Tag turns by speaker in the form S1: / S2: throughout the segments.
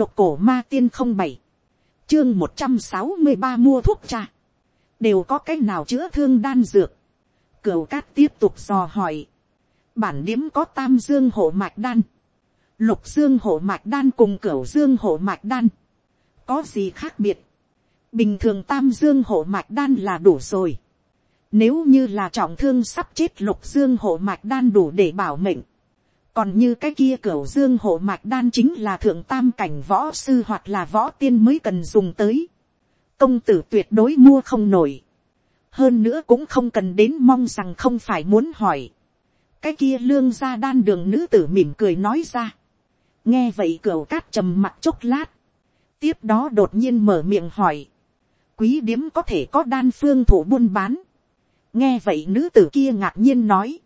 S1: độc cổ ma tiên không bảy, chương một trăm sáu mươi ba mua thuốc cha, đều có cái nào chữa thương đan dược, cửu cát tiếp tục dò hỏi, bản điếm có tam dương hộ mạch đan, lục dương hộ mạch đan cùng cửu dương hộ mạch đan, có gì khác biệt, bình thường tam dương hộ mạch đan là đủ rồi, nếu như là trọng thương sắp chết lục dương hộ mạch đan đủ để bảo mệnh, còn như cái kia cửu dương hộ mạch đan chính là thượng tam cảnh võ sư hoặc là võ tiên mới cần dùng tới, công tử tuyệt đối mua không nổi, hơn nữa cũng không cần đến mong rằng không phải muốn hỏi, cái kia lương gia đan đường nữ tử mỉm cười nói ra, nghe vậy cửa cát trầm mặt chốc lát, tiếp đó đột nhiên mở miệng hỏi, quý điếm có thể có đan phương thủ buôn bán, nghe vậy nữ tử kia ngạc nhiên nói,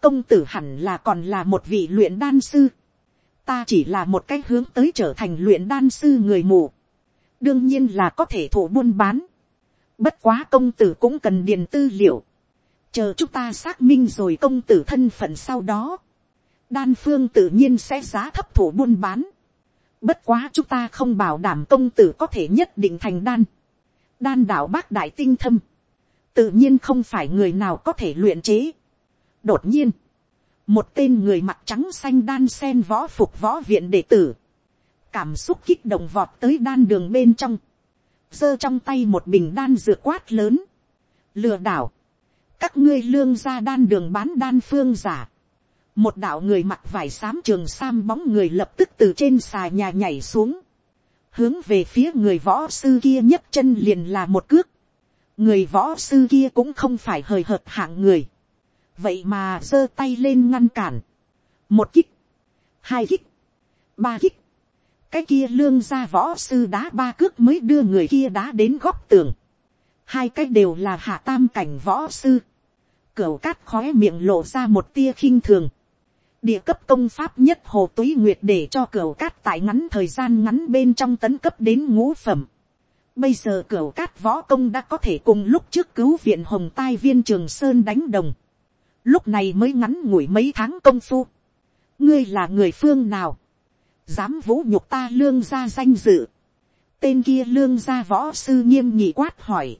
S1: công tử hẳn là còn là một vị luyện đan sư, ta chỉ là một cách hướng tới trở thành luyện đan sư người mù, đương nhiên là có thể thủ buôn bán, bất quá công tử cũng cần điền tư liệu, chờ chúng ta xác minh rồi công tử thân phận sau đó, đan phương tự nhiên sẽ giá thấp thủ buôn bán, bất quá chúng ta không bảo đảm công tử có thể nhất định thành đan, đan đạo bác đại tinh thâm, tự nhiên không phải người nào có thể luyện chế đột nhiên, một tên người mặt trắng xanh đan sen võ phục võ viện đệ tử, cảm xúc kích động vọt tới đan đường bên trong, giơ trong tay một bình đan dược quát lớn, lừa đảo, các ngươi lương ra đan đường bán đan phương giả, một đạo người mặc vải xám trường sam bóng người lập tức từ trên xà nhà nhảy xuống, hướng về phía người võ sư kia nhấc chân liền là một cước, người võ sư kia cũng không phải hời hợt hạng người, vậy mà giơ tay lên ngăn cản, một kích, hai kích, ba kích, cái kia lương ra võ sư đá ba cước mới đưa người kia đá đến góc tường, hai cái đều là hạ tam cảnh võ sư, cửu cát khói miệng lộ ra một tia khinh thường, địa cấp công pháp nhất hồ túy nguyệt để cho cửu cát tại ngắn thời gian ngắn bên trong tấn cấp đến ngũ phẩm, Bây giờ cửa cát võ công đã có thể cùng lúc trước cứu viện hồng tai viên trường sơn đánh đồng. Lúc này mới ngắn ngủi mấy tháng công phu. Ngươi là người phương nào? Dám vũ nhục ta lương gia danh dự. Tên kia lương gia võ sư nghiêm nhị quát hỏi.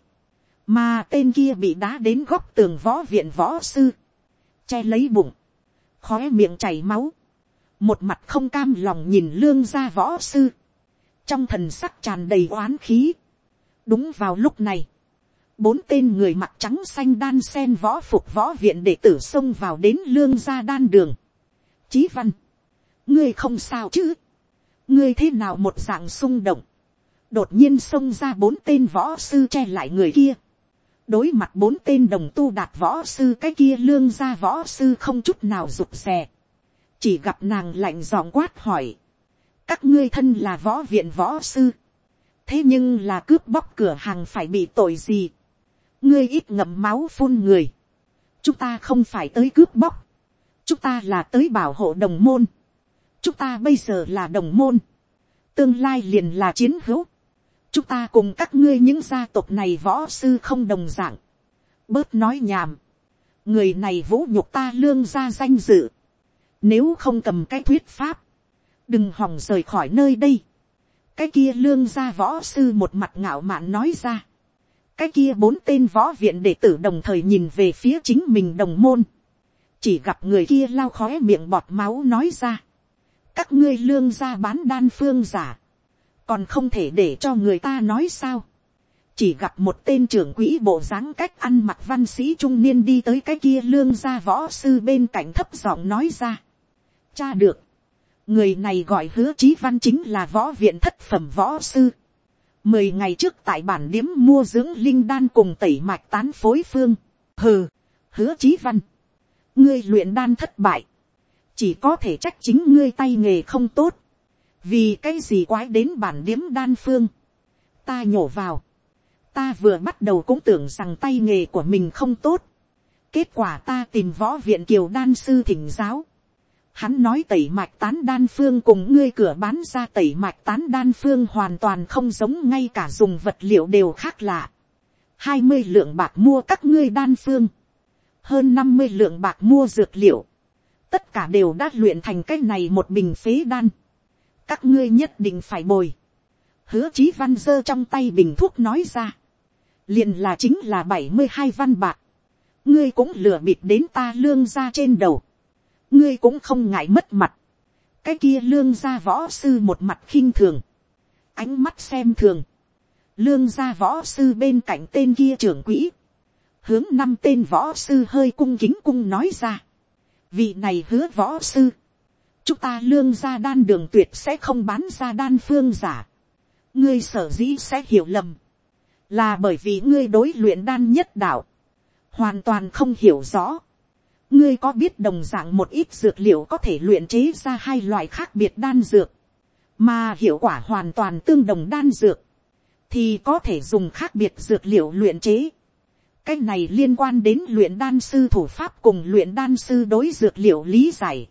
S1: Mà tên kia bị đá đến góc tường võ viện võ sư. Che lấy bụng. Khóe miệng chảy máu. Một mặt không cam lòng nhìn lương gia võ sư trong thần sắc tràn đầy oán khí. đúng vào lúc này, bốn tên người mặc trắng xanh đan sen võ phục võ viện để tử xông vào đến lương gia đan đường. Chí văn, ngươi không sao chứ, ngươi thế nào một dạng xung động, đột nhiên xông ra bốn tên võ sư che lại người kia. đối mặt bốn tên đồng tu đạt võ sư cái kia lương gia võ sư không chút nào rụt rè. chỉ gặp nàng lạnh giòn quát hỏi các ngươi thân là võ viện võ sư, thế nhưng là cướp bóc cửa hàng phải bị tội gì, ngươi ít ngậm máu phun người, chúng ta không phải tới cướp bóc, chúng ta là tới bảo hộ đồng môn, chúng ta bây giờ là đồng môn, tương lai liền là chiến hữu, chúng ta cùng các ngươi những gia tộc này võ sư không đồng d ạ n g bớt nói nhàm, người này vũ nhục ta lương ra danh dự, nếu không cầm cái thuyết pháp, đừng hòng rời khỏi nơi đây. cái kia lương gia võ sư một mặt ngạo mạn nói ra cái kia bốn tên võ viện đệ tử đồng thời nhìn về phía chính mình đồng môn. chỉ gặp người kia lao khói miệng bọt máu nói ra. các ngươi lương gia bán đan phương giả. còn không thể để cho người ta nói sao. chỉ gặp một tên trưởng quỹ bộ dáng cách ăn mặc văn sĩ trung niên đi tới cái kia lương gia võ sư bên cạnh thấp giọng nói ra. cha được người này gọi hứa chí văn chính là võ viện thất phẩm võ sư mười ngày trước tại bản điếm mua dưỡng linh đan cùng tẩy mạch tán phối phương. hừ, hứa chí văn. ngươi luyện đan thất bại. chỉ có thể trách chính ngươi tay nghề không tốt. vì cái gì quái đến bản điếm đan phương. ta nhổ vào. ta vừa bắt đầu cũng tưởng rằng tay nghề của mình không tốt. kết quả ta tìm võ viện kiều đan sư thỉnh giáo Hắn nói tẩy mạch tán đan phương cùng ngươi cửa bán ra tẩy mạch tán đan phương hoàn toàn không giống ngay cả dùng vật liệu đều khác lạ. hai mươi lượng bạc mua các ngươi đan phương. Hơn năm mươi lượng bạc mua dược liệu. Tất cả đều đã luyện thành cái này một bình phế đan. các ngươi nhất định phải bồi, hứa chí văn dơ trong tay bình thuốc nói ra, liền là chính là bảy mươi hai văn bạc, ngươi cũng lừa bịt đến ta lương ra trên đầu, ngươi cũng không ngại mất mặt, cái kia lương gia võ sư một mặt khinh thường, ánh mắt xem thường, lương gia võ sư bên cạnh tên kia trưởng quỹ, hướng năm tên võ sư hơi cung kính cung nói ra, vị này hứa võ sư, chúng ta lương gia đan đường tuyệt sẽ không bán ra đan phương giả, ngươi sở dĩ sẽ hiểu lầm, là bởi vì ngươi đối luyện đan nhất đạo, hoàn toàn không hiểu rõ, ngươi có biết đồng dạng một ít dược liệu có thể luyện chế ra hai loại khác biệt đan dược, mà hiệu quả hoàn toàn tương đồng đan dược, thì có thể dùng khác biệt dược liệu luyện chế. cái này liên quan đến luyện đan sư thủ pháp cùng luyện đan sư đối dược liệu lý giải.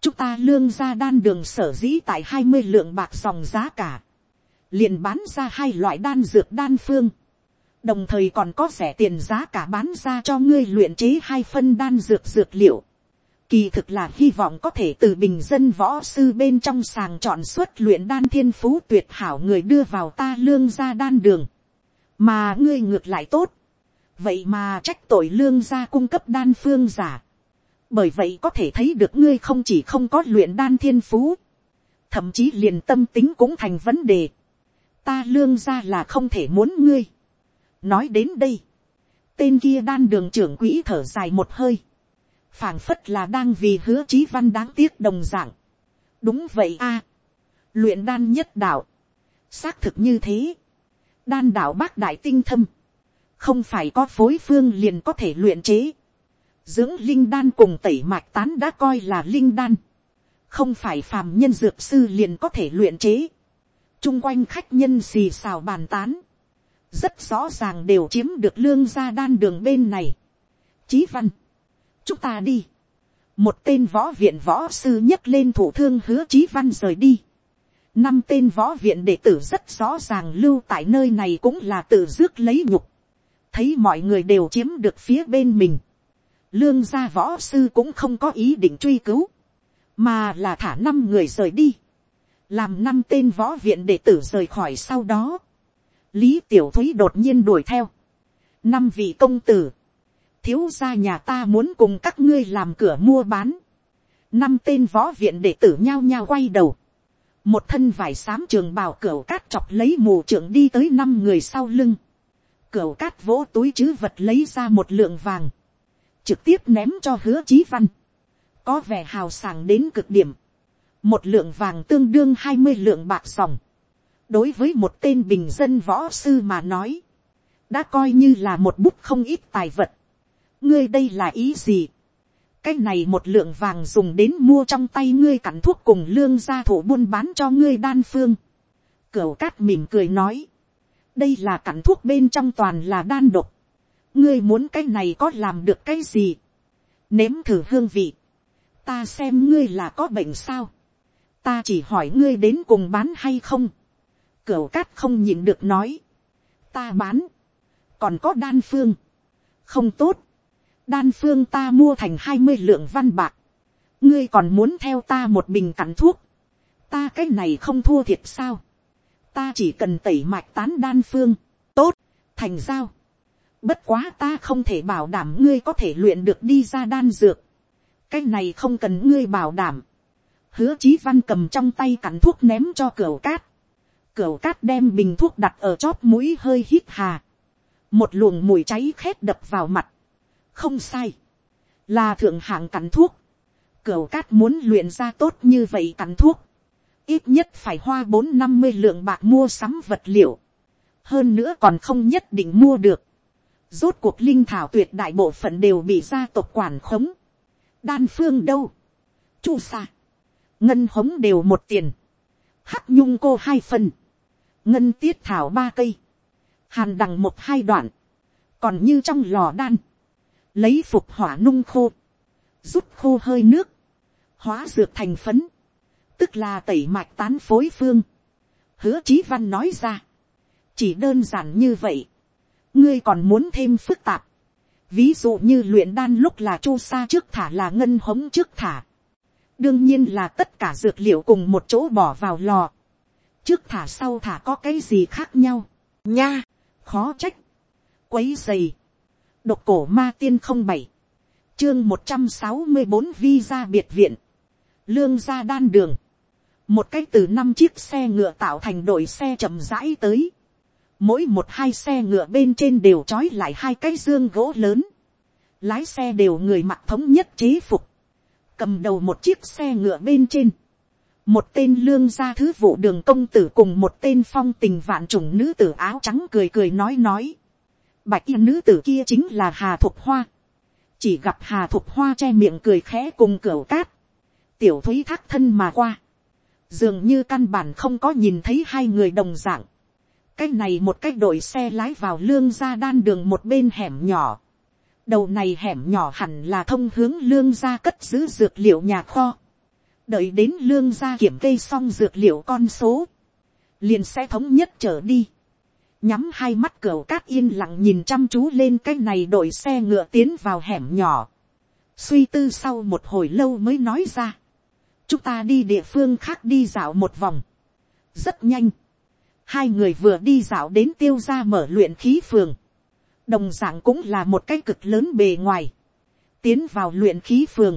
S1: chúng ta lương ra đan đường sở dĩ tại hai mươi lượng bạc dòng giá cả, liền bán ra hai loại đan dược đan phương đồng thời còn có rẻ tiền giá cả bán ra cho ngươi luyện chế hai phân đan dược dược liệu. Kỳ thực là hy vọng có thể từ bình dân võ sư bên trong sàng chọn xuất luyện đan thiên phú tuyệt hảo người đưa vào ta lương gia đan đường. Mà ngươi ngược lại tốt. Vậy mà trách tội lương gia cung cấp đan phương giả. Bởi vậy có thể thấy được ngươi không chỉ không có luyện đan thiên phú. Thậm chí liền tâm tính cũng thành vấn đề. Ta lương ra là không thể muốn ngươi nói đến đây, tên kia đan đường trưởng quỹ thở dài một hơi, phảng phất là đang vì hứa chí văn đáng tiếc đồng dạng. đúng vậy a, luyện đan nhất đạo, xác thực như thế, đan đạo bác đại tinh thâm, không phải có phối phương liền có thể luyện chế, dưỡng linh đan cùng tẩy mạch tán đã coi là linh đan, không phải phàm nhân dược sư liền có thể luyện chế, chung quanh khách nhân xì xào bàn tán, rất rõ ràng đều chiếm được lương gia đan đường bên này. Chí văn, chúng ta đi. Một tên võ viện võ sư nhấc lên thủ thương hứa chí văn rời đi. Năm tên võ viện đệ tử rất rõ ràng lưu tại nơi này cũng là tự rước lấy nhục. Thấy mọi người đều chiếm được phía bên mình. Lương gia võ sư cũng không có ý định truy cứu. Mà là thả năm người rời đi. Làm năm tên võ viện đệ tử rời khỏi sau đó lý tiểu thúy đột nhiên đuổi theo, năm vị công tử, thiếu gia nhà ta muốn cùng các ngươi làm cửa mua bán, năm tên võ viện đệ tử nhao nhao quay đầu, một thân vải xám trường bào cửa cát chọc lấy mù trưởng đi tới năm người sau lưng, cửa cát vỗ túi chứ vật lấy ra một lượng vàng, trực tiếp ném cho hứa chí văn, có vẻ hào sảng đến cực điểm, một lượng vàng tương đương hai mươi lượng bạc sòng, đối với một tên bình dân võ sư mà nói, đã coi như là một bút không ít tài vật. ngươi đây là ý gì. cái này một lượng vàng dùng đến mua trong tay ngươi cặn thuốc cùng lương gia thủ buôn bán cho ngươi đan phương. cửu cát mỉm cười nói, đây là cặn thuốc bên trong toàn là đan độc. ngươi muốn cái này có làm được cái gì. nếm thử hương vị. ta xem ngươi là có bệnh sao. ta chỉ hỏi ngươi đến cùng bán hay không Cửu cát không nhịn được nói. Ta bán. Còn có đan phương. Không tốt. Đan phương ta mua thành hai mươi lượng văn bạc. Ngươi còn muốn theo ta một bình cắn thuốc. Ta cái này không thua thiệt sao. Ta chỉ cần tẩy mạch tán đan phương. Tốt. Thành giao. Bất quá ta không thể bảo đảm ngươi có thể luyện được đi ra đan dược. Cái này không cần ngươi bảo đảm. Hứa chí văn cầm trong tay cắn thuốc ném cho cửa cát Cửu cát đem bình thuốc đặt ở chóp mũi hơi hít hà. Một luồng mùi cháy khét đập vào mặt. Không sai. Là thượng hạng cắn thuốc. Cửu cát muốn luyện ra tốt như vậy cắn thuốc. Ít nhất phải hoa bốn năm mươi lượng bạc mua sắm vật liệu. Hơn nữa còn không nhất định mua được. Rốt cuộc linh thảo tuyệt đại bộ phận đều bị gia tộc quản khống. Đan phương đâu? Chu xa Ngân hống đều một tiền. Hắc nhung cô hai phần ngân tiết thảo ba cây, hàn đằng một hai đoạn, còn như trong lò đan, lấy phục hỏa nung khô, rút khô hơi nước, hóa dược thành phấn, tức là tẩy mạch tán phối phương. Hứa chí văn nói ra, chỉ đơn giản như vậy, ngươi còn muốn thêm phức tạp, ví dụ như luyện đan lúc là chu sa trước thả là ngân hống trước thả, đương nhiên là tất cả dược liệu cùng một chỗ bỏ vào lò, trước thả sau thả có cái gì khác nhau, nha, khó trách, quấy dày, độc cổ ma tiên không bảy, chương một trăm sáu mươi bốn vi ra biệt viện, lương gia đan đường, một cái từ năm chiếc xe ngựa tạo thành đội xe chậm rãi tới, mỗi một hai xe ngựa bên trên đều trói lại hai cái dương gỗ lớn, lái xe đều người mặc thống nhất chế phục, cầm đầu một chiếc xe ngựa bên trên, một tên lương gia thứ vụ đường công tử cùng một tên phong tình vạn trùng nữ tử áo trắng cười cười nói nói, bạch y nữ tử kia chính là hà thục hoa, chỉ gặp hà thục hoa che miệng cười khẽ cùng cửa cát, tiểu thúy thác thân mà qua, dường như căn bản không có nhìn thấy hai người đồng dạng, cái này một cách đội xe lái vào lương gia đan đường một bên hẻm nhỏ, đầu này hẻm nhỏ hẳn là thông hướng lương gia cất giữ dược liệu nhà kho, đợi đến lương gia kiểm kê xong dược liệu con số, liền sẽ thống nhất trở đi, nhắm hai mắt cửa cát yên lặng nhìn chăm chú lên cái này đội xe ngựa tiến vào hẻm nhỏ, suy tư sau một hồi lâu mới nói ra, chúng ta đi địa phương khác đi dạo một vòng, rất nhanh, hai người vừa đi dạo đến tiêu ra mở luyện khí phường, đồng d ạ n g cũng là một cái cực lớn bề ngoài, tiến vào luyện khí phường,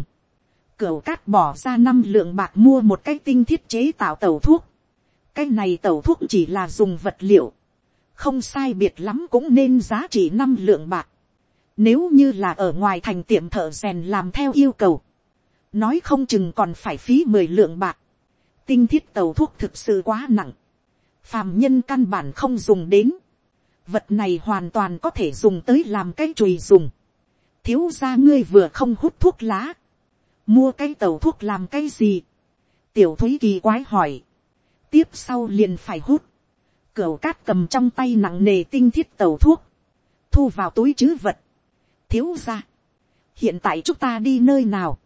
S1: Cửu cát bỏ ra năm lượng bạc mua một cái tinh thiết chế tạo tẩu thuốc. Cái này tẩu thuốc chỉ là dùng vật liệu. Không sai biệt lắm cũng nên giá trị năm lượng bạc. Nếu như là ở ngoài thành tiệm thợ rèn làm theo yêu cầu. Nói không chừng còn phải phí mười lượng bạc. Tinh thiết tẩu thuốc thực sự quá nặng. Phàm nhân căn bản không dùng đến. Vật này hoàn toàn có thể dùng tới làm cái chùi dùng. Thiếu ra ngươi vừa không hút thuốc lá mua cái tàu thuốc làm cái gì, tiểu thúy kỳ quái hỏi, tiếp sau liền phải hút, cửa cát cầm trong tay nặng nề tinh thiết tàu thuốc, thu vào túi chứ vật, thiếu ra, hiện tại chúng ta đi nơi nào,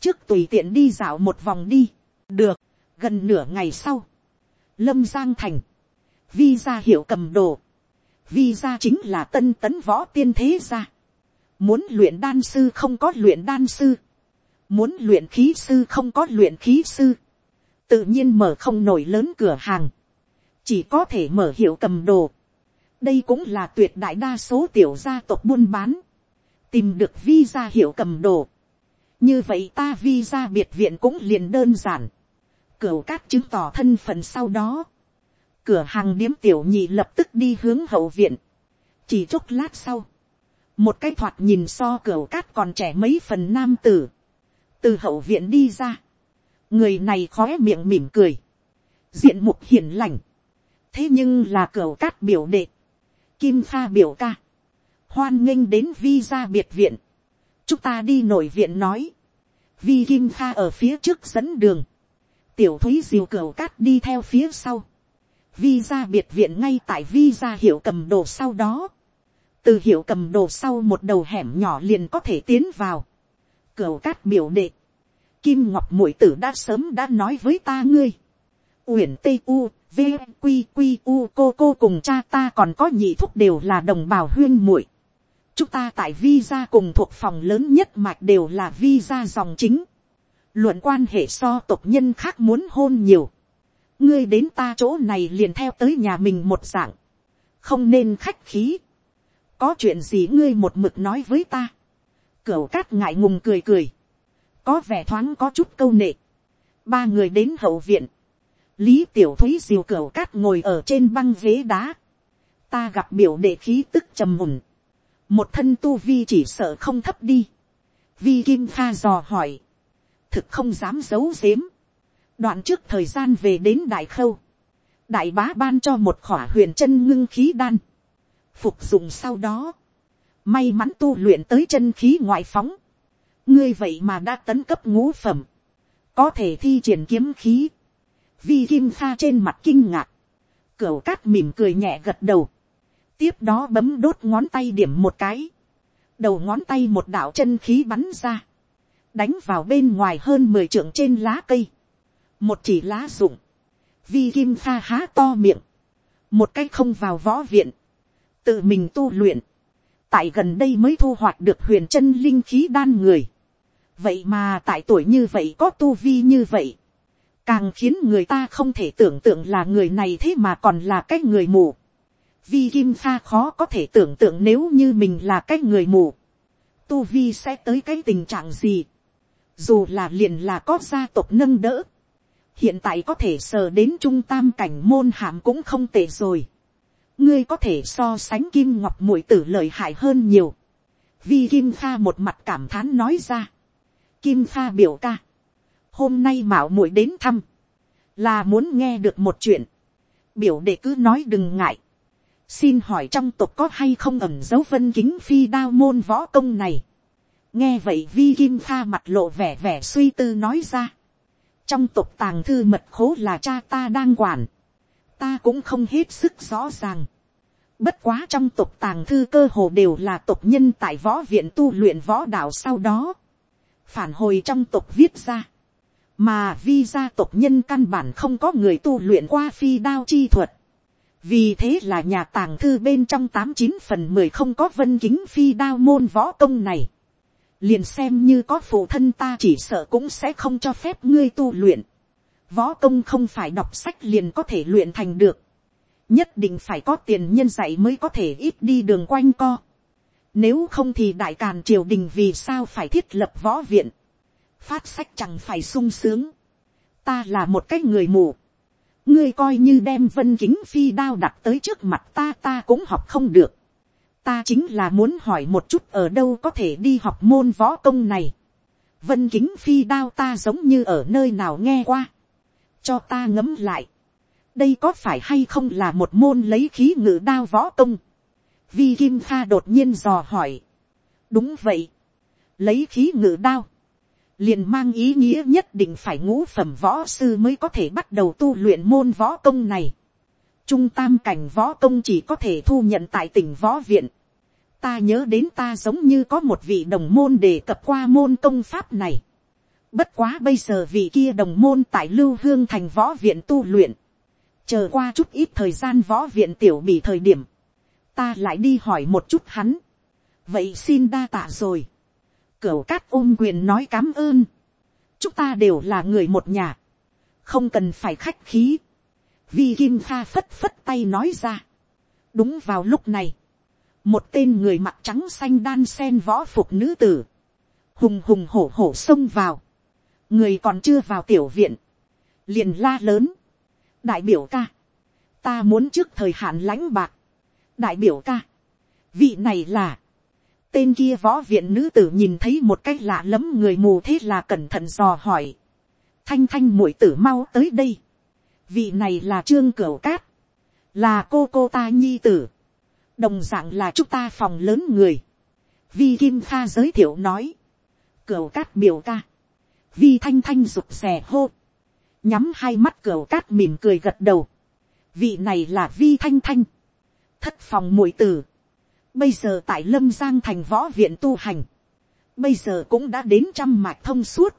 S1: trước tùy tiện đi dạo một vòng đi, được, gần nửa ngày sau, lâm giang thành, vi ra hiệu cầm đồ, vi ra chính là tân tấn võ tiên thế gia, muốn luyện đan sư không có luyện đan sư, Muốn luyện khí sư không có luyện khí sư. Tự nhiên mở không nổi lớn cửa hàng. Chỉ có thể mở hiệu cầm đồ. Đây cũng là tuyệt đại đa số tiểu gia tộc buôn bán. Tìm được visa hiệu cầm đồ. Như vậy ta visa biệt viện cũng liền đơn giản. Cửu cát chứng tỏ thân phận sau đó. Cửa hàng điếm tiểu nhị lập tức đi hướng hậu viện. Chỉ chốc lát sau một cái thoạt nhìn so cửa cát còn trẻ mấy phần nam tử, từ hậu viện đi ra, người này khói miệng mỉm cười, diện mục hiền lành, thế nhưng là cửa cát biểu đệ, kim pha biểu ca, hoan nghênh đến vi ra biệt viện, chúng ta đi nội viện nói, vi kim pha ở phía trước dẫn đường, tiểu thúy diều cửa cát đi theo phía sau, vi ra biệt viện ngay tại vi ra hiệu cầm đồ sau đó, từ hiệu cầm đồ sau một đầu hẻm nhỏ liền có thể tiến vào, Cửu cát biểu đệ. Kim ngọc mũi tử đã sớm đã nói với ta ngươi. Uyển Tây U, V, Quy, Quy, U cô cô cùng cha ta còn có nhị thúc đều là đồng bào huyên muội Chúng ta tại vi gia cùng thuộc phòng lớn nhất mạch đều là vi gia dòng chính. Luận quan hệ so tộc nhân khác muốn hôn nhiều. Ngươi đến ta chỗ này liền theo tới nhà mình một dạng. Không nên khách khí. Có chuyện gì ngươi một mực nói với ta Cửu cát ngại ngùng cười cười. Có vẻ thoáng có chút câu nệ. Ba người đến hậu viện. Lý tiểu thúy diều cửu cát ngồi ở trên băng ghế đá. Ta gặp biểu đệ khí tức trầm mùn. Một thân tu vi chỉ sợ không thấp đi. Vi Kim Kha dò hỏi. Thực không dám giấu giếm. Đoạn trước thời gian về đến Đại Khâu. Đại bá ban cho một khỏa huyền chân ngưng khí đan. Phục dụng sau đó may mắn tu luyện tới chân khí ngoại phóng, ngươi vậy mà đã tấn cấp ngũ phẩm, có thể thi triển kiếm khí, vi kim pha trên mặt kinh ngạc, cửa cát mỉm cười nhẹ gật đầu, tiếp đó bấm đốt ngón tay điểm một cái, đầu ngón tay một đạo chân khí bắn ra, đánh vào bên ngoài hơn mười trượng trên lá cây, một chỉ lá rụng, vi kim pha há to miệng, một cái không vào võ viện, tự mình tu luyện, tại gần đây mới thu hoạch được huyền chân linh khí đan người, vậy mà tại tuổi như vậy có tu vi như vậy, càng khiến người ta không thể tưởng tượng là người này thế mà còn là cái người mù. Vi Kim Pha khó có thể tưởng tượng nếu như mình là cái người mù. Tu Vi sẽ tới cái tình trạng gì. Dù là liền là có gia tộc nâng đỡ. Hiện tại có thể sờ đến trung tam cảnh môn hàm cũng không tệ rồi. Ngươi có thể so sánh Kim Ngọc mũi tử lợi hại hơn nhiều. Vi Kim Pha một mặt cảm thán nói ra. Kim Pha biểu ca. Hôm nay mạo mũi đến thăm. Là muốn nghe được một chuyện. Biểu đệ cứ nói đừng ngại xin hỏi trong tộc có hay không ẩm dấu vân kính phi đao môn võ công này. nghe vậy vi kim pha mặt lộ vẻ vẻ suy tư nói ra. trong tộc tàng thư mật khố là cha ta đang quản ta cũng không hết sức rõ ràng. bất quá trong tộc tàng thư cơ hồ đều là tộc nhân tại võ viện tu luyện võ đạo sau đó. phản hồi trong tộc viết ra. mà vi gia tộc nhân căn bản không có người tu luyện qua phi đao chi thuật vì thế là nhà tàng thư bên trong tám chín phần mười không có vân kính phi đao môn võ công này. liền xem như có phụ thân ta chỉ sợ cũng sẽ không cho phép ngươi tu luyện võ công không phải đọc sách liền có thể luyện thành được. nhất định phải có tiền nhân dạy mới có thể ít đi đường quanh co. nếu không thì đại càn triều đình vì sao phải thiết lập võ viện. phát sách chẳng phải sung sướng. ta là một cái người mù ngươi coi như đem vân kính phi đao đặt tới trước mặt ta ta cũng học không được. ta chính là muốn hỏi một chút ở đâu có thể đi học môn võ công này. vân kính phi đao ta giống như ở nơi nào nghe qua cho ta ngấm lại. đây có phải hay không là một môn lấy khí ngự đao võ công. vi kim Kha đột nhiên dò hỏi. đúng vậy. lấy khí ngự đao liền mang ý nghĩa nhất định phải ngũ phẩm võ sư mới có thể bắt đầu tu luyện môn võ công này. Trung tam cảnh võ công chỉ có thể thu nhận tại tỉnh võ viện. Ta nhớ đến ta giống như có một vị đồng môn đề cập qua môn công pháp này. Bất quá bây giờ vị kia đồng môn tại lưu hương thành võ viện tu luyện. Chờ qua chút ít thời gian võ viện tiểu bị thời điểm. Ta lại đi hỏi một chút hắn. Vậy xin đa tạ rồi Cửu cát ôm quyền nói cám ơn. Chúng ta đều là người một nhà. Không cần phải khách khí. Vi Kim Pha phất phất tay nói ra. Đúng vào lúc này. Một tên người mặc trắng xanh đan sen võ phục nữ tử. Hùng hùng hổ hổ xông vào. Người còn chưa vào tiểu viện. Liền la lớn. Đại biểu ca. Ta muốn trước thời hạn lãnh bạc. Đại biểu ca. Vị này là Tên kia võ viện nữ tử nhìn thấy một cái lạ lẫm người mù thế là cẩn thận dò hỏi. Thanh thanh mũi tử mau tới đây. Vị này là Trương Cửu Cát. Là cô cô ta nhi tử. Đồng dạng là chúng ta phòng lớn người. Vi Kim Kha giới thiệu nói. Cửu Cát biểu ca. Vi Thanh Thanh rụt rè hô. Nhắm hai mắt cửa Cát mỉm cười gật đầu. Vị này là Vi Thanh Thanh. Thất phòng mũi tử Bây giờ tại Lâm Giang thành võ viện tu hành. Bây giờ cũng đã đến trăm mạch thông suốt.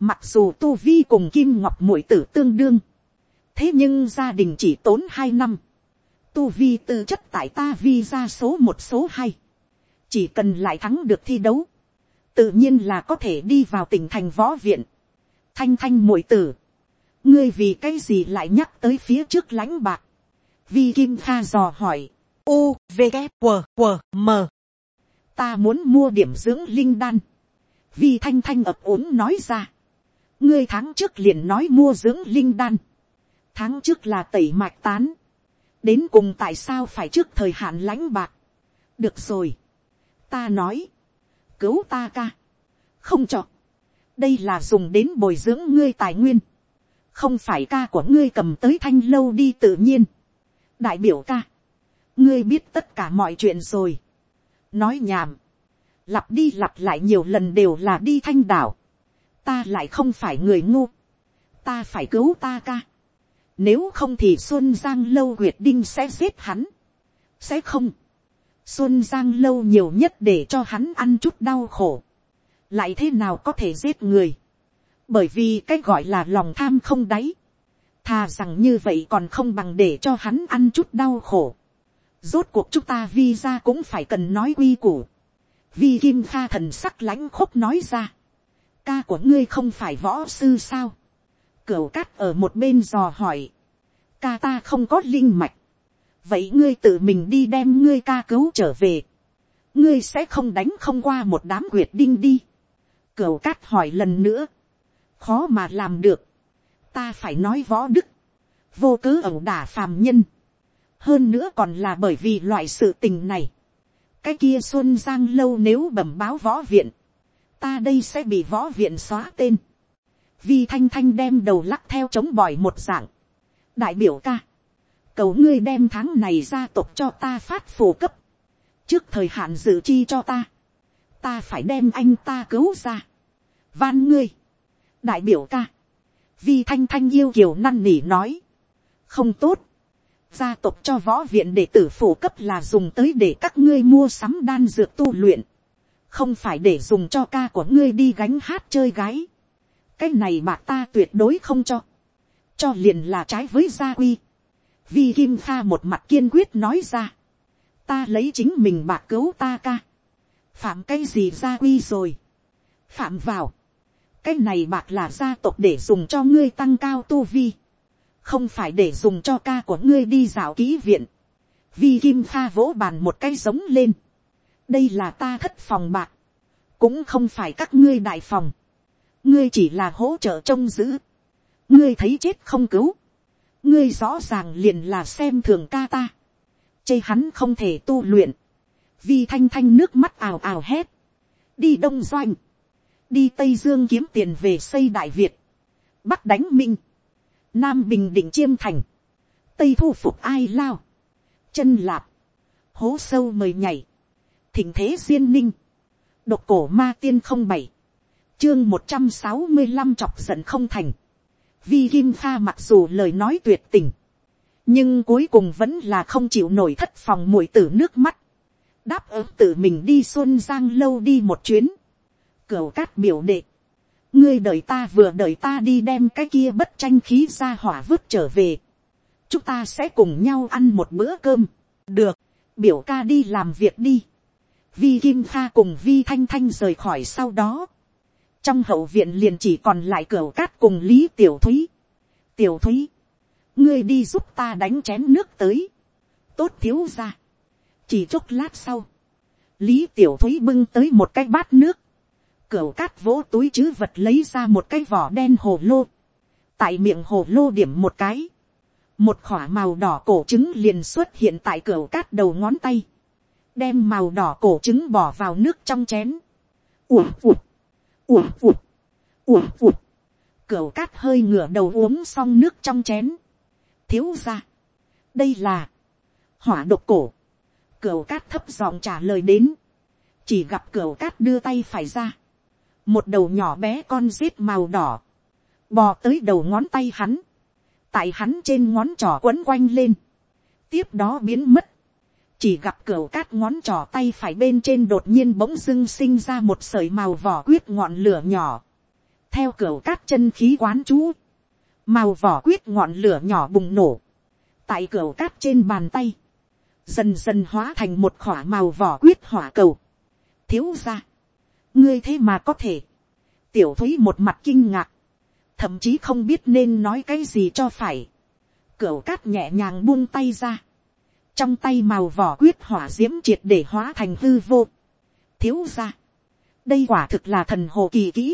S1: Mặc dù tu vi cùng Kim Ngọc mũi tử tương đương. Thế nhưng gia đình chỉ tốn hai năm. Tu vi tư chất tại ta vi ra số một số hai. Chỉ cần lại thắng được thi đấu. Tự nhiên là có thể đi vào tỉnh thành võ viện. Thanh thanh muội tử. Ngươi vì cái gì lại nhắc tới phía trước lãnh bạc. Vi Kim Kha dò hỏi U, V, K, W, W, M. Ta muốn mua điểm dưỡng linh đan. Vi Thanh Thanh ập ốm nói ra. Ngươi tháng trước liền nói mua dưỡng linh đan. Tháng trước là tẩy mạch tán. Đến cùng tại sao phải trước thời hạn lãnh bạc. Được rồi. Ta nói. Cứu ta ca. Không cho. Đây là dùng đến bồi dưỡng ngươi tài nguyên. Không phải ca của ngươi cầm tới thanh lâu đi tự nhiên. Đại biểu ca ngươi biết tất cả mọi chuyện rồi. nói nhảm, lặp đi lặp lại nhiều lần đều là đi thanh đảo. ta lại không phải người ngu. ta phải cứu ta ca. nếu không thì xuân giang lâu huyệt đinh sẽ giết hắn. sẽ không xuân giang lâu nhiều nhất để cho hắn ăn chút đau khổ. lại thế nào có thể giết người. bởi vì cái gọi là lòng tham không đáy. thà rằng như vậy còn không bằng để cho hắn ăn chút đau khổ rốt cuộc chúng ta vi ra cũng phải cần nói quy củ. vi kim kha thần sắc lãnh khúc nói ra. ca của ngươi không phải võ sư sao, cửu cát ở một bên dò hỏi, ca ta không có linh mạch, vậy ngươi tự mình đi đem ngươi ca cứu trở về, ngươi sẽ không đánh không qua một đám quyệt đinh đi, cửu cát hỏi lần nữa, khó mà làm được, ta phải nói võ đức, vô cớ ẩu đả phàm nhân, hơn nữa còn là bởi vì loại sự tình này, cái kia xuân giang lâu nếu bẩm báo võ viện, ta đây sẽ bị võ viện xóa tên, vi thanh thanh đem đầu lắc theo chống bòi một dạng, đại biểu ca, cầu ngươi đem tháng này gia tộc cho ta phát phổ cấp, trước thời hạn dự chi cho ta, ta phải đem anh ta cứu ra, van ngươi, đại biểu ca, vi thanh thanh yêu kiều năn nỉ nói, không tốt, gia tộc cho võ viện để tử phổ cấp là dùng tới để các ngươi mua sắm đan dược tu luyện, không phải để dùng cho ca của ngươi đi gánh hát chơi gái. cái này mà ta tuyệt đối không cho, cho liền là trái với gia quy vi kim Kha một mặt kiên quyết nói ra, ta lấy chính mình bạc cứu ta ca, phạm cái gì gia quy rồi, phạm vào, cái này bạc là gia tộc để dùng cho ngươi tăng cao tu vi, không phải để dùng cho ca của ngươi đi dạo ký viện. Vi kim Kha vỗ bàn một cái giống lên. đây là ta thất phòng bạc, cũng không phải các ngươi đại phòng. ngươi chỉ là hỗ trợ trông giữ. ngươi thấy chết không cứu ngươi rõ ràng liền là xem thường ca ta. chê hắn không thể tu luyện. Vi thanh thanh nước mắt ào ào hét. đi đông doanh. đi tây dương kiếm tiền về xây đại việt. bắc đánh minh nam bình định chiêm thành, tây thu phục ai lao, chân lạp, hố sâu mời nhảy, thỉnh thế duyên ninh, độc cổ ma tiên không bảy, chương một trăm sáu mươi năm chọc giận không thành, vi kim pha mặc dù lời nói tuyệt tình, nhưng cuối cùng vẫn là không chịu nổi thất phòng mũi tử nước mắt, đáp ứng tự mình đi xuân giang lâu đi một chuyến, cửu cát biểu đệ, ngươi đợi ta vừa đợi ta đi đem cái kia bất tranh khí ra hỏa vứt trở về. chúng ta sẽ cùng nhau ăn một bữa cơm. được, biểu ca đi làm việc đi. vi kim pha cùng vi thanh thanh rời khỏi sau đó trong hậu viện liền chỉ còn lại cửa cát cùng lý tiểu thúy. tiểu thúy, ngươi đi giúp ta đánh chén nước tới. tốt thiếu ra. chỉ chốc lát sau, lý tiểu thúy bưng tới một cái bát nước cửa cát vỗ túi chứ vật lấy ra một cái vỏ đen hồ lô. Tại miệng hồ lô điểm một cái. Một khỏa màu đỏ cổ trứng liền xuất hiện tại cửa cát đầu ngón tay. Đem màu đỏ cổ trứng bỏ vào nước trong chén. Ủa ủa Ủa ụt. Ủa ụt. Cửu cát hơi ngửa đầu uống xong nước trong chén. Thiếu ra. Đây là. Hỏa độc cổ. Cửu cát thấp giọng trả lời đến. Chỉ gặp cửu cát đưa tay phải ra một đầu nhỏ bé con rết màu đỏ, bò tới đầu ngón tay hắn, tại hắn trên ngón trỏ quấn quanh lên, tiếp đó biến mất, chỉ gặp cửa cát ngón trỏ tay phải bên trên đột nhiên bỗng dưng sinh ra một sợi màu vỏ quyết ngọn lửa nhỏ, theo cửa cát chân khí quán chú, màu vỏ quyết ngọn lửa nhỏ bùng nổ, tại cửa cát trên bàn tay, dần dần hóa thành một khỏa màu vỏ quyết hỏa cầu, thiếu ra, ngươi thế mà có thể, tiểu thúy một mặt kinh ngạc, thậm chí không biết nên nói cái gì cho phải, cửu cát nhẹ nhàng buông tay ra, trong tay màu vỏ quyết hỏa d i ễ m triệt để hóa thành hư vô, thiếu ra, đây quả thực là thần hồ kỳ kỹ,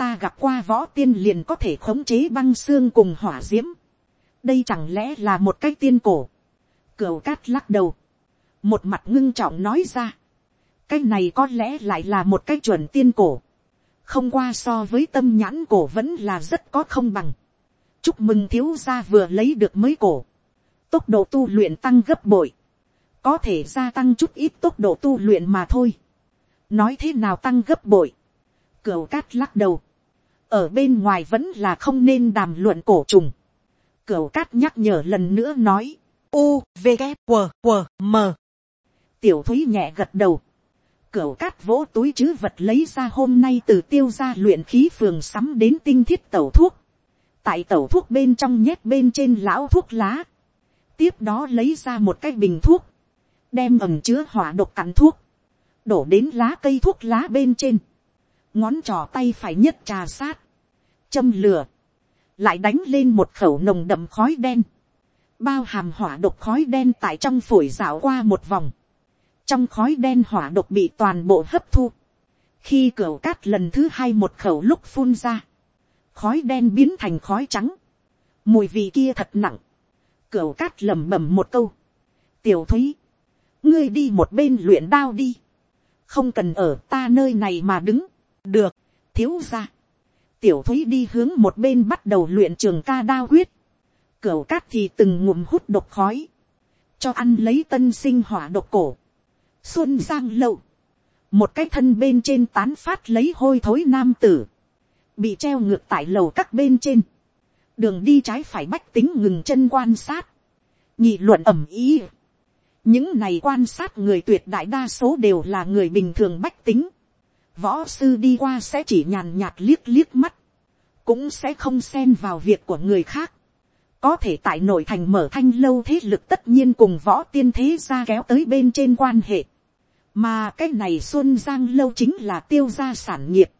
S1: ta gặp qua võ tiên liền có thể khống chế băng xương cùng hỏa d i ễ m đây chẳng lẽ là một cái tiên cổ, cửu cát lắc đầu, một mặt ngưng trọng nói ra, cái này có lẽ lại là một cái chuẩn tiên cổ. không qua so với tâm nhãn cổ vẫn là rất có không bằng. chúc mừng thiếu gia vừa lấy được mới cổ tốc độ tu luyện tăng gấp bội. có thể gia tăng chút ít tốc độ tu luyện mà thôi. nói thế nào tăng gấp bội. cửu cát lắc đầu. ở bên ngoài vẫn là không nên đàm luận cổ trùng. cửu cát nhắc nhở lần nữa nói. u, v, g q q m tiểu thúy nhẹ gật đầu Cửu cát vỗ túi chứ vật lấy ra hôm nay từ tiêu ra luyện khí phường sắm đến tinh thiết tẩu thuốc. Tại tẩu thuốc bên trong nhét bên trên lão thuốc lá. Tiếp đó lấy ra một cái bình thuốc. Đem ẩm chứa hỏa độc cặn thuốc. Đổ đến lá cây thuốc lá bên trên. ngón trò tay phải nhất trà sát, châm lửa, lại đánh lên một khẩu nồng đậm khói đen, bao hàm hỏa độc khói đen tại trong phổi rảo qua một vòng, trong khói đen hỏa độc bị toàn bộ hấp thu, khi cửa cát lần thứ hai một khẩu lúc phun ra, khói đen biến thành khói trắng, mùi vị kia thật nặng, cửa cát lẩm bẩm một câu, tiểu thúy, ngươi đi một bên luyện đao đi, không cần ở ta nơi này mà đứng, được, thiếu ra, tiểu thúy đi hướng một bên bắt đầu luyện trường ca đao huyết, cửa cát thì từng ngụm hút độc khói, cho ăn lấy tân sinh hỏa độc cổ, xuân giang lậu, một cái thân bên trên tán phát lấy hôi thối nam tử, bị treo ngược tại lầu các bên trên, đường đi trái phải bách tính ngừng chân quan sát, nghị luận ẩm ý. những này quan sát người tuyệt đại đa số đều là người bình thường bách tính, võ sư đi qua sẽ chỉ nhàn nhạt liếc liếc mắt, cũng sẽ không xen vào việc của người khác. có thể tại nội thành mở thanh lâu thế lực tất nhiên cùng võ tiên thế ra kéo tới bên trên quan hệ mà cái này xuân giang lâu chính là tiêu gia sản nghiệp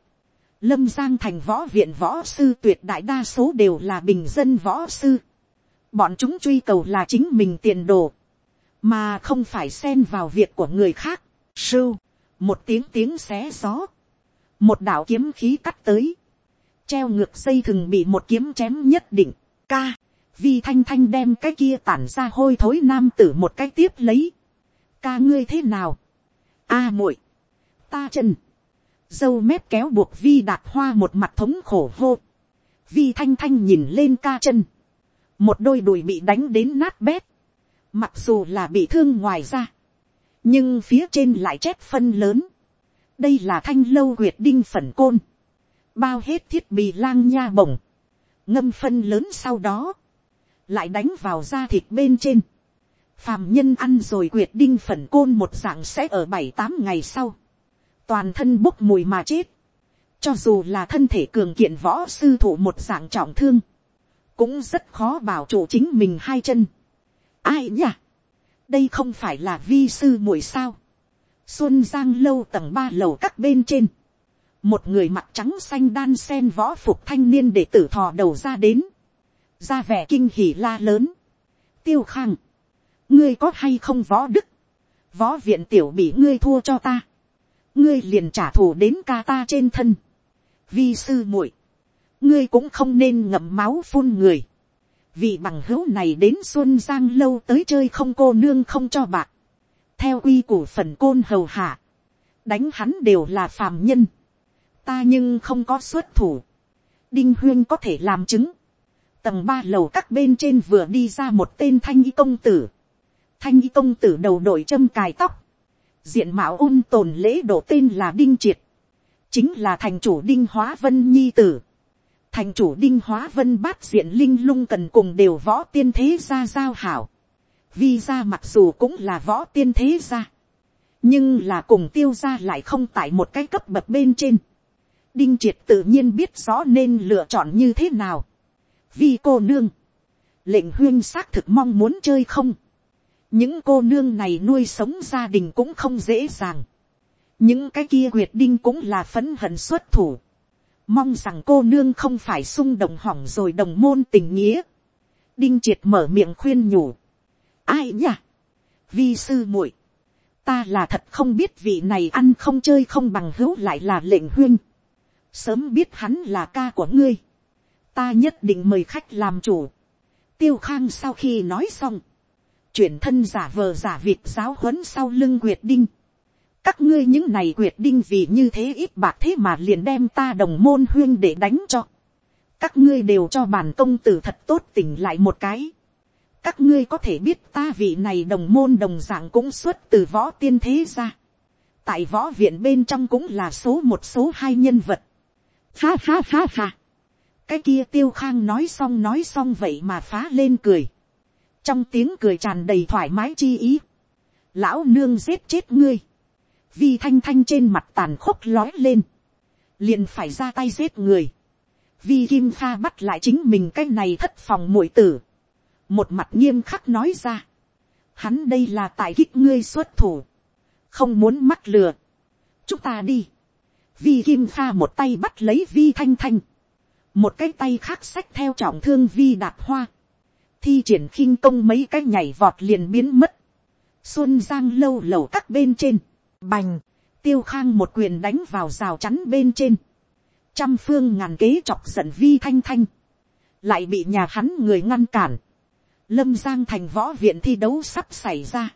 S1: lâm giang thành võ viện võ sư tuyệt đại đa số đều là bình dân võ sư. bọn chúng truy cầu là chính mình tiền đồ, mà không phải xen vào việc của người khác. sưu, một tiếng tiếng xé gió, một đạo kiếm khí cắt tới, treo ngược dây thừng bị một kiếm chém nhất định, ca, vi thanh thanh đem cái kia tản ra hôi thối nam tử một cái tiếp lấy, ca ngươi thế nào, a muội, ta chân, dâu mép kéo buộc vi đạt hoa một mặt thống khổ hô, vi thanh thanh nhìn lên ca chân, một đôi đùi bị đánh đến nát bét, mặc dù là bị thương ngoài ra, nhưng phía trên lại chét phân lớn, đây là thanh lâu quyệt đinh phần côn, bao hết thiết bị lang nha bổng, ngâm phân lớn sau đó, lại đánh vào da thịt bên trên, phàm nhân ăn rồi quyệt đinh phần côn một dạng sẽ ở bảy tám ngày sau, toàn thân bốc mùi mà chết, cho dù là thân thể cường kiện võ sư thủ một dạng trọng thương, cũng rất khó bảo chủ chính mình hai chân. ai nhỉ? đây không phải là vi sư mùi sao. xuân giang lâu tầng ba lầu các bên trên, một người mặt trắng xanh đan sen võ phục thanh niên để tử thò đầu ra đến, ra vẻ kinh hỉ la lớn, tiêu khang, ngươi có hay không võ đức, võ viện tiểu bị ngươi thua cho ta, ngươi liền trả thù đến ca ta trên thân, vi sư muội, ngươi cũng không nên ngậm máu phun người, vì bằng hữu này đến xuân giang lâu tới chơi không cô nương không cho bạc, theo quy củ phần côn hầu hạ, đánh hắn đều là phàm nhân, ta nhưng không có xuất thủ, đinh huyên có thể làm chứng, tầng ba lầu các bên trên vừa đi ra một tên thanh y công tử, thanh y công tử đầu đội châm cài tóc, diện mạo ôn tồn lễ độ tên là đinh triệt, chính là thành chủ đinh hóa vân nhi tử, thành chủ đinh hóa vân bát diện linh lung cần cùng đều võ tiên thế gia giao hảo, vi gia mặc dù cũng là võ tiên thế gia, nhưng là cùng tiêu gia lại không tại một cái cấp bậc bên trên, đinh triệt tự nhiên biết rõ nên lựa chọn như thế nào, vi cô nương, lệnh huyên xác thực mong muốn chơi không, những cô nương này nuôi sống gia đình cũng không dễ dàng. những cái kia huyệt đinh cũng là phấn hận xuất thủ. mong rằng cô nương không phải xung động hỏng rồi đồng môn tình nghĩa. đinh triệt mở miệng khuyên nhủ. ai nhỉ? vi sư muội. ta là thật không biết vị này ăn không chơi không bằng hữu lại là lệnh huyên. sớm biết hắn là ca của ngươi. ta nhất định mời khách làm chủ. tiêu khang sau khi nói xong chuyển thân giả vờ giả vịt giáo huấn sau lưng quyệt đinh. các ngươi những này quyệt đinh vì như thế ít bạc thế mà liền đem ta đồng môn huyên để đánh cho. các ngươi đều cho bản công tử thật tốt tỉnh lại một cái. các ngươi có thể biết ta vị này đồng môn đồng dạng cũng xuất từ võ tiên thế ra. tại võ viện bên trong cũng là số một số hai nhân vật. ha ha ha ha. cái kia tiêu khang nói xong nói xong vậy mà phá lên cười trong tiếng cười tràn đầy thoải mái chi ý, lão nương giết chết ngươi, vi thanh thanh trên mặt tàn khốc lói lên, liền phải ra tay giết người, vi kim pha bắt lại chính mình cái này thất phòng muội tử, một mặt nghiêm khắc nói ra, hắn đây là tại kích ngươi xuất thủ, không muốn mắc lừa, chúng ta đi, vi kim pha một tay bắt lấy vi thanh thanh, một cái tay khác xách theo trọng thương vi đạt hoa, thi triển khinh công mấy cái nhảy vọt liền biến mất, xuân giang lâu lầu các bên trên, bành, tiêu khang một quyền đánh vào rào chắn bên trên, trăm phương ngàn kế chọc giận vi thanh thanh, lại bị nhà hắn người ngăn cản, lâm giang thành võ viện thi đấu sắp xảy ra,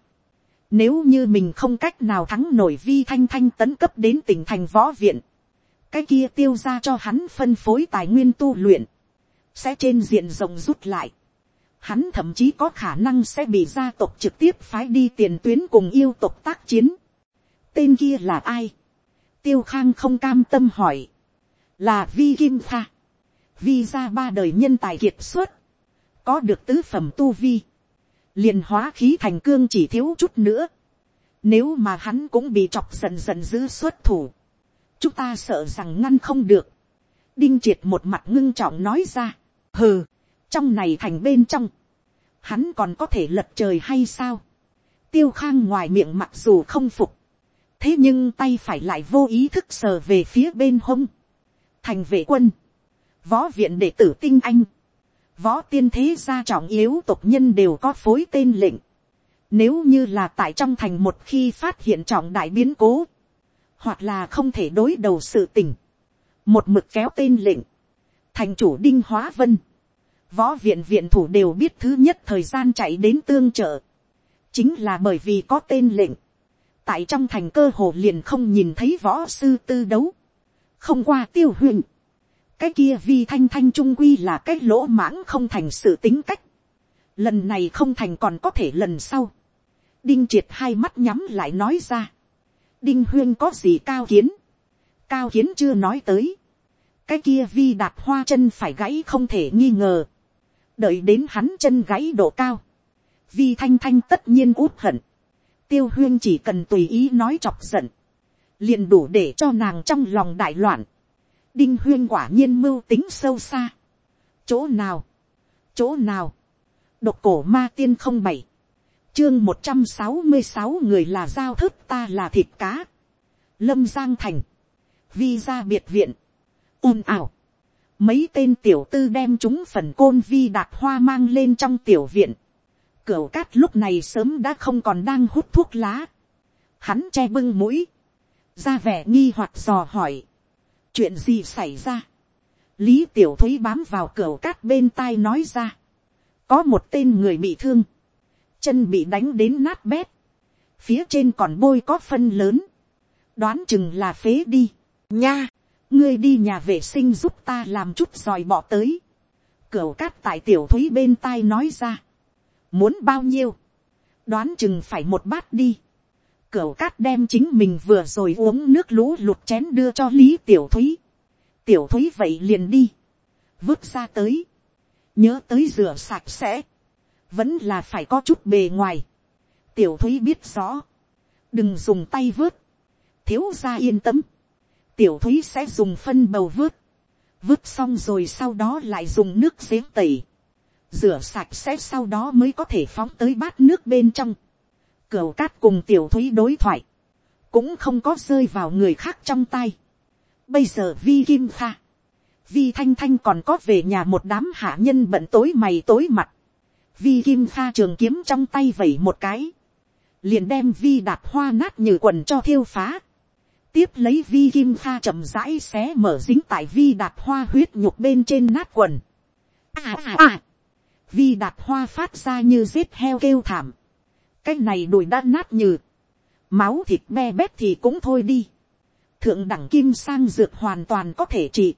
S1: nếu như mình không cách nào thắng nổi vi thanh thanh tấn cấp đến tỉnh thành võ viện, cái kia tiêu ra cho hắn phân phối tài nguyên tu luyện, sẽ trên diện rộng rút lại. Hắn thậm chí có khả năng sẽ bị gia tộc trực tiếp phái đi tiền tuyến cùng yêu tộc tác chiến. Tên kia là ai? Tiêu khang không cam tâm hỏi. Là Vi Kim Pha. Vi ra ba đời nhân tài kiệt xuất. Có được tứ phẩm tu vi. liền hóa khí thành cương chỉ thiếu chút nữa. Nếu mà hắn cũng bị chọc dần dần giữ xuất thủ chúng ta sợ rằng ngăn không được. đinh triệt một mặt ngưng trọng nói ra, hừ, trong này thành bên trong, hắn còn có thể lật trời hay sao. tiêu khang ngoài miệng mặc dù không phục, thế nhưng tay phải lại vô ý thức sờ về phía bên hông. thành vệ quân, võ viện đệ tử tinh anh, võ tiên thế gia trọng yếu tộc nhân đều có phối tên lệnh. Nếu như là tại trong thành một khi phát hiện trọng đại biến cố, hoặc là không thể đối đầu sự tình, một mực kéo tên lệnh, thành chủ đinh hóa vân, võ viện viện thủ đều biết thứ nhất thời gian chạy đến tương trợ, chính là bởi vì có tên lệnh, tại trong thành cơ hồ liền không nhìn thấy võ sư tư đấu, không qua tiêu huyền, cái kia vi thanh thanh trung quy là cái lỗ mãng không thành sự tính cách, lần này không thành còn có thể lần sau, đinh triệt hai mắt nhắm lại nói ra, đinh huyên có gì cao kiến, cao kiến chưa nói tới, cái kia vi đạt hoa chân phải gãy không thể nghi ngờ, đợi đến hắn chân gãy độ cao, vi thanh thanh tất nhiên út hận, tiêu huyên chỉ cần tùy ý nói chọc giận, liền đủ để cho nàng trong lòng đại loạn, đinh huyên quả nhiên mưu tính sâu xa, chỗ nào, chỗ nào, độc cổ ma tiên không bảy, chương một trăm sáu mươi sáu người là giao thức ta là thịt cá. lâm giang thành, vi ra biệt viện, ồn ào mấy tên tiểu tư đem chúng phần côn vi đạp hoa mang lên trong tiểu viện. cửu cát lúc này sớm đã không còn đang hút thuốc lá. hắn che bưng mũi, ra vẻ nghi hoặc dò hỏi. chuyện gì xảy ra. lý tiểu thúy bám vào cửu cát bên tai nói ra. có một tên người bị thương chân bị đánh đến nát bét, phía trên còn bôi có phân lớn, đoán chừng là phế đi, nha, ngươi đi nhà vệ sinh giúp ta làm chút dòi bỏ tới, cửu cát tại tiểu thúy bên tai nói ra, muốn bao nhiêu, đoán chừng phải một bát đi, cửu cát đem chính mình vừa rồi uống nước lũ lụt chén đưa cho lý tiểu thúy, tiểu thúy vậy liền đi, vứt ra tới, nhớ tới rửa sạch sẽ, vẫn là phải có chút bề ngoài. tiểu thúy biết rõ, đừng dùng tay vớt, thiếu ra yên tâm, tiểu thúy sẽ dùng phân bầu vớt, vứt xong rồi sau đó lại dùng nước giếng tẩy, rửa sạch sẽ sau đó mới có thể phóng tới bát nước bên trong. Cửu cát cùng tiểu thúy đối thoại, cũng không có rơi vào người khác trong tay. Bây giờ vi kim kha, vi thanh thanh còn có về nhà một đám hạ nhân bận tối mày tối mặt. Vi kim pha trường kiếm trong tay vẩy một cái, liền đem vi đạp hoa nát như quần cho thiêu phá, tiếp lấy vi kim pha chậm rãi xé mở dính tại vi đạt hoa huyết nhục bên trên nát quần. À à à, vi đạt hoa phát ra như giết heo kêu thảm, cái này đùi đã nát như, máu thịt me bét thì cũng thôi đi, thượng đẳng kim sang dược hoàn toàn có thể trị,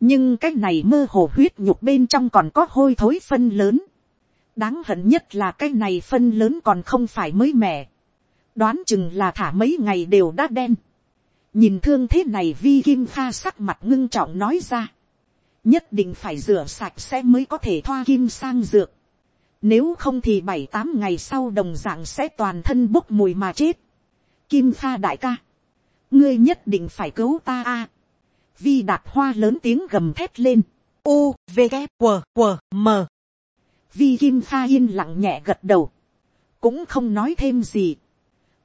S1: nhưng cái này mơ hồ huyết nhục bên trong còn có hôi thối phân lớn, đáng hận nhất là cái này phân lớn còn không phải mới mẻ. đoán chừng là thả mấy ngày đều đã đen nhìn thương thế này vi kim pha sắc mặt ngưng trọng nói ra. nhất định phải rửa sạch sẽ mới có thể thoa kim sang dược. nếu không thì bảy tám ngày sau đồng dạng sẽ toàn thân bốc mùi mà chết. kim pha đại ca. ngươi nhất định phải cứu ta a. vi đạt hoa lớn tiếng gầm thét lên. u v g q q m vi kim pha yên lặng nhẹ gật đầu, cũng không nói thêm gì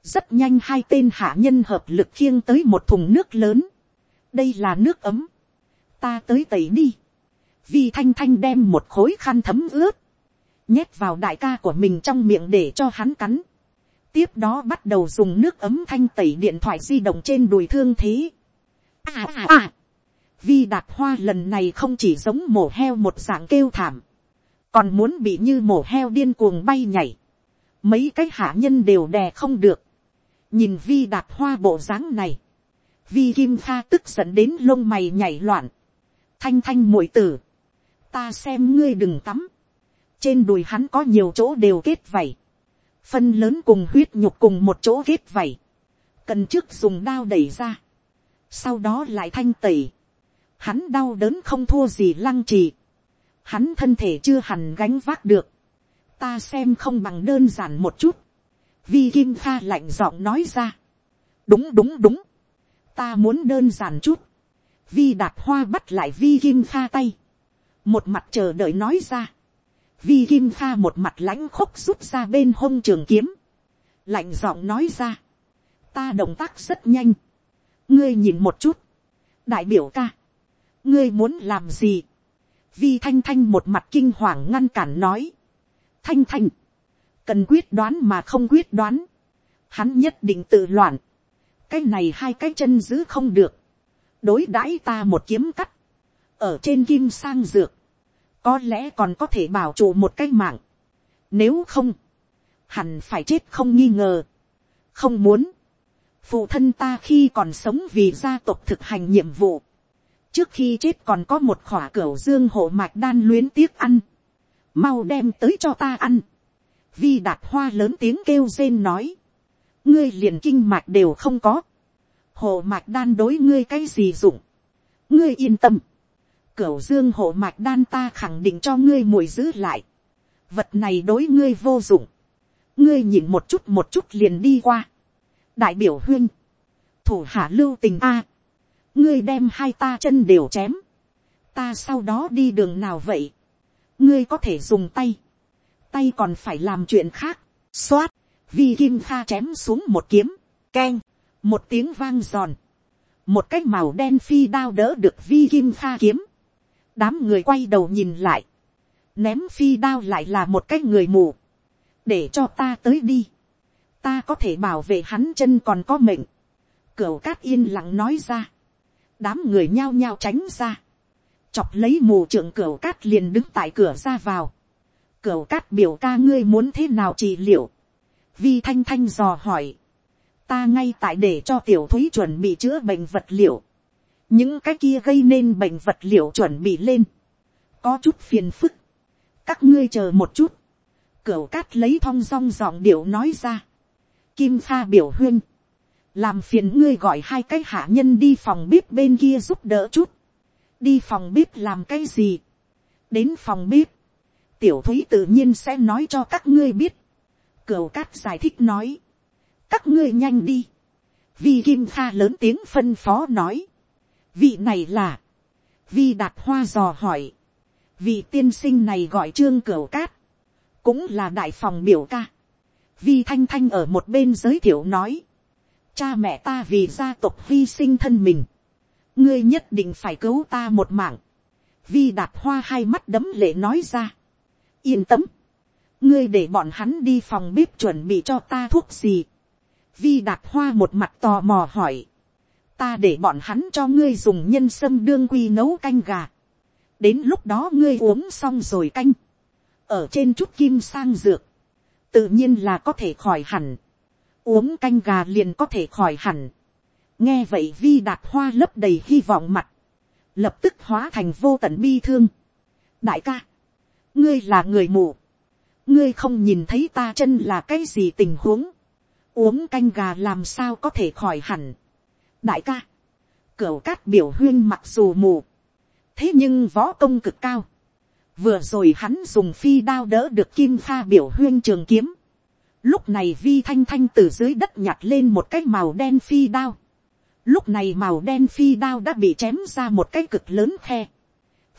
S1: rất nhanh hai tên hạ nhân hợp lực khiêng tới một thùng nước lớn, đây là nước ấm, ta tới tẩy đi, vi thanh thanh đem một khối khăn thấm ướt, nhét vào đại ca của mình trong miệng để cho hắn cắn, tiếp đó bắt đầu dùng nước ấm thanh tẩy điện thoại di động trên đùi thương thế. À à à, vi đạt hoa lần này không chỉ giống mổ heo một dạng kêu thảm, còn muốn bị như mổ heo điên cuồng bay nhảy, mấy cái hạ nhân đều đè không được, nhìn vi đạp hoa bộ dáng này, vi kim pha tức giận đến lông mày nhảy loạn, thanh thanh muội tử, ta xem ngươi đừng tắm, trên đùi hắn có nhiều chỗ đều kết vảy, phân lớn cùng huyết nhục cùng một chỗ kết vảy, cần trước dùng đao đẩy ra, sau đó lại thanh tẩy, hắn đau đớn không thua gì lăng trì, hắn thân thể chưa hẳn gánh vác được, ta xem không bằng đơn giản một chút, vi kim Kha lạnh giọng nói ra, đúng đúng đúng, ta muốn đơn giản chút, vi đạt hoa bắt lại vi kim Kha tay, một mặt chờ đợi nói ra, vi kim Kha một mặt lãnh khúc rút ra bên hông trường kiếm, lạnh giọng nói ra, ta động tác rất nhanh, ngươi nhìn một chút, đại biểu ca, ngươi muốn làm gì, vi thanh thanh một mặt kinh hoàng ngăn cản nói, thanh thanh, cần quyết đoán mà không quyết đoán, hắn nhất định tự loạn, cái này hai cái chân giữ không được, đối đãi ta một kiếm cắt, ở trên kim sang dược, có lẽ còn có thể bảo trụ một cái mạng, nếu không, hẳn phải chết không nghi ngờ, không muốn, phụ thân ta khi còn sống vì gia tộc thực hành nhiệm vụ, trước khi chết còn có một khỏa cửa dương hộ mạch đan luyến tiếc ăn, mau đem tới cho ta ăn, vi đạt hoa lớn tiếng kêu rên nói, ngươi liền kinh mạch đều không có, hộ mạch đan đối ngươi cái gì dụng, ngươi yên tâm, cửu dương hộ mạch đan ta khẳng định cho ngươi mùi giữ lại, vật này đối ngươi vô dụng, ngươi nhìn một chút một chút liền đi qua, đại biểu huyên, thủ hạ lưu tình a, ngươi đem hai ta chân đều chém, ta sau đó đi đường nào vậy, ngươi có thể dùng tay, tay còn phải làm chuyện khác, x o á t vi kim pha chém xuống một kiếm, k e n một tiếng vang giòn, một cái màu đen phi đao đỡ được vi kim pha kiếm, đám người quay đầu nhìn lại, ném phi đao lại là một cái người mù, để cho ta tới đi, ta có thể bảo vệ hắn chân còn có mệnh, cửu cát yên lặng nói ra, đám người nhao nhao tránh ra, chọc lấy mù trưởng cửu cát liền đứng tại cửa ra vào, Cửu cát biểu ca ngươi muốn thế nào trị liệu? Vi thanh thanh dò hỏi. Ta ngay tại để cho tiểu thúy chuẩn bị chữa bệnh vật liệu. Những cái kia gây nên bệnh vật liệu chuẩn bị lên. Có chút phiền phức. Các ngươi chờ một chút. Cửu cát lấy thong song giọng điệu nói ra. Kim pha biểu huyên. Làm phiền ngươi gọi hai cái hạ nhân đi phòng bếp bên kia giúp đỡ chút. Đi phòng bếp làm cái gì? Đến phòng bếp tiểu thúy tự nhiên sẽ nói cho các ngươi biết. Cửu cát giải thích nói. Các ngươi nhanh đi. Vi Kim Kha lớn tiếng phân phó nói. Vị này là. Vi Đạt Hoa dò hỏi. Vị tiên sinh này gọi Trương Cửu Cát. Cũng là đại phòng biểu ca. Vi Thanh Thanh ở một bên giới thiệu nói. Cha mẹ ta vì gia tộc hy sinh thân mình. Ngươi nhất định phải cứu ta một mạng. Vi Đạt Hoa hai mắt đấm lệ nói ra yên tâm, ngươi để bọn hắn đi phòng bếp chuẩn bị cho ta thuốc gì. Vi đạt hoa một mặt tò mò hỏi, ta để bọn hắn cho ngươi dùng nhân sâm đương quy nấu canh gà. đến lúc đó ngươi uống xong rồi canh, ở trên chút kim sang dược, tự nhiên là có thể khỏi hẳn. uống canh gà liền có thể khỏi hẳn. nghe vậy vi đạt hoa lấp đầy hy vọng mặt, lập tức hóa thành vô tận bi thương. đại ca, ngươi là người mù, ngươi không nhìn thấy ta chân là cái gì tình huống, uống canh gà làm sao có thể khỏi hẳn. đại ca, cửu cát biểu huyên mặc dù mù, thế nhưng võ công cực cao, vừa rồi hắn dùng phi đao đỡ được kim pha biểu huyên trường kiếm, lúc này vi thanh thanh từ dưới đất nhặt lên một cái màu đen phi đao, lúc này màu đen phi đao đã bị chém ra một cái cực lớn khe,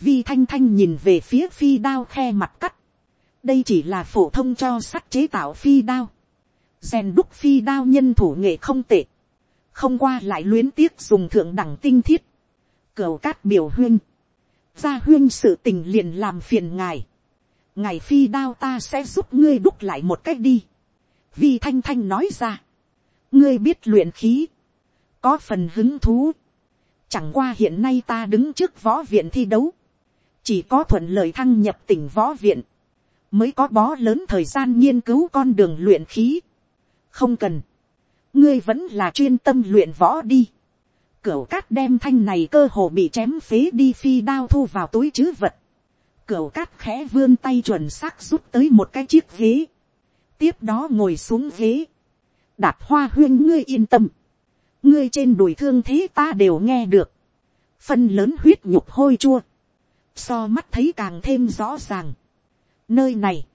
S1: vi thanh thanh nhìn về phía phi đao khe mặt cắt. đây chỉ là phổ thông cho sắt chế tạo phi đao. rèn đúc phi đao nhân thủ nghệ không tệ. không qua lại luyến tiếc dùng thượng đẳng tinh thiết. cửu cát biểu huyên, gia huyên sự tình liền làm phiền ngài, ngài phi đao ta sẽ giúp ngươi đúc lại một cách đi, vi thanh thanh nói ra, ngươi biết luyện khí, có phần hứng thú, chẳng qua hiện nay ta đứng trước võ viện thi đấu, chỉ có thuận lợi thăng nhập tỉnh võ viện, mới có bó lớn thời gian nghiên cứu con đường luyện khí. không cần, ngươi vẫn là chuyên tâm luyện võ đi. Cửu cát đem thanh này cơ hồ bị chém phế đi phi đao thu vào túi chứ vật. Cửu cát khẽ vươn tay chuẩn xác rút tới một cái chiếc ghế. Tiếp đó ngồi xuống ghế. đạp hoa huyên ngươi yên tâm. Ngươi trên đùi thương thế ta đều nghe được. Phân lớn huyết nhục hôi chua. So mắt thấy càng thêm rõ ràng. Nơi này.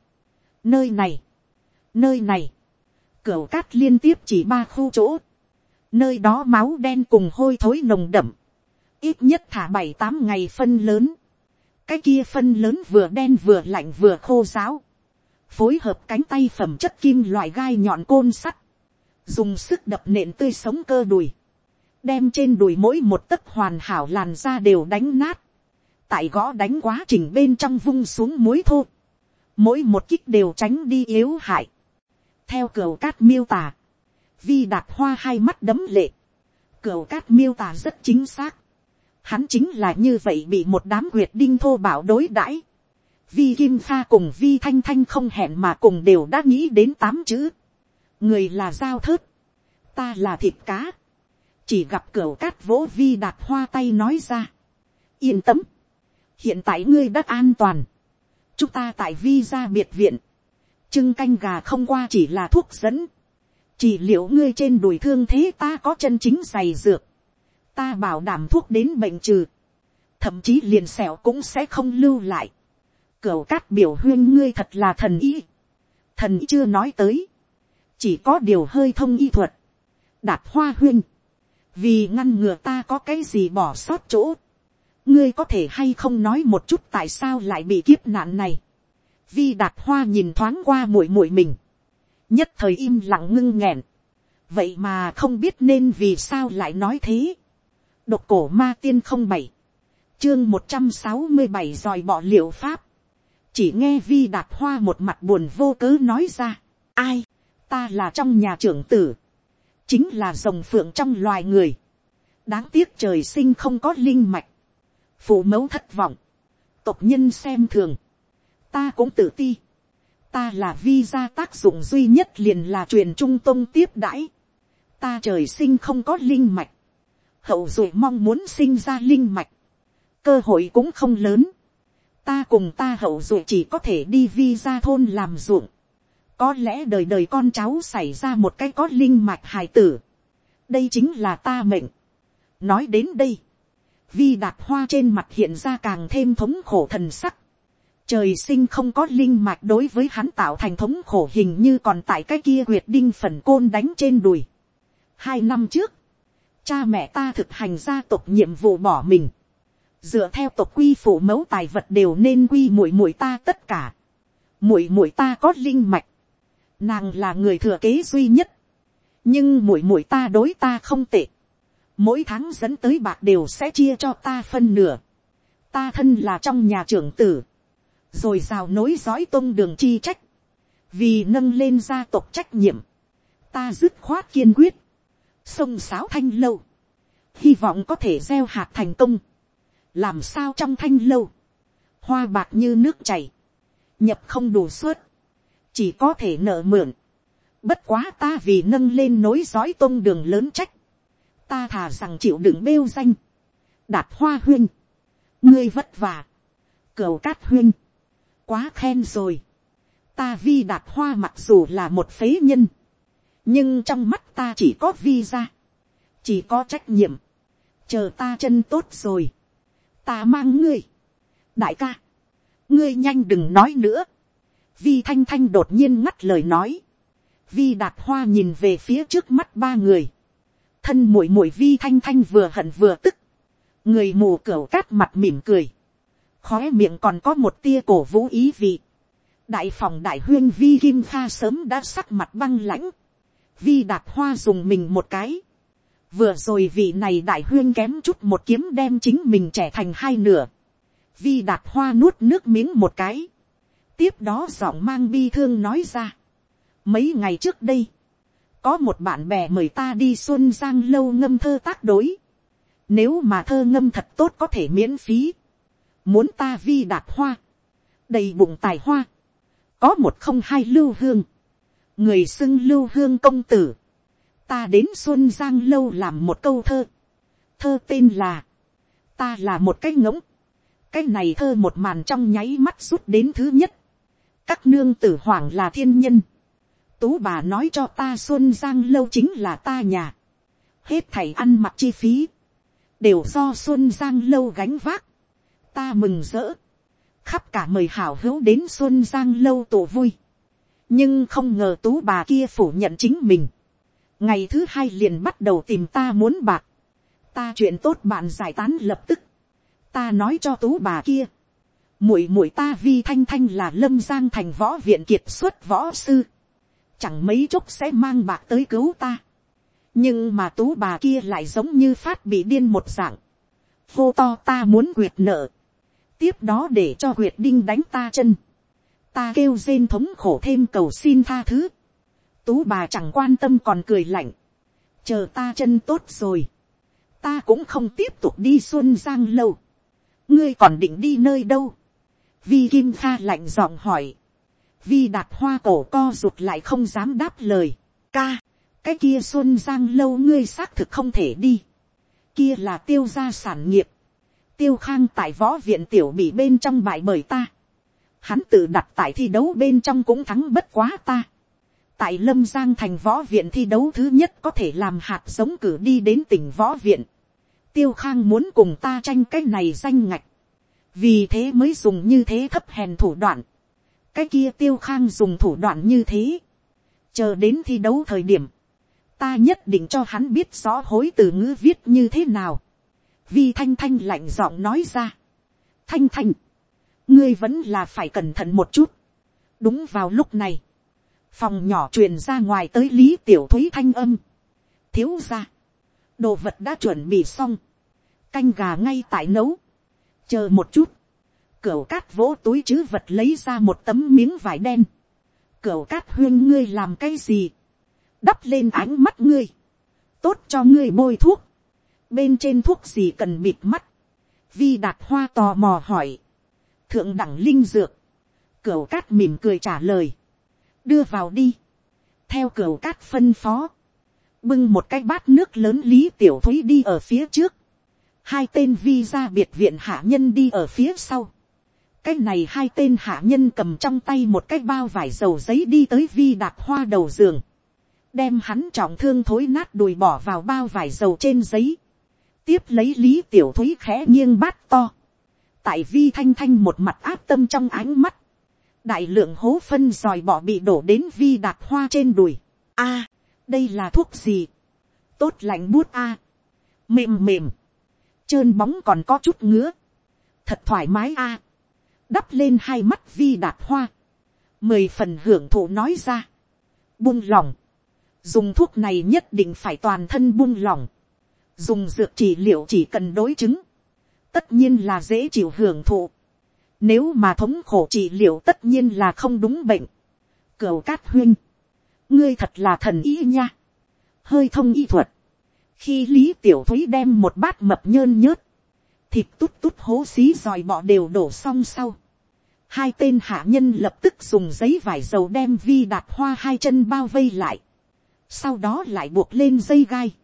S1: Nơi này. Nơi này cửa cát liên tiếp chỉ ba khu chỗ. Nơi đó máu đen cùng hôi thối nồng đậm. Ít nhất thả bảy, tám ngày phân lớn. Cái kia phân lớn vừa đen vừa lạnh vừa khô ráo. Phối hợp cánh tay phẩm chất kim loại gai nhọn côn sắt. Dùng sức đập nện tươi sống cơ đùi. Đem trên đùi mỗi một tấc hoàn hảo làn da đều đánh nát. Tại gõ đánh quá trình bên trong vung xuống muối thô. Mỗi một kích đều tránh đi yếu hại. Theo cửa cát miêu tả, vi đạt hoa hai mắt đấm lệ, cửa cát miêu tả rất chính xác, hắn chính là như vậy bị một đám quyệt đinh thô bảo đối đãi, vi kim pha cùng vi thanh thanh không hẹn mà cùng đều đã nghĩ đến tám chữ, người là dao thớt, ta là thịt cá, chỉ gặp cửa cát vỗ vi đạt hoa tay nói ra, yên tâm, hiện tại ngươi đã an toàn, chúng ta tại vi ra biệt viện, Trưng canh gà không qua chỉ là thuốc dẫn. Chỉ liệu ngươi trên đùi thương thế ta có chân chính dày dược. Ta bảo đảm thuốc đến bệnh trừ. Thậm chí liền sẹo cũng sẽ không lưu lại. Cửu cát biểu huyên ngươi thật là thần ý. Thần ý chưa nói tới. Chỉ có điều hơi thông y thuật. đạp hoa huyên. Vì ngăn ngừa ta có cái gì bỏ sót chỗ. Ngươi có thể hay không nói một chút tại sao lại bị kiếp nạn này? Vi đạt hoa nhìn thoáng qua muội muội mình, nhất thời im lặng ngưng nghẹn, vậy mà không biết nên vì sao lại nói thế. độc cổ ma tiên không bảy, chương một trăm sáu mươi bảy dòi bỏ liệu pháp, chỉ nghe vi đạt hoa một mặt buồn vô cớ nói ra, ai, ta là trong nhà trưởng tử, chính là rồng phượng trong loài người, đáng tiếc trời sinh không có linh mạch, phụ mẫu thất vọng, tộc nhân xem thường, ta cũng tự ti. ta là vi gia tác dụng duy nhất liền là truyền trung tông tiếp đãi. ta trời sinh không có linh mạch. hậu duệ mong muốn sinh ra linh mạch. cơ hội cũng không lớn. ta cùng ta hậu duệ chỉ có thể đi vi ra thôn làm ruộng. có lẽ đời đời con cháu xảy ra một cái có linh mạch hài tử. đây chính là ta mệnh. nói đến đây vi đạt hoa trên mặt hiện ra càng thêm thống khổ thần sắc trời sinh không có linh mạch đối với hắn tạo thành thống khổ hình như còn tại cái kia huyệt đinh phần côn đánh trên đùi. hai năm trước, cha mẹ ta thực hành gia tộc nhiệm vụ bỏ mình. dựa theo tộc quy phủ mẫu tài vật đều nên quy mũi mũi ta tất cả. mũi mũi ta có linh mạch. nàng là người thừa kế duy nhất. nhưng mũi mũi ta đối ta không tệ mỗi tháng dẫn tới bạc đều sẽ chia cho ta phân nửa. ta thân là trong nhà trưởng tử. Rồi rào nối dõi tôn đường chi trách, vì nâng lên gia tộc trách nhiệm, ta dứt khoát kiên quyết, sông sáo thanh lâu, hy vọng có thể gieo hạt thành công, làm sao trong thanh lâu, hoa bạc như nước chảy, nhập không đủ suốt, chỉ có thể nợ mượn, bất quá ta vì nâng lên nối dõi tôn đường lớn trách, ta thà rằng chịu đựng bêu danh, đạt hoa huyên, ngươi vất vả, cửu cát huyên, quá khen rồi. Ta vi đạt hoa mặc dù là một phế nhân. Nhưng trong mắt ta chỉ có vi ra. Chỉ có trách nhiệm. Chờ ta chân tốt rồi. Ta mang ngươi. Đại ca. Ngươi nhanh đừng nói nữa. Vi thanh thanh đột nhiên ngắt lời nói. Vi đạt hoa nhìn về phía trước mắt ba người. Thân muội muội vi thanh thanh vừa hận vừa tức. Người mù cửa cát mặt mỉm cười khóe miệng còn có một tia cổ vũ ý vị. đại phòng đại huyên vi kim kha sớm đã sắc mặt băng lãnh. vi đạt hoa dùng mình một cái. vừa rồi vị này đại huyên kém chút một kiếm đem chính mình trẻ thành hai nửa, vi đạt hoa nuốt nước miếng một cái, tiếp đó giọng mang bi thương nói ra, mấy ngày trước đây, có một bạn bè mời ta đi xuân giang lâu ngâm thơ tác đối, nếu mà thơ ngâm thật tốt có thể miễn phí, muốn ta vi đạt hoa, đầy bụng tài hoa, có một không hai lưu hương, người xưng lưu hương công tử, ta đến xuân giang lâu làm một câu thơ, thơ tên là, ta là một cái ngỗng, cái này thơ một màn trong nháy mắt rút đến thứ nhất, các nương tử hoàng là thiên nhân, tú bà nói cho ta xuân giang lâu chính là ta nhà, hết thầy ăn mặc chi phí, đều do xuân giang lâu gánh vác, ta mừng rỡ, khắp cả mời hảo hữu đến xuân giang lâu tổ vui, nhưng không ngờ tú bà kia phủ nhận chính mình, ngày thứ hai liền bắt đầu tìm ta muốn bạc, ta chuyện tốt bạn giải tán lập tức, ta nói cho tú bà kia, muội muội ta vi thanh thanh là lâm giang thành võ viện kiệt xuất võ sư, chẳng mấy chốc sẽ mang bạc tới cứu ta, nhưng mà tú bà kia lại giống như phát bị điên một dạng, vô to ta muốn quyệt nợ, tiếp đó để cho quyệt đinh đánh ta chân, ta kêu rên thống khổ thêm cầu xin tha thứ, tú bà chẳng quan tâm còn cười lạnh, chờ ta chân tốt rồi, ta cũng không tiếp tục đi xuân giang lâu, ngươi còn định đi nơi đâu, vi kim kha lạnh giọng hỏi, vi đặt hoa cổ co rụt lại không dám đáp lời, ca, cái kia xuân giang lâu ngươi xác thực không thể đi, kia là tiêu gia sản nghiệp, tiêu khang tại võ viện tiểu bị bên trong bại bởi ta, hắn tự đặt tại thi đấu bên trong cũng thắng bất quá ta, tại lâm giang thành võ viện thi đấu thứ nhất có thể làm hạt giống cử đi đến tỉnh võ viện, tiêu khang muốn cùng ta tranh cái này danh ngạch, vì thế mới dùng như thế thấp hèn thủ đoạn, cái kia tiêu khang dùng thủ đoạn như thế, chờ đến thi đấu thời điểm, ta nhất định cho hắn biết rõ hối từ ngữ viết như thế nào, vi thanh thanh lạnh giọng nói ra, thanh thanh, ngươi vẫn là phải cẩn thận một chút, đúng vào lúc này, phòng nhỏ truyền ra ngoài tới lý tiểu thúy thanh âm, thiếu ra, đồ vật đã chuẩn bị xong, canh gà ngay tại nấu, chờ một chút, cửu cát vỗ túi chứ vật lấy ra một tấm miếng vải đen, cửu cát huyên ngươi làm cái gì, đắp lên ánh mắt ngươi, tốt cho ngươi bôi thuốc, bên trên thuốc gì cần bịt mắt, vi đạt hoa tò mò hỏi, thượng đẳng linh dược, cửu cát mỉm cười trả lời, đưa vào đi, theo cửu cát phân phó, bưng một cái bát nước lớn lý tiểu thúy đi ở phía trước, hai tên vi ra biệt viện hạ nhân đi ở phía sau, cái này hai tên hạ nhân cầm trong tay một cái bao vải dầu giấy đi tới vi đạp hoa đầu giường, đem hắn trọng thương thối nát đùi bỏ vào bao vải dầu trên giấy, tiếp lấy lý tiểu thúy khẽ nghiêng bát to, tại vi thanh thanh một mặt áp tâm trong ánh mắt, đại lượng hố phân dòi bỏ bị đổ đến vi đạp hoa trên đùi. a, đây là thuốc gì, tốt lạnh bút a, mềm mềm, trơn bóng còn có chút ngứa, thật thoải mái a, đắp lên hai mắt vi đạt hoa, mười phần hưởng thụ nói ra, buông lỏng, dùng thuốc này nhất định phải toàn thân buông lỏng, dùng dược trị liệu chỉ cần đối chứng, tất nhiên là dễ chịu hưởng thụ, nếu mà thống khổ trị liệu tất nhiên là không đúng bệnh, cửu cát huyên, ngươi thật là thần ý nha, hơi thông y thuật, khi lý tiểu thúy đem một bát mập nhơn nhớt, thịt tút tút hố xí dòi bọ đều đổ xong sau. Hai tên hạ nhân lập tức dùng giấy vải dầu đem vi đạt hoa hai chân bao vây lại. Sau đó lại buộc lên dây gai.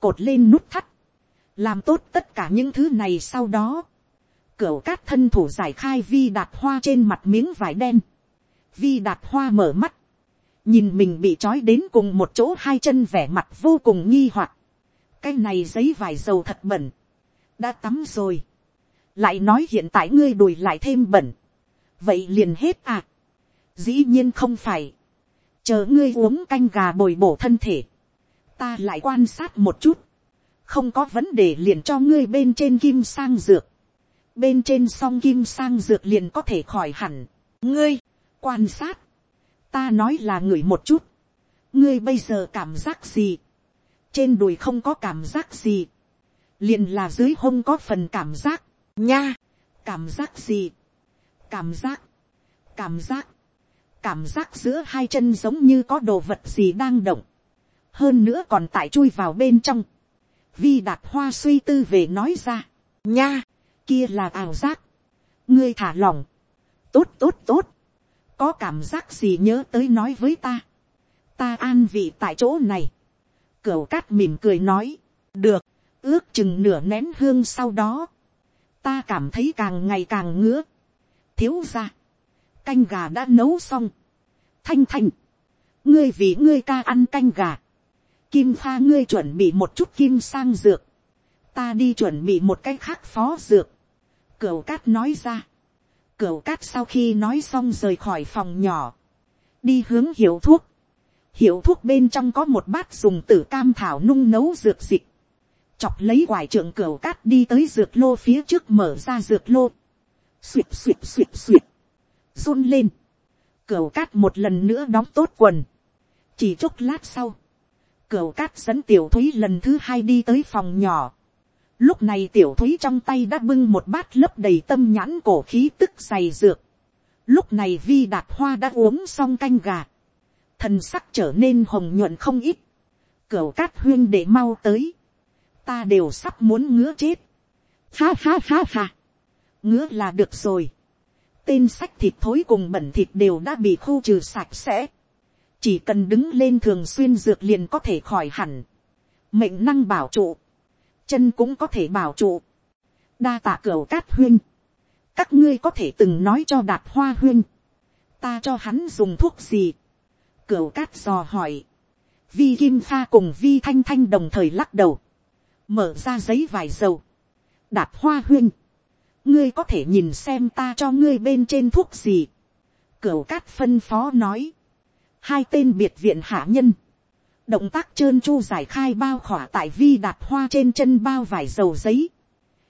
S1: Cột lên nút thắt. Làm tốt tất cả những thứ này sau đó. Cửu cát thân thủ giải khai vi đạt hoa trên mặt miếng vải đen. Vi đạt hoa mở mắt. Nhìn mình bị trói đến cùng một chỗ hai chân vẻ mặt vô cùng nghi hoặc Cái này giấy vải dầu thật bẩn đã tắm rồi, lại nói hiện tại ngươi đùi lại thêm bẩn, vậy liền hết à. dĩ nhiên không phải, chờ ngươi uống canh gà bồi bổ thân thể, ta lại quan sát một chút, không có vấn đề liền cho ngươi bên trên kim sang dược, bên trên song kim sang dược liền có thể khỏi hẳn, ngươi, quan sát, ta nói là người một chút, ngươi bây giờ cảm giác gì, trên đùi không có cảm giác gì, liền là dưới hông có phần cảm giác, nha, cảm giác gì, cảm giác, cảm giác, cảm giác giữa hai chân giống như có đồ vật gì đang động, hơn nữa còn tại chui vào bên trong, vi đạt hoa suy tư về nói ra, nha, kia là ảo giác, ngươi thả lòng, tốt tốt tốt, có cảm giác gì nhớ tới nói với ta, ta an vị tại chỗ này, cửu cát mỉm cười nói, được, ước chừng nửa nén hương sau đó, ta cảm thấy càng ngày càng ngứa, thiếu ra, canh gà đã nấu xong, thanh thanh, ngươi vì ngươi ca ăn canh gà, kim pha ngươi chuẩn bị một chút kim sang dược, ta đi chuẩn bị một cái khác phó dược, cửu cát nói ra, cửu cát sau khi nói xong rời khỏi phòng nhỏ, đi hướng hiệu thuốc, hiệu thuốc bên trong có một bát dùng tử cam thảo nung nấu dược dịch, chọc lấy quải trưởng cửu cát đi tới dược lô phía trước mở ra dược lô, Xuyệt xuyệt xuyệt xuyệt. run lên, cửu cát một lần nữa đóng tốt quần, chỉ chốc lát sau, cửu cát dẫn tiểu thúy lần thứ hai đi tới phòng nhỏ, lúc này tiểu thúy trong tay đã bưng một bát lấp đầy tâm nhãn cổ khí tức dày dược, lúc này vi đạt hoa đã uống xong canh gà, thần sắc trở nên hồng nhuận không ít, cửu cát huyên để mau tới, ta đều sắp muốn ngứa chết, ha ha ha ha, ngứa là được rồi, tên sách thịt thối cùng bẩn thịt đều đã bị khu trừ sạch sẽ, chỉ cần đứng lên thường xuyên dược liền có thể khỏi hẳn, mệnh năng bảo trụ, chân cũng có thể bảo trụ, đa tạ cửa cát huyên, các ngươi có thể từng nói cho đạt hoa huyên, ta cho hắn dùng thuốc gì, cửa cát dò hỏi, vi kim pha cùng vi thanh thanh đồng thời lắc đầu, mở ra giấy vải dầu, đạp hoa huyên, ngươi có thể nhìn xem ta cho ngươi bên trên thuốc gì, cửa cát phân phó nói, hai tên biệt viện hạ nhân, động tác trơn chu giải khai bao khỏa tại vi đạp hoa trên chân bao vải dầu giấy,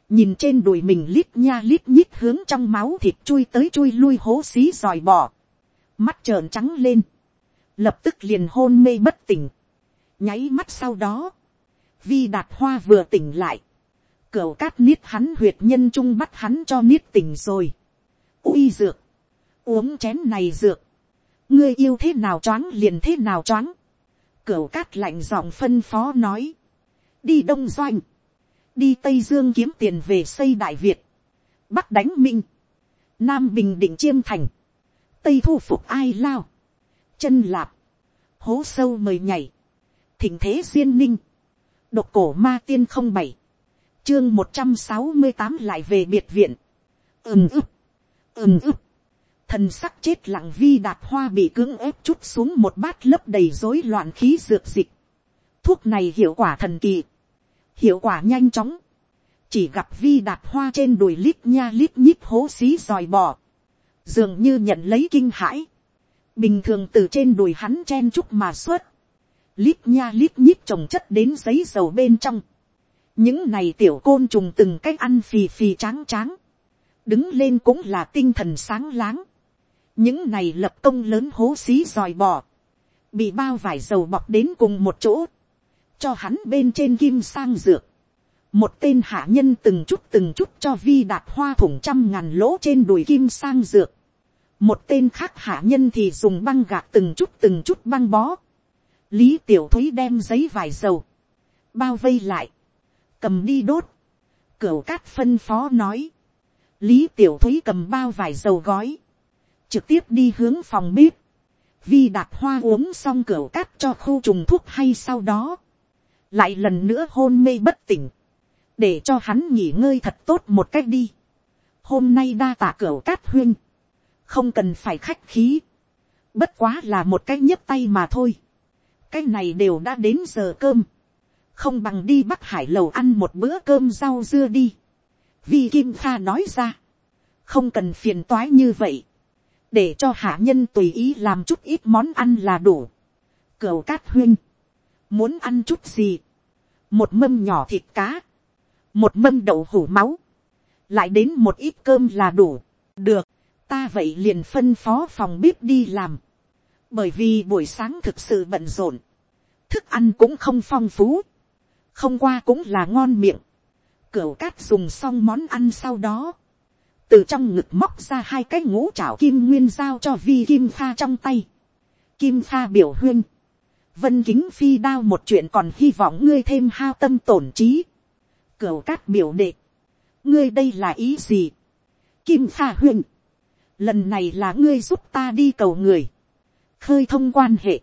S1: nhìn trên đùi mình lít nha lít nhít hướng trong máu thịt chui tới chui lui hố xí dòi bỏ, mắt trợn trắng lên, lập tức liền hôn mê bất tỉnh, nháy mắt sau đó, vi đạt hoa vừa tỉnh lại, cửa cát niết hắn huyệt nhân trung bắt hắn cho niết tỉnh rồi, uy dược, uống chén này dược, ngươi yêu thế nào choáng liền thế nào choáng, cửu cát lạnh giọng phân phó nói, đi đông doanh, đi tây dương kiếm tiền về xây đại việt, bắc đánh minh, nam bình định chiêm thành, tây thu phục ai lao, chân lạp, hố sâu mời nhảy, thỉnh thế duyên ninh, độc cổ ma tiên không bảy, chương một trăm sáu mươi tám lại về biệt viện, ừm ức, ừm ức, thần sắc chết lặng vi đạt hoa bị cưỡng ép chút xuống một bát lấp đầy rối loạn khí dược dịch. Thuốc này hiệu quả thần kỳ. Hiệu quả nhanh chóng. Chỉ gặp vi đạt hoa trên đùi lít nha lít nhít hố xí dòi bò. Dường như nhận lấy kinh hãi. Bình thường từ trên đùi hắn chen chúc mà xuất. Lít nha lít nhít trồng chất đến giấy dầu bên trong. Những này tiểu côn trùng từng cách ăn phì phì tráng tráng. Đứng lên cũng là tinh thần sáng láng. Những này lập công lớn hố xí dòi bò, bị bao vải dầu bọc đến cùng một chỗ, cho hắn bên trên kim sang dược, một tên hạ nhân từng chút từng chút cho vi đạt hoa thủng trăm ngàn lỗ trên đùi kim sang dược, một tên khác hạ nhân thì dùng băng gạc từng chút từng chút băng bó, lý tiểu thúy đem giấy vải dầu, bao vây lại, cầm đi đốt, cửa cát phân phó nói, lý tiểu thúy cầm bao vải dầu gói, trực tiếp đi hướng phòng bếp, vi đặt hoa uống xong cửa cát cho khu trùng thuốc hay sau đó, lại lần nữa hôn mê bất tỉnh, để cho hắn nghỉ ngơi thật tốt một cách đi. hôm nay đa tạ cửa cát huyên, không cần phải khách khí, bất quá là một cái nhấp tay mà thôi, cái này đều đã đến giờ cơm, không bằng đi bắc hải lầu ăn một bữa cơm rau dưa đi, vi kim pha nói ra, không cần phiền toái như vậy, để cho hạ nhân tùy ý làm chút ít món ăn là đủ. Cửu cát huyên, muốn ăn chút gì, một mâm nhỏ thịt cá, một mâm đậu hủ máu, lại đến một ít cơm là đủ, được, ta vậy liền phân phó phòng bếp đi làm, bởi vì buổi sáng thực sự bận rộn, thức ăn cũng không phong phú, không qua cũng là ngon miệng, cửa cát dùng xong món ăn sau đó, từ trong ngực móc ra hai cái ngũ trảo kim nguyên giao cho vi kim pha trong tay, kim pha biểu huyên, vân kính phi đao một chuyện còn hy vọng ngươi thêm hao tâm tổn trí, cửa cát biểu đệ, ngươi đây là ý gì, kim pha huyên, lần này là ngươi giúp ta đi cầu người, khơi thông quan hệ,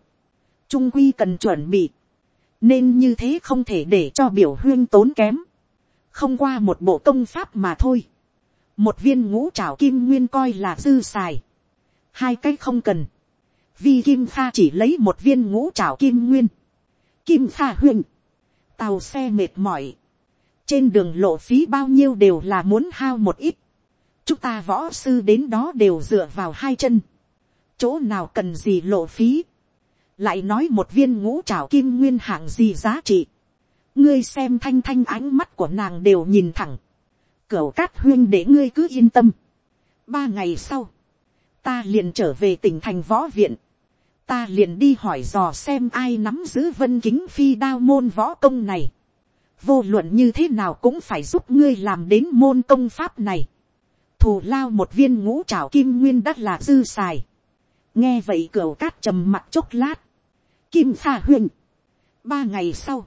S1: trung quy cần chuẩn bị, nên như thế không thể để cho biểu huyên tốn kém, không qua một bộ công pháp mà thôi, một viên ngũ trảo kim nguyên coi là dư xài, hai cái không cần, vi kim pha chỉ lấy một viên ngũ trảo kim nguyên, kim pha huyên, tàu xe mệt mỏi, trên đường lộ phí bao nhiêu đều là muốn hao một ít, chúng ta võ sư đến đó đều dựa vào hai chân, chỗ nào cần gì lộ phí, lại nói một viên ngũ trảo kim nguyên hạng gì giá trị, ngươi xem thanh thanh ánh mắt của nàng đều nhìn thẳng, cửu cát huyên để ngươi cứ yên tâm. ba ngày sau, ta liền trở về tỉnh thành võ viện, ta liền đi hỏi dò xem ai nắm giữ vân kính phi đao môn võ công này. vô luận như thế nào cũng phải giúp ngươi làm đến môn công pháp này. thù lao một viên ngũ trảo kim nguyên đất là dư xài nghe vậy cửa cát trầm mặt chốc lát. kim pha huyên. ba ngày sau,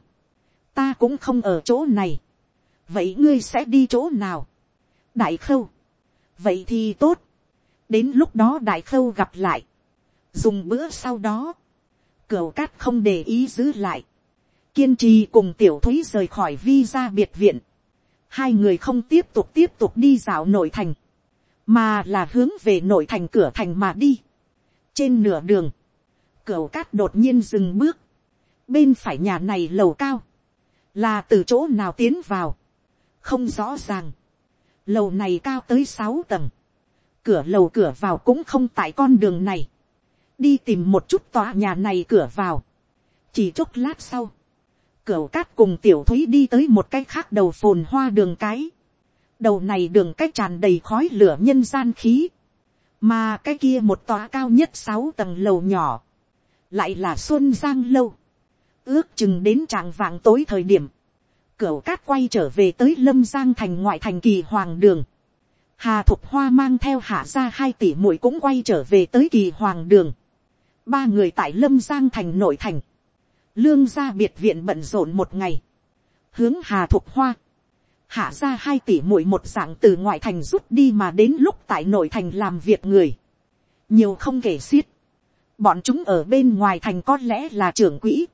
S1: ta cũng không ở chỗ này. vậy ngươi sẽ đi chỗ nào. đại khâu. vậy thì tốt. đến lúc đó đại khâu gặp lại. dùng bữa sau đó, cửa cát không để ý giữ lại. kiên trì cùng tiểu thúy rời khỏi vi ra biệt viện. hai người không tiếp tục tiếp tục đi dạo nội thành, mà là hướng về nội thành cửa thành mà đi trên nửa đường, cửa cát đột nhiên dừng bước. bên phải nhà này lầu cao, là từ chỗ nào tiến vào, không rõ ràng, lầu này cao tới sáu tầng, cửa lầu cửa vào cũng không tại con đường này, đi tìm một chút tòa nhà này cửa vào, chỉ chốc lát sau, cửa cát cùng tiểu thúy đi tới một cái khác đầu phồn hoa đường cái, đầu này đường cái tràn đầy khói lửa nhân gian khí, mà cái kia một tòa cao nhất sáu tầng lầu nhỏ, lại là xuân giang lâu, ước chừng đến trạng vạng tối thời điểm, cửu cát quay trở về tới lâm giang thành ngoại thành kỳ hoàng đường. hà thục hoa mang theo hạ ra hai tỷ muội cũng quay trở về tới kỳ hoàng đường. ba người tại lâm giang thành nội thành. lương gia biệt viện bận rộn một ngày. hướng hà thục hoa hạ ra hai tỷ muội một dạng từ ngoại thành rút đi mà đến lúc tại nội thành làm việc người. nhiều không kể xiết. bọn chúng ở bên ngoài thành có lẽ là trưởng quỹ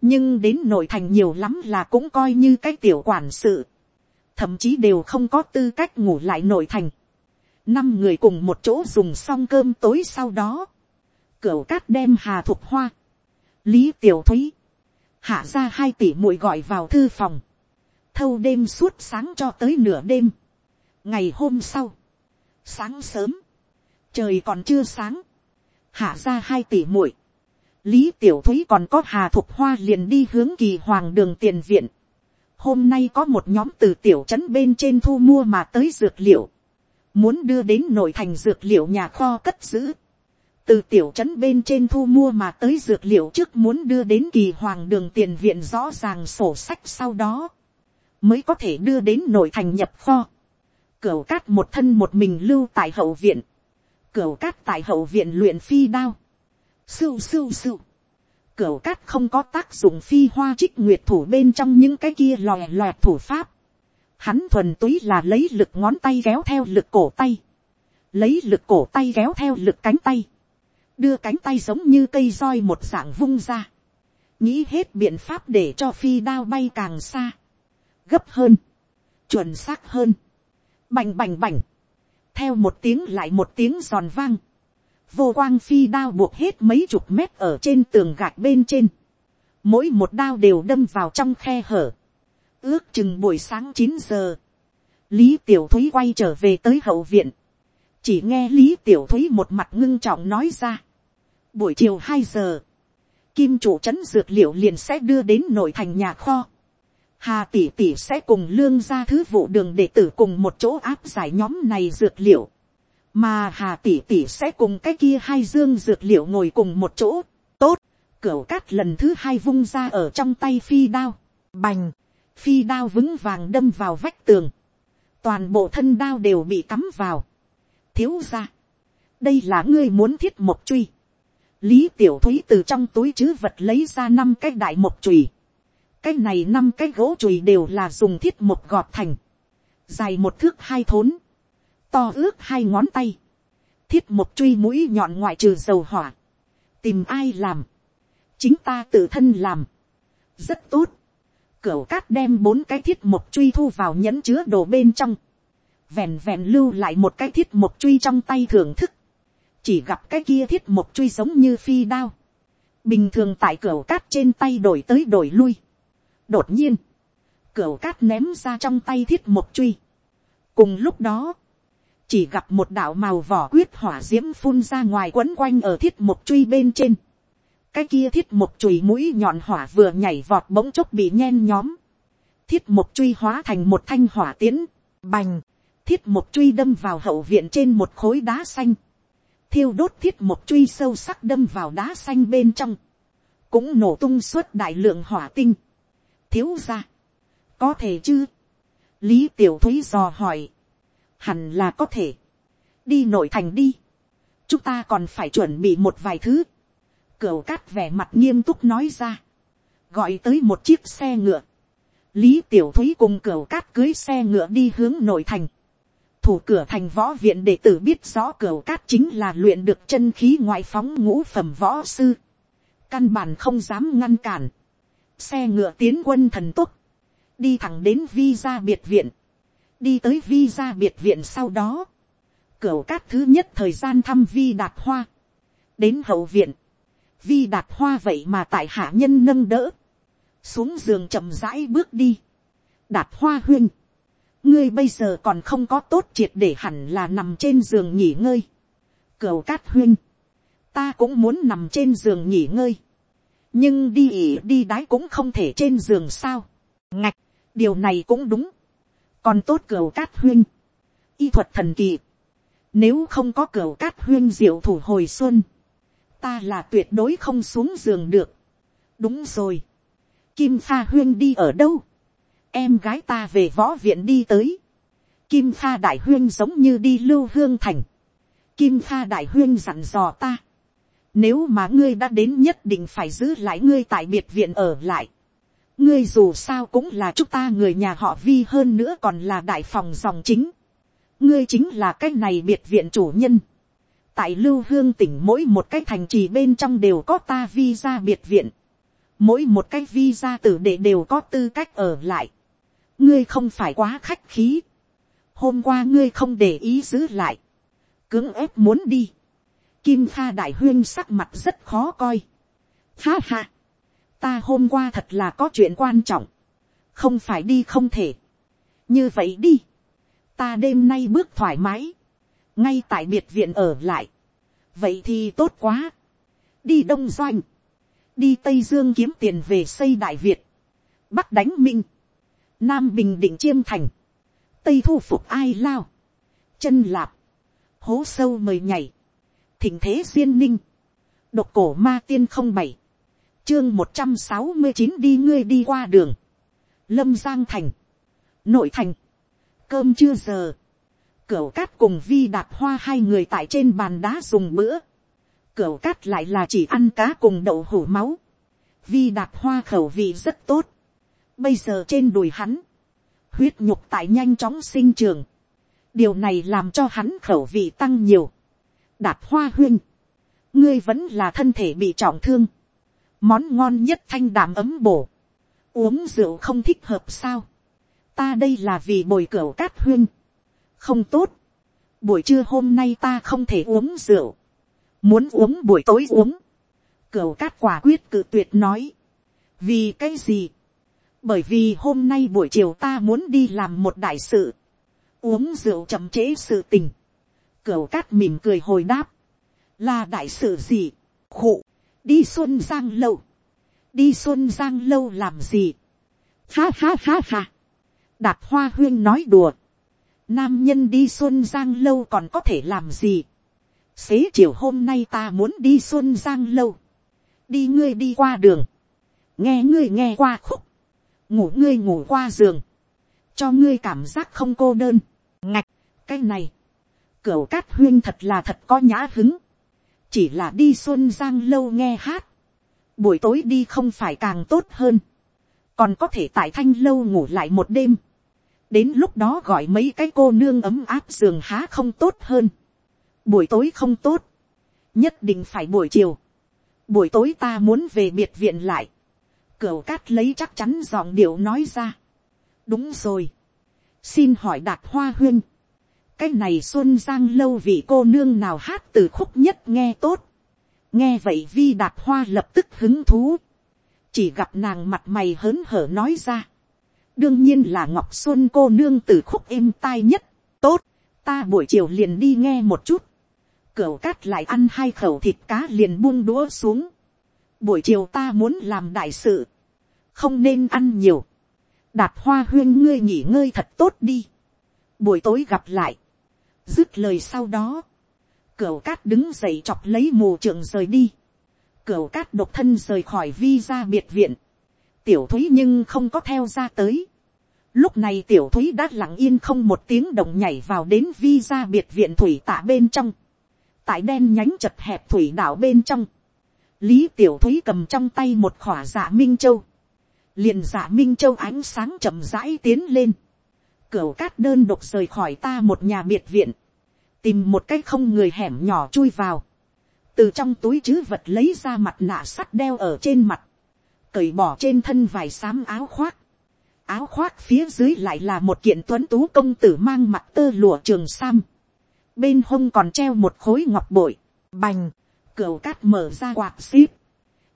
S1: nhưng đến nội thành nhiều lắm là cũng coi như cái tiểu quản sự, thậm chí đều không có tư cách ngủ lại nội thành. năm người cùng một chỗ dùng xong cơm tối sau đó, cửa cát đem hà thục hoa, lý tiểu thúy, hạ ra hai tỷ muội gọi vào thư phòng, thâu đêm suốt sáng cho tới nửa đêm. ngày hôm sau, sáng sớm, trời còn chưa sáng, hạ ra hai tỷ muội, Lý Tiểu Thúy còn có Hà Thục Hoa liền đi hướng kỳ hoàng đường tiền viện. Hôm nay có một nhóm từ tiểu trấn bên trên thu mua mà tới dược liệu. Muốn đưa đến nội thành dược liệu nhà kho cất giữ. Từ tiểu trấn bên trên thu mua mà tới dược liệu trước muốn đưa đến kỳ hoàng đường tiền viện rõ ràng sổ sách sau đó. Mới có thể đưa đến nội thành nhập kho. Cửu cát một thân một mình lưu tại hậu viện. Cửu cát tại hậu viện luyện phi đao Sưu sưu sưu. Cửu cát không có tác dụng phi hoa trích nguyệt thủ bên trong những cái kia lòe lòe thủ pháp. Hắn thuần túy là lấy lực ngón tay kéo theo lực cổ tay. Lấy lực cổ tay kéo theo lực cánh tay. Đưa cánh tay giống như cây roi một dạng vung ra. Nghĩ hết biện pháp để cho phi đao bay càng xa. Gấp hơn. Chuẩn xác hơn. Bành bành bành. Theo một tiếng lại một tiếng giòn vang vô quang phi đao buộc hết mấy chục mét ở trên tường gạch bên trên. Mỗi một đao đều đâm vào trong khe hở. Ước chừng buổi sáng chín giờ. Lý Tiểu Thúy quay trở về tới hậu viện. Chỉ nghe Lý Tiểu Thúy một mặt ngưng trọng nói ra. Buổi chiều hai giờ. Kim chủ trấn dược liệu liền sẽ đưa đến nội thành nhà kho. Hà tỷ tỷ sẽ cùng lương ra thứ vụ đường đệ tử cùng một chỗ áp giải nhóm này dược liệu. Mà hà tỷ tỷ sẽ cùng cái kia hai dương dược liệu ngồi cùng một chỗ, tốt, cửa cát lần thứ hai vung ra ở trong tay phi đao, bành, phi đao vững vàng đâm vào vách tường, toàn bộ thân đao đều bị cắm vào, thiếu ra, đây là ngươi muốn thiết một truy, lý tiểu thúy từ trong túi chứ vật lấy ra năm cái đại một chùy, cái này năm cái gỗ chùi đều là dùng thiết một gọt thành, dài một thước hai thốn, to ước hai ngón tay, thiết một truy mũi nhọn ngoại trừ dầu hỏa, tìm ai làm, chính ta tự thân làm, rất tốt, cửa cát đem bốn cái thiết một truy thu vào nhẫn chứa đồ bên trong, vẹn vẹn lưu lại một cái thiết một truy trong tay thưởng thức, chỉ gặp cái kia thiết một truy giống như phi đao, bình thường tại cửa cát trên tay đổi tới đổi lui đột nhiên, cửa cát ném ra trong tay thiết một truy. cùng lúc đó, chỉ gặp một đạo màu vỏ quyết hỏa d i ễ m phun ra ngoài quấn quanh ở thiết một truy bên trên. cái kia thiết một chùi mũi nhọn hỏa vừa nhảy vọt bỗng chốc bị nhen nhóm. thiết một truy hóa thành một thanh hỏa tiến, bành, thiết một truy đâm vào hậu viện trên một khối đá xanh thiêu đốt thiết một truy sâu sắc đâm vào đá xanh bên trong, cũng nổ tung suốt đại lượng hỏa tinh thiếu ra, có thể chứ, lý tiểu thúy dò hỏi, hẳn là có thể, đi nội thành đi, chúng ta còn phải chuẩn bị một vài thứ, cửu cát vẻ mặt nghiêm túc nói ra, gọi tới một chiếc xe ngựa, lý tiểu thúy cùng cửu cát cưới xe ngựa đi hướng nội thành, thủ cửa thành võ viện đệ tử biết rõ Cửu cát chính là luyện được chân khí ngoại phóng ngũ phẩm võ sư. Căn bản không dám ngăn cản. Xe ngựa tiến quân thần tốc. Đi thẳng đến vi gia biệt viện. Đi tới vi gia biệt viện sau đó. Cửa cát thứ nhất thời gian thăm vi đạt hoa. Đến hậu viện. Vi đạt hoa vậy mà tại hạ nhân nâng đỡ. Xuống giường chậm rãi bước đi. Đạt hoa huynh ngươi bây giờ còn không có tốt triệt để hẳn là nằm trên giường nghỉ ngơi. cửa cát huyên, ta cũng muốn nằm trên giường nghỉ ngơi nhưng đi ỉ đi đái cũng không thể trên giường sao. ngạch, điều này cũng đúng. còn tốt cửa cát huyên, y thuật thần kỳ. nếu không có cửa cát huyên diệu thủ hồi xuân, ta là tuyệt đối không xuống giường được. đúng rồi. kim pha huyên đi ở đâu em gái ta về võ viện đi tới. Kim pha Đại Huyên giống như đi lưu hương thành. Kim pha Đại Huyên dặn dò ta. Nếu mà ngươi đã đến nhất định phải giữ lại ngươi tại biệt viện ở lại. Ngươi dù sao cũng là chúng ta người nhà họ vi hơn nữa còn là đại phòng dòng chính. Ngươi chính là cái này biệt viện chủ nhân. Tại lưu hương tỉnh mỗi một cái thành trì bên trong đều có ta vi ra biệt viện. Mỗi một cái vi ra tử đệ đều có tư cách ở lại ngươi không phải quá khách khí. hôm qua ngươi không để ý giữ lại. cưỡng ép muốn đi kim kha đại huyên sắc mặt rất khó coi. ha ha. ta hôm qua thật là có chuyện quan trọng. không phải đi không thể. như vậy đi. ta đêm nay bước thoải mái. ngay tại biệt viện ở lại. vậy thì tốt quá. đi đông doanh. đi tây dương kiếm tiền về xây đại việt. bắc đánh minh nam bình định chiêm thành, tây thu phục ai lao, chân lạp, hố sâu mời nhảy, thình thế duyên ninh, độc cổ ma tiên không bảy, chương một trăm sáu mươi chín đi ngươi đi qua đường, lâm giang thành, nội thành, cơm chưa giờ, cửu cát cùng vi đạp hoa hai người tại trên bàn đá dùng bữa, cửu cát lại là chỉ ăn cá cùng đậu hủ máu, vi đạp hoa khẩu vị rất tốt, Bây giờ trên đùi hắn, huyết nhục tại nhanh chóng sinh trường. Điều này làm cho hắn khẩu vị tăng nhiều. Đạt hoa huyên. Ngươi vẫn là thân thể bị trọng thương. Món ngon nhất thanh đạm ấm bổ. Uống rượu không thích hợp sao. Ta đây là vì bồi cửa cát huyên. Không tốt. Buổi trưa hôm nay ta không thể uống rượu. Muốn uống buổi tối uống. cửa cát quả quyết cự tuyệt nói. Vì cái gì? bởi vì hôm nay buổi chiều ta muốn đi làm một đại sự, uống rượu chậm trễ sự tình, cửu cát mỉm cười hồi đáp, là đại sự gì, khụ, đi xuân giang lâu, đi xuân giang lâu làm gì, ha ha ha ha, Đạp hoa huyên nói đùa, nam nhân đi xuân giang lâu còn có thể làm gì, xế chiều hôm nay ta muốn đi xuân giang lâu, đi ngươi đi qua đường, nghe ngươi nghe qua khúc, ngủ ngươi ngủ qua giường, cho ngươi cảm giác không cô đơn, ngạch, cái này, cửu cát huyên thật là thật có nhã hứng, chỉ là đi xuân giang lâu nghe hát, buổi tối đi không phải càng tốt hơn, còn có thể tại thanh lâu ngủ lại một đêm, đến lúc đó gọi mấy cái cô nương ấm áp giường há không tốt hơn, buổi tối không tốt, nhất định phải buổi chiều, buổi tối ta muốn về biệt viện lại, cửu cát lấy chắc chắn giọng điệu nói ra, đúng rồi, xin hỏi đạt hoa huyên, cái này xuân giang lâu vị cô nương nào hát từ khúc nhất nghe tốt, nghe vậy vi đạt hoa lập tức hứng thú, chỉ gặp nàng mặt mày hớn hở nói ra, đương nhiên là ngọc xuân cô nương từ khúc êm tai nhất, tốt, ta buổi chiều liền đi nghe một chút, cửu cát lại ăn hai khẩu thịt cá liền buông đũa xuống, buổi chiều ta muốn làm đại sự, không nên ăn nhiều, đạt hoa huyên ngươi nghỉ ngơi thật tốt đi, buổi tối gặp lại, dứt lời sau đó, cửu cát đứng dậy chọc lấy mù trưởng rời đi, cửu cát độc thân rời khỏi vi ra biệt viện, tiểu thúy nhưng không có theo ra tới. Lúc này tiểu thúy đã lặng yên không một tiếng động nhảy vào đến vi ra biệt viện thủy tạ bên trong. Tại đen nhánh chật hẹp thủy đảo bên trong. Lý tiểu thúy cầm trong tay một khỏa dạ Minh Châu. Liền dạ Minh Châu ánh sáng chậm rãi tiến lên. Cửu cát đơn độc rời khỏi ta một nhà biệt viện. Tìm một cái không người hẻm nhỏ chui vào. Từ trong túi chứ vật lấy ra mặt nạ sắt đeo ở trên mặt cởi bỏ trên thân vài xám áo khoác. Áo khoác phía dưới lại là một kiện tuấn tú công tử mang mặt tơ lụa trường sam. Bên hông còn treo một khối ngọc bội, bành, cửu cát mở ra quạt xíp.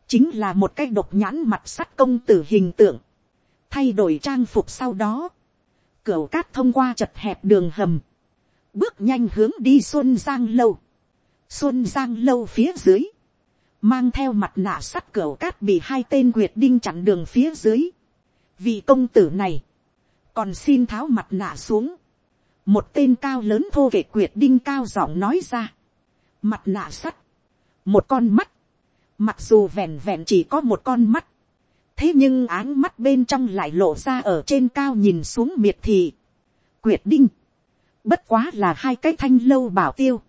S1: Chính là một cái độc nhãn mặt sắt công tử hình tượng. Thay đổi trang phục sau đó. Cửa cát thông qua chật hẹp đường hầm. Bước nhanh hướng đi Xuân Giang Lâu. Xuân Giang Lâu phía dưới mang theo mặt nạ sắt cửa cát bị hai tên quyệt đinh chặn đường phía dưới. vì công tử này, còn xin tháo mặt nạ xuống. một tên cao lớn thô kệ quyệt đinh cao giọng nói ra. mặt nạ sắt, một con mắt, mặc dù vẹn vẹn chỉ có một con mắt, thế nhưng áng mắt bên trong lại lộ ra ở trên cao nhìn xuống miệt thị. quyệt đinh, bất quá là hai cái thanh lâu bảo tiêu,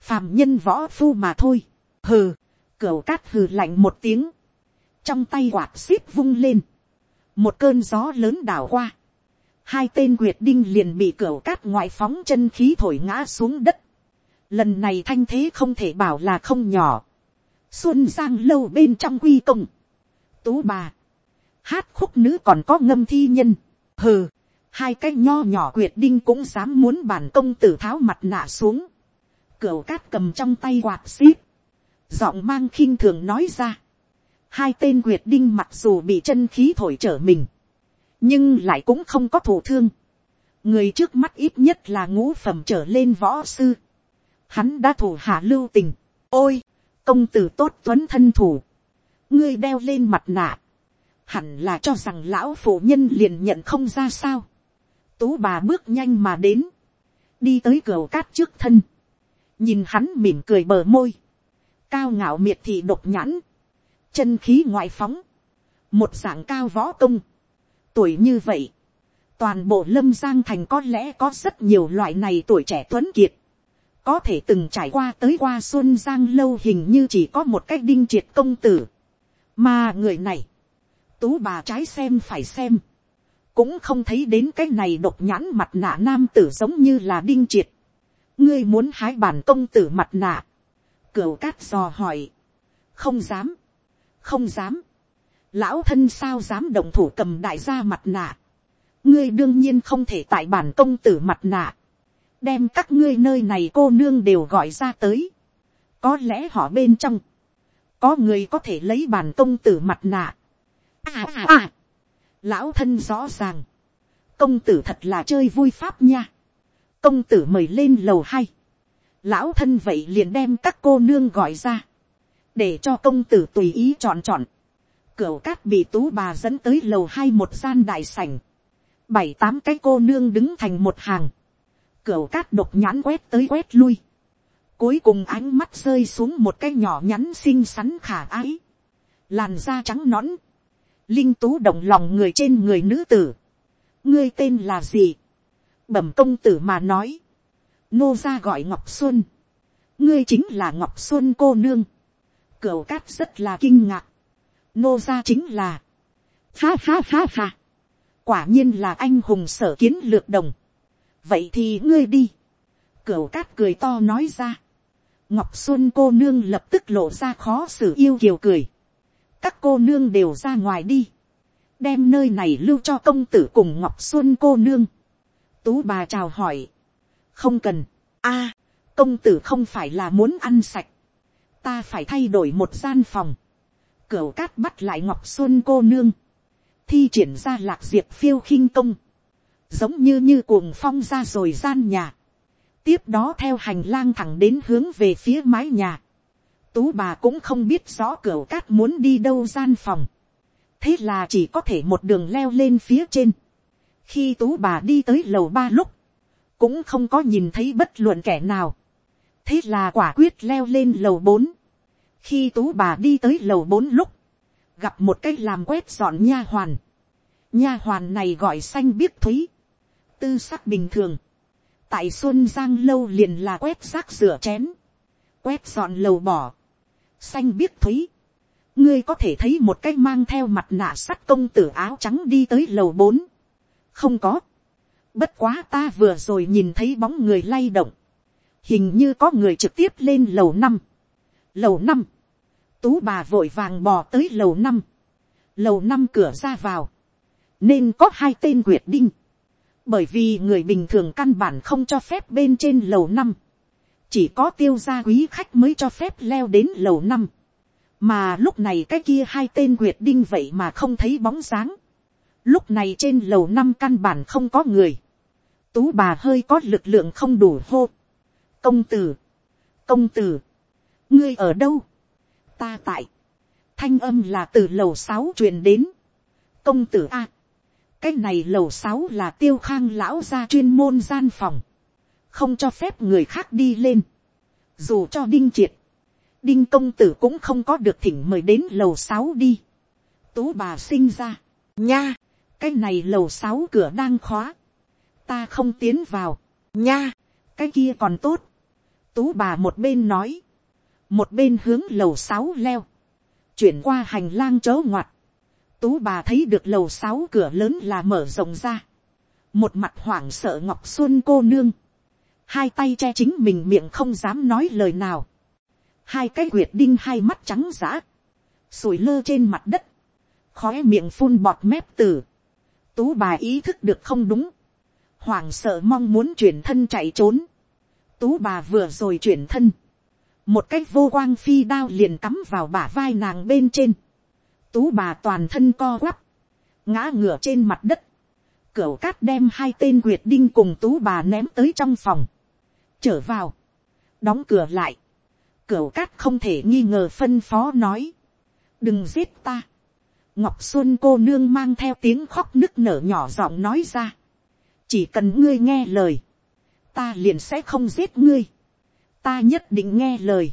S1: phàm nhân võ phu mà thôi, hừ, Cửu cát hừ lạnh một tiếng. Trong tay quạt xíp vung lên. Một cơn gió lớn đảo qua. Hai tên quyệt đinh liền bị cửu cát ngoại phóng chân khí thổi ngã xuống đất. Lần này thanh thế không thể bảo là không nhỏ. Xuân Giang lâu bên trong quy công. Tú bà. Hát khúc nữ còn có ngâm thi nhân. Hừ. Hai cái nho nhỏ quyệt đinh cũng dám muốn bản công tử tháo mặt nạ xuống. Cửu cát cầm trong tay quạt xíp giọng mang khinh thường nói ra. Hai tên quyệt đinh mặc dù bị chân khí thổi trở mình, nhưng lại cũng không có thủ thương. người trước mắt ít nhất là ngũ phẩm trở lên võ sư. Hắn đã thủ hạ lưu tình. ôi, công tử tốt tuấn thân thủ ngươi đeo lên mặt nạ. hẳn là cho rằng lão phụ nhân liền nhận không ra sao. tú bà bước nhanh mà đến. đi tới cửa cát trước thân. nhìn hắn mỉm cười bờ môi cao ngạo miệt thị độc nhãn, chân khí ngoại phóng, một dạng cao võ công, tuổi như vậy, toàn bộ lâm giang thành có lẽ có rất nhiều loại này tuổi trẻ tuấn kiệt, có thể từng trải qua tới qua xuân giang lâu hình như chỉ có một cách đinh triệt công tử, mà người này, tú bà trái xem phải xem, cũng không thấy đến cái này độc nhãn mặt nạ nam tử giống như là đinh triệt, ngươi muốn hái bản công tử mặt nạ, Cửu cát dò hỏi. Không dám. Không dám. Lão thân sao dám đồng thủ cầm đại gia mặt nạ. Ngươi đương nhiên không thể tại bản công tử mặt nạ. Đem các ngươi nơi này cô nương đều gọi ra tới. Có lẽ họ bên trong. Có người có thể lấy bàn công tử mặt nạ. À à à. Lão thân rõ ràng. Công tử thật là chơi vui pháp nha. Công tử mời lên lầu hai lão thân vậy liền đem các cô nương gọi ra, để cho công tử tùy ý chọn chọn. Cửu cát bị tú bà dẫn tới lầu hai một gian đại sảnh, bảy tám cái cô nương đứng thành một hàng, cửu cát độc nhãn quét tới quét lui, cuối cùng ánh mắt rơi xuống một cái nhỏ nhắn xinh xắn khả ái, làn da trắng nõn, linh tú động lòng người trên người nữ tử, ngươi tên là gì, bẩm công tử mà nói, nô ra gọi ngọc xuân, ngươi chính là ngọc xuân cô nương, cửu cát rất là kinh ngạc, nô ra chính là, ha ha ha ha, quả nhiên là anh hùng sở kiến lược đồng, vậy thì ngươi đi, cửu cát cười to nói ra, ngọc xuân cô nương lập tức lộ ra khó xử yêu kiều cười, các cô nương đều ra ngoài đi, đem nơi này lưu cho công tử cùng ngọc xuân cô nương, tú bà chào hỏi, không cần, a, công tử không phải là muốn ăn sạch, ta phải thay đổi một gian phòng, cửu cát bắt lại ngọc xuân cô nương, thi triển ra lạc diệp phiêu khinh công, giống như như cuồng phong ra rồi gian nhà, tiếp đó theo hành lang thẳng đến hướng về phía mái nhà, tú bà cũng không biết rõ cửa cát muốn đi đâu gian phòng, thế là chỉ có thể một đường leo lên phía trên, khi tú bà đi tới lầu ba lúc, cũng không có nhìn thấy bất luận kẻ nào, thế là quả quyết leo lên lầu bốn, khi tú bà đi tới lầu bốn lúc, gặp một cái làm quét dọn nha hoàn, nha hoàn này gọi xanh biết thúy, tư sắc bình thường, tại xuân giang lâu liền là quét rác rửa chén, quét dọn lầu bỏ, xanh biết thúy, ngươi có thể thấy một cái mang theo mặt nạ sắt công tử áo trắng đi tới lầu bốn, không có, bất quá ta vừa rồi nhìn thấy bóng người lay động, hình như có người trực tiếp lên lầu năm, lầu năm, tú bà vội vàng bò tới lầu năm, lầu năm cửa ra vào, nên có hai tên quyệt đinh, bởi vì người bình thường căn bản không cho phép bên trên lầu năm, chỉ có tiêu gia quý khách mới cho phép leo đến lầu năm, mà lúc này cái kia hai tên quyệt đinh vậy mà không thấy bóng dáng, lúc này trên lầu năm căn bản không có người, tú bà hơi có lực lượng không đủ hô, công tử, công tử, ngươi ở đâu, ta tại, thanh âm là từ lầu sáu truyền đến, công tử a, cái này lầu sáu là tiêu khang lão ra chuyên môn gian phòng, không cho phép người khác đi lên, dù cho đinh triệt, đinh công tử cũng không có được thỉnh mời đến lầu sáu đi, tú bà sinh ra, nha, cái này lầu sáu cửa đang khóa, ta không tiến vào, nha, cái kia còn tốt, tú bà một bên nói, một bên hướng lầu sáu leo, chuyển qua hành lang chớ ngoặt, tú bà thấy được lầu sáu cửa lớn là mở rộng ra, một mặt hoảng sợ ngọc xuân cô nương, hai tay che chính mình miệng không dám nói lời nào, hai cái quyệt đinh hai mắt trắng giã, sủi lơ trên mặt đất, khói miệng phun bọt mép tử tú bà ý thức được không đúng, hoảng sợ mong muốn chuyển thân chạy trốn, tú bà vừa rồi chuyển thân, một cái vô quang phi đao liền cắm vào bả vai nàng bên trên, tú bà toàn thân co quắp, ngã ngửa trên mặt đất, cửa cát đem hai tên quyệt đinh cùng tú bà ném tới trong phòng, trở vào, đóng cửa lại, cửa cát không thể nghi ngờ phân phó nói, đừng giết ta, ngọc xuân cô nương mang theo tiếng khóc nức nở nhỏ giọng nói ra, chỉ cần ngươi nghe lời, ta liền sẽ không giết ngươi, ta nhất định nghe lời,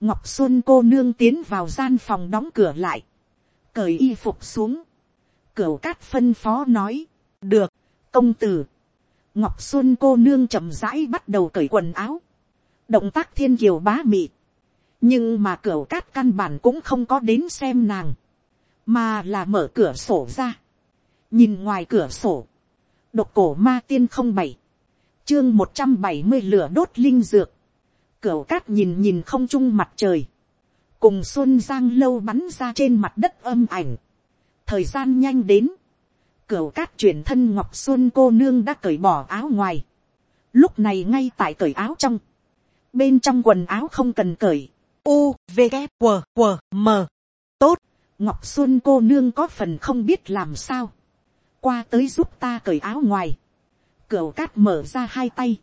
S1: ngọc xuân cô nương tiến vào gian phòng đóng cửa lại, cởi y phục xuống, cửu cát phân phó nói, được, công tử, ngọc xuân cô nương chậm rãi bắt đầu cởi quần áo, động tác thiên kiều bá mị, nhưng mà cửu cát căn bản cũng không có đến xem nàng, mà là mở cửa sổ ra, nhìn ngoài cửa sổ, độc cổ ma tiên không bảy, chương một trăm bảy mươi lửa đốt linh dược, cửu cát nhìn nhìn không trung mặt trời, cùng xuân giang lâu bắn ra trên mặt đất âm ảnh, thời gian nhanh đến, cửa cát chuyển thân ngọc xuân cô nương đã cởi bỏ áo ngoài, lúc này ngay tại cởi áo trong, bên trong quần áo không cần cởi, u v g q q m. Tốt, ngọc xuân cô nương có phần không biết làm sao, qua tới giúp ta cởi áo ngoài, cửa cát mở ra hai tay,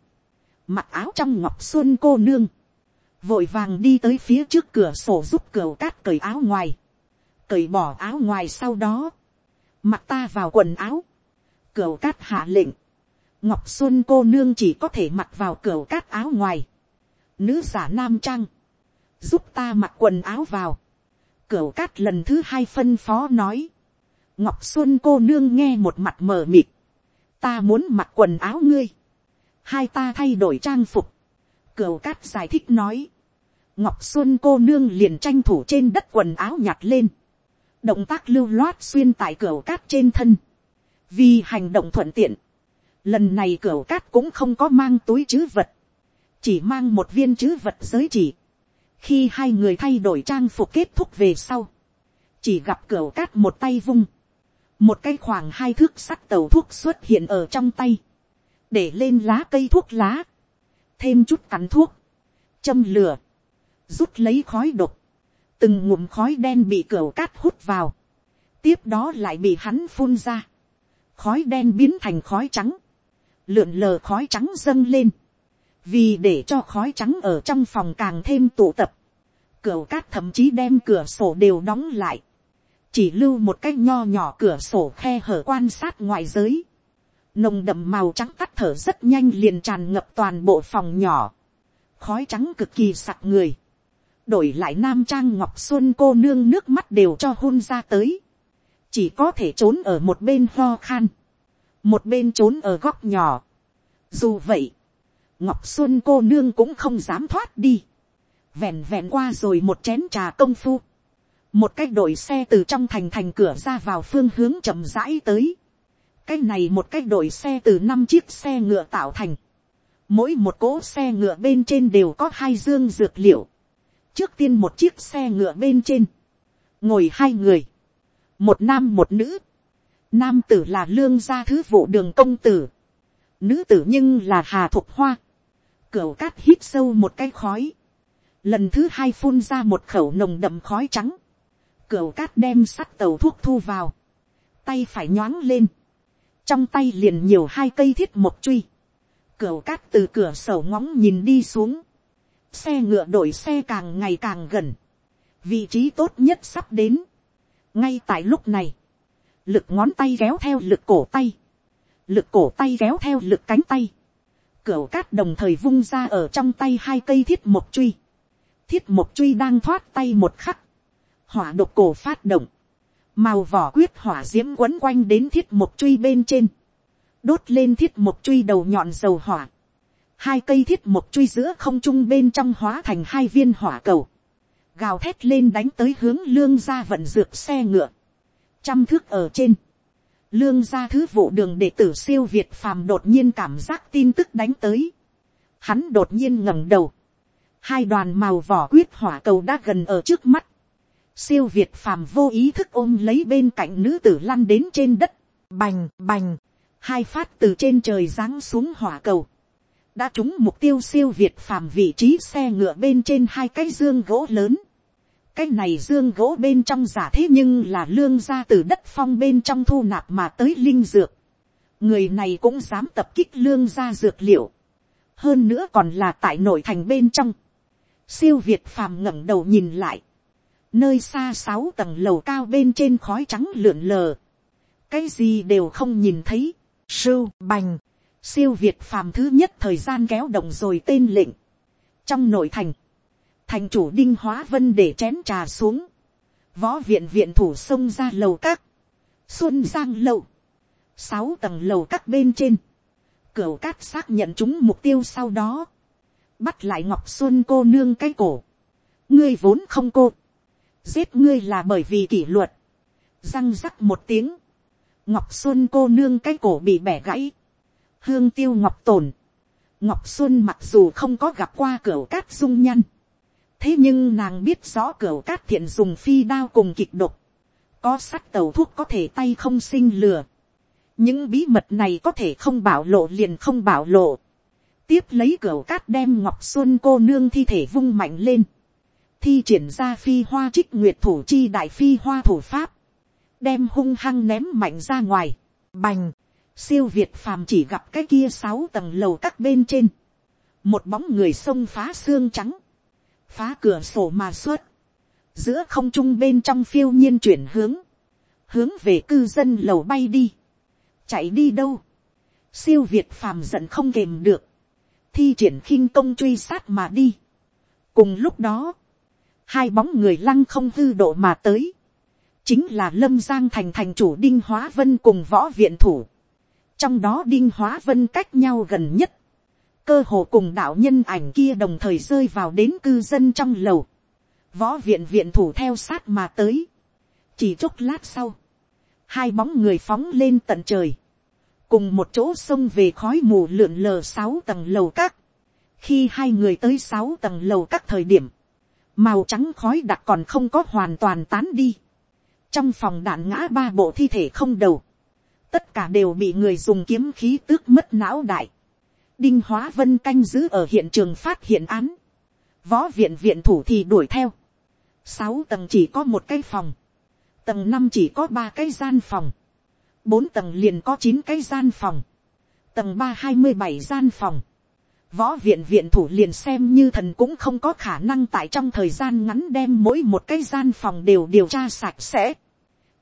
S1: mặc áo trong ngọc xuân cô nương, vội vàng đi tới phía trước cửa sổ giúp cửa cát cởi áo ngoài, cởi bỏ áo ngoài sau đó, mặc ta vào quần áo, cửa cát hạ lệnh, ngọc xuân cô nương chỉ có thể mặc vào cửa cát áo ngoài, nữ giả nam trang, giúp ta mặc quần áo vào, cửa cát lần thứ hai phân phó nói, ngọc xuân cô nương nghe một mặt mờ mịt, ta muốn mặc quần áo ngươi, hai ta thay đổi trang phục, cửu cát giải thích nói, ngọc xuân cô nương liền tranh thủ trên đất quần áo nhặt lên, động tác lưu loát xuyên tại cửu cát trên thân, vì hành động thuận tiện, lần này cửu cát cũng không có mang túi chứ vật, chỉ mang một viên chứ vật giới chỉ, khi hai người thay đổi trang phục kết thúc về sau, chỉ gặp cửa cát một tay vung, một cái khoảng hai thước sắt tàu thuốc xuất hiện ở trong tay, để lên lá cây thuốc lá, thêm chút cắn thuốc, châm lửa, rút lấy khói độc, từng ngụm khói đen bị cửa cát hút vào, tiếp đó lại bị hắn phun ra, khói đen biến thành khói trắng, lượn lờ khói trắng dâng lên, vì để cho khói trắng ở trong phòng càng thêm tụ tập, cửa cát thậm chí đem cửa sổ đều đóng lại, chỉ lưu một cái nho nhỏ cửa sổ khe hở quan sát ngoại giới, nồng đậm màu trắng tắt thở rất nhanh liền tràn ngập toàn bộ phòng nhỏ, khói trắng cực kỳ sặc người, đổi lại nam trang ngọc xuân cô nương nước mắt đều cho hôn ra tới, chỉ có thể trốn ở một bên ho khan, một bên trốn ở góc nhỏ. Dù vậy, ngọc xuân cô nương cũng không dám thoát đi, vẹn vẹn qua rồi một chén trà công phu, một cách đội xe từ trong thành thành cửa ra vào phương hướng chậm rãi tới, cái này một cái đội xe từ năm chiếc xe ngựa tạo thành, mỗi một cỗ xe ngựa bên trên đều có hai dương dược liệu, trước tiên một chiếc xe ngựa bên trên, ngồi hai người, một nam một nữ, nam tử là lương gia thứ vụ đường công tử, nữ tử nhưng là hà thục hoa, cửu cát hít sâu một cái khói, lần thứ hai phun ra một khẩu nồng đậm khói trắng, cửu cát đem sắt tàu thuốc thu vào, tay phải nhoáng lên, trong tay liền nhiều hai cây thiết một truy, cửu cát từ cửa sổ ngóng nhìn đi xuống, xe ngựa đổi xe càng ngày càng gần, vị trí tốt nhất sắp đến. ngay tại lúc này, lực ngón tay kéo theo lực cổ tay, lực cổ tay kéo theo lực cánh tay, cửa cát đồng thời vung ra ở trong tay hai cây thiết một truy, thiết một truy đang thoát tay một khắc, hỏa độc cổ phát động, màu vỏ quyết hỏa d i ễ m quấn quanh đến thiết một truy bên trên, đốt lên thiết một truy đầu nhọn dầu hỏa, hai cây thiết một truy giữa không trung bên trong hóa thành hai viên hỏa cầu, gào thét lên đánh tới hướng lương gia vận dược xe ngựa, trăm thước ở trên, lương gia thứ vụ đường đệ tử siêu việt phàm đột nhiên cảm giác tin tức đánh tới, hắn đột nhiên ngẩng đầu, hai đoàn màu vỏ quyết hỏa cầu đã gần ở trước mắt, siêu việt phàm vô ý thức ôm lấy bên cạnh nữ tử lăn đến trên đất, bành bành, hai phát từ trên trời giáng xuống hỏa cầu, đã trúng mục tiêu siêu việt phàm vị trí xe ngựa bên trên hai cái dương gỗ lớn, cái này dương gỗ bên trong giả thế nhưng là lương ra từ đất phong bên trong thu nạp mà tới linh dược, người này cũng dám tập kích lương ra dược liệu, hơn nữa còn là tại nội thành bên trong, siêu việt phàm ngẩng đầu nhìn lại, nơi xa sáu tầng lầu cao bên trên khói trắng lượn lờ, cái gì đều không nhìn thấy, sưu bành, siêu việt phàm thứ nhất thời gian kéo động rồi tên lệnh, trong nội thành, thành chủ đinh hóa vân để chén trà xuống, võ viện viện thủ xông ra lầu các, xuân giang lầu, sáu tầng lầu các bên trên, cửa cát xác nhận chúng mục tiêu sau đó, bắt lại ngọc xuân cô nương cái cổ, ngươi vốn không cô, giết ngươi là bởi vì kỷ luật, răng rắc một tiếng, ngọc xuân cô nương cái cổ bị bẻ gãy, hương tiêu ngọc tồn, ngọc xuân mặc dù không có gặp qua cửa cát dung nhăn, thế nhưng nàng biết rõ cửa cát thiện dùng phi đao cùng kịch độc, có sắt tàu thuốc có thể tay không sinh lừa, những bí mật này có thể không bảo lộ liền không bảo lộ, tiếp lấy cửa cát đem ngọc xuân cô nương thi thể vung mạnh lên, thi triển ra phi hoa trích nguyệt thủ chi đại phi hoa thủ pháp, đem hung hăng ném mạnh ra ngoài, bành, siêu việt phàm chỉ gặp cái kia sáu tầng lầu các bên trên, một bóng người xông phá xương trắng, phá cửa sổ mà xuất, giữa không trung bên trong phiêu nhiên chuyển hướng, hướng về cư dân lầu bay đi, chạy đi đâu, siêu việt phàm giận không kềm được, thi triển khinh công truy sát mà đi. cùng lúc đó, hai bóng người lăng không hư độ mà tới, chính là lâm giang thành thành chủ đinh hóa vân cùng võ viện thủ. trong đó đinh hóa vân cách nhau gần nhất, cơ hồ cùng đạo nhân ảnh kia đồng thời rơi vào đến cư dân trong lầu. võ viện viện thủ theo sát mà tới. chỉ chốc lát sau, hai bóng người phóng lên tận trời, cùng một chỗ sông về khói mù lượn lờ sáu tầng lầu các. khi hai người tới sáu tầng lầu các thời điểm, màu trắng khói đặc còn không có hoàn toàn tán đi. trong phòng đạn ngã ba bộ thi thể không đầu, tất cả đều bị người dùng kiếm khí tước mất não đại. đinh hóa vân canh giữ ở hiện trường phát hiện án. võ viện viện thủ thì đuổi theo. sáu tầng chỉ có một cái phòng. tầng năm chỉ có ba cái gian phòng. bốn tầng liền có chín cái gian phòng. tầng ba hai mươi bảy gian phòng võ viện viện thủ liền xem như thần cũng không có khả năng tại trong thời gian ngắn đem mỗi một cái gian phòng đều điều tra sạch sẽ.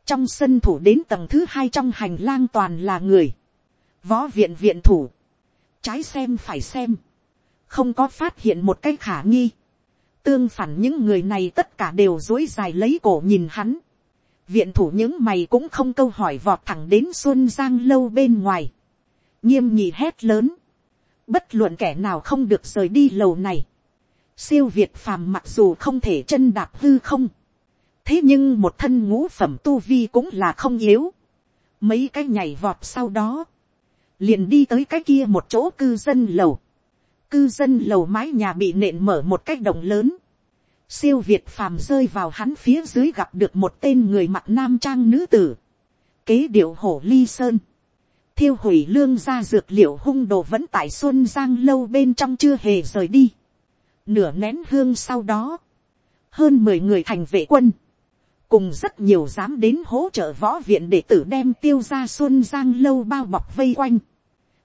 S1: trong sân thủ đến tầng thứ hai trong hành lang toàn là người. võ viện viện thủ. trái xem phải xem. không có phát hiện một cái khả nghi. tương phản những người này tất cả đều dối dài lấy cổ nhìn hắn. viện thủ những mày cũng không câu hỏi vọt thẳng đến xuân giang lâu bên ngoài. nghiêm nhị hét lớn bất luận kẻ nào không được rời đi lầu này. siêu việt phàm mặc dù không thể chân đạp hư không, thế nhưng một thân ngũ phẩm tu vi cũng là không yếu. mấy cái nhảy vọt sau đó, liền đi tới cái kia một chỗ cư dân lầu. cư dân lầu mái nhà bị nện mở một cái đồng lớn. siêu việt phàm rơi vào hắn phía dưới gặp được một tên người mặc nam trang nữ tử. kế điệu hổ ly sơn thiêu hủy lương ra dược liệu hung đồ vẫn tại xuân giang lâu bên trong chưa hề rời đi. nửa nén hương sau đó, hơn mười người thành vệ quân, cùng rất nhiều dám đến hỗ trợ võ viện để tử đem tiêu ra xuân giang lâu bao bọc vây quanh.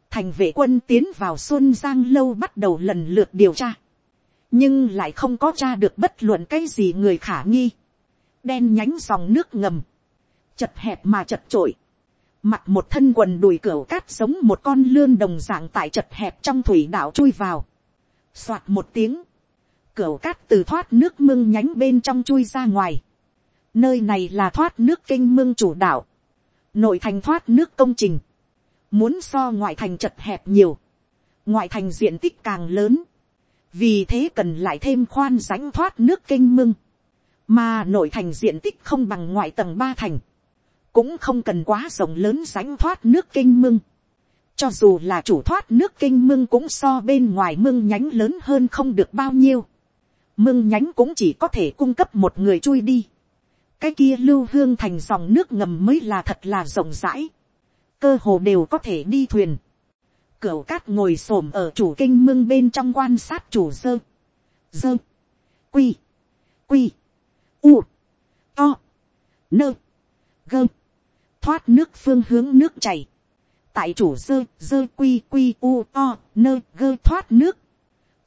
S1: thành vệ quân tiến vào xuân giang lâu bắt đầu lần lượt điều tra, nhưng lại không có tra được bất luận cái gì người khả nghi. đen nhánh dòng nước ngầm, chật hẹp mà chật trội, Mặt một thân quần đùi cửa cát giống một con lươn đồng dạng tại chật hẹp trong thủy đảo chui vào. Xoạt một tiếng. Cửa cát từ thoát nước mương nhánh bên trong chui ra ngoài. Nơi này là thoát nước kinh mương chủ đạo. Nội thành thoát nước công trình. Muốn so ngoại thành chật hẹp nhiều. Ngoại thành diện tích càng lớn. Vì thế cần lại thêm khoan rãnh thoát nước kinh mương. Mà nội thành diện tích không bằng ngoại tầng ba thành cũng không cần quá rộng lớn rãnh thoát nước kinh mương. cho dù là chủ thoát nước kinh mương cũng so bên ngoài mương nhánh lớn hơn không được bao nhiêu. mương nhánh cũng chỉ có thể cung cấp một người chui đi. cái kia lưu hương thành dòng nước ngầm mới là thật là rộng rãi. cơ hồ đều có thể đi thuyền. cửa cát ngồi s ổ m ở chủ kinh mương bên trong quan sát chủ dơ. Dơ. Quy. Quy. U. To. Nơ. Gơm thoát nước phương hướng nước chảy, tại chủ dơ dơ quy quy u o nơ gơ thoát nước,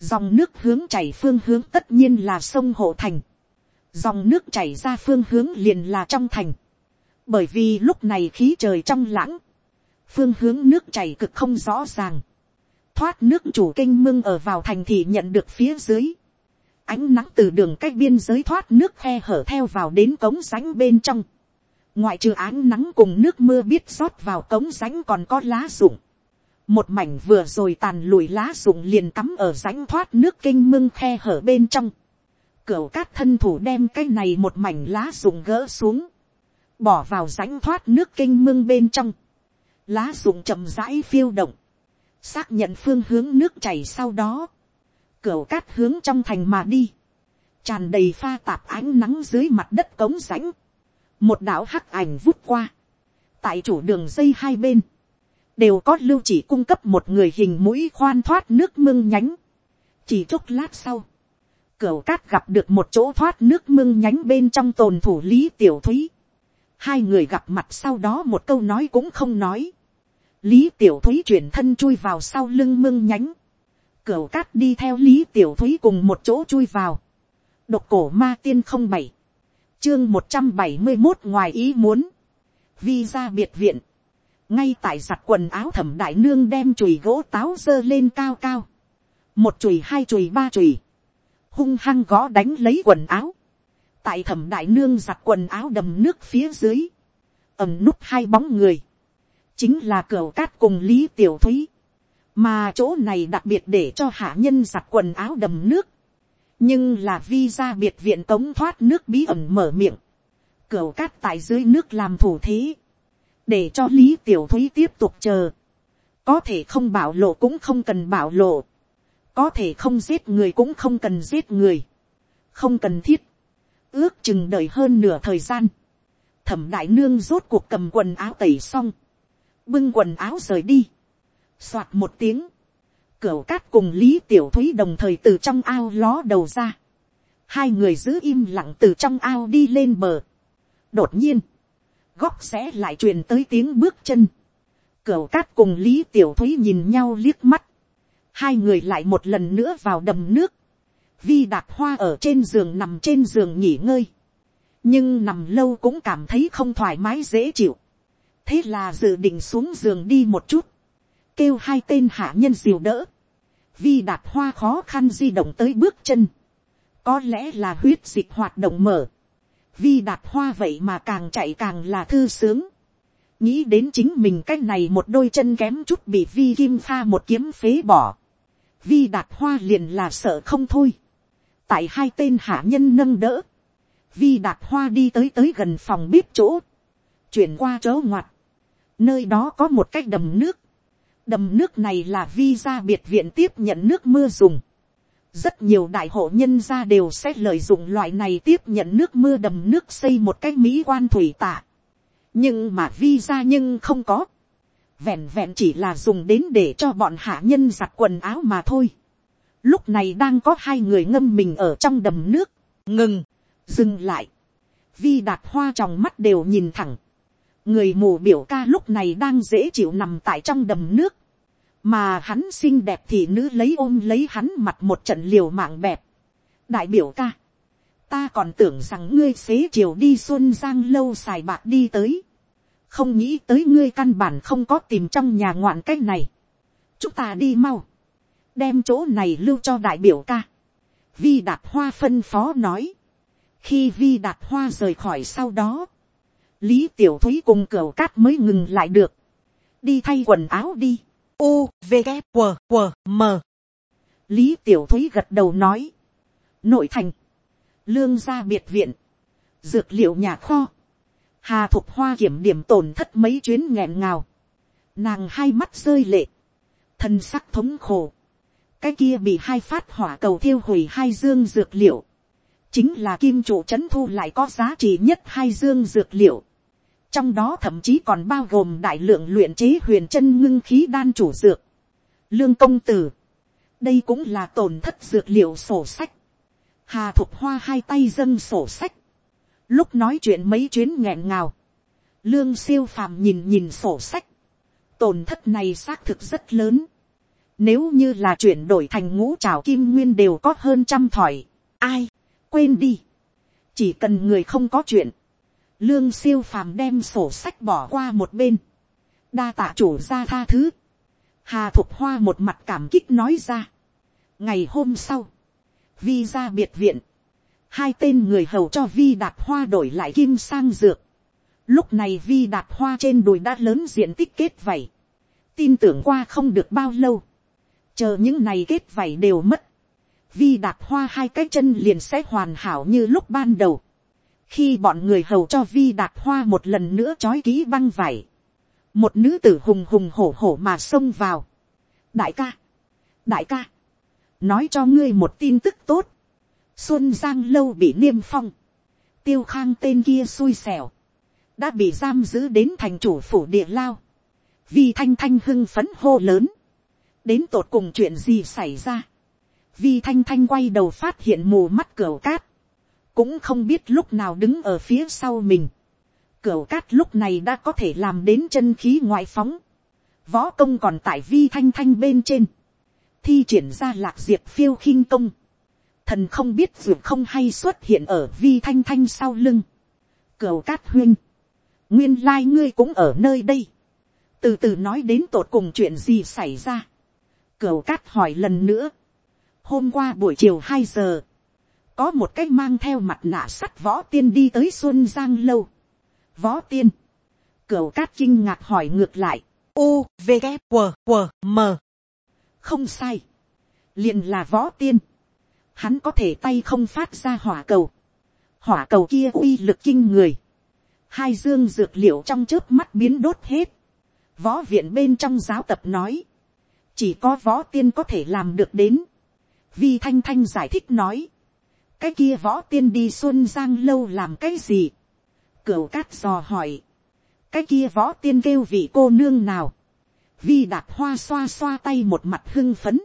S1: dòng nước hướng chảy phương hướng tất nhiên là sông hộ thành, dòng nước chảy ra phương hướng liền là trong thành, bởi vì lúc này khí trời trong lãng, phương hướng nước chảy cực không rõ ràng, thoát nước chủ kinh mương ở vào thành thì nhận được phía dưới, ánh nắng từ đường cách biên giới thoát nước khe hở theo vào đến cống rãnh bên trong, ngoại trừ ánh nắng cùng nước mưa biết rót vào cống rãnh còn có lá rụng. một mảnh vừa rồi tàn lùi lá rụng liền cắm ở rãnh thoát nước kinh mưng khe hở bên trong. cửu cát thân thủ đem cái này một mảnh lá rụng gỡ xuống, bỏ vào rãnh thoát nước kinh mưng bên trong. lá rụng chậm rãi phiêu động, xác nhận phương hướng nước chảy sau đó. cửu cát hướng trong thành mà đi, tràn đầy pha tạp ánh nắng dưới mặt đất cống rãnh một đạo hắc ảnh vút qua, tại chủ đường dây hai bên, đều có lưu chỉ cung cấp một người hình mũi khoan thoát nước mương nhánh. chỉ chốc lát sau, cửa cát gặp được một chỗ thoát nước mương nhánh bên trong tồn thủ lý tiểu thúy. hai người gặp mặt sau đó một câu nói cũng không nói. lý tiểu thúy chuyển thân chui vào sau lưng mương nhánh. cửa cát đi theo lý tiểu thúy cùng một chỗ chui vào. độc cổ ma tiên không bảy chương một trăm bảy mươi một ngoài ý muốn, vi ra biệt viện, ngay tại giặt quần áo thẩm đại nương đem chùi gỗ táo dơ lên cao cao, một chùi hai chùi ba chùi, hung hăng gõ đánh lấy quần áo, tại thẩm đại nương giặt quần áo đầm nước phía dưới, ẩm nút hai bóng người, chính là cửa cát cùng lý tiểu thúy, mà chỗ này đặc biệt để cho hạ nhân giặt quần áo đầm nước, nhưng là vi ra biệt viện cống thoát nước bí ẩn mở miệng, cửa cát tại dưới nước làm thủ thế, để cho lý tiểu thúy tiếp tục chờ, có thể không bảo lộ cũng không cần bảo lộ, có thể không giết người cũng không cần giết người, không cần thiết, ước chừng đợi hơn nửa thời gian, thẩm đại nương rốt cuộc cầm quần áo tẩy xong, bưng quần áo rời đi, soạt một tiếng, cửa cát cùng lý tiểu thúy đồng thời từ trong ao ló đầu ra, hai người giữ im lặng từ trong ao đi lên bờ, đột nhiên, góc sẽ lại truyền tới tiếng bước chân, cửa cát cùng lý tiểu thúy nhìn nhau liếc mắt, hai người lại một lần nữa vào đầm nước, vi đạp hoa ở trên giường nằm trên giường nghỉ ngơi, nhưng nằm lâu cũng cảm thấy không thoải mái dễ chịu, thế là dự định xuống giường đi một chút, kêu hai tên hạ nhân diều đỡ, vi đạt hoa khó khăn di động tới bước chân, có lẽ là huyết dịch hoạt động mở, vi đạt hoa vậy mà càng chạy càng là thư sướng, nghĩ đến chính mình cái này một đôi chân kém chút bị vi kim pha một kiếm phế bỏ, vi đạt hoa liền là sợ không thôi, tại hai tên hạ nhân nâng đỡ, vi đạt hoa đi tới tới gần phòng bếp chỗ, chuyển qua chỗ ngoặt, nơi đó có một cái đầm nước, đầm nước này là vi ra biệt viện tiếp nhận nước mưa dùng, rất nhiều đại hộ nhân gia đều sẽ lợi dụng loại này tiếp nhận nước mưa đầm nước xây một cái mỹ quan thủy tạ, nhưng mà vi ra nhưng không có, vẹn vẹn chỉ là dùng đến để cho bọn hạ nhân giặt quần áo mà thôi. Lúc này đang có hai người ngâm mình ở trong đầm nước, ngừng, dừng lại. Vi đạt hoa tròng mắt đều nhìn thẳng. Người mù biểu ca lúc này đang dễ chịu nằm tại trong đầm nước. Mà hắn xinh đẹp thì nữ lấy ôm lấy hắn mặt một trận liều mạng bẹp. Đại biểu ca. Ta còn tưởng rằng ngươi xế chiều đi xuân giang lâu xài bạc đi tới không nghĩ tới ngươi căn bản không có tìm trong nhà ngoạn cái này. chúng ta đi mau, đem chỗ này lưu cho đại biểu ca. vi đạt hoa phân phó nói, khi vi đạt hoa rời khỏi sau đó, lý tiểu thúy cùng cửa cát mới ngừng lại được, đi thay quần áo đi, u v g q q m lý tiểu thúy gật đầu nói, nội thành, lương gia biệt viện, dược liệu nhà kho, Hà thục hoa kiểm điểm tổn thất mấy chuyến nghẹn ngào. Nàng hai mắt rơi lệ. Thân sắc thống khổ. Cái kia bị hai phát hỏa cầu thiêu hủy hai dương dược liệu. Chính là kim chủ chấn thu lại có giá trị nhất hai dương dược liệu. Trong đó thậm chí còn bao gồm đại lượng luyện chế huyền chân ngưng khí đan chủ dược. Lương công tử. Đây cũng là tổn thất dược liệu sổ sách. Hà thục hoa hai tay dâng sổ sách. Lúc nói chuyện mấy chuyến nghẹn ngào, lương siêu phàm nhìn nhìn sổ sách, tổn thất này xác thực rất lớn, nếu như là chuyển đổi thành ngũ trào kim nguyên đều có hơn trăm thỏi, ai, quên đi, chỉ cần người không có chuyện, lương siêu phàm đem sổ sách bỏ qua một bên, đa tạ chủ ra tha thứ, hà thục hoa một mặt cảm kích nói ra, ngày hôm sau, vi ra biệt viện, hai tên người hầu cho vi đạt hoa đổi lại kim sang dược. Lúc này vi đạt hoa trên đùi đã lớn diện tích kết vảy. Tin tưởng qua không được bao lâu. Chờ những này kết vảy đều mất. Vi đạt hoa hai cái chân liền sẽ hoàn hảo như lúc ban đầu. Khi bọn người hầu cho vi đạt hoa một lần nữa trói ký băng vải. Một nữ tử hùng hùng hổ hổ mà xông vào. Đại ca. Đại ca. Nói cho ngươi một tin tức tốt Xuân Giang lâu bị niêm phong. Tiêu khang tên kia xui xẻo. Đã bị giam giữ đến thành chủ phủ địa lao. Vi thanh thanh hưng phấn hô lớn. Đến tột cùng chuyện gì xảy ra. Vi thanh thanh quay đầu phát hiện mù mắt cửa cát. Cũng không biết lúc nào đứng ở phía sau mình. Cửu cát lúc này đã có thể làm đến chân khí ngoại phóng. Võ công còn tại vi thanh thanh bên trên. Thi triển ra lạc diệp phiêu khinh công thần không biết dù không hay xuất hiện ở vi thanh thanh sau lưng. cửu cát huyên, nguyên lai ngươi cũng ở nơi đây. từ từ nói đến tột cùng chuyện gì xảy ra. cửu cát hỏi lần nữa. hôm qua buổi chiều hai giờ, có một cái mang theo mặt nạ sắt võ tiên đi tới xuân giang lâu. võ tiên, cửu cát kinh ngạc hỏi ngược lại, u v g q q m. Không sai, liền là võ tiên, hắn có thể tay không phát ra hỏa cầu, hỏa cầu kia uy lực kinh người, hai dương dược liệu trong trước mắt biến đốt hết, võ viện bên trong giáo tập nói, chỉ có võ tiên có thể làm được đến, vi thanh thanh giải thích nói, cái kia võ tiên đi xuân giang lâu làm cái gì, cửu cát dò hỏi, cái kia võ tiên kêu vị cô nương nào, vi đạt hoa xoa xoa tay một mặt hưng phấn,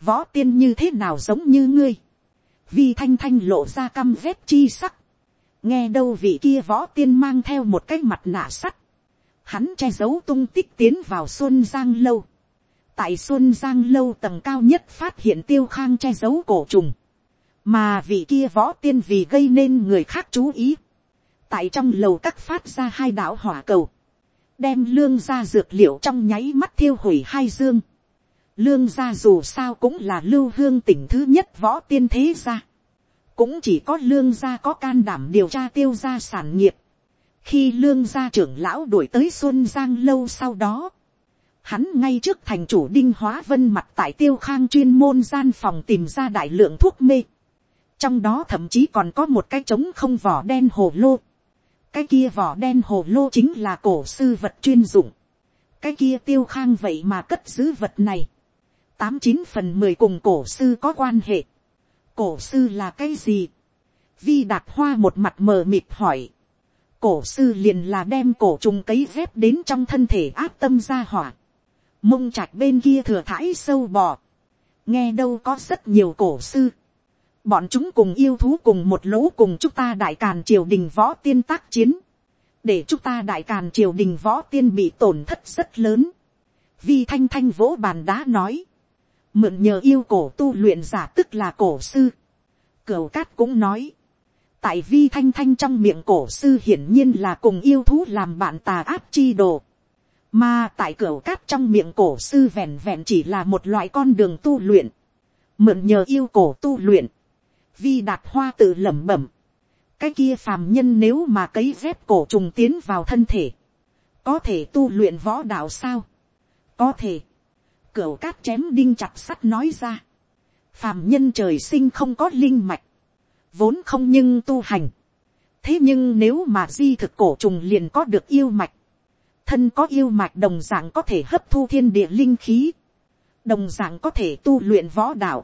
S1: võ tiên như thế nào giống như ngươi, vi thanh thanh lộ ra căm vết chi sắc, nghe đâu vị kia võ tiên mang theo một cái mặt nạ sắt, hắn che giấu tung tích tiến vào xuân giang lâu, tại xuân giang lâu tầng cao nhất phát hiện tiêu khang che giấu cổ trùng, mà vị kia võ tiên vì gây nên người khác chú ý, tại trong lầu các phát ra hai đạo hỏa cầu, đem lương ra dược liệu trong nháy mắt thiêu hủy hai dương. Lương gia dù sao cũng là lưu hương tỉnh thứ nhất võ tiên thế gia. Cũng chỉ có lương gia có can đảm điều tra tiêu gia sản nghiệp. Khi lương gia trưởng lão đuổi tới Xuân Giang lâu sau đó. Hắn ngay trước thành chủ đinh hóa vân mặt tại tiêu khang chuyên môn gian phòng tìm ra đại lượng thuốc mê. Trong đó thậm chí còn có một cái trống không vỏ đen hồ lô cái kia vỏ đen hồ lô chính là cổ sư vật chuyên dụng. cái kia tiêu khang vậy mà cất giữ vật này. tám chín phần mười cùng cổ sư có quan hệ. cổ sư là cái gì. vi đạt hoa một mặt mờ mịt hỏi. cổ sư liền là đem cổ trùng cấy ghép đến trong thân thể áp tâm ra hỏa. mông trạch bên kia thừa thải sâu bò. nghe đâu có rất nhiều cổ sư bọn chúng cùng yêu thú cùng một lỗ cùng chúng ta đại càn triều đình võ tiên tác chiến, để chúng ta đại càn triều đình võ tiên bị tổn thất rất lớn. Vi thanh thanh vỗ bàn đá nói, mượn nhờ yêu cổ tu luyện giả tức là cổ sư. Cửu cát cũng nói, tại vi thanh thanh trong miệng cổ sư hiển nhiên là cùng yêu thú làm bạn tà áp chi đồ. Mà tại cửu cát trong miệng cổ sư vẹn vẹn chỉ là một loại con đường tu luyện. Mượn nhờ yêu cổ tu luyện vi đạt hoa tự lẩm bẩm, cái kia phàm nhân nếu mà cấy dép cổ trùng tiến vào thân thể, có thể tu luyện võ đạo sao, có thể, cửa cát chém đinh chặt sắt nói ra, phàm nhân trời sinh không có linh mạch, vốn không nhưng tu hành, thế nhưng nếu mà di thực cổ trùng liền có được yêu mạch, thân có yêu mạch đồng d ạ n g có thể hấp thu thiên địa linh khí, đồng d ạ n g có thể tu luyện võ đạo,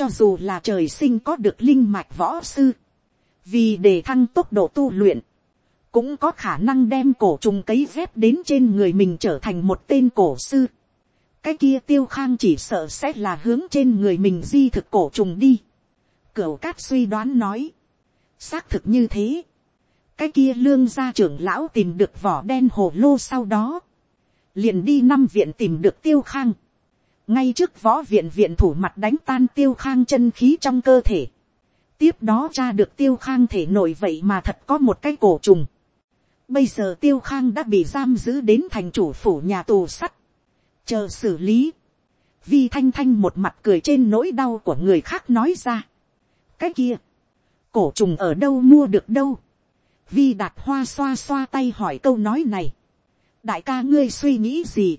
S1: cho dù là trời sinh có được linh mạch võ sư, vì để thăng tốc độ tu luyện, cũng có khả năng đem cổ trùng cấy dép đến trên người mình trở thành một tên cổ sư. cái kia tiêu khang chỉ sợ sẽ là hướng trên người mình di thực cổ trùng đi. cửu cát suy đoán nói, xác thực như thế. cái kia lương gia trưởng lão tìm được vỏ đen hồ lô sau đó, liền đi năm viện tìm được tiêu khang ngay trước võ viện viện thủ mặt đánh tan tiêu khang chân khí trong cơ thể. tiếp đó ra được tiêu khang thể nổi vậy mà thật có một cái cổ trùng. bây giờ tiêu khang đã bị giam giữ đến thành chủ phủ nhà tù sắt. chờ xử lý. vi thanh thanh một mặt cười trên nỗi đau của người khác nói ra. cái kia, cổ trùng ở đâu mua được đâu. vi đạt hoa xoa xoa tay hỏi câu nói này. đại ca ngươi suy nghĩ gì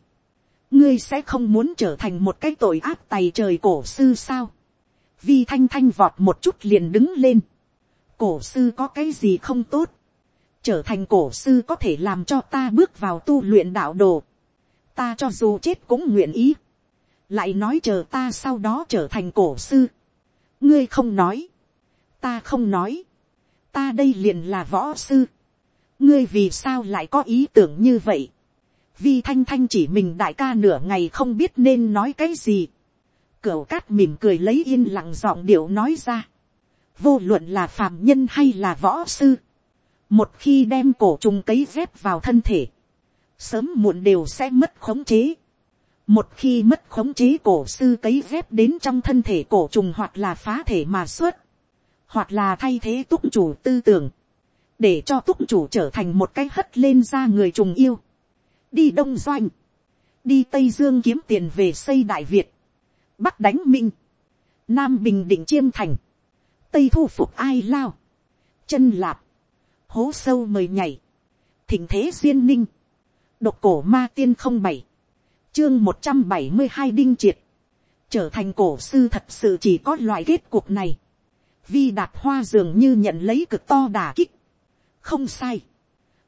S1: ngươi sẽ không muốn trở thành một cái tội ác tày trời cổ sư sao. vi thanh thanh vọt một chút liền đứng lên. cổ sư có cái gì không tốt. trở thành cổ sư có thể làm cho ta bước vào tu luyện đạo đồ. ta cho dù chết cũng nguyện ý. lại nói chờ ta sau đó trở thành cổ sư. ngươi không nói. ta không nói. ta đây liền là võ sư. ngươi vì sao lại có ý tưởng như vậy vi thanh thanh chỉ mình đại ca nửa ngày không biết nên nói cái gì. Cửu cát mỉm cười lấy yên lặng giọng điệu nói ra. Vô luận là phàm nhân hay là võ sư. Một khi đem cổ trùng cấy dép vào thân thể. Sớm muộn đều sẽ mất khống chế. Một khi mất khống chế cổ sư cấy dép đến trong thân thể cổ trùng hoặc là phá thể mà xuất. Hoặc là thay thế túc chủ tư tưởng. Để cho túc chủ trở thành một cái hất lên ra người trùng yêu đi đông doanh, đi tây dương kiếm tiền về xây đại việt, bắc đánh minh, nam bình định chiêm thành, tây thu phục ai lao, chân lạp, hố sâu mời nhảy, thỉnh thế duyên ninh, độc cổ ma tiên không bảy, chương một trăm bảy mươi hai đinh triệt, trở thành cổ sư thật sự chỉ có loại kết cuộc này, vi đạt hoa dường như nhận lấy cực to đà kích, không sai,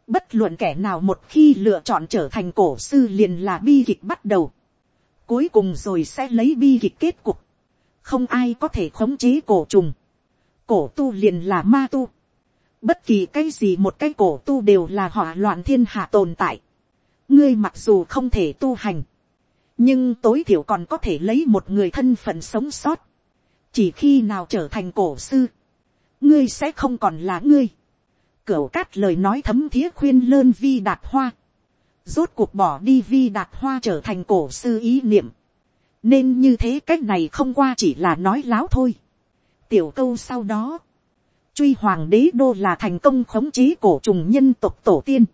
S1: bất luận kẻ nào một khi lựa chọn trở thành cổ sư liền là bi kịch bắt đầu, cuối cùng rồi sẽ lấy bi kịch kết cục, không ai có thể khống chế cổ trùng, cổ tu liền là ma tu, bất kỳ cái gì một cái cổ tu đều là hỏa loạn thiên hạ tồn tại, ngươi mặc dù không thể tu hành, nhưng tối thiểu còn có thể lấy một người thân phận sống sót, chỉ khi nào trở thành cổ sư, ngươi sẽ không còn là ngươi. Cửu cát lời nói thấm thía khuyên lơn vi đạt hoa, rốt cuộc bỏ đi vi đạt hoa trở thành cổ sư ý niệm, nên như thế cách này không qua chỉ là nói láo thôi. tiểu câu sau đó, truy hoàng đế đô là thành công khống chế cổ trùng nhân tộc tổ tiên,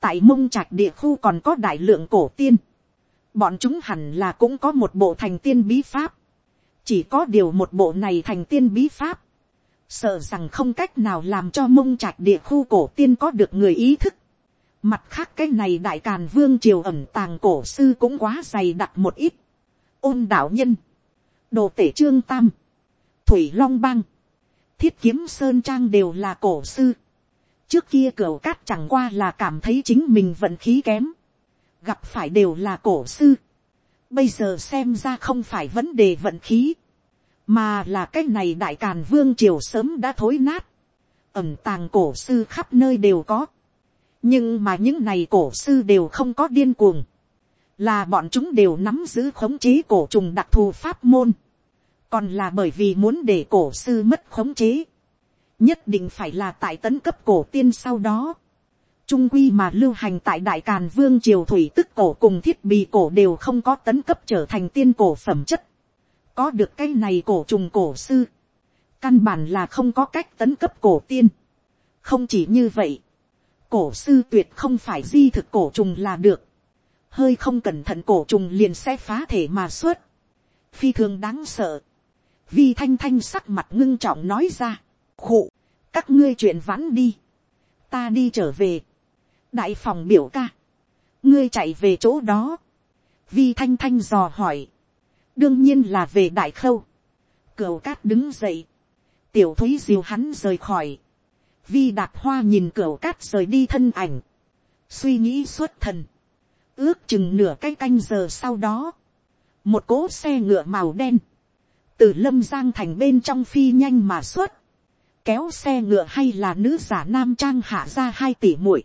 S1: tại mông trạch địa khu còn có đại lượng cổ tiên, bọn chúng hẳn là cũng có một bộ thành tiên bí pháp, chỉ có điều một bộ này thành tiên bí pháp, sợ rằng không cách nào làm cho mông trạch địa khu cổ tiên có được người ý thức. Mặt khác cái này đại càn vương triều ẩm tàng cổ sư cũng quá dày đặc một ít. ôn đạo nhân, đồ tể trương tam, thủy long bang, thiết kiếm sơn trang đều là cổ sư. trước kia cửa cát chẳng qua là cảm thấy chính mình vận khí kém, gặp phải đều là cổ sư bây giờ xem ra không phải vấn đề vận khí, mà là cái này đại càn vương triều sớm đã thối nát, ẩm tàng cổ sư khắp nơi đều có, nhưng mà những này cổ sư đều không có điên cuồng, là bọn chúng đều nắm giữ khống chế cổ trùng đặc thù pháp môn, còn là bởi vì muốn để cổ sư mất khống chế, nhất định phải là tại tấn cấp cổ tiên sau đó, trung quy mà lưu hành tại đại càn vương triều thủy tức cổ cùng thiết bị cổ đều không có tấn cấp trở thành tiên cổ phẩm chất có được cái này cổ trùng cổ sư. căn bản là không có cách tấn cấp cổ tiên. không chỉ như vậy, cổ sư tuyệt không phải di thực cổ trùng là được. hơi không cẩn thận cổ trùng liền sẽ phá thể mà xuất. phi thường đáng sợ. vi thanh thanh sắc mặt ngưng trọng nói ra. khụ, các ngươi chuyện vãn đi. ta đi trở về đại phòng biểu ca, ngươi chạy về chỗ đó, vi thanh thanh dò hỏi, đương nhiên là về đại khâu, cửu cát đứng dậy, tiểu thúy diều hắn rời khỏi, vi đạt hoa nhìn cửu cát rời đi thân ảnh, suy nghĩ suốt thần, ước chừng nửa cái canh giờ sau đó, một cỗ xe ngựa màu đen, từ lâm giang thành bên trong phi nhanh mà xuất, kéo xe ngựa hay là nữ giả nam trang hạ ra hai tỷ muội,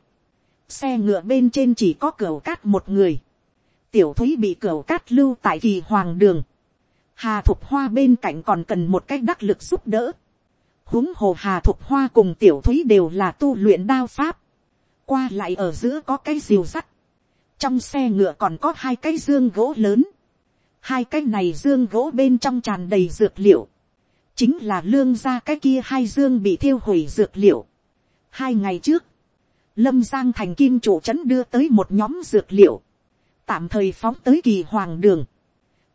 S1: xe ngựa bên trên chỉ có cửu cát một người, tiểu thúy bị cửa cát lưu tại kỳ hoàng đường, hà thục hoa bên cạnh còn cần một cách đắc lực giúp đỡ, huống hồ hà thục hoa cùng tiểu thúy đều là tu luyện đao pháp, qua lại ở giữa có cái diều sắt, trong xe ngựa còn có hai cái dương gỗ lớn, hai cái này dương gỗ bên trong tràn đầy dược liệu, chính là lương ra cái kia hai dương bị thiêu hủy dược liệu. hai ngày trước, lâm giang thành kim chủ trấn đưa tới một nhóm dược liệu, tạm thời phóng tới kỳ hoàng đường.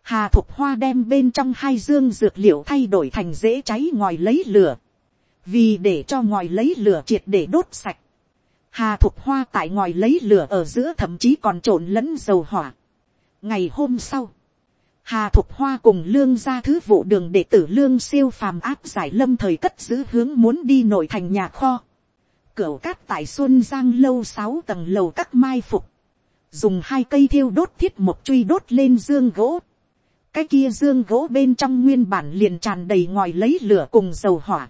S1: Hà thục hoa đem bên trong hai dương dược liệu thay đổi thành dễ cháy ngòi lấy lửa, vì để cho ngòi lấy lửa triệt để đốt sạch. Hà thục hoa tại ngòi lấy lửa ở giữa thậm chí còn trộn lẫn dầu hỏa. ngày hôm sau, Hà Thục Hoa cùng lương gia thứ vụ đường đệ tử lương siêu phàm áp giải lâm thời cất giữ hướng muốn đi nội thành nhà kho. Cửu cát tại Xuân Giang lâu sáu tầng lầu các mai phục. Dùng hai cây thiêu đốt thiết một truy đốt lên dương gỗ. Cái kia dương gỗ bên trong nguyên bản liền tràn đầy ngòi lấy lửa cùng dầu hỏa.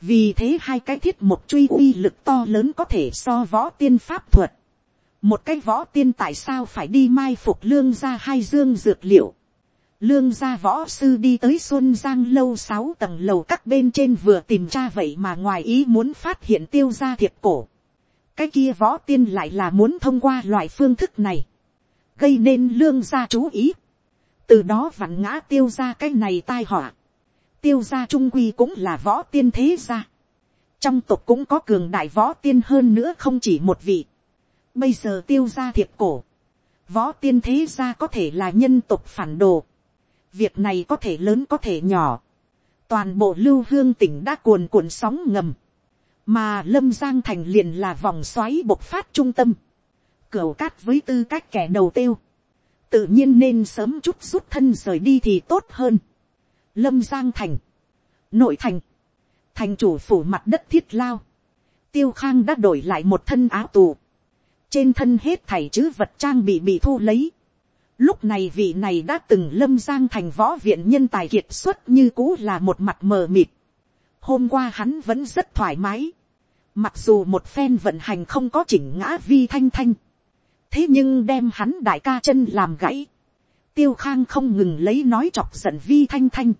S1: Vì thế hai cái thiết một truy uy lực to lớn có thể so võ tiên pháp thuật. Một cái võ tiên tại sao phải đi mai phục lương ra hai dương dược liệu lương gia võ sư đi tới xuân giang lâu sáu tầng lầu các bên trên vừa tìm ra vậy mà ngoài ý muốn phát hiện tiêu gia thiệp cổ cái kia võ tiên lại là muốn thông qua loại phương thức này, gây nên lương gia chú ý. từ đó vặn ngã tiêu gia cái này tai họa. tiêu gia trung quy cũng là võ tiên thế gia. trong tộc cũng có cường đại võ tiên hơn nữa không chỉ một vị. bây giờ tiêu gia thiệp cổ. võ tiên thế gia có thể là nhân tộc phản đồ việc này có thể lớn có thể nhỏ, toàn bộ lưu hương tỉnh đã cuồn cuộn sóng ngầm, mà lâm giang thành liền là vòng xoáy bộc phát trung tâm, cửu cát với tư cách kẻ đầu tiêu, tự nhiên nên sớm chút rút thân rời đi thì tốt hơn. lâm giang thành, nội thành, thành chủ phủ mặt đất thiết lao, tiêu khang đã đổi lại một thân áo tù, trên thân hết thảy chữ vật trang bị bị thu lấy, Lúc này vị này đã từng lâm giang thành võ viện nhân tài kiệt xuất như cũ là một mặt mờ mịt. Hôm qua hắn vẫn rất thoải mái. Mặc dù một phen vận hành không có chỉnh ngã vi thanh thanh. Thế nhưng đem hắn đại ca chân làm gãy. Tiêu khang không ngừng lấy nói chọc giận vi thanh thanh.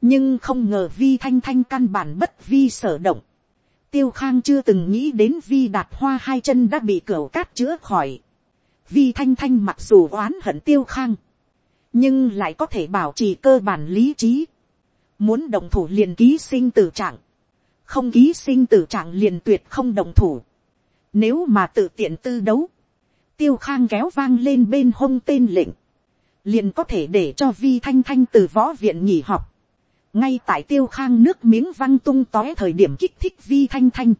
S1: Nhưng không ngờ vi thanh thanh căn bản bất vi sở động. Tiêu khang chưa từng nghĩ đến vi đạt hoa hai chân đã bị cửa cát chữa khỏi vi thanh thanh mặc dù oán hận tiêu khang, nhưng lại có thể bảo trì cơ bản lý trí. Muốn đồng thủ liền ký sinh tử trạng, không ký sinh tử trạng liền tuyệt không đồng thủ. Nếu mà tự tiện tư đấu, tiêu khang kéo vang lên bên hông tên lệnh, liền có thể để cho vi thanh thanh từ võ viện nghỉ học. ngay tại tiêu khang nước miếng văng tung tói thời điểm kích thích vi thanh thanh.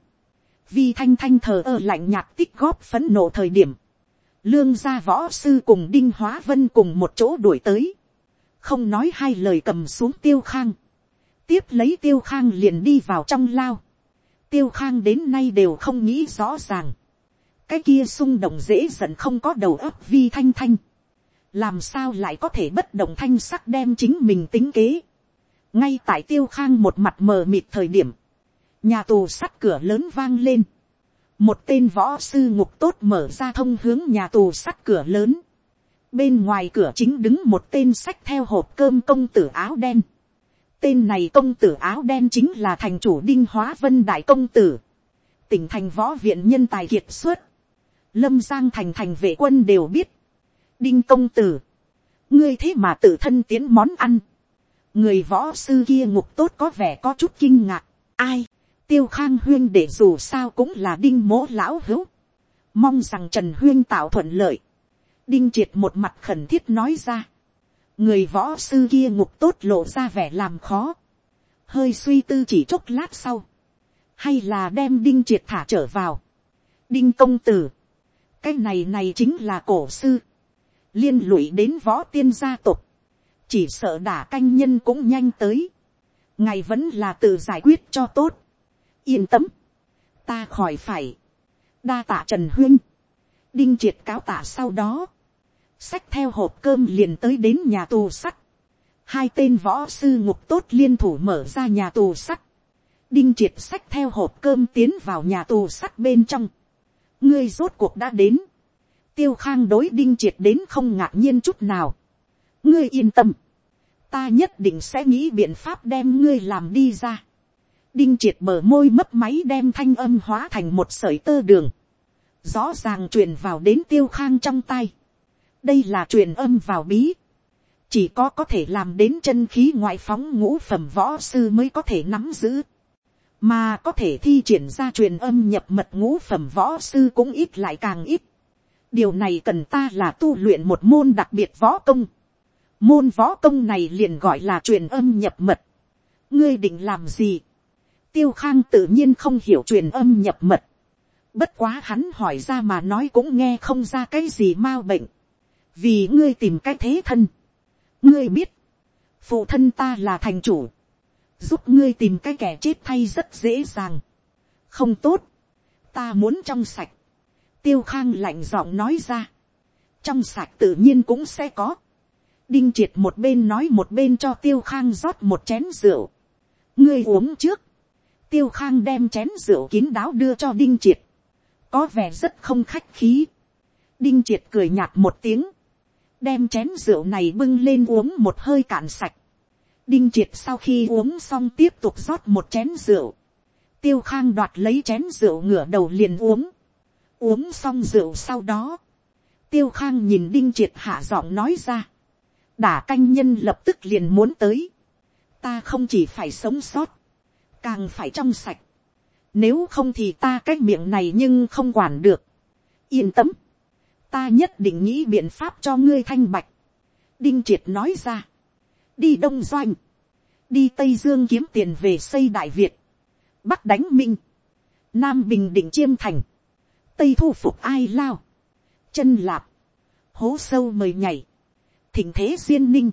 S1: vi thanh thanh thờ ơ lạnh nhạt tích góp phấn nộ thời điểm lương gia võ sư cùng đinh hóa vân cùng một chỗ đuổi tới, không nói hai lời cầm xuống tiêu khang, tiếp lấy tiêu khang liền đi vào trong lao, tiêu khang đến nay đều không nghĩ rõ ràng, cái kia xung động dễ giận không có đầu óc vi thanh thanh, làm sao lại có thể bất động thanh sắc đem chính mình tính kế, ngay tại tiêu khang một mặt mờ mịt thời điểm, nhà tù sắt cửa lớn vang lên, một tên võ sư ngục tốt mở ra thông hướng nhà tù sắt cửa lớn. bên ngoài cửa chính đứng một tên sách theo hộp cơm công tử áo đen tên này công tử áo đen chính là thành chủ đinh hóa vân đại công tử. tỉnh thành võ viện nhân tài kiệt xuất. lâm giang thành thành vệ quân đều biết. đinh công tử. ngươi thế mà tự thân tiến món ăn. người võ sư kia ngục tốt có vẻ có chút kinh ngạc. ai tiêu khang huyên để dù sao cũng là đinh mỗ lão hữu, mong rằng trần huyên tạo thuận lợi, đinh triệt một mặt khẩn thiết nói ra, người võ sư kia ngục tốt lộ ra vẻ làm khó, hơi suy tư chỉ chốc lát sau, hay là đem đinh triệt thả trở vào, đinh công tử, cái này này chính là cổ sư, liên lụy đến võ tiên gia tộc, chỉ sợ đả canh nhân cũng nhanh tới, ngài vẫn là tự giải quyết cho tốt, yên tâm, ta khỏi phải, đa tạ trần huyên, đinh triệt cáo tạ sau đó, sách theo hộp cơm liền tới đến nhà tù sắt, hai tên võ sư ngục tốt liên thủ mở ra nhà tù sắt, đinh triệt sách theo hộp cơm tiến vào nhà tù sắt bên trong, ngươi rốt cuộc đã đến, tiêu khang đối đinh triệt đến không ngạc nhiên chút nào, ngươi yên tâm, ta nhất định sẽ nghĩ biện pháp đem ngươi làm đi ra. Đinh triệt bờ môi mấp máy đem thanh âm hóa thành một sợi tơ đường, rõ ràng truyền vào đến tiêu khang trong tay đây là truyền âm vào bí, chỉ có có thể làm đến chân khí ngoại phóng ngũ phẩm võ sư mới có thể nắm giữ, mà có thể thi triển ra truyền âm nhập mật ngũ phẩm võ sư cũng ít lại càng ít. điều này cần ta là tu luyện một môn đặc biệt võ công. môn võ công này liền gọi là truyền âm nhập mật. ngươi định làm gì tiêu khang tự nhiên không hiểu truyền âm nhập mật. Bất quá hắn hỏi ra mà nói cũng nghe không ra cái gì mau bệnh. Vì ngươi tìm cái thế thân. Ngươi biết. Phụ thân ta là thành chủ. Giúp ngươi tìm cái kẻ chết thay rất dễ dàng. Không tốt. Ta muốn trong sạch. Tiêu khang lạnh giọng nói ra. Trong sạch tự nhiên cũng sẽ có. Đinh triệt một bên nói một bên cho tiêu khang rót một chén rượu. Ngươi uống trước tiêu khang đem chén rượu kín đáo đưa cho đinh triệt, có vẻ rất không khách khí. đinh triệt cười nhạt một tiếng, đem chén rượu này bưng lên uống một hơi cạn sạch. đinh triệt sau khi uống xong tiếp tục rót một chén rượu, tiêu khang đoạt lấy chén rượu ngửa đầu liền uống, uống xong rượu sau đó, tiêu khang nhìn đinh triệt hạ giọng nói ra, đả canh nhân lập tức liền muốn tới, ta không chỉ phải sống sót, càng phải trong sạch. Nếu không thì ta cái miệng này nhưng không quản được. Yên tâm. Ta nhất định nghĩ biện pháp cho ngươi thanh bạch. Đinh triệt nói ra. Đi đông doanh. đi tây dương kiếm tiền về xây đại việt, bắc đánh minh, nam bình định chiêm thành, tây thu phục ai lao, chân lạp, hố sâu mời nhảy, thỉnh thế duyên ninh,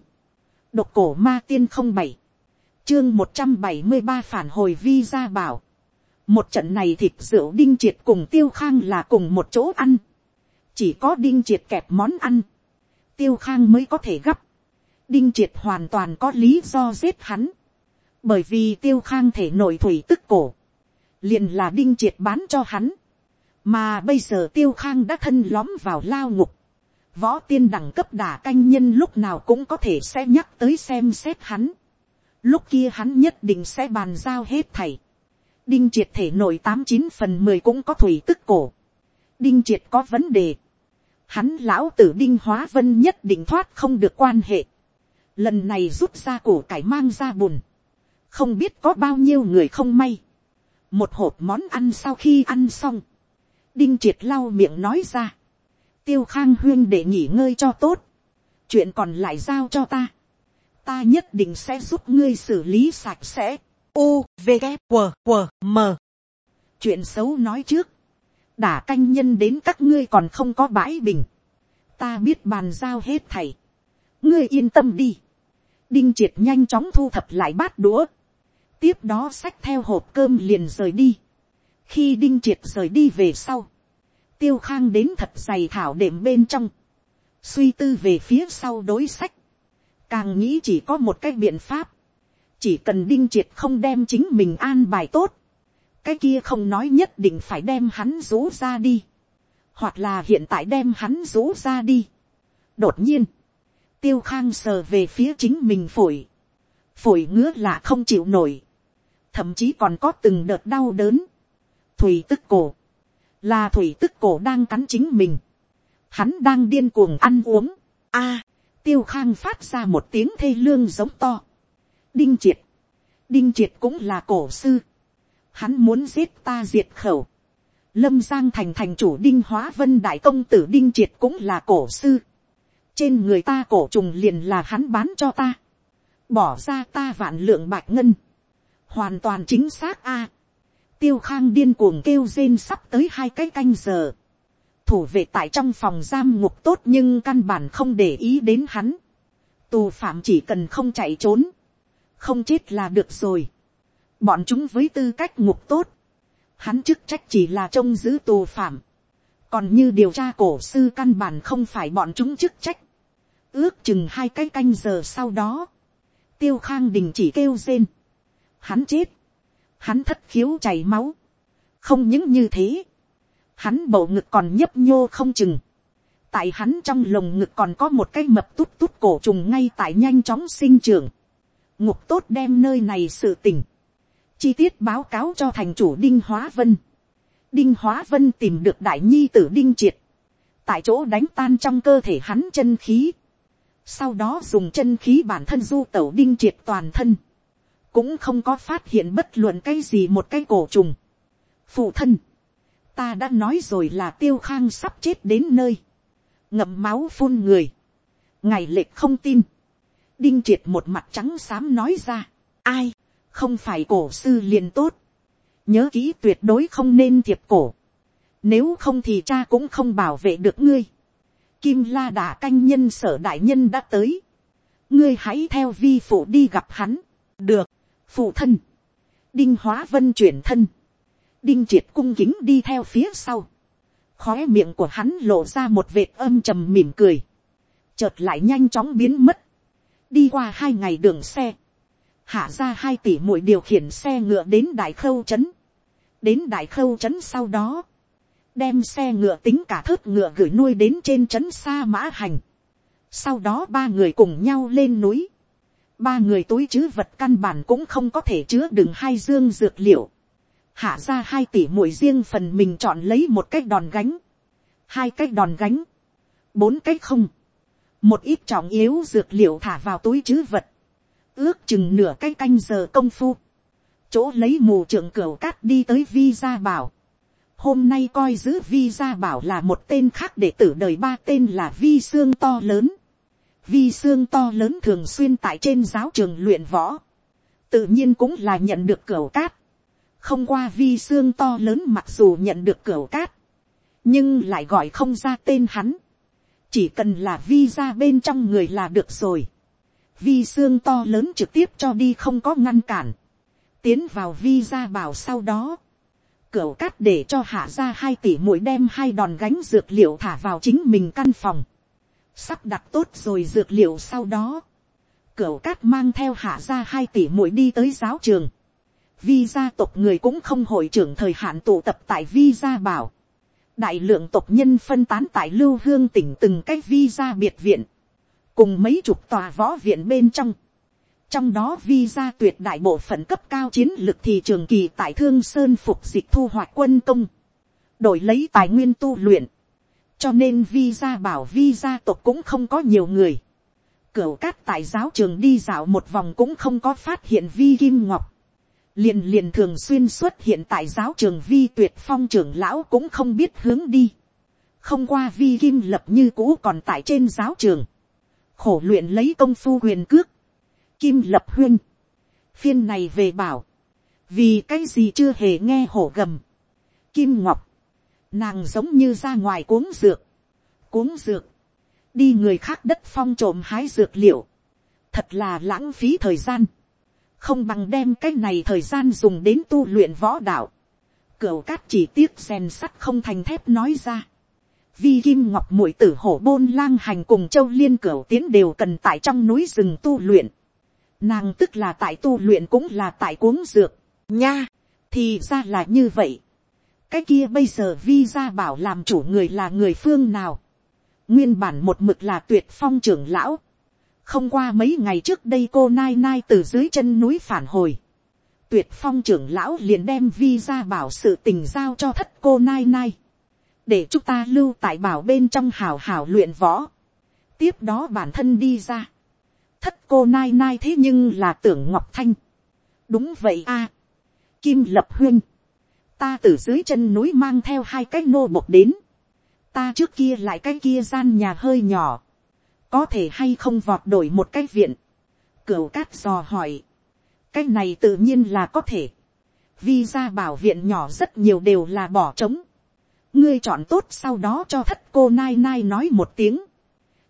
S1: độc cổ ma tiên không bảy, chương một trăm bảy mươi ba phản hồi vi gia bảo, một trận này thịt rượu đinh triệt cùng tiêu khang là cùng một chỗ ăn, chỉ có đinh triệt kẹp món ăn, tiêu khang mới có thể gấp, đinh triệt hoàn toàn có lý do giết hắn, bởi vì tiêu khang thể nội thủy tức cổ, liền là đinh triệt bán cho hắn, mà bây giờ tiêu khang đã thân lõm vào lao ngục, võ tiên đẳng cấp đả canh nhân lúc nào cũng có thể sẽ nhắc tới xem xét hắn, lúc kia hắn nhất định sẽ bàn giao hết thầy, đinh triệt thể nội tám chín phần mười cũng có thủy tức cổ, đinh triệt có vấn đề, hắn lão tử đinh hóa vân nhất định thoát không được quan hệ, lần này rút ra cổ cải mang ra bùn, không biết có bao nhiêu người không may, một hộp món ăn sau khi ăn xong, đinh triệt lau miệng nói ra, tiêu khang huyên để nghỉ ngơi cho tốt, chuyện còn lại giao cho ta, ta nhất định sẽ giúp ngươi xử lý sạch sẽ, u v g q q m. Chuyện xấu nói trước, đả canh nhân đến các ngươi còn không có bãi bình, ta biết bàn giao hết thầy, ngươi yên tâm đi, đinh triệt nhanh chóng thu thập lại bát đũa, tiếp đó xách theo hộp cơm liền rời đi, khi đinh triệt rời đi về sau, tiêu khang đến thật dày thảo đệm bên trong, suy tư về phía sau đối sách, càng nghĩ chỉ có một cái biện pháp, chỉ cần đinh triệt không đem chính mình an bài tốt, cái kia không nói nhất định phải đem hắn rú ra đi, hoặc là hiện tại đem hắn rú ra đi. đột nhiên, tiêu khang sờ về phía chính mình phổi, phổi ngứa là không chịu nổi, thậm chí còn có từng đợt đau đớn, thủy tức cổ, là thủy tức cổ đang cắn chính mình, hắn đang điên cuồng ăn uống, a, tiêu khang phát ra một tiếng thê lương giống to, đinh triệt, đinh triệt cũng là cổ sư, hắn muốn giết ta diệt khẩu, lâm giang thành thành chủ đinh hóa vân đại công tử đinh triệt cũng là cổ sư, trên người ta cổ trùng liền là hắn bán cho ta, bỏ ra ta vạn lượng bạch ngân, hoàn toàn chính xác a, tiêu khang điên cuồng kêu rên sắp tới hai cái canh giờ. thủ vệ tại trong phòng giam ngục tốt nhưng căn bản không để ý đến hắn. tù phạm chỉ cần không chạy trốn, không chết là được rồi bọn chúng với tư cách ngục tốt, hắn chức trách chỉ là trông giữ tù phạm. còn như điều tra cổ sư căn bản không phải bọn chúng chức trách. ước chừng hai cái canh giờ sau đó, tiêu khang đình chỉ kêu rên. hắn chết hắn thất khiếu chảy máu, không những như thế, hắn bầu ngực còn nhấp nhô không chừng, tại hắn trong lồng ngực còn có một cái mập tút tút cổ trùng ngay tại nhanh chóng sinh trưởng, ngục tốt đem nơi này sự tỉnh, chi tiết báo cáo cho thành chủ đinh hóa vân, đinh hóa vân tìm được đại nhi tử đinh triệt, tại chỗ đánh tan trong cơ thể hắn chân khí, sau đó dùng chân khí bản thân du tẩu đinh triệt toàn thân, cũng không có phát hiện bất luận cái gì một cái cổ trùng. phụ thân, ta đã nói rồi là tiêu khang sắp chết đến nơi, ngậm máu phun người, ngày lệch không tin, đinh triệt một mặt trắng xám nói ra, ai, không phải cổ sư liền tốt, nhớ kỹ tuyệt đối không nên thiệp cổ, nếu không thì cha cũng không bảo vệ được ngươi, kim la đà canh nhân sở đại nhân đã tới, ngươi hãy theo vi phụ đi gặp hắn, được, phụ thân, đinh hóa vân chuyển thân, đinh triệt cung kính đi theo phía sau, khóe miệng của hắn lộ ra một vệt âm trầm mỉm cười, chợt lại nhanh chóng biến mất, đi qua hai ngày đường xe, hạ ra hai tỷ muội điều khiển xe ngựa đến đại khâu trấn, đến đại khâu trấn sau đó, đem xe ngựa tính cả thớt ngựa gửi nuôi đến trên trấn xa mã hành, sau đó ba người cùng nhau lên núi, ba người túi chứ vật căn bản cũng không có thể chứa đựng hai dương dược liệu. Hạ ra hai tỷ mũi riêng phần mình chọn lấy một cái đòn gánh. Hai cái đòn gánh. Bốn cái không. Một ít trọng yếu dược liệu thả vào túi chứ vật. Ước chừng nửa cái canh giờ công phu. Chỗ lấy mù trưởng cửa cát đi tới vi gia bảo. Hôm nay coi giữ vi gia bảo là một tên khác để tử đời ba tên là vi xương to lớn. Vi xương to lớn thường xuyên tại trên giáo trường luyện võ, tự nhiên cũng là nhận được cửa cát, không qua vi xương to lớn mặc dù nhận được cửa cát, nhưng lại gọi không ra tên hắn, chỉ cần là vi ra bên trong người là được rồi, vi xương to lớn trực tiếp cho đi không có ngăn cản, tiến vào vi ra bảo sau đó, cửa cát để cho hạ ra hai tỷ mũi đem hai đòn gánh dược liệu thả vào chính mình căn phòng, sắp đặt tốt rồi dược liệu sau đó, cửa cát mang theo hạ ra hai tỷ mũi đi tới giáo trường, vi gia tộc người cũng không hội trưởng thời hạn tụ tập tại vi gia bảo, đại lượng tộc nhân phân tán tại lưu hương tỉnh từng cách vi gia biệt viện, cùng mấy chục tòa võ viện bên trong, trong đó vi ra tuyệt đại bộ phận cấp cao chiến lược thì trường kỳ tại thương sơn phục dịch thu hoạch quân công, đổi lấy tài nguyên tu luyện, cho nên vi ra bảo vi gia tộc cũng không có nhiều người, cửu cát tại giáo trường đi dạo một vòng cũng không có phát hiện vi kim ngọc, liền liền thường xuyên xuất hiện tại giáo trường vi tuyệt phong trưởng lão cũng không biết hướng đi, không qua vi kim lập như cũ còn tại trên giáo trường, khổ luyện lấy công phu huyền cước, kim lập huyên, phiên này về bảo, vì cái gì chưa hề nghe hổ gầm, kim ngọc, nàng giống như ra ngoài cuống dược, cuống dược, đi người khác đất phong trộm hái dược liệu, thật là lãng phí thời gian, không bằng đem cái này thời gian dùng đến tu luyện võ đạo, cửu cát chỉ tiếc rèn sắt không thành thép nói ra, vi kim ngọc mũi tử hổ bôn lang hành cùng châu liên cửu tiến đều cần tại trong núi rừng tu luyện, Nàng tức là tại tu luyện cũng là tại cuống dược. Nha, thì ra là như vậy. Cái kia bây giờ vi ra bảo làm chủ người là người phương nào. Nguyên bản một mực là tuyệt phong trưởng lão. Không qua mấy ngày trước đây cô Nai Nai từ dưới chân núi phản hồi. Tuyệt phong trưởng lão liền đem vi ra bảo sự tình giao cho thất cô Nai Nai. Để chúng ta lưu tại bảo bên trong hào hào luyện võ. Tiếp đó bản thân đi ra thất cô nai nai thế nhưng là tưởng ngọc thanh. đúng vậy a. kim lập huyên. ta từ dưới chân núi mang theo hai cái nô bộc đến. ta trước kia lại cái kia gian nhà hơi nhỏ. có thể hay không vọt đổi một cái viện. cửu cát dò hỏi. cái này tự nhiên là có thể. vì ra bảo viện nhỏ rất nhiều đều là bỏ trống ngươi chọn tốt sau đó cho thất cô nai nai nói một tiếng.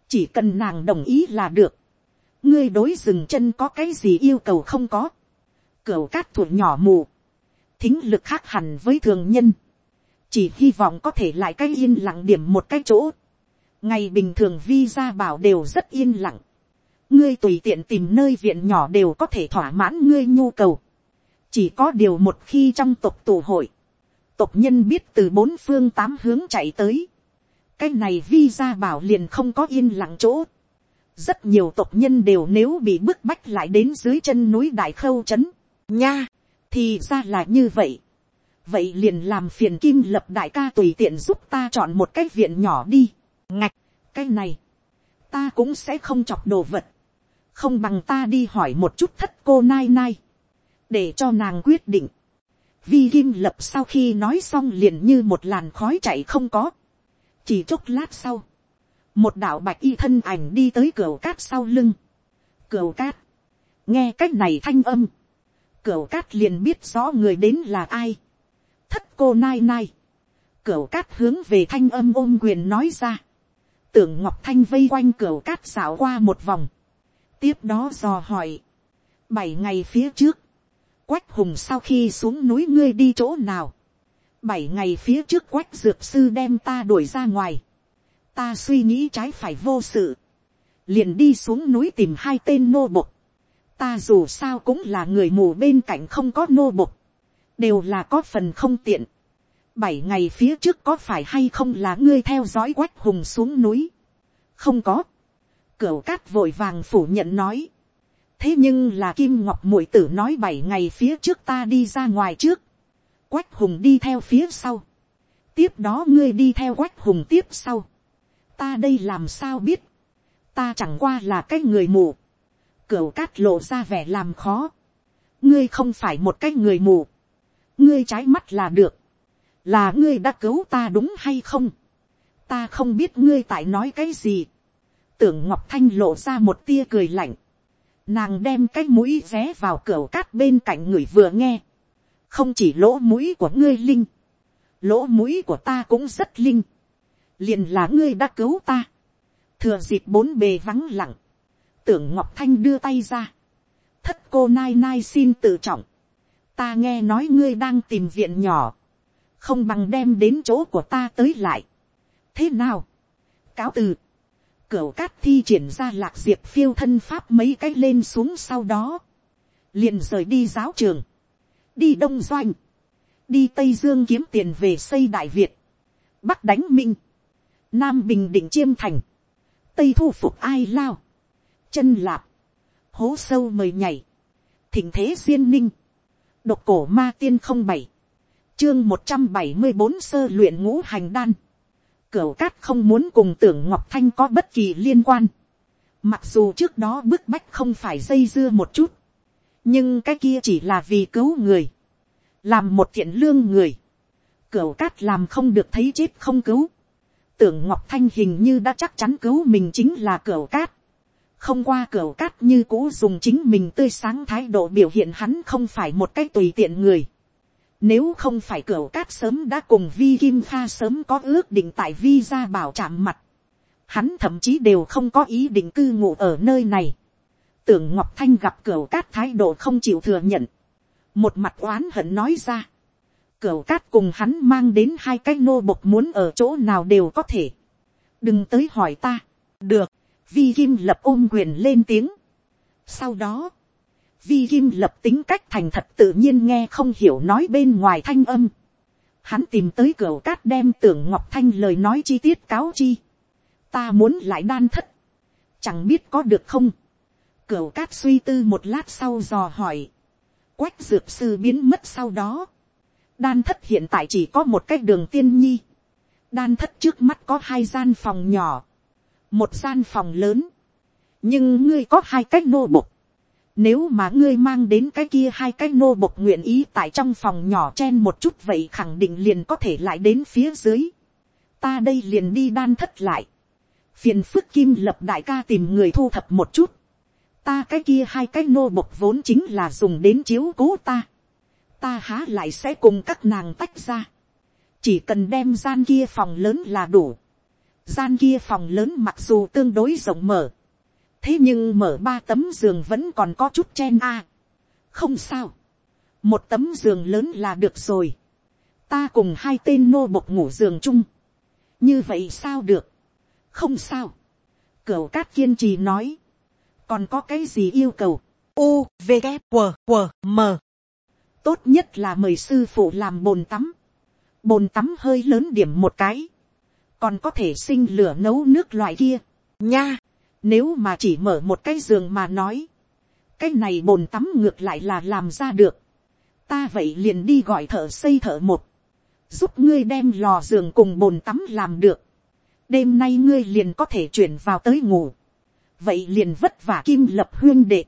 S1: chỉ cần nàng đồng ý là được ngươi đối dừng chân có cái gì yêu cầu không có. Cửu cát thuộc nhỏ mù. Thính lực khác hẳn với thường nhân. Chỉ hy vọng có thể lại cái yên lặng điểm một cái chỗ. Ngày bình thường vi ra bảo đều rất yên lặng. Ngươi tùy tiện tìm nơi viện nhỏ đều có thể thỏa mãn ngươi nhu cầu. Chỉ có điều một khi trong tộc tù hội. Tộc nhân biết từ bốn phương tám hướng chạy tới. Cái này vi ra bảo liền không có yên lặng chỗ rất nhiều tộc nhân đều nếu bị bức bách lại đến dưới chân núi đại khâu trấn, nha, thì ra là như vậy. vậy liền làm phiền kim lập đại ca tùy tiện giúp ta chọn một cái viện nhỏ đi, ngạch, cái này, ta cũng sẽ không chọc đồ vật, không bằng ta đi hỏi một chút thất cô nai nai, để cho nàng quyết định. Vi kim lập sau khi nói xong liền như một làn khói chạy không có, chỉ chốc lát sau, một đạo bạch y thân ảnh đi tới cửa cát sau lưng. cửa cát, nghe c á c h này thanh âm, cửa cát liền biết rõ người đến là ai. thất cô nai nai, cửa cát hướng về thanh âm ôm quyền nói ra. tưởng ngọc thanh vây quanh cửa cát xảo qua một vòng. tiếp đó dò hỏi. bảy ngày phía trước, quách hùng sau khi xuống núi ngươi đi chỗ nào. bảy ngày phía trước quách dược sư đem ta đuổi ra ngoài. Ta suy nghĩ trái phải vô sự, liền đi xuống núi tìm hai tên nô bộc, ta dù sao cũng là người mù bên cạnh không có nô bộc, đều là có phần không tiện. bảy ngày phía trước có phải hay không là ngươi theo dõi quách hùng xuống núi, không có, cửu cát vội vàng phủ nhận nói, thế nhưng là kim ngọc mũi tử nói bảy ngày phía trước ta đi ra ngoài trước, quách hùng đi theo phía sau, tiếp đó ngươi đi theo quách hùng tiếp sau, ta đây làm sao biết, ta chẳng qua là cái người mù, cửu cát lộ ra vẻ làm khó, ngươi không phải một cái người mù, ngươi trái mắt là được, là ngươi đã cứu ta đúng hay không, ta không biết ngươi tại nói cái gì, tưởng ngọc thanh lộ ra một tia cười lạnh, nàng đem cái mũi ré vào cửa cát bên cạnh người vừa nghe, không chỉ lỗ mũi của ngươi linh, lỗ mũi của ta cũng rất linh, liền là ngươi đã cứu ta, thừa dịp bốn bề vắng lặng, tưởng ngọc thanh đưa tay ra, thất cô nai nai xin tự trọng, ta nghe nói ngươi đang tìm viện nhỏ, không bằng đem đến chỗ của ta tới lại. thế nào, cáo từ, Cửu cát thi triển ra lạc diệp phiêu thân pháp mấy cái lên xuống sau đó, liền rời đi giáo trường, đi đông doanh, đi tây dương kiếm tiền về xây đại việt, bắc đánh minh, nam bình định chiêm thành, tây thu phục ai lao, chân lạp, hố sâu mời nhảy, thỉnh thế duyên ninh, độc cổ ma tiên không bảy, chương một trăm bảy mươi bốn sơ luyện ngũ hành đan, cửu cát không muốn cùng tưởng ngọc thanh có bất kỳ liên quan, mặc dù trước đó bức bách không phải dây dưa một chút, nhưng cái kia chỉ là vì cứu người, làm một thiện lương người, cửu cát làm không được thấy chết không cứu, tưởng ngọc thanh hình như đã chắc chắn cứu mình chính là cửu cát, không qua cửa cát như cũ dùng chính mình tươi sáng thái độ biểu hiện hắn không phải một cách tùy tiện người. Nếu không phải cửa cát sớm đã cùng vi kim pha sớm có ước định tại vi ra bảo chạm mặt. Hắn thậm chí đều không có ý định cư ngụ ở nơi này. Tưởng Ngọc Thanh gặp cửa cát thái độ không chịu thừa nhận. Một mặt oán hận nói ra. Cửa cát cùng hắn mang đến hai cái nô bộc muốn ở chỗ nào đều có thể. Đừng tới hỏi ta. Được vi kim lập ôm quyền lên tiếng. sau đó, vi kim lập tính cách thành thật tự nhiên nghe không hiểu nói bên ngoài thanh âm. hắn tìm tới cửa cát đem tưởng ngọc thanh lời nói chi tiết cáo chi. ta muốn lại đan thất. chẳng biết có được không. cửa cát suy tư một lát sau dò hỏi. quách dược sư biến mất sau đó. đan thất hiện tại chỉ có một cái đường tiên nhi. đan thất trước mắt có hai gian phòng nhỏ một gian phòng lớn, nhưng ngươi có hai cái nô bộc, nếu mà ngươi mang đến cái kia hai cái nô bộc nguyện ý tại trong phòng nhỏ chen một chút vậy khẳng định liền có thể lại đến phía dưới. Ta đây liền đi đan thất lại. Phiền phức kim lập đại ca tìm người thu thập một chút. Ta cái kia hai cái nô bộc vốn chính là dùng đến chiếu cố ta. Ta há lại sẽ cùng các nàng tách ra. Chỉ cần đem gian kia phòng lớn là đủ gian kia phòng lớn mặc dù tương đối rộng mở, thế nhưng mở ba tấm giường vẫn còn có chút chen a. không sao, một tấm giường lớn là được rồi, ta cùng hai tên nô bộc ngủ giường chung, như vậy sao được, không sao, cửu cát kiên trì nói, còn có cái gì yêu cầu, u v g q q m. Tốt nhất là mời sư phụ làm bồn tắm, bồn tắm hơi lớn điểm một cái, còn có thể sinh lửa nấu nước loại kia, nha, nếu mà chỉ mở một cái giường mà nói, cái này bồn tắm ngược lại là làm ra được, ta vậy liền đi gọi thợ xây thợ một, giúp ngươi đem lò giường cùng bồn tắm làm được, đêm nay ngươi liền có thể chuyển vào tới ngủ, vậy liền vất vả kim lập huyên đệ,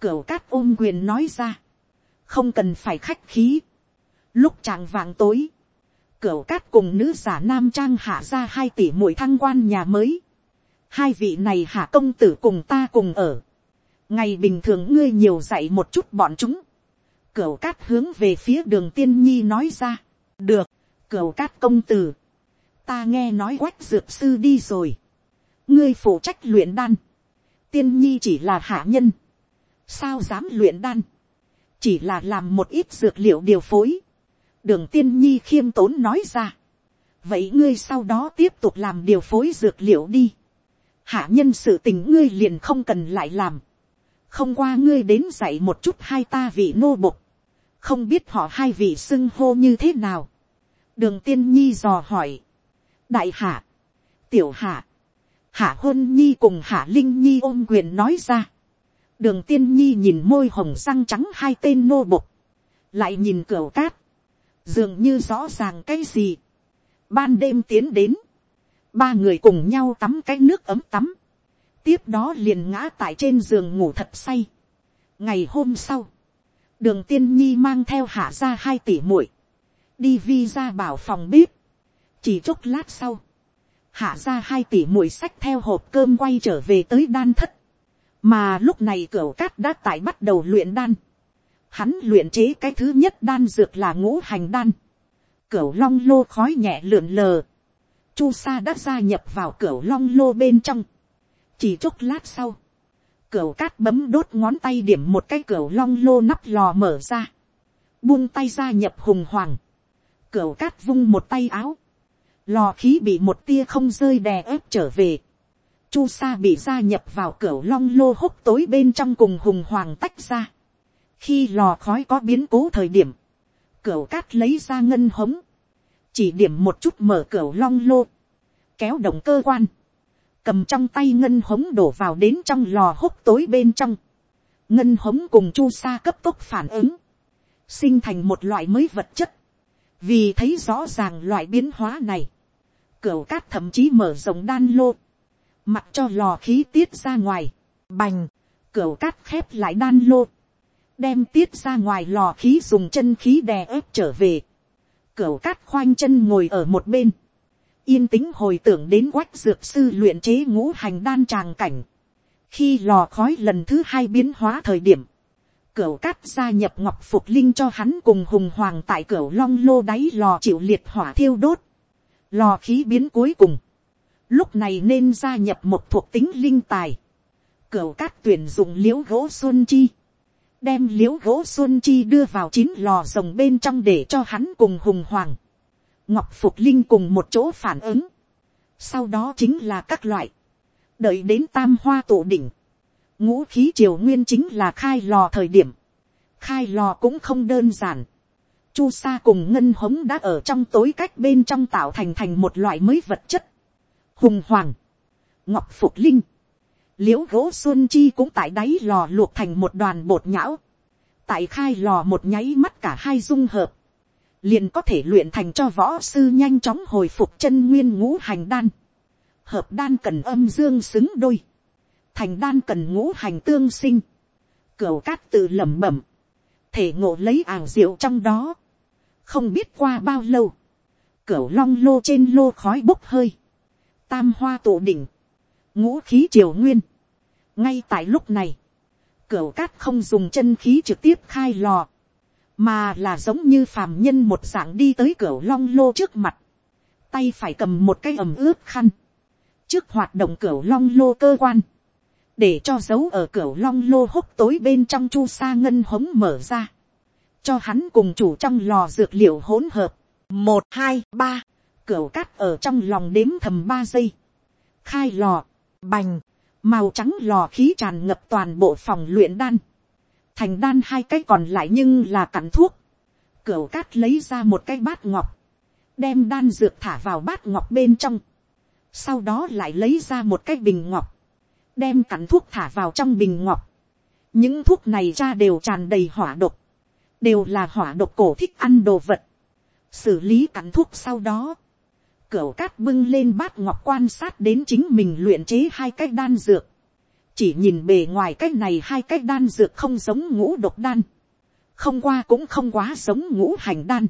S1: cửu cát ôm quyền nói ra, không cần phải khách khí, lúc tràng vàng tối, Cửu cát cùng nữ giả nam trang hạ ra hai tỷ mũi thăng quan nhà mới. Hai vị này hạ công tử cùng ta cùng ở. Ngày bình thường ngươi nhiều dạy một chút bọn chúng. Cửu cát hướng về phía đường tiên nhi nói ra. Được, cửu cát công tử. Ta nghe nói quách dược sư đi rồi. Ngươi phụ trách luyện đan. Tiên nhi chỉ là hạ nhân. Sao dám luyện đan? Chỉ là làm một ít dược liệu điều phối đường tiên nhi khiêm tốn nói ra. vậy ngươi sau đó tiếp tục làm điều phối dược liệu đi hạ nhân sự tình ngươi liền không cần lại làm. không qua ngươi đến dạy một chút hai ta vị nô bục. không biết họ hai vị xưng hô như thế nào. đường tiên nhi dò hỏi. đại hạ, tiểu hạ, hạ hôn nhi cùng hạ linh nhi ôm quyền nói ra. đường tiên nhi nhìn môi hồng răng trắng hai tên nô bục. lại nhìn cửa cát dường như rõ ràng cái gì. ban đêm tiến đến, ba người cùng nhau tắm cái nước ấm tắm, tiếp đó liền ngã tại trên giường ngủ thật say. ngày hôm sau, đường tiên nhi mang theo hạ ra hai tỷ muội, đi vi ra bảo phòng bếp, chỉ chốc lát sau, hạ ra hai tỷ muội sách theo hộp cơm quay trở về tới đan thất, mà lúc này cửa cát đã tại bắt đầu luyện đan, hắn luyện chế cái thứ nhất đan dược là ngũ hành đan, cửa long lô khói nhẹ lượn lờ, chu sa đã gia nhập vào cửa long lô bên trong, chỉ chốc lát sau, cửa cát bấm đốt ngón tay điểm một cái cửa long lô nắp lò mở ra, buông tay ra nhập hùng hoàng, cửa cát vung một tay áo, lò khí bị một tia không rơi đè ép trở về, chu sa bị gia nhập vào cửa long lô hốc tối bên trong cùng hùng hoàng tách ra, khi lò khói có biến cố thời điểm, cửa cát lấy ra ngân hống, chỉ điểm một chút mở cửa long lô, kéo động cơ quan, cầm trong tay ngân hống đổ vào đến trong lò hốc tối bên trong, ngân hống cùng chu sa cấp tốc phản ứng, sinh thành một loại mới vật chất, vì thấy rõ ràng loại biến hóa này, cửa cát thậm chí mở rộng đan lô, mặc cho lò khí tiết ra ngoài, bành, cửa cát khép lại đan lô, đem tiết ra ngoài lò khí dùng chân khí đè ép trở về, cửa cát khoanh chân ngồi ở một bên, yên tĩnh hồi tưởng đến quách dược sư luyện chế ngũ hành đan tràng cảnh, khi lò khói lần thứ hai biến hóa thời điểm, cửa cát gia nhập ngọc phục linh cho hắn cùng hùng hoàng tại cửa long lô đáy lò chịu liệt hỏa thiêu đốt, lò khí biến cuối cùng, lúc này nên gia nhập một thuộc tính linh tài, cửa cát tuyển dụng liễu gỗ xuân chi, đem l i ễ u gỗ xuân chi đưa vào chín lò rồng bên trong để cho hắn cùng hùng hoàng, ngọc phục linh cùng một chỗ phản ứng, sau đó chính là các loại, đợi đến tam hoa tổ đỉnh, ngũ khí triều nguyên chính là khai lò thời điểm, khai lò cũng không đơn giản, chu sa cùng ngân hống đã ở trong tối cách bên trong tạo thành thành một loại mới vật chất, hùng hoàng, ngọc phục linh, l i ễ u gỗ xuân chi cũng tại đáy lò luộc thành một đoàn bột nhão, tại khai lò một nháy mắt cả hai dung hợp, liền có thể luyện thành cho võ sư nhanh chóng hồi phục chân nguyên ngũ hành đan, hợp đan cần âm dương xứng đôi, thành đan cần ngũ hành tương sinh, cửa cát tự lẩm bẩm, thể ngộ lấy ảo diệu trong đó, không biết qua bao lâu, cửa long lô trên lô khói bốc hơi, tam hoa tụ đỉnh, ngũ khí triều nguyên. ngay tại lúc này, cửa cát không dùng chân khí trực tiếp khai lò, mà là giống như phàm nhân một dạng đi tới cửa long lô trước mặt, tay phải cầm một cái ẩm ướt khăn, trước hoạt động cửa long lô cơ quan, để cho dấu ở cửa long lô hốc tối bên trong chu sa ngân hống mở ra, cho hắn cùng chủ trong lò dược liệu hỗn hợp, một hai ba, cửa cát ở trong lòng đếm thầm ba giây. Khai lò, bành, màu trắng lò khí tràn ngập toàn bộ phòng luyện đan. Thành đan hai cái còn lại nhưng là cặn thuốc. Cửu cát lấy ra một cái bát ngọc. Đem đan dược thả vào bát ngọc bên trong. Sau đó lại lấy ra một cái bình ngọc. Đem cặn thuốc thả vào trong bình ngọc. Những thuốc này ra đều tràn đầy hỏa độc. Đều là hỏa độc cổ thích ăn đồ vật. Xử lý cặn thuốc sau đó Cửu cát bưng lên bát ngọc quan sát đến chính mình luyện chế hai cái đan dược. Chỉ nhìn bề ngoài cái này hai cái đan dược không giống ngũ độc đan. Không qua cũng không quá giống ngũ hành đan.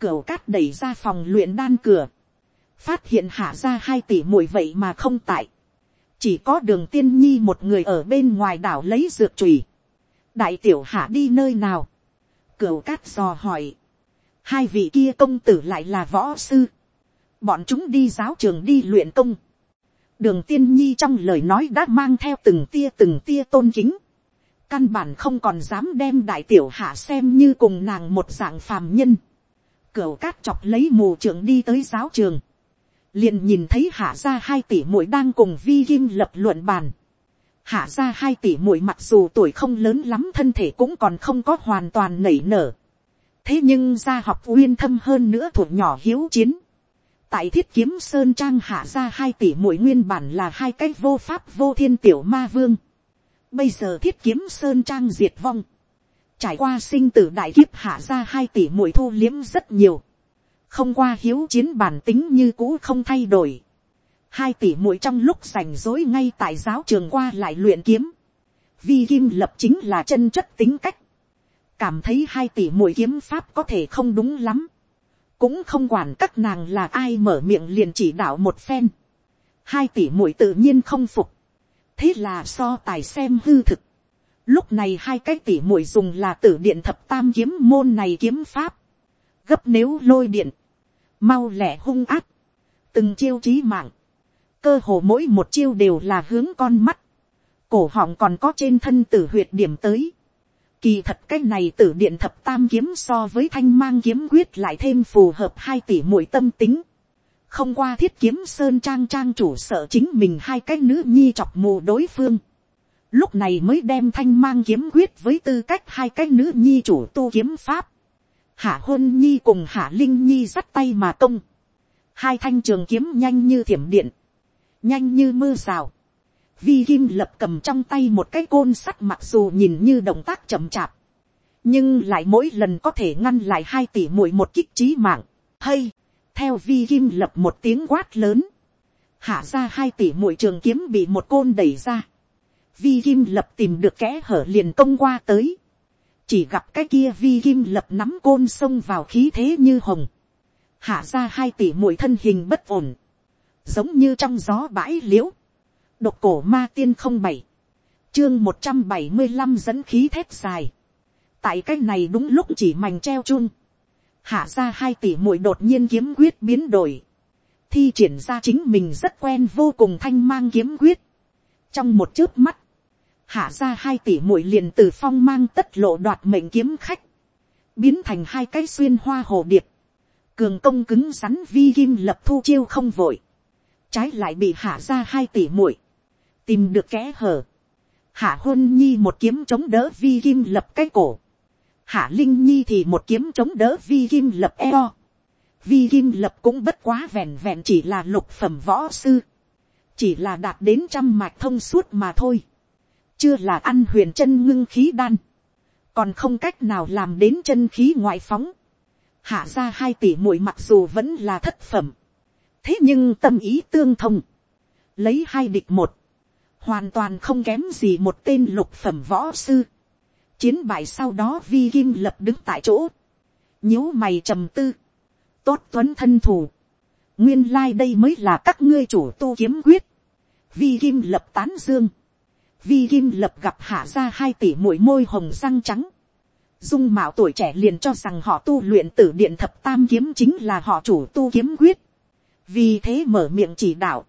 S1: Cửu cát đẩy ra phòng luyện đan cửa. Phát hiện hạ ra hai tỷ muội vậy mà không tại. Chỉ có đường tiên nhi một người ở bên ngoài đảo lấy dược trùy. Đại tiểu hạ đi nơi nào? Cửu cát dò hỏi. Hai vị kia công tử lại là võ sư bọn chúng đi giáo trường đi luyện công. đường tiên nhi trong lời nói đã mang theo từng tia từng tia tôn kính. căn bản không còn dám đem đại tiểu hạ xem như cùng nàng một dạng phàm nhân. cửu cát chọc lấy mù trưởng đi tới giáo trường. liền nhìn thấy hạ ra hai tỷ muội đang cùng vi kim lập luận bàn. hạ ra hai tỷ muội mặc dù tuổi không lớn lắm, thân thể cũng còn không có hoàn toàn nảy nở. thế nhưng gia học uyên thâm hơn nữa thuộc nhỏ hiếu chiến tại thiết kiếm sơn trang hạ ra hai tỷ mỗi nguyên bản là hai cái vô pháp vô thiên tiểu ma vương. bây giờ thiết kiếm sơn trang diệt vong. trải qua sinh tử đại kiếp hạ ra hai tỷ mỗi thu liếm rất nhiều. không qua hiếu chiến bản tính như cũ không thay đổi. hai tỷ mỗi trong lúc rảnh rối ngay tại giáo trường qua lại luyện kiếm. vi kim lập chính là chân chất tính cách. cảm thấy hai tỷ mỗi kiếm pháp có thể không đúng lắm cũng không quản các nàng là ai mở miệng liền chỉ đạo một phen, hai tỷ muội tự nhiên không phục, thế là so tài xem hư thực. lúc này hai cái tỷ muội dùng là tử điện thập tam kiếm môn này kiếm pháp. gấp nếu lôi điện, mau lẹ hung áp, từng chiêu trí mạng, cơ hồ mỗi một chiêu đều là hướng con mắt, cổ họng còn có trên thân tử huyệt điểm tới. Kỳ thật cái này tử điện thập tam kiếm so với thanh mang kiếm quyết lại thêm phù hợp hai tỷ mũi tâm tính. Không qua thiết kiếm sơn trang trang chủ sợ chính mình hai cái nữ nhi chọc mù đối phương. Lúc này mới đem thanh mang kiếm quyết với tư cách hai cái nữ nhi chủ tu kiếm pháp. Hạ hôn nhi cùng hạ linh nhi dắt tay mà công. Hai thanh trường kiếm nhanh như thiểm điện. Nhanh như mưa rào vi kim lập cầm trong tay một cái côn sắt mặc dù nhìn như động tác chậm chạp, nhưng lại mỗi lần có thể ngăn lại hai tỷ muội một kích trí mạng. hay, theo vi kim lập một tiếng quát lớn, hạ ra hai tỷ muội trường kiếm bị một côn đẩy ra, vi kim lập tìm được kẽ hở liền công qua tới, chỉ gặp cái kia vi kim lập nắm côn xông vào khí thế như hồng, hạ ra hai tỷ muội thân hình bất ổn, giống như trong gió bãi l i ễ u Độc cổ ma tiên không bảy. Chương một trăm bảy mươi 175 dẫn khí thép dài. Tại cái này đúng lúc chỉ mảnh treo chung Hạ ra hai tỷ muội đột nhiên kiếm quyết biến đổi. Thi triển ra chính mình rất quen vô cùng thanh mang kiếm quyết. Trong một chớp mắt. Hạ ra hai tỷ muội liền từ phong mang tất lộ đoạt mệnh kiếm khách. Biến thành hai cái xuyên hoa hồ điệp. Cường công cứng rắn vi kim lập thu chiêu không vội trái lại bị hạ ra hai tỷ muội tìm được kẽ hở, hạ hôn nhi một kiếm chống đỡ vi kim lập cái cổ, hạ linh nhi thì một kiếm chống đỡ vi kim lập eo, vi kim lập cũng bất quá vẻn vẹn chỉ là lục phẩm võ sư, chỉ là đạt đến trăm mạch thông suốt mà thôi, chưa là ăn huyền chân ngưng khí đan, còn không cách nào làm đến chân khí ngoại phóng, hạ ra hai tỷ muội mặc dù vẫn là thất phẩm, thế nhưng tâm ý tương thông, lấy hai địch một, hoàn toàn không kém gì một tên lục phẩm võ sư. chiến bại sau đó vi kim lập đứng tại chỗ, nhíu mày trầm tư, tốt tuấn thân thủ, nguyên lai đây mới là các ngươi chủ tu kiếm quyết, vi kim lập tán dương, vi kim lập gặp hạ ra hai tỷ mũi môi hồng răng trắng, dung mạo tuổi trẻ liền cho rằng họ tu luyện tử điện thập tam kiếm chính là họ chủ tu kiếm quyết, vì thế mở miệng chỉ đạo,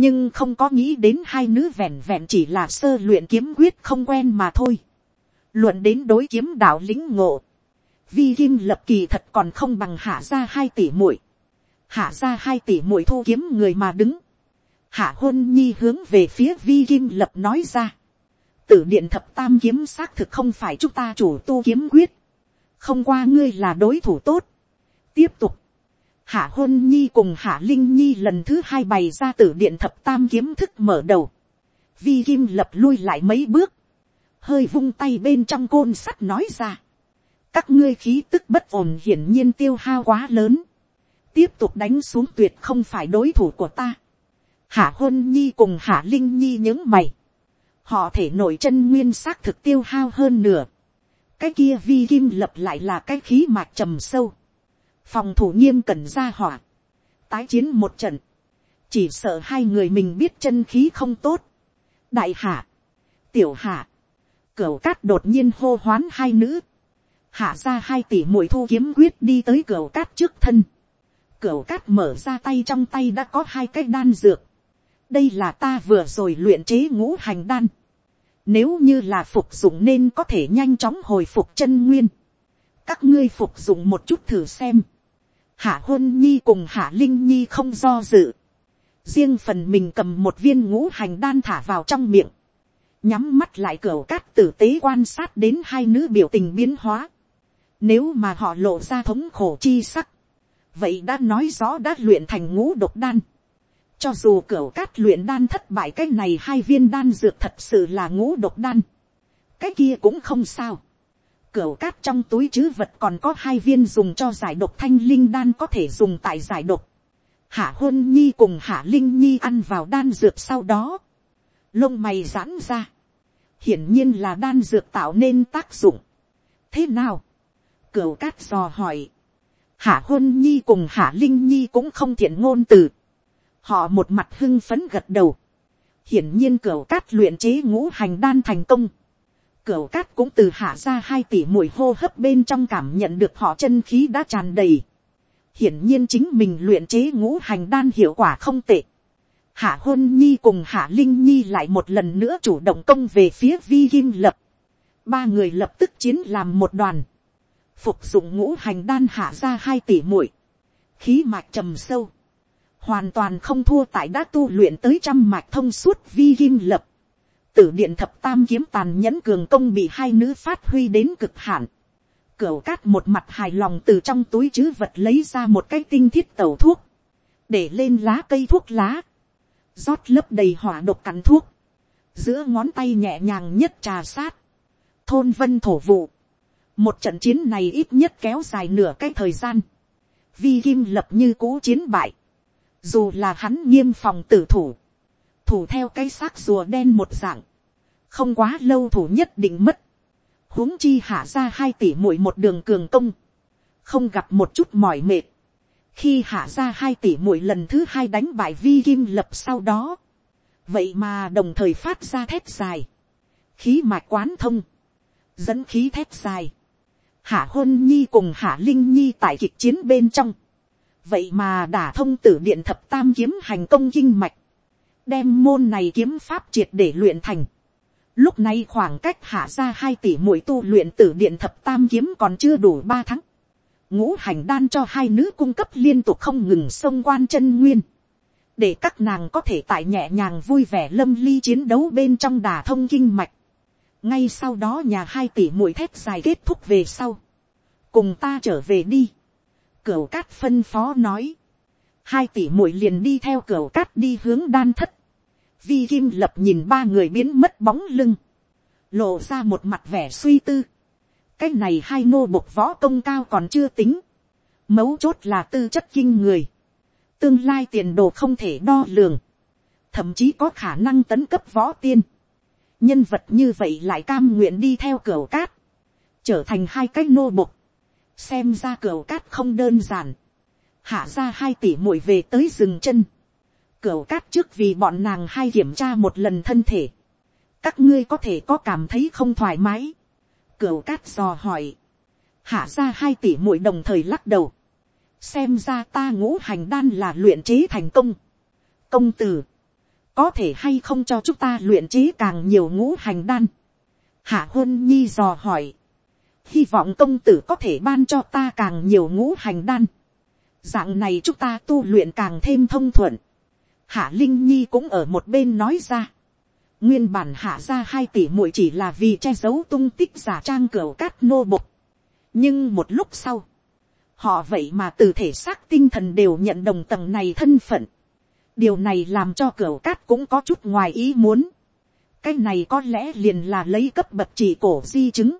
S1: nhưng không có nghĩ đến hai nữ vẹn vẹn chỉ là sơ luyện kiếm quyết không quen mà thôi. luận đến đối kiếm đạo lính ngộ, vi kim lập kỳ thật còn không bằng hạ ra hai tỷ muội, hạ ra hai tỷ muội thu kiếm người mà đứng, hạ hôn nhi hướng về phía vi kim lập nói ra, tử điện thập tam kiếm xác thực không phải chúng ta chủ tu kiếm quyết, không qua ngươi là đối thủ tốt, tiếp tục, Hạ hôn nhi cùng hạ linh nhi lần thứ hai bày ra tử điện thập tam kiếm thức mở đầu. Vi kim lập lui lại mấy bước. Hơi vung tay bên trong côn sắt nói ra. Các ngươi khí tức bất ổn hiển nhiên tiêu hao quá lớn. Tiếp tục đánh xuống tuyệt không phải đối thủ của ta. Hạ hôn nhi cùng hạ linh nhi những mày. Họ thể nổi chân nguyên xác thực tiêu hao hơn nửa. Cái kia vi kim lập lại là cái khí mạch trầm sâu phòng thủ nghiêm cẩn ra hỏa, tái chiến một trận, chỉ sợ hai người mình biết chân khí không tốt, đại hạ, tiểu hạ, cửa cát đột nhiên hô hoán hai nữ, hạ ra hai tỷ mũi thu kiếm quyết đi tới cửa cát trước thân, cửa cát mở ra tay trong tay đã có hai cái đan dược, đây là ta vừa rồi luyện chế ngũ hành đan, nếu như là phục dụng nên có thể nhanh chóng hồi phục chân nguyên, các ngươi phục dụng một chút thử xem, hạ huân nhi cùng hạ linh nhi không do dự, riêng phần mình cầm một viên ngũ hành đan thả vào trong miệng, nhắm mắt lại cửa cát tử tế quan sát đến hai nữ biểu tình biến hóa. Nếu mà họ lộ ra thống khổ chi sắc, vậy đã nói rõ đã luyện thành ngũ độc đan. Cho dù cửa cát luyện đan thất bại cái này hai viên đan dược thật sự là ngũ độc đan. Cái kia cũng không sao. Cửu cát trong túi chứ vật còn có hai viên dùng cho giải độc thanh linh đan có thể dùng tại giải độc. Hạ hôn nhi cùng hạ linh nhi ăn vào đan dược sau đó. Lông mày giãn ra. Hiển nhiên là đan dược tạo nên tác dụng. Thế nào? Cửu cát dò hỏi. Hạ hôn nhi cùng hạ linh nhi cũng không thiện ngôn từ. Họ một mặt hưng phấn gật đầu. hiển nhiên cửa cát luyện chế ngũ hành đan thành công. Cửu cát cũng từ hạ ra hai tỷ mùi hô hấp bên trong cảm nhận được họ chân khí đã tràn đầy. Hiển nhiên chính mình luyện chế ngũ hành đan hiệu quả không tệ. Hạ hôn nhi cùng hạ linh nhi lại một lần nữa chủ động công về phía vi kim lập. Ba người lập tức chiến làm một đoàn. Phục dụng ngũ hành đan hạ ra hai tỷ mùi Khí mạch trầm sâu hoàn toàn không thua tại đã tu luyện tới trăm mạch thông suốt vi kim lập. Tử điện thập tam kiếm tàn nhẫn cường công bị hai nữ phát huy đến cực hạn. Cửu cát một mặt hài lòng từ trong túi chứ vật lấy ra một cái tinh thiết tẩu thuốc. Để lên lá cây thuốc lá. rót lớp đầy hỏa độc cắn thuốc. Giữa ngón tay nhẹ nhàng nhất trà sát. Thôn vân thổ vụ. Một trận chiến này ít nhất kéo dài nửa cái thời gian. Vi kim lập như cũ chiến bại dù là hắn nghiêm phòng tử thủ, thủ theo cái xác rùa đen một dạng, không quá lâu thủ nhất định mất, huống chi hạ ra hai tỷ mũi một đường cường công, không gặp một chút mỏi mệt, khi hạ ra hai tỷ mũi lần thứ hai đánh bại vi kim lập sau đó, vậy mà đồng thời phát ra thép dài, khí mạch quán thông, dẫn khí thép dài, hạ hôn nhi cùng hạ linh nhi tại kịch chiến bên trong, vậy mà đả thông tử điện thập tam kiếm hành công kinh mạch, đem môn này kiếm pháp triệt để luyện thành. Lúc này khoảng cách hạ ra hai tỷ mũi tu luyện tử điện thập tam kiếm còn chưa đủ ba tháng. Ngũ hành đan cho hai nữ cung cấp liên tục không ngừng sông quan chân nguyên. Để các nàng có thể tại nhẹ nhàng vui vẻ lâm ly chiến đấu bên trong đả thông kinh mạch. Ngay sau đó nhà hai tỷ mũi thép dài kết thúc về sau. Cùng ta trở về đi Cửu cát phân phó nói. Hai tỷ mũi liền đi theo cửu cát đi hướng đan thất. Vi Kim lập nhìn ba người biến mất bóng lưng. Lộ ra một mặt vẻ suy tư. Cái này hai nô bộc võ công cao còn chưa tính. Mấu chốt là tư chất kinh người. Tương lai tiền đồ không thể đo lường. Thậm chí có khả năng tấn cấp võ tiên. Nhân vật như vậy lại cam nguyện đi theo cửa cát. Trở thành hai cái nô bộc xem ra cửa cát không đơn giản, hạ ra hai tỷ muội về tới rừng chân, Cửu cát trước vì bọn nàng hai kiểm tra một lần thân thể, các ngươi có thể có cảm thấy không thoải mái, Cửu cát dò hỏi, hạ ra hai tỷ muội đồng thời lắc đầu, xem ra ta ngũ hành đan là luyện chế thành công, công tử, có thể hay không cho chúng ta luyện chế càng nhiều ngũ hành đan, hạ huân nhi dò hỏi, hy vọng công tử có thể ban cho ta càng nhiều ngũ hành đan. dạng này chúng ta tu luyện càng thêm thông thuận hạ linh nhi cũng ở một bên nói ra. nguyên bản hạ ra hai tỷ muội chỉ là vì che giấu tung tích giả trang cửa cát nô bộc. nhưng một lúc sau, họ vậy mà từ thể xác tinh thần đều nhận đồng tầng này thân phận. điều này làm cho cửa cát cũng có chút ngoài ý muốn. cái này có lẽ liền là lấy cấp bậc chỉ cổ di chứng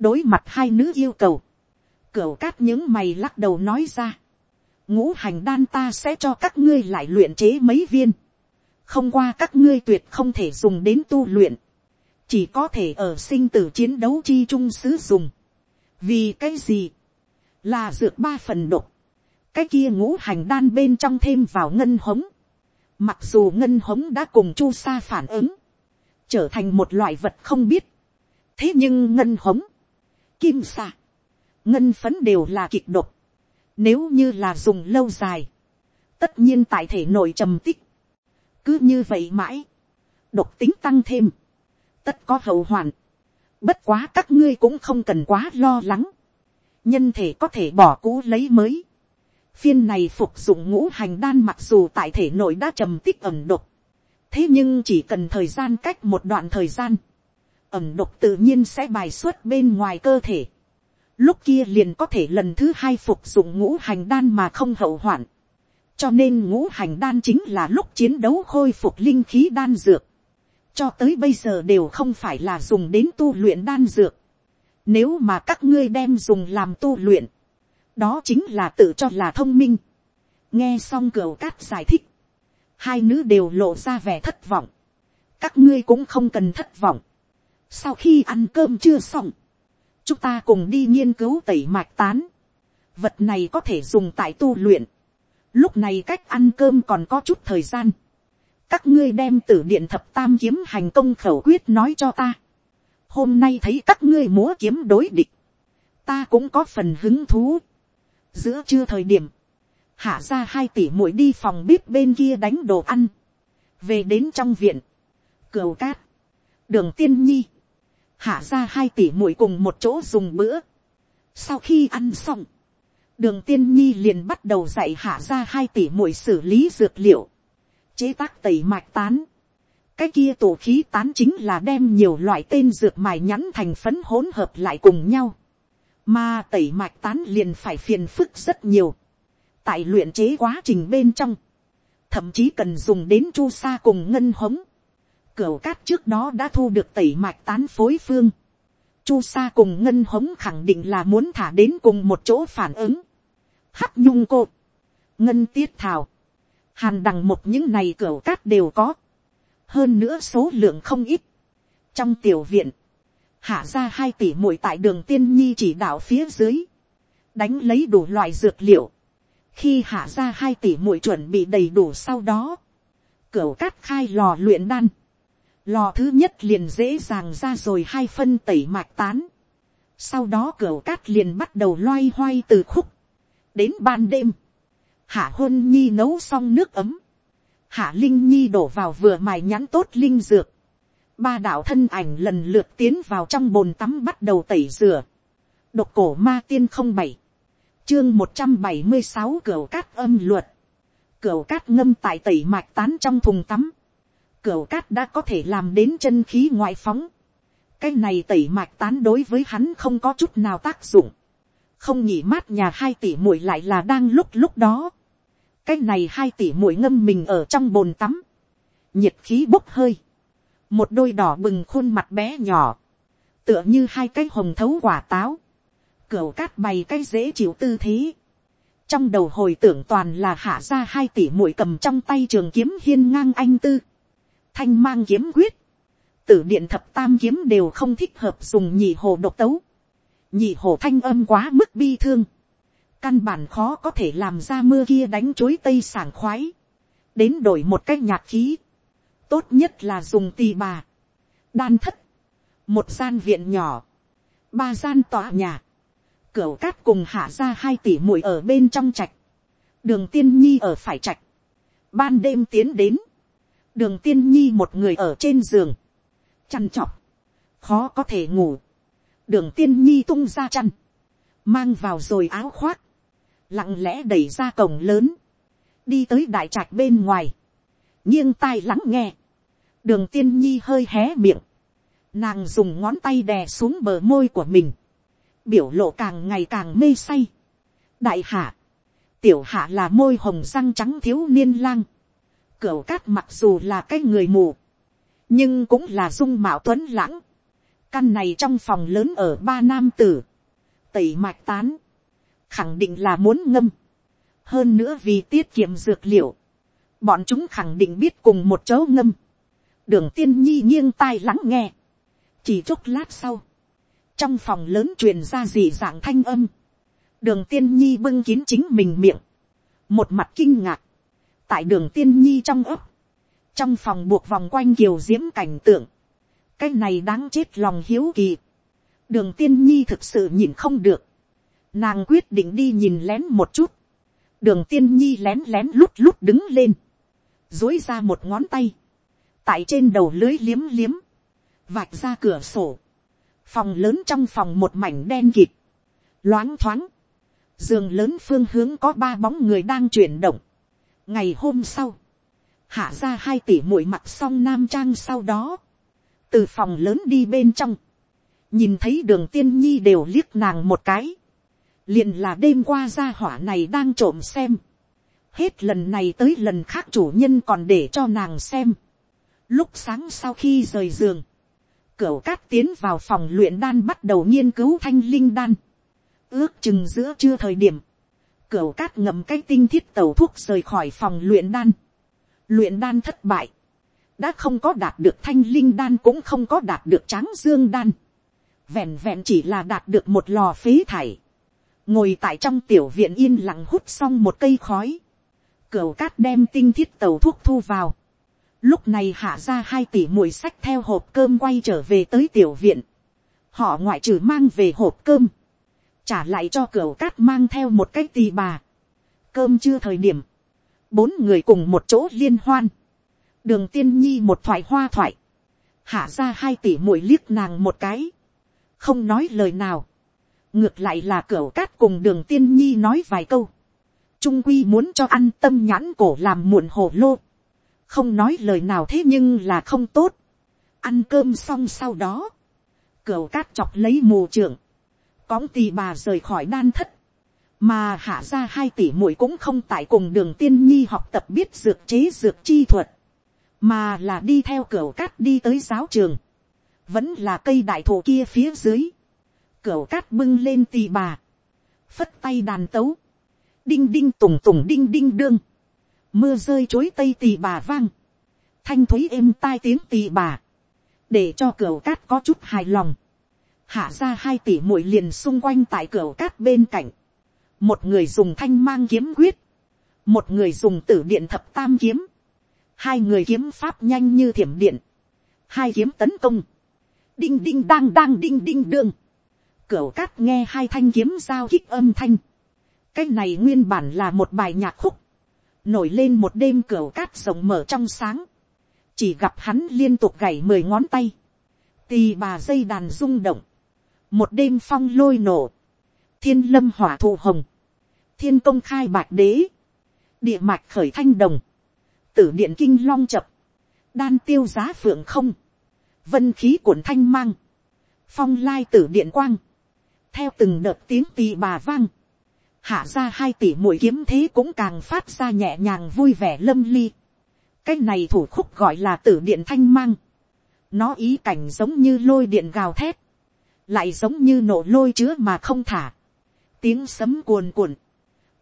S1: đối mặt hai nữ yêu cầu, cửa cát những mày lắc đầu nói ra, ngũ hành đan ta sẽ cho các ngươi lại luyện chế mấy viên, không qua các ngươi tuyệt không thể dùng đến tu luyện, chỉ có thể ở sinh tử chiến đấu chi trung sử dụng, vì cái gì, là dược ba phần độc, cái kia ngũ hành đan bên trong thêm vào ngân hống, mặc dù ngân hống đã cùng chu sa phản ứng, trở thành một loại vật không biết, thế nhưng ngân hống, kim xạ, ngân phấn đều là kịch độc. Nếu như là dùng lâu dài, tất nhiên tại thể nội trầm tích. Cứ như vậy mãi, độc tính tăng thêm, tất có hậu hoạn. Bất quá các ngươi cũng không cần quá lo lắng. Nhân thể có thể bỏ cũ lấy mới. Phiên này phục dụng ngũ hành đan mặc dù tại thể nội đã trầm tích ẩm độc. Thế nhưng chỉ cần thời gian cách một đoạn thời gian ẩm độc tự nhiên sẽ bài xuất bên ngoài cơ thể. Lúc kia liền có thể lần thứ hai phục dụng ngũ hành đan mà không hậu hoạn. Cho nên ngũ hành đan chính là lúc chiến đấu khôi phục linh khí đan dược. Cho tới bây giờ đều không phải là dùng đến tu luyện đan dược. Nếu mà các ngươi đem dùng làm tu luyện. Đó chính là tự cho là thông minh. Nghe xong cửa cát giải thích. Hai nữ đều lộ ra vẻ thất vọng. Các ngươi cũng không cần thất vọng sau khi ăn cơm chưa xong, chúng ta cùng đi nghiên cứu tẩy mạch tán. Vật này có thể dùng tại tu luyện. Lúc này cách ăn cơm còn có chút thời gian. các ngươi đem tử điện thập tam kiếm hành công khẩu quyết nói cho ta. hôm nay thấy các ngươi múa kiếm đối địch, ta cũng có phần hứng thú. giữa trưa thời điểm, hạ ra hai tỷ muội đi phòng bếp bên kia đánh đồ ăn, về đến trong viện, cửu cát, đường tiên nhi, hạ ra hai tỷ muội cùng một chỗ dùng bữa. sau khi ăn xong, đường tiên nhi liền bắt đầu dạy hạ ra hai tỷ muội xử lý dược liệu, chế tác tẩy mạch tán. cái kia tổ khí tán chính là đem nhiều loại tên dược mài nhắn thành phấn hỗn hợp lại cùng nhau. mà tẩy mạch tán liền phải phiền phức rất nhiều. tại luyện chế quá trình bên trong, thậm chí cần dùng đến chu sa cùng ngân hống. Cửu cát trước đó đã thu được tẩy mạch tán phối phương. Chu sa cùng ngân hống khẳng định là muốn thả đến cùng một chỗ phản ứng. Hắc nhung cột, ngân tiết thảo, hàn đằng một những này cửu cát đều có, hơn nữa số lượng không ít. trong tiểu viện, hạ ra hai tỷ muội tại đường tiên nhi chỉ đạo phía dưới, đánh lấy đủ loại dược liệu, khi hạ ra hai tỷ muội chuẩn bị đầy đủ sau đó, cửu cát khai lò luyện đan, lò thứ nhất liền dễ dàng ra rồi hai phân tẩy mạch tán, sau đó cửa cát liền bắt đầu loay hoay từ khúc, đến ban đêm, hạ hôn nhi nấu xong nước ấm, hạ linh nhi đổ vào vừa mài nhắn tốt linh dược, ba đạo thân ảnh lần lượt tiến vào trong bồn tắm bắt đầu tẩy rửa, độc cổ ma tiên không bảy, chương một trăm bảy mươi sáu cửa cát âm luật, cửa cát ngâm tại tẩy mạch tán trong thùng tắm, Cửu cát đã có thể làm đến chân khí ngoại phóng, cái này tẩy mạch tán đối với hắn không có chút nào tác dụng, không nhỉ mát nhà hai tỷ muội lại là đang lúc lúc đó, cái này hai tỷ muội ngâm mình ở trong bồn tắm, nhiệt khí bốc hơi, một đôi đỏ bừng khuôn mặt bé nhỏ, tựa như hai cái hồng thấu quả táo, Cửu cát bày cái dễ chịu tư thế, trong đầu hồi tưởng toàn là hạ ra hai tỷ muội cầm trong tay trường kiếm hiên ngang anh tư, thanh mang kiếm quyết, tử điện thập tam kiếm đều không thích hợp dùng nhị hồ độc tấu, nhị hồ thanh âm quá mức bi thương, căn bản khó có thể làm ra mưa kia đánh chối tây sảng khoái, đến đổi một cái nhạc khí, tốt nhất là dùng tì bà, đan thất, một gian viện nhỏ, ba gian tòa nhà, cửa cát cùng hạ ra hai tỷ muội ở bên trong trạch, đường tiên nhi ở phải trạch, ban đêm tiến đến, đường tiên nhi một người ở trên giường, chăn chọc, khó có thể ngủ, đường tiên nhi tung ra chăn, mang vào rồi áo khoác, lặng lẽ đẩy ra cổng lớn, đi tới đại trạch bên ngoài, nghiêng tai lắng nghe, đường tiên nhi hơi hé miệng, nàng dùng ngón tay đè xuống bờ môi của mình, biểu lộ càng ngày càng mê say. đại hạ, tiểu hạ là môi hồng răng trắng thiếu niên lang, cửu cát mặc dù là cái người mù, nhưng cũng là dung mạo tuấn lãng, căn này trong phòng lớn ở ba nam tử, tẩy mạch tán, khẳng định là muốn ngâm. hơn nữa vì tiết kiệm dược liệu, bọn chúng khẳng định biết cùng một chỗ ngâm. đường tiên nhi nghiêng tai lắng nghe. chỉ chốc lát sau, trong phòng lớn truyền ra dị dạng thanh âm. đường tiên nhi bưng kín chính mình miệng, một mặt kinh ngạc, tại đường tiên nhi trong ấp, trong phòng buộc vòng quanh kiều diễm cảnh tượng, cái này đáng chết lòng hiếu kỳ. đường tiên nhi thực sự nhìn không được, Nàng quyết định đi nhìn lén một chút. Đường tiên nhi lén lén lút lút đứng lên. Dối ra một ngón tay. Tại trên đầu lưới liếm liếm. Vạch ra cửa sổ. Phòng lớn trong phòng một mảnh đen kịt. Loáng thoáng. Giường lớn phương hướng có ba bóng người đang chuyển động. Ngày hôm sau. Hạ ra hai tỷ muội mặt xong nam trang sau đó. Từ phòng lớn đi bên trong. Nhìn thấy đường tiên nhi đều liếc nàng một cái liền là đêm qua ra hỏa này đang trộm xem. hết lần này tới lần khác chủ nhân còn để cho nàng xem. lúc sáng sau khi rời giường, cửa cát tiến vào phòng luyện đan bắt đầu nghiên cứu thanh linh đan. ước chừng giữa trưa thời điểm, cửu cát ngậm cái tinh thiết tàu thuốc rời khỏi phòng luyện đan. luyện đan thất bại, đã không có đạt được thanh linh đan cũng không có đạt được tráng dương đan. vẹn vẹn chỉ là đạt được một lò phế thải ngồi tại trong tiểu viện yên lặng hút xong một cây khói, cửu cát đem tinh thiết tàu thuốc thu vào, Lúc này hạ ra hai tỷ mùi sách theo hộp cơm quay trở về tới tiểu viện. Họ ngoại trừ mang về hộp cơm. Trả lại cho cửa cát mang theo một cái tì bà. Cơm chưa thời điểm. Bốn người cùng một chỗ liên hoan. Đường tiên nhi một thoại hoa thoại. Hạ ra hai tỷ mũi liếc nàng một cái. Không nói lời nào. Ngược lại là cửa cát cùng đường tiên nhi nói vài câu. Trung quy muốn cho ăn tâm nhãn cổ làm muộn hổ lô không nói lời nào thế nhưng là không tốt. ăn cơm xong sau đó, Cửa cát chọc lấy mù trưởng, cóng tì bà rời khỏi đan thất, mà hạ ra hai tỷ muội cũng không tại cùng đường tiên nhi học tập biết dược chế dược chi thuật, mà là đi theo cửa cát đi tới giáo trường, vẫn là cây đại thụ kia phía dưới, cửa cát bưng lên tì bà, phất tay đàn tấu, đinh đinh tùng tùng đinh đinh đương, mưa rơi chối tây tì bà vang, thanh thúy êm tai tiếng tì bà, để cho cửa cát có chút hài lòng, hạ ra hai tỷ muội liền xung quanh tại cửa cát bên cạnh, một người dùng thanh mang kiếm quyết, một người dùng tử điện thập tam kiếm, hai người kiếm pháp nhanh như thiểm điện, hai kiếm tấn công, đinh đinh đang đang đinh đinh đương, cửa cát nghe hai thanh kiếm giao kích âm thanh, cái này nguyên bản là một bài nhạc khúc, nổi lên một đêm cửa cát rộng mở trong sáng, chỉ gặp hắn liên tục gảy mười ngón tay, tì bà dây đàn rung động, một đêm phong lôi nổ, thiên lâm hỏa thụ hồng, thiên công khai bạc đế, địa mạch khởi thanh đồng, tử điện kinh long chập, đan tiêu giá phượng không, vân khí cuộn thanh mang, phong lai tử điện quang, theo từng đợt tiếng tì bà vang, hạ ra hai tỷ mũi kiếm thế cũng càng phát ra nhẹ nhàng vui vẻ lâm ly. cái này thủ khúc gọi là tử điện thanh mang. nó ý cảnh giống như lôi điện gào thét, lại giống như nổ lôi chứa mà không thả. tiếng sấm cuồn cuộn,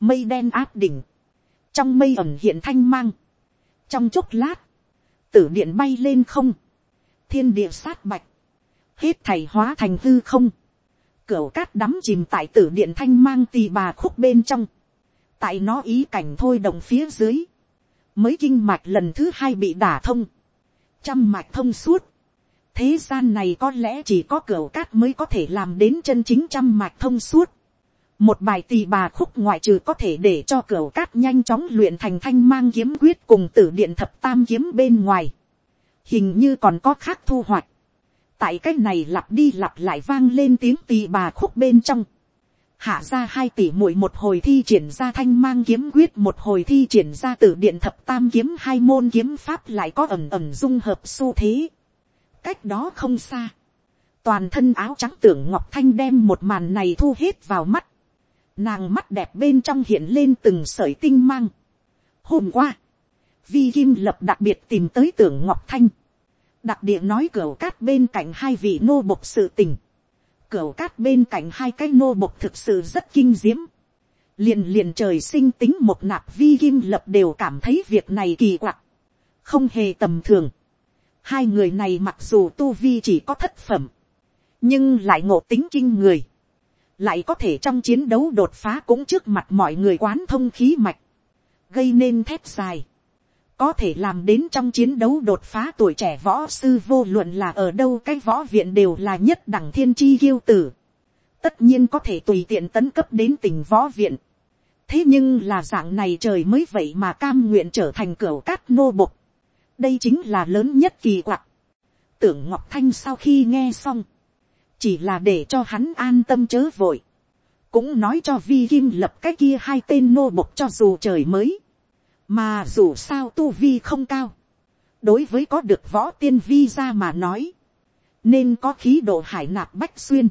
S1: mây đen áp đỉnh, trong mây ẩm hiện thanh mang. trong chốc lát, tử điện bay lên không, thiên địa sát bạch, hết thầy hóa thành hư không Cửu cát đắm chìm tại tử điện thanh mang tì bà khúc bên trong. Tại nó ý cảnh thôi đồng phía dưới. Mới kinh mạch lần thứ hai bị đả thông. Trăm mạch thông suốt. Thế gian này có lẽ chỉ có cửa cát mới có thể làm đến chân chính trăm mạch thông suốt. Một bài tỳ bà khúc ngoại trừ có thể để cho cửa cát nhanh chóng luyện thành thanh mang kiếm quyết cùng tử điện thập tam kiếm bên ngoài. Hình như còn có khác thu hoạch tại cái này lặp đi lặp lại vang lên tiếng tỳ bà khúc bên trong, hạ ra hai tỷ muội một hồi thi triển ra thanh mang kiếm quyết một hồi thi triển ra tử điện thập tam kiếm hai môn kiếm pháp lại có ẩm ẩm dung hợp xu thế cách đó không xa, toàn thân áo trắng tưởng ngọc thanh đem một màn này thu hết vào mắt, nàng mắt đẹp bên trong hiện lên từng sợi tinh mang. hôm qua, vi kim lập đặc biệt tìm tới tưởng ngọc thanh, đặc địa nói cửa cát bên cạnh hai vị nô bộc sự tình. cửa cát bên cạnh hai cái nô bộc thực sự rất kinh diễm. liền liền trời sinh tính một nạp vi kim lập đều cảm thấy việc này kỳ quặc. không hề tầm thường hai người này mặc dù tu vi chỉ có thất phẩm. nhưng lại ngộ tính kinh người. lại có thể trong chiến đấu đột phá cũng trước mặt mọi người quán thông khí mạch. gây nên thép dài có thể làm đến trong chiến đấu đột phá tuổi trẻ võ sư vô luận là ở đâu cái võ viện đều là nhất đẳng thiên chi kiêu tử. tất nhiên có thể tùy tiện tấn cấp đến tỉnh võ viện. thế nhưng là dạng này trời mới vậy mà cam nguyện trở thành cửa cát nô bục đây chính là lớn nhất kỳ quặc. tưởng ngọc thanh sau khi nghe xong, chỉ là để cho hắn an tâm chớ vội. cũng nói cho vi kim lập cái kia hai tên nô bộc cho dù trời mới mà dù sao tu vi không cao, đối với có được võ tiên vi ra mà nói, nên có khí độ hải nạp bách xuyên.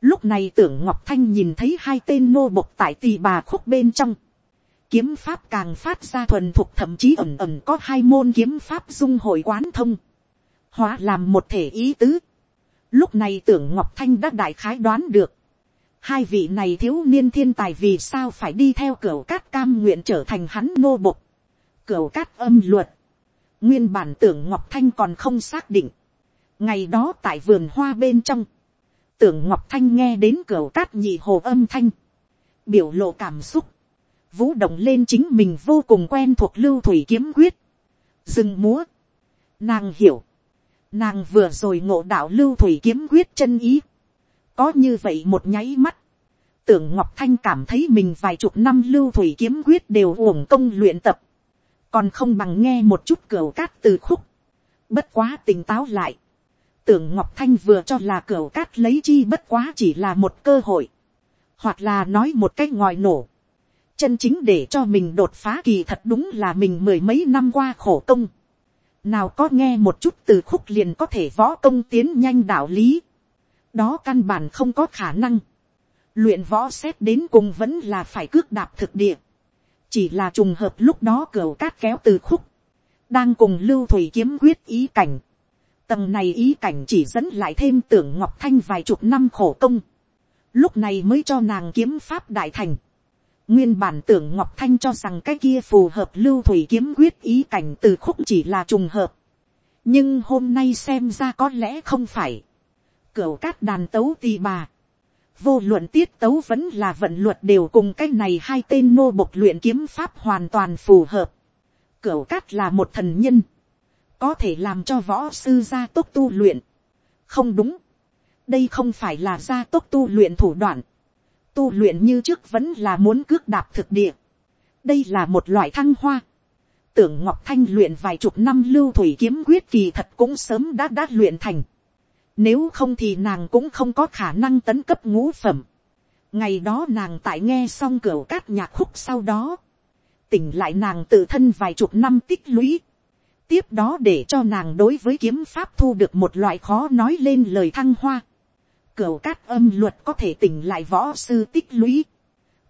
S1: Lúc này tưởng ngọc thanh nhìn thấy hai tên nô bộc tại tỳ bà khúc bên trong, kiếm pháp càng phát ra thuần thục thậm chí ẩm ẩm có hai môn kiếm pháp dung hội quán thông, hóa làm một thể ý tứ. Lúc này tưởng ngọc thanh đã đại khái đoán được, hai vị này thiếu niên thiên tài vì sao phải đi theo cửa cát cam nguyện trở thành hắn nô bộc. cửa cát âm luật. Nguyên bản tưởng Ngọc Thanh còn không xác định. Ngày đó tại vườn hoa bên trong. Tưởng Ngọc Thanh nghe đến cửa cát nhị hồ âm thanh. Biểu lộ cảm xúc. Vũ động lên chính mình vô cùng quen thuộc lưu thủy kiếm quyết. Dừng múa. Nàng hiểu, nàng vừa rồi ngộ đạo lưu thủy kiếm quyết chân ý, có như vậy một nháy mắt, tưởng ngọc thanh cảm thấy mình vài chục năm lưu thủy kiếm quyết đều uổng công luyện tập, còn không bằng nghe một chút cửa cát từ khúc, bất quá tỉnh táo lại, tưởng ngọc thanh vừa cho là cửa cát lấy chi bất quá chỉ là một cơ hội, hoặc là nói một cách ngòi nổ, chân chính để cho mình đột phá kỳ thật đúng là mình mười mấy năm qua khổ công, nào có nghe một chút từ khúc liền có thể võ công tiến nhanh đạo lý, đó căn bản không có khả năng, luyện võ xét đến cùng vẫn là phải cước đạp thực địa, chỉ là trùng hợp lúc đó cửa cát kéo từ khúc, đang cùng lưu thủy kiếm quyết ý cảnh, tầng này ý cảnh chỉ dẫn lại thêm tưởng ngọc thanh vài chục năm khổ công, lúc này mới cho nàng kiếm pháp đại thành, Nguyên bản tưởng Ngọc Thanh cho rằng cái kia phù hợp lưu thủy kiếm quyết ý cảnh từ khúc chỉ là trùng hợp. Nhưng hôm nay xem ra có lẽ không phải. Cửu cát đàn tấu tì bà. Vô luận tiết tấu vẫn là vận luật đều cùng cái này hai tên nô bộc luyện kiếm pháp hoàn toàn phù hợp. Cửu cát là một thần nhân. Có thể làm cho võ sư gia tốc tu luyện. Không đúng. Đây không phải là gia tốc tu luyện thủ đoạn tu luyện như trước vẫn là muốn cước đạp thực địa. đây là một loại thăng hoa. tưởng ngọc thanh luyện vài chục năm lưu thủy kiếm quyết kỳ thật cũng sớm đã đã luyện thành. nếu không thì nàng cũng không có khả năng tấn cấp ngũ phẩm. ngày đó nàng tại nghe xong cửa cát nhạc khúc sau đó. tỉnh lại nàng tự thân vài chục năm tích lũy. tiếp đó để cho nàng đối với kiếm pháp thu được một loại khó nói lên lời thăng hoa Cửu cát âm luật có thể tỉnh lại võ sư tích lũy.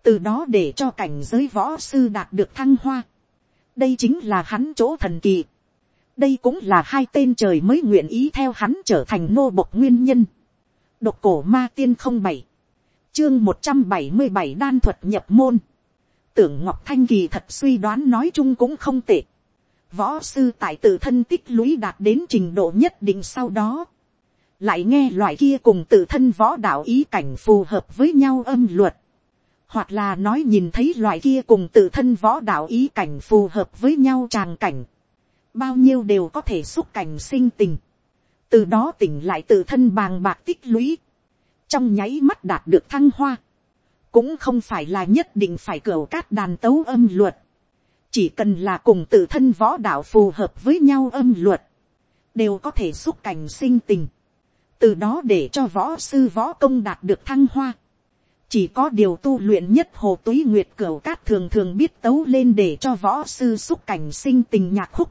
S1: Từ đó để cho cảnh giới võ sư đạt được thăng hoa. Đây chính là hắn chỗ thần kỳ. Đây cũng là hai tên trời mới nguyện ý theo hắn trở thành nô bộc nguyên nhân. Độc cổ ma tiên không bảy Chương một trăm bảy mươi bảy đan thuật nhập môn. Tưởng Ngọc Thanh Kỳ thật suy đoán nói chung cũng không tệ. Võ sư tại tự thân tích lũy đạt đến trình độ nhất định sau đó lại nghe loại kia cùng tự thân võ đạo ý cảnh phù hợp với nhau âm luật, hoặc là nói nhìn thấy loại kia cùng tự thân võ đạo ý cảnh phù hợp với nhau tràng cảnh, bao nhiêu đều có thể xúc cảnh sinh tình, từ đó tỉnh lại tự thân bàng bạc tích lũy, trong nháy mắt đạt được thăng hoa, cũng không phải là nhất định phải cửa cát đàn tấu âm luật, chỉ cần là cùng tự thân võ đạo phù hợp với nhau âm luật, đều có thể xúc cảnh sinh tình từ đó để cho võ sư võ công đạt được thăng hoa. chỉ có điều tu luyện nhất hồ túy nguyệt cửu cát thường thường biết tấu lên để cho võ sư xúc cảnh sinh tình nhạc khúc.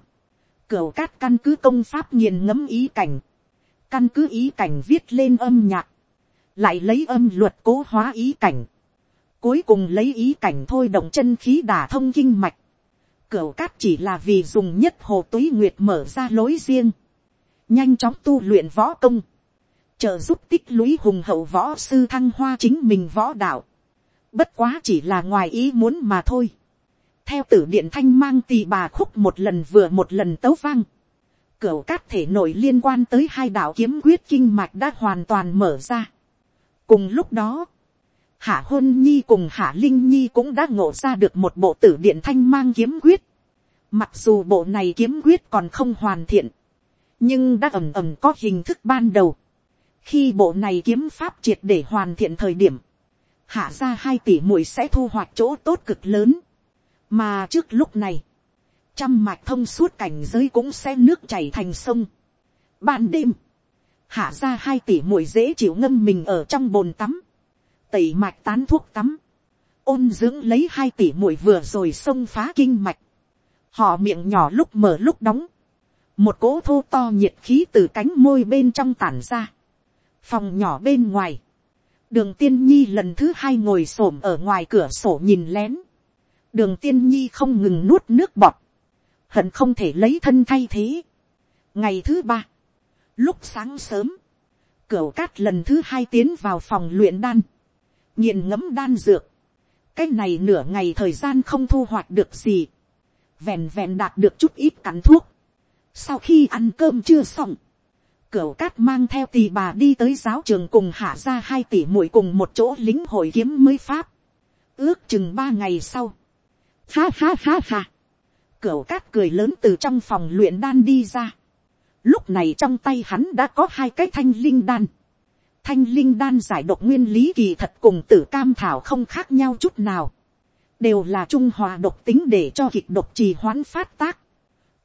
S1: cửu cát căn cứ công pháp nghiền ngẫm ý cảnh, căn cứ ý cảnh viết lên âm nhạc, lại lấy âm luật cố hóa ý cảnh, cuối cùng lấy ý cảnh thôi động chân khí đả thông kinh mạch. Cửu cát chỉ là vì dùng nhất hồ túy nguyệt mở ra lối riêng, nhanh chóng tu luyện võ công trợ giúp tích lũy hùng hậu võ sư thăng hoa chính mình võ đạo. Bất quá chỉ là ngoài ý muốn mà thôi. Theo tử điện thanh mang tì bà khúc một lần vừa một lần tấu vang. Cửu cát thể nội liên quan tới hai đạo kiếm quyết kinh mạch đã hoàn toàn mở ra. Cùng lúc đó, Hạ Hôn Nhi cùng Hạ Linh Nhi cũng đã ngộ ra được một bộ tử điện thanh mang kiếm quyết. Mặc dù bộ này kiếm quyết còn không hoàn thiện, nhưng đã ẩm ẩm có hình thức ban đầu khi bộ này kiếm pháp triệt để hoàn thiện thời điểm, hạ ra hai tỷ muội sẽ thu hoạch chỗ tốt cực lớn. mà trước lúc này, trăm mạch thông suốt cảnh giới cũng sẽ nước chảy thành sông. ban đêm, hạ ra hai tỷ muội dễ chịu ngâm mình ở trong bồn tắm, tẩy mạch tán thuốc tắm, ôn dưỡng lấy hai tỷ muội vừa rồi xông phá kinh mạch, họ miệng nhỏ lúc mở lúc đóng, một cỗ thô to nhiệt khí từ cánh môi bên trong tản ra, phòng nhỏ bên ngoài, đường tiên nhi lần thứ hai ngồi s ổ m ở ngoài cửa sổ nhìn lén, đường tiên nhi không ngừng nuốt nước bọt, hận không thể lấy thân thay thế. ngày thứ ba, lúc sáng sớm, cửa cát lần thứ hai tiến vào phòng luyện đan, nghiền ngẫm đan dược, cái này nửa ngày thời gian không thu hoạch được gì, vẹn vẹn đạt được chút ít cắn thuốc, sau khi ăn cơm chưa xong, Cửu cát mang theo tỳ bà đi tới giáo trường cùng hạ ra hai tỷ muội cùng một chỗ lính hội kiếm mới pháp. Ước chừng ba ngày sau. Ha ha ha ha. Cửu cát cười lớn từ trong phòng luyện đan đi ra. Lúc này trong tay hắn đã có hai cái thanh linh đan. Thanh linh đan giải độc nguyên lý kỳ thật cùng tử cam thảo không khác nhau chút nào. Đều là trung hòa độc tính để cho kịch độc trì hoãn phát tác.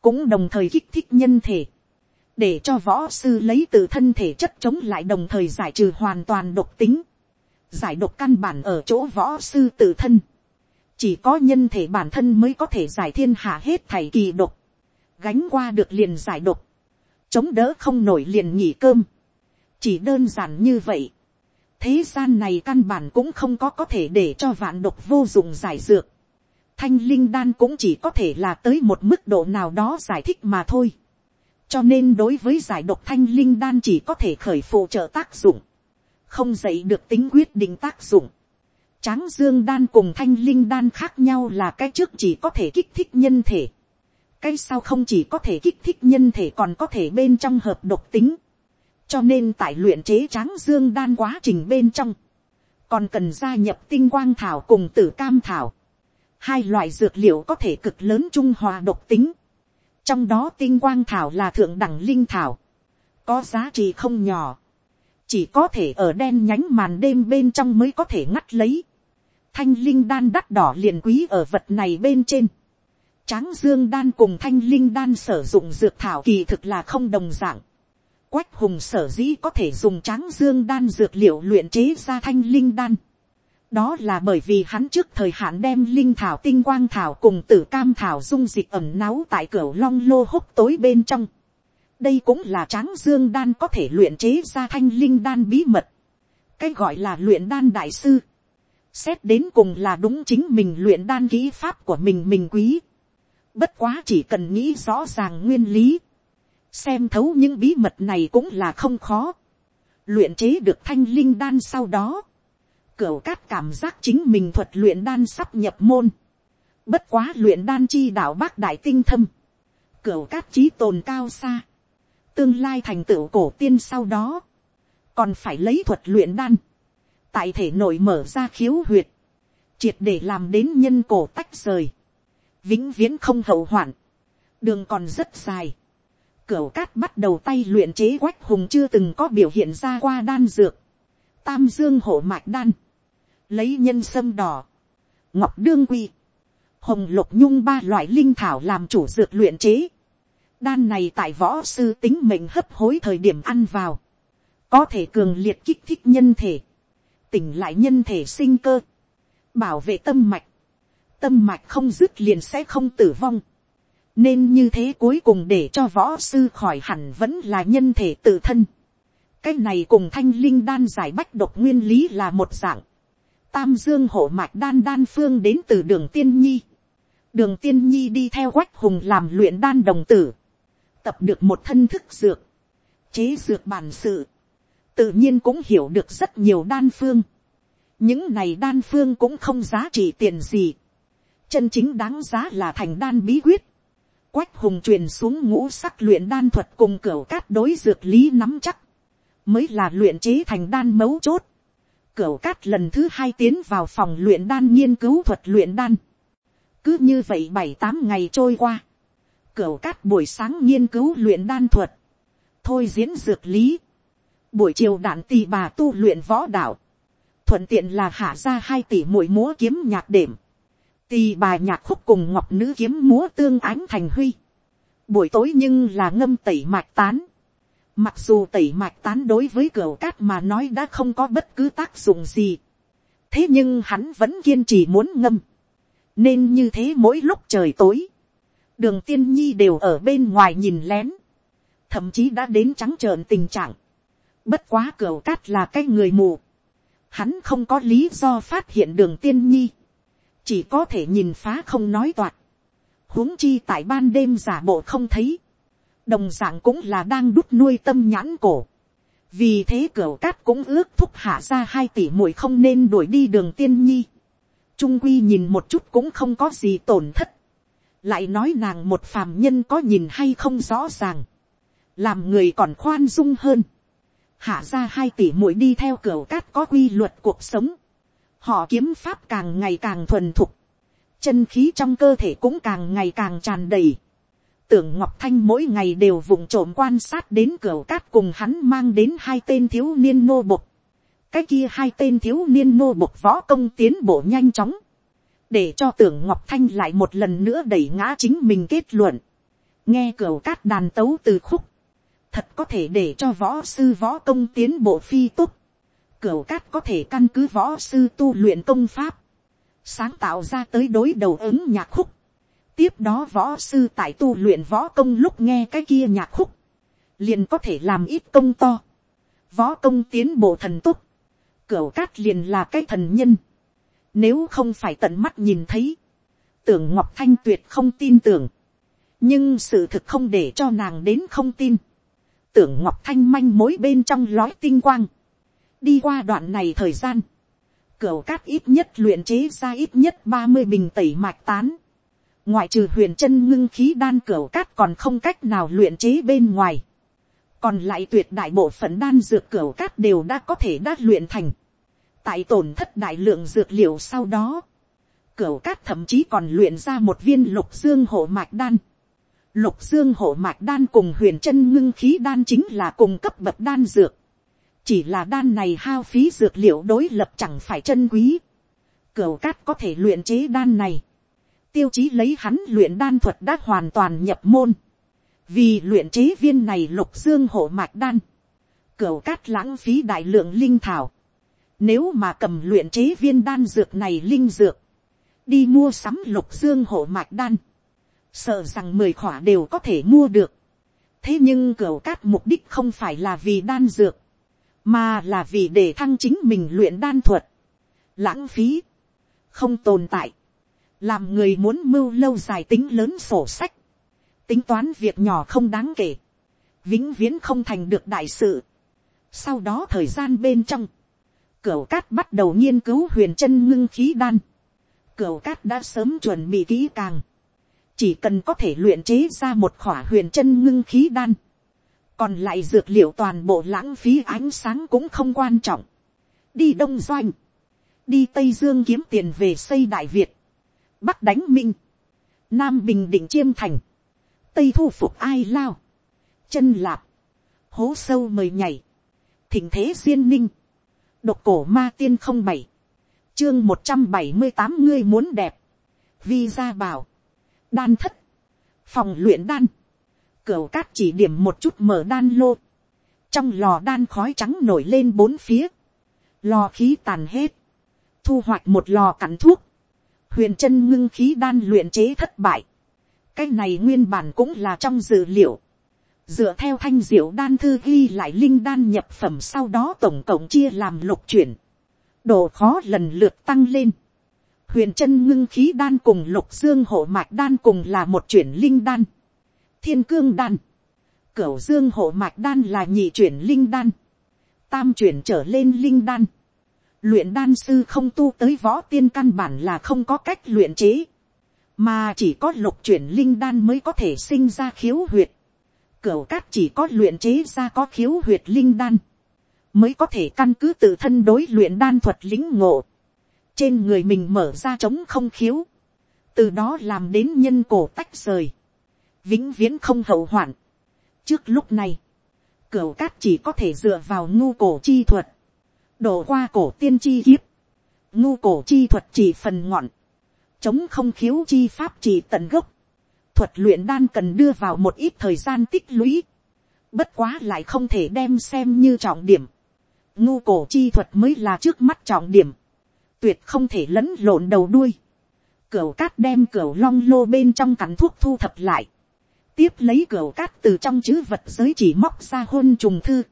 S1: Cũng đồng thời kích thích nhân thể. Để cho võ sư lấy từ thân thể chất chống lại đồng thời giải trừ hoàn toàn độc tính. Giải độc căn bản ở chỗ võ sư tự thân. Chỉ có nhân thể bản thân mới có thể giải thiên hạ hết thảy kỳ độc. Gánh qua được liền giải độc chống đỡ không nổi liền nghỉ cơm, chỉ đơn giản như vậy, thế gian này căn bản cũng không có có thể để cho vạn độc vô dụng giải dược, thanh linh đan cũng chỉ có thể là tới một mức độ nào đó giải thích mà thôi, cho nên đối với giải độc thanh linh đan chỉ có thể khởi phụ trợ tác dụng, không dạy được tính quyết định tác dụng. Tráng dương đan cùng thanh linh đan khác nhau là cái trước chỉ có thể kích thích nhân thể cái sau không chỉ có thể kích thích nhân thể còn có thể bên trong hợp độc tính. cho nên tại luyện chế tráng dương đan quá trình bên trong, còn cần gia nhập tinh quang thảo cùng tử cam thảo. hai loại dược liệu có thể cực lớn trung hòa độc tính trong đó tinh quang thảo là thượng đẳng linh thảo, có giá trị không nhỏ, chỉ có thể ở đen nhánh màn đêm bên trong mới có thể ngắt lấy. thanh linh đan đắt đỏ liền quý ở vật này bên trên Tráng dương đan cùng thanh linh đan sử dụng dược thảo kỳ thực là không đồng dạng. Quách hùng sở dĩ có thể dùng tráng dương đan dược liệu luyện chế ra thanh linh đan. Đó là bởi vì hắn trước thời hạn đem linh thảo tinh quang thảo cùng tử cam thảo dung dịch ẩm náu tại cửa long lô hốc tối bên trong. Đây cũng là tráng dương đan có thể luyện chế ra thanh linh đan bí mật. Cái gọi là luyện đan đại sư. Xét đến cùng là đúng chính mình luyện đan kỹ pháp của mình mình quý Bất quá chỉ cần nghĩ rõ ràng nguyên lý. Xem thấu những bí mật này cũng là không khó. Luyện chế được thanh linh đan sau đó. Cửu cát cảm giác chính mình thuật luyện đan sắp nhập môn. Bất quá luyện đan chi đạo bác đại tinh thâm. Cửu cát trí tồn cao xa. Tương lai thành tựu cổ tiên sau đó. Còn phải lấy thuật luyện đan. Tại thể nội mở ra khiếu huyệt. Triệt để làm đến nhân cổ tách rời vĩnh viễn không hậu hoạn, đường còn rất dài, cửu cát bắt đầu tay luyện chế quách hùng chưa từng có biểu hiện ra qua đan dược, tam dương hổ mạch đan, lấy nhân sâm đỏ, ngọc đương quy, hồng lục nhung ba loại linh thảo làm chủ dược luyện chế, đan này tại võ sư tính mệnh hấp hối thời điểm ăn vào, có thể cường liệt kích thích nhân thể, tỉnh lại nhân thể sinh cơ, bảo vệ tâm mạch, tâm mạch không dứt liền sẽ không tử vong. nên như thế cuối cùng để cho võ sư khỏi hẳn vẫn là nhân thể tự thân. cái này cùng thanh linh đan giải bách độc nguyên lý là một dạng tam dương hộ mạch đan đan phương đến từ đường tiên nhi. đường tiên nhi đi theo quách hùng làm luyện đan đồng tử. tập được một thân thức dược. chế dược bản sự. tự nhiên cũng hiểu được rất nhiều đan phương những này đan phương cũng không giá trị tiền gì chân chính đáng giá là thành đan bí quyết. Quách hùng truyền xuống ngũ sắc luyện đan thuật cùng cửa cát đối dược lý nắm chắc. Mới là luyện chế thành đan mấu chốt. Cửa cát lần thứ hai tiến vào phòng luyện đan nghiên cứu thuật luyện đan. Cứ như vậy bảy tám ngày trôi qua. Cửa cát buổi sáng nghiên cứu luyện đan thuật. Thôi diễn dược lý. Buổi chiều đạn tì bà tu luyện võ đạo. Thuận tiện là hạ ra hai tỷ mũi múa kiếm nhạc đệm tì bà nhạc khúc cùng ngọc nữ kiếm múa tương ánh thành huy. buổi tối nhưng là ngâm tẩy mạch tán mặc dù tẩy mạch tán đối với cửa cát mà nói đã không có bất cứ tác dụng gì. thế nhưng hắn vẫn kiên trì muốn ngâm. nên như thế mỗi lúc trời tối, đường tiên nhi đều ở bên ngoài nhìn lén. thậm chí đã đến trắng trợn tình trạng. bất quá cửa cát là cái người mù. hắn không có lý do phát hiện đường tiên nhi chỉ có thể nhìn phá không nói toạt, huống chi tại ban đêm giả bộ không thấy, đồng dạng cũng là đang đút nuôi tâm nhãn cổ, vì thế cửa cát cũng ước thúc hạ ra hai tỷ muội không nên đuổi đi đường tiên nhi, trung quy nhìn một chút cũng không có gì tổn thất, lại nói nàng một phàm nhân có nhìn hay không rõ ràng, làm người còn khoan dung hơn, hạ ra hai tỷ muội đi theo cửa cát có quy luật cuộc sống, họ kiếm pháp càng ngày càng thuần thục, chân khí trong cơ thể cũng càng ngày càng tràn đầy, tưởng ngọc thanh mỗi ngày đều vụng trộm quan sát đến cửa cát cùng hắn mang đến hai tên thiếu niên nô bục. cái kia hai tên thiếu niên nô bục võ công tiến bộ nhanh chóng. để cho tưởng ngọc thanh lại một lần nữa đẩy ngã chính mình kết luận. nghe cửa cát đàn tấu từ khúc. thật có thể để cho võ sư võ công tiến bộ phi túc. cửa cát có thể căn cứ võ sư tu luyện công pháp. sáng tạo ra tới đối đầu ứng nhạc khúc tiếp đó võ sư tại tu luyện võ công lúc nghe cái kia nhạc khúc, liền có thể làm ít công to, võ công tiến bộ thần túc, cửa cát liền là cái thần nhân, nếu không phải tận mắt nhìn thấy, tưởng ngọc thanh tuyệt không tin tưởng, nhưng sự thực không để cho nàng đến không tin, tưởng ngọc thanh manh mối bên trong lói tinh quang, đi qua đoạn này thời gian, cửa cát ít nhất luyện chế ra ít nhất ba mươi bình tẩy mạch tán, ngoại trừ huyền chân ngưng khí đan cửa cát còn không cách nào luyện chế bên ngoài. còn lại tuyệt đại bộ phận đan dược cửa cát đều đã có thể đã luyện thành. tại tổn thất đại lượng dược liệu sau đó, cửa cát thậm chí còn luyện ra một viên lục dương hộ mạch đan. lục dương hộ mạch đan cùng huyền chân ngưng khí đan chính là cùng cấp bậc đan dược. chỉ là đan này hao phí dược liệu đối lập chẳng phải chân quý. cửa cát có thể luyện chế đan này tiêu chí lấy hắn luyện đan thuật đã hoàn toàn nhập môn, vì luyện chế viên này lục dương hộ mạch đan, cửa cát lãng phí đại lượng linh thảo, nếu mà cầm luyện chế viên đan dược này linh dược, đi mua sắm lục dương hộ mạch đan, sợ rằng mười khỏa đều có thể mua được. thế nhưng cửa cát mục đích không phải là vì đan dược, mà là vì để thăng chính mình luyện đan thuật. lãng phí, không tồn tại làm người muốn mưu lâu dài tính lớn sổ sách, tính toán việc nhỏ không đáng kể, vĩnh viễn không thành được đại sự. sau đó thời gian bên trong, cửu cát bắt đầu nghiên cứu huyền chân ngưng khí đan, cửu cát đã sớm chuẩn bị kỹ càng, chỉ cần có thể luyện chế ra một khỏa huyền chân ngưng khí đan, còn lại dược liệu toàn bộ lãng phí ánh sáng cũng không quan trọng, đi đông doanh, đi tây dương kiếm tiền về xây đại việt, bắc đánh minh, nam bình định chiêm thành, tây thu phục ai lao, chân lạp, hố sâu mời nhảy, thỉnh thế duyên ninh, độc cổ ma tiên không bảy, chương một trăm bảy mươi tám ngươi muốn đẹp, vi gia bảo, đan thất, phòng luyện đan, cửa cát chỉ điểm một chút mở đan lô, trong lò đan khói trắng nổi lên bốn phía, lò khí tàn hết, thu hoạch một lò cắn thuốc, huyền chân ngưng khí đan luyện chế thất bại. cái này nguyên bản cũng là trong dự liệu. dựa theo thanh diệu đan thư ghi lại linh đan nhập phẩm sau đó tổng cộng chia làm lục chuyển. độ khó lần lượt tăng lên. huyền chân ngưng khí đan cùng lục dương hộ mạch đan cùng là một chuyển linh đan. thiên cương đan. cửu dương hộ mạch đan là nhị chuyển linh đan. tam chuyển trở lên linh đan luyện đan sư không tu tới võ tiên căn bản là không có cách luyện chế, mà chỉ có lục chuyển linh đan mới có thể sinh ra khiếu huyệt. Cửu cát chỉ có luyện chế ra có khiếu huyệt linh đan, mới có thể căn cứ tự thân đối luyện đan thuật lính ngộ, trên người mình mở ra trống không khiếu, từ đó làm đến nhân cổ tách rời, vĩnh viễn không hậu hoạn. trước lúc này, cửu cát chỉ có thể dựa vào ngu cổ chi thuật, đổ qua cổ tiên chi kiếp, ngu cổ chi thuật chỉ phần ngọn, chống không khiếu chi pháp chỉ tận gốc, thuật luyện đan cần đưa vào một ít thời gian tích lũy, bất quá lại không thể đem xem như trọng điểm, ngu cổ chi thuật mới là trước mắt trọng điểm, tuyệt không thể lẫn lộn đầu đuôi, cửu cát đem cửu long lô bên trong cắn thuốc thu thập lại, tiếp lấy cửa cát từ trong chữ vật giới chỉ móc ra hôn trùng thư,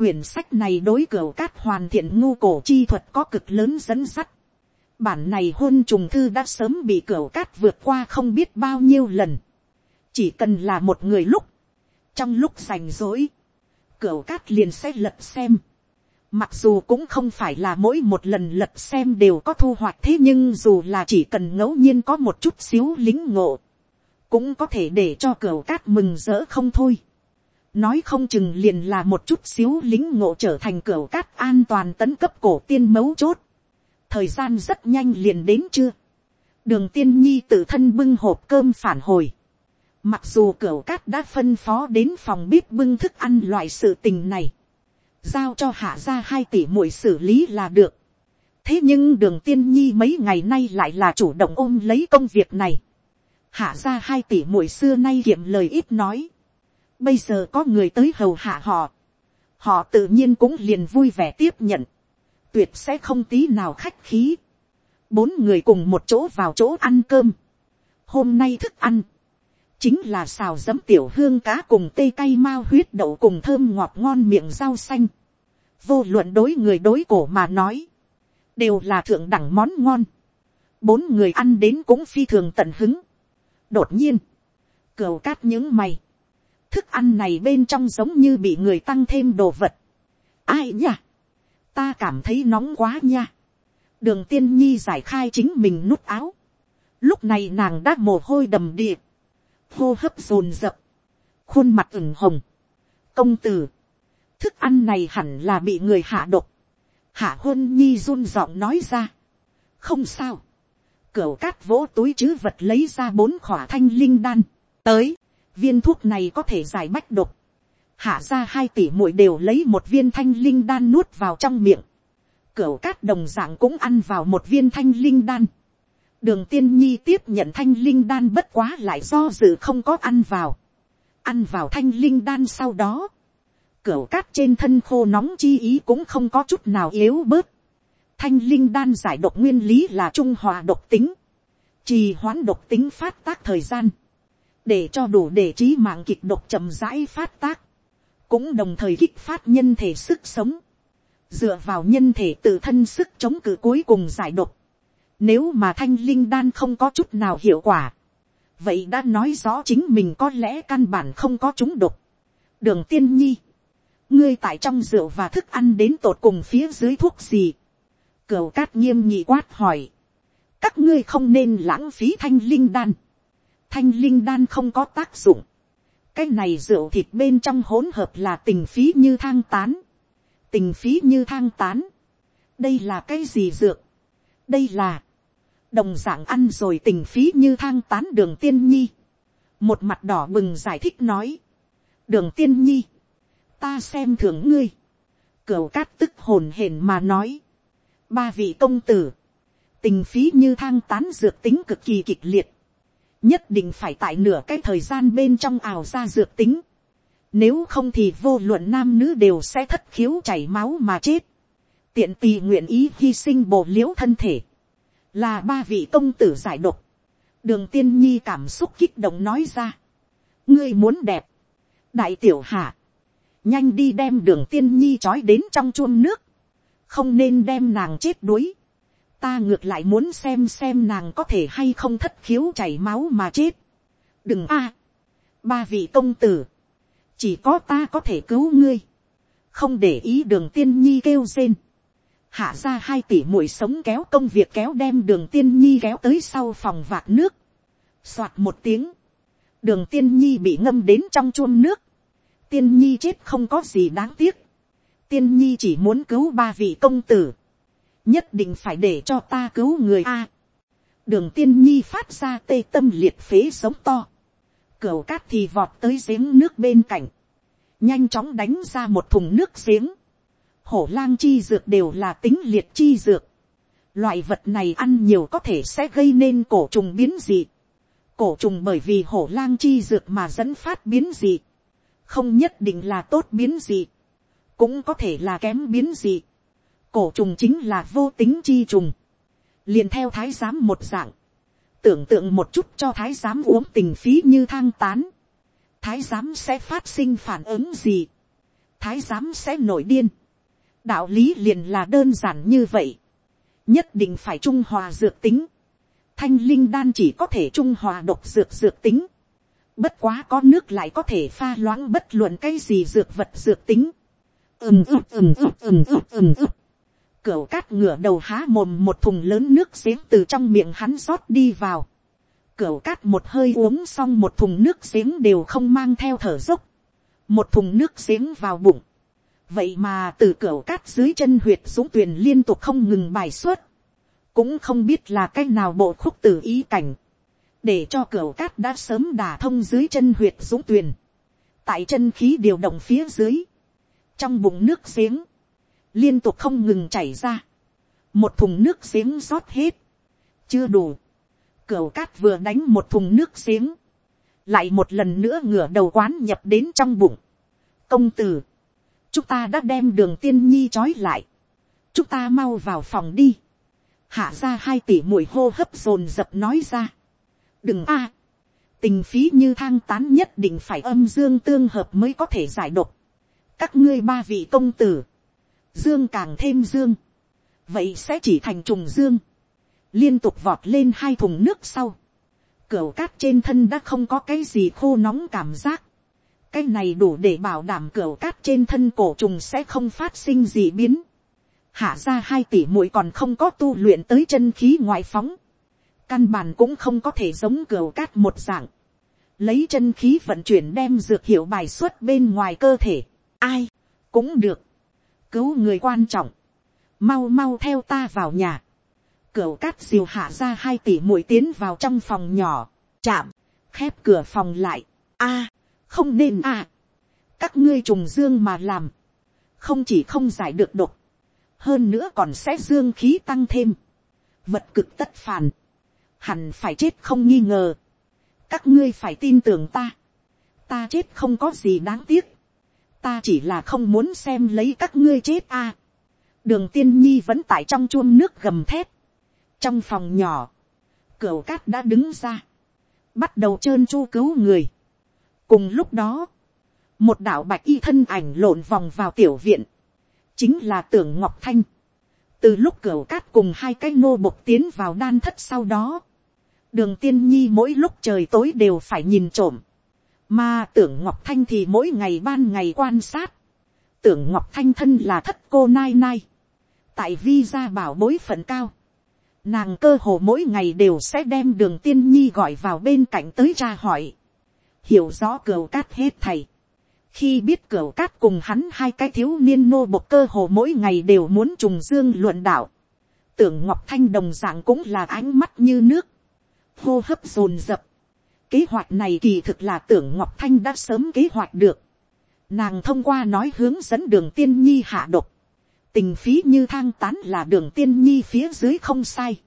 S1: Quyển sách này đối cửa cát hoàn thiện ngu cổ chi thuật có cực lớn dẫn sắt. Bản này hôn trùng thư đã sớm bị cửa cát vượt qua không biết bao nhiêu lần. Chỉ cần là một người lúc. Trong lúc rảnh rỗi. Cửa cát liền sẽ lật xem. Mặc dù cũng không phải là mỗi một lần lật xem đều có thu hoạch thế nhưng dù là chỉ cần ngẫu nhiên có một chút xíu lính ngộ. Cũng có thể để cho cửa cát mừng rỡ không thôi nói không chừng liền là một chút xíu lính ngộ trở thành cửa cát an toàn tấn cấp cổ tiên mấu chốt. thời gian rất nhanh liền đến chưa. đường tiên nhi tự thân bưng hộp cơm phản hồi. Mặc dù cửa cát đã phân phó đến phòng bếp bưng thức ăn loại sự tình này. Giao cho hạ ra hai tỷ muội xử lý là được. Thế nhưng đường tiên nhi mấy ngày nay lại là chủ động ôm lấy công việc này. Hạ ra hai tỷ muội xưa nay kiệm lời ít nói. Bây giờ có người tới hầu hạ họ. Họ tự nhiên cũng liền vui vẻ tiếp nhận. Tuyệt sẽ không tí nào khách khí. Bốn người cùng một chỗ vào chỗ ăn cơm. Hôm nay thức ăn chính là xào giấm tiểu hương cá cùng tê cay mao huyết đậu cùng thơm ngọt ngon miệng rau xanh. vô luận đối người đối cổ mà nói, đều là thượng đẳng món ngon. bốn người ăn đến cũng phi thường tận hứng. đột nhiên, cửu cát những mày, thức ăn này bên trong giống như bị người tăng thêm đồ vật. ai nhá, ta cảm thấy nóng quá nha. đường tiên nhi giải khai chính mình nút áo. lúc này nàng đã mồ hôi đầm địa hô hấp dồn dập, khuôn mặt ửng hồng. công tử, thức ăn này hẳn là bị người hạ độc. hạ huân nhi run giọng nói ra. không sao. cửu cát vỗ túi chứ vật lấy ra bốn khỏa thanh linh đan. tới, viên thuốc này có thể giải bách độc. hạ ra hai tỷ muội đều lấy một viên thanh linh đan nuốt vào trong miệng. cửu cát đồng dạng cũng ăn vào một viên thanh linh đan đường tiên nhi tiếp nhận thanh linh đan bất quá lại do dự không có ăn vào. ăn vào thanh linh đan sau đó. cửu cát trên thân khô nóng chi ý cũng không có chút nào yếu bớt. thanh linh đan giải độc nguyên lý là trung hòa độc tính. trì hoãn độc tính phát tác thời gian để cho đủ để trí mạng kịch độc chậm rãi phát tác. cũng đồng thời kích phát nhân thể sức sống. dựa vào nhân thể tự thân sức chống cự cuối cùng giải độc nếu mà thanh linh đan không có chút nào hiệu quả. Vậy đã nói rõ chính mình có lẽ căn bản không có chúng độc. Đường tiên nhi. Ngươi tại trong rượu và thức ăn đến tột cùng phía dưới thuốc gì. Cửu cát nghiêm nhị quát hỏi. Các ngươi không nên lãng phí thanh linh đan. Thanh linh đan không có tác dụng. Cái này rượu thịt bên trong hỗn hợp là tình phí như thang tán. Tình phí như thang tán. Đây là cái gì dược? Đây là đồng dạng ăn rồi tình phí như thang tán đường tiên nhi, một mặt đỏ bừng giải thích nói, đường tiên nhi, ta xem thường ngươi, cửu cát tức hồn hển mà nói, ba vị công tử, tình phí như thang tán dược tính cực kỳ kịch liệt, nhất định phải tại nửa cái thời gian bên trong ảo ra dược tính, nếu không thì vô luận nam nữ đều sẽ thất khiếu chảy máu mà chết, tiện tì nguyện ý hy sinh bổ liễu thân thể, là ba vị công tử giải độc, đường tiên nhi cảm xúc kích động nói ra, ngươi muốn đẹp, đại tiểu hạ, nhanh đi đem đường tiên nhi trói đến trong chuông nước, không nên đem nàng chết đuối, ta ngược lại muốn xem xem nàng có thể hay không thất khiếu chảy máu mà chết. đừng a, ba vị công tử, chỉ có ta có thể cứu ngươi, không để ý đường tiên nhi kêu rên, hạ ra hai tỷ mũi sống kéo công việc kéo đem đường tiên nhi kéo tới sau phòng vạc nước, soạt một tiếng, đường tiên nhi bị ngâm đến trong chuông nước, tiên nhi chết không có gì đáng tiếc, tiên nhi chỉ muốn cứu ba vị công tử, nhất định phải để cho ta cứu người a. đường tiên nhi phát ra tê tâm liệt phế sống to, cửu cát thì vọt tới giếng nước bên cạnh, nhanh chóng đánh ra một thùng nước giếng, hổ lang chi dược đều là tính liệt chi dược. Loại vật này ăn nhiều có thể sẽ gây nên cổ trùng biến dị. Cổ trùng bởi vì hổ lang chi dược mà dẫn phát biến dị. Không nhất định là tốt biến dị. Cũng có thể là kém biến dị. Cổ trùng chính là vô tính chi trùng. liền theo thái giám một dạng. Tưởng tượng một chút cho thái giám uống tình phí như thang tán. Thái giám sẽ phát sinh phản ứng gì? Thái giám sẽ nổi điên đạo lý liền là đơn giản như vậy, nhất định phải trung hòa dược tính, thanh linh đan chỉ có thể trung hòa độc dược dược tính, bất quá có nước lại có thể pha loãng bất luận cái gì dược vật dược tính, ừm ừm ừm ừm ừm ừm ừm ướp, cửu cát ngửa đầu há mồm một thùng lớn nước giếng từ trong miệng hắn rót đi vào, cửu cát một hơi uống xong một thùng nước giếng đều không mang theo thở dốc, một thùng nước giếng vào bụng, vậy mà từ cửu cát dưới chân huyệt xuống tuyền liên tục không ngừng bài xuất, cũng không biết là cách nào bộ khúc tử ý cảnh, để cho cửu cát đã sớm đả thông dưới chân huyệt dũng tuyền, tại chân khí điều động phía dưới, trong bụng nước giếng, liên tục không ngừng chảy ra, một thùng nước giếng rót hết, chưa đủ, cửa cát vừa đánh một thùng nước giếng, lại một lần nữa ngửa đầu quán nhập đến trong bụng. công tử, chúng ta đã đem đường tiên nhi trói lại, chúng ta mau vào phòng đi, hạ ra hai tỷ mũi hô hấp dồn dập nói ra, đừng a, tình phí như thang tán nhất định phải âm dương tương hợp mới có thể giải độc, các ngươi ba vị công tử, dương càng thêm dương, vậy sẽ chỉ thành trùng dương, liên tục vọt lên hai thùng nước sau, cửa cát trên thân đã không có cái gì khô nóng cảm giác, cái này đủ để bảo đảm cửa cát trên thân cổ trùng sẽ không phát sinh gì biến, hạ ra hai tỷ muội còn không có tu luyện tới chân khí ngoại phóng, căn bản cũng không có thể giống cửa cát một dạng, lấy chân khí vận chuyển đem dược hiệu bài xuất bên ngoài cơ thể, ai, cũng được, cứu người quan trọng, mau mau theo ta vào nhà, cửa cát diều hạ ra hai tỷ mũi tiến vào trong phòng nhỏ, chạm, khép cửa phòng lại, a, không nên a, các ngươi trùng dương mà làm, không chỉ không giải được độc, hơn nữa còn sẽ dương khí tăng thêm, vật cực tất phản, hẳn phải chết không nghi ngờ, các ngươi phải tin tưởng ta, ta chết không có gì đáng tiếc, ta chỉ là không muốn xem lấy các ngươi chết a. đường tiên nhi vẫn tại trong chuông nước gầm thép, trong phòng nhỏ, cửa cát đã đứng ra, bắt đầu trơn chu cứu người. cùng lúc đó, một đạo bạch y thân ảnh lộn vòng vào tiểu viện, chính là tưởng ngọc thanh. từ lúc cửa cát cùng hai cái nô bộc tiến vào đan thất sau đó, đường tiên nhi mỗi lúc trời tối đều phải nhìn trộm, mà tưởng ngọc thanh thì mỗi ngày ban ngày quan sát, tưởng ngọc thanh thân là thất cô nai nai, tại vi gia bảo bối phận cao, Nàng cơ hồ mỗi ngày đều sẽ đem đường tiên nhi gọi vào bên cạnh tới tra hỏi. Hiểu rõ cửu cát hết thầy. Khi biết cửu cát cùng hắn hai cái thiếu niên nô bộc cơ hồ mỗi ngày đều muốn trùng dương luận đạo. Tưởng Ngọc Thanh đồng dạng cũng là ánh mắt như nước. Hô hấp rồn rập Kế hoạch này kỳ thực là tưởng Ngọc Thanh đã sớm kế hoạch được. Nàng thông qua nói hướng dẫn đường tiên nhi hạ độc tình phí như thang tán là đường tiên nhi phía dưới không sai.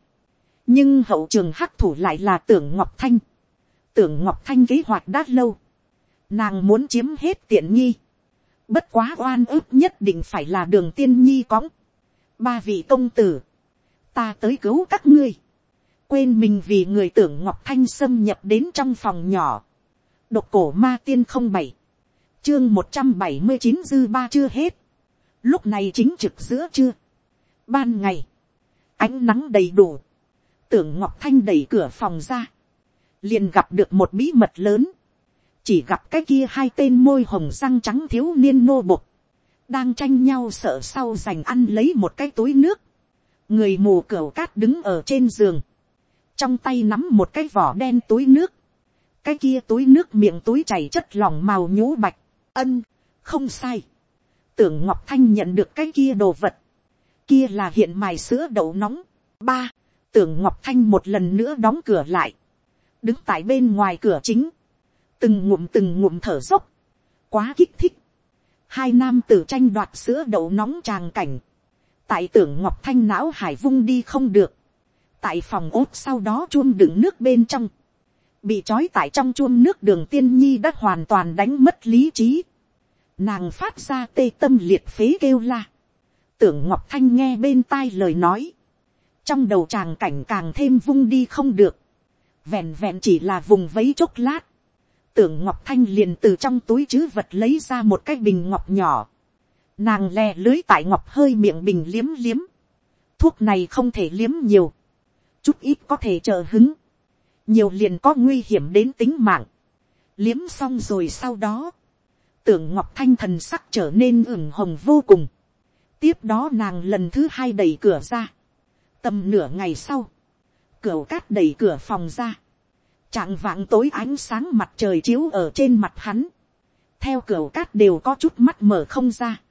S1: nhưng hậu trường hắc thủ lại là tưởng ngọc thanh. tưởng ngọc thanh kế hoạch đã lâu. nàng muốn chiếm hết tiện nghi. bất quá oan ức nhất định phải là đường tiên nhi cõng. ba vị công tử. ta tới cứu các ngươi quên mình vì người tưởng ngọc thanh xâm nhập đến trong phòng nhỏ. độc cổ ma tiên không bảy. chương một trăm bảy mươi chín dư ba chưa hết. Lúc này chính trực giữa trưa, ban ngày, ánh nắng đầy đủ, tưởng ngọc thanh đẩy cửa phòng ra, liền gặp được một bí mật lớn, chỉ gặp cái kia hai tên môi hồng răng trắng thiếu niên nô bột, đang tranh nhau sợ sau giành ăn lấy một cái túi nước, người mù cửa cát đứng ở trên giường, trong tay nắm một cái vỏ đen túi nước, cái kia túi nước miệng túi chảy chất lỏng màu nhũ bạch, ân, không sai, tưởng ngọc thanh nhận được cái kia đồ vật, kia là hiện mài sữa đậu nóng. ba, tưởng ngọc thanh một lần nữa đóng cửa lại, đứng tại bên ngoài cửa chính, từng ngụm từng ngụm thở dốc, quá kích thích, hai nam tử tranh đoạt sữa đậu nóng tràng cảnh, tại tưởng ngọc thanh não hải vung đi không được, tại phòng ốt sau đó chuông đựng nước bên trong, bị trói tại trong chuông nước đường tiên nhi đã hoàn toàn đánh mất lý trí, nàng phát ra tê tâm liệt phế kêu la, tưởng ngọc thanh nghe bên tai lời nói, trong đầu chàng cảnh càng thêm vung đi không được, vẹn vẹn chỉ là vùng vấy chốc lát, tưởng ngọc thanh liền từ trong túi chứ vật lấy ra một cái bình ngọc nhỏ, nàng lè lưới tại ngọc hơi miệng bình liếm liếm, thuốc này không thể liếm nhiều, chút ít có thể chờ hứng, nhiều liền có nguy hiểm đến tính mạng, liếm xong rồi sau đó, tưởng ngọc thanh thần sắc trở nên ửng hồng vô cùng. tiếp đó nàng lần thứ hai đẩy cửa ra. tầm nửa ngày sau, cửa cát đẩy cửa phòng ra. trạng vạng tối ánh sáng mặt trời chiếu ở trên mặt hắn. theo cửa cát đều có chút mắt mở không ra.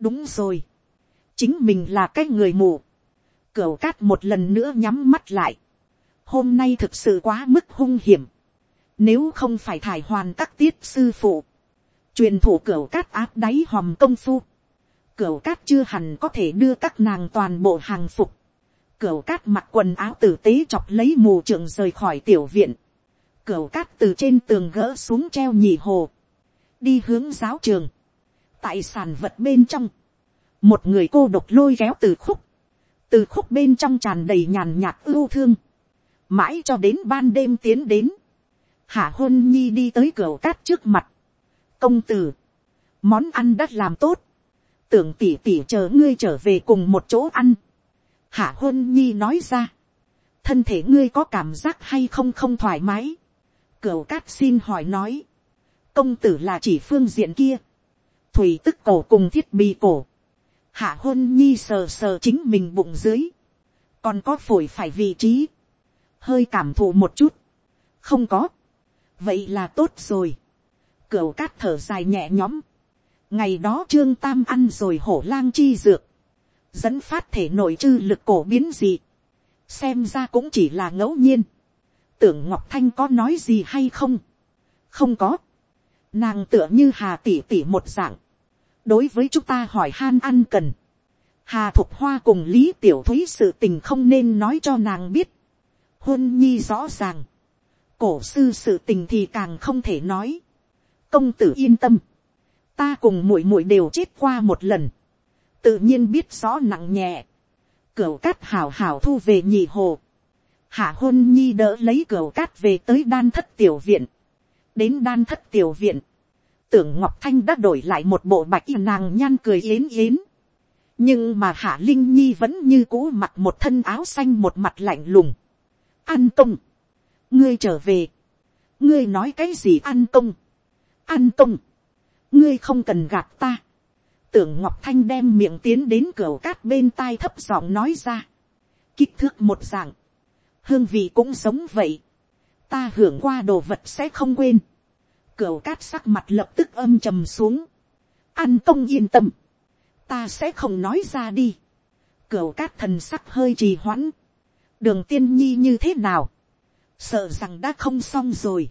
S1: đúng rồi. chính mình là cái người mù cửu cát một lần nữa nhắm mắt lại. hôm nay thực sự quá mức hung hiểm, nếu không phải thải hoàn các tiết sư phụ, truyền thủ cửu cát áp đáy hòm công phu, cửu cát chưa hẳn có thể đưa các nàng toàn bộ hàng phục, cửu cát mặc quần áo tử tế chọc lấy mù trưởng rời khỏi tiểu viện, cửu cát từ trên tường gỡ xuống treo nhì hồ, đi hướng giáo trường, tại sàn vật bên trong, một người cô độc lôi kéo từ khúc, từ khúc bên trong tràn đầy nhàn nhạt ưu thương, mãi cho đến ban đêm tiến đến, hạ hôn nhi đi tới cửa cát trước mặt, công tử, món ăn đã làm tốt, tưởng tỉ tỉ chờ ngươi trở về cùng một chỗ ăn, hạ hôn nhi nói ra, thân thể ngươi có cảm giác hay không không thoải mái, cửa cát xin hỏi nói, công tử là chỉ phương diện kia, thủy tức cổ cùng thiết bị cổ, hạ hôn nhi sờ sờ chính mình bụng dưới, còn có phổi phải vị trí, hơi cảm thụ một chút, không có, vậy là tốt rồi, cửa cát thở dài nhẹ nhõm, ngày đó trương tam ăn rồi hổ lang chi dược, dẫn phát thể nội chư lực cổ biến gì, xem ra cũng chỉ là ngẫu nhiên, tưởng ngọc thanh có nói gì hay không, không có, nàng tựa như hà tỷ tỷ một dạng, đối với chúng ta hỏi han ăn cần, hà thục hoa cùng lý tiểu thúy sự tình không nên nói cho nàng biết, huân nhi rõ ràng, cổ sư sự tình thì càng không thể nói, công tử yên tâm, ta cùng muội muội đều chết qua một lần, tự nhiên biết rõ nặng nhẹ, cửu cát hảo hảo thu về nhị hồ, hạ hôn nhi đỡ lấy cửu cát về tới đan thất tiểu viện, đến đan thất tiểu viện, tưởng ngọc thanh đã đổi lại một bộ bạch y nàng nhan cười yến yến, nhưng mà hạ linh nhi vẫn như cũ mặc một thân áo xanh một mặt lạnh lùng, an công, ngươi trở về, ngươi nói cái gì an công, an công, ngươi không cần gạt ta, tưởng ngọc thanh đem miệng tiến đến cửa cát bên tai thấp giọng nói ra, kích thước một dạng, hương vị cũng giống vậy, ta hưởng qua đồ vật sẽ không quên, cửa cát sắc mặt lập tức âm trầm xuống, an công yên tâm, ta sẽ không nói ra đi, cửa cát thần sắc hơi trì hoãn, đường tiên nhi như thế nào, sợ rằng đã không xong rồi,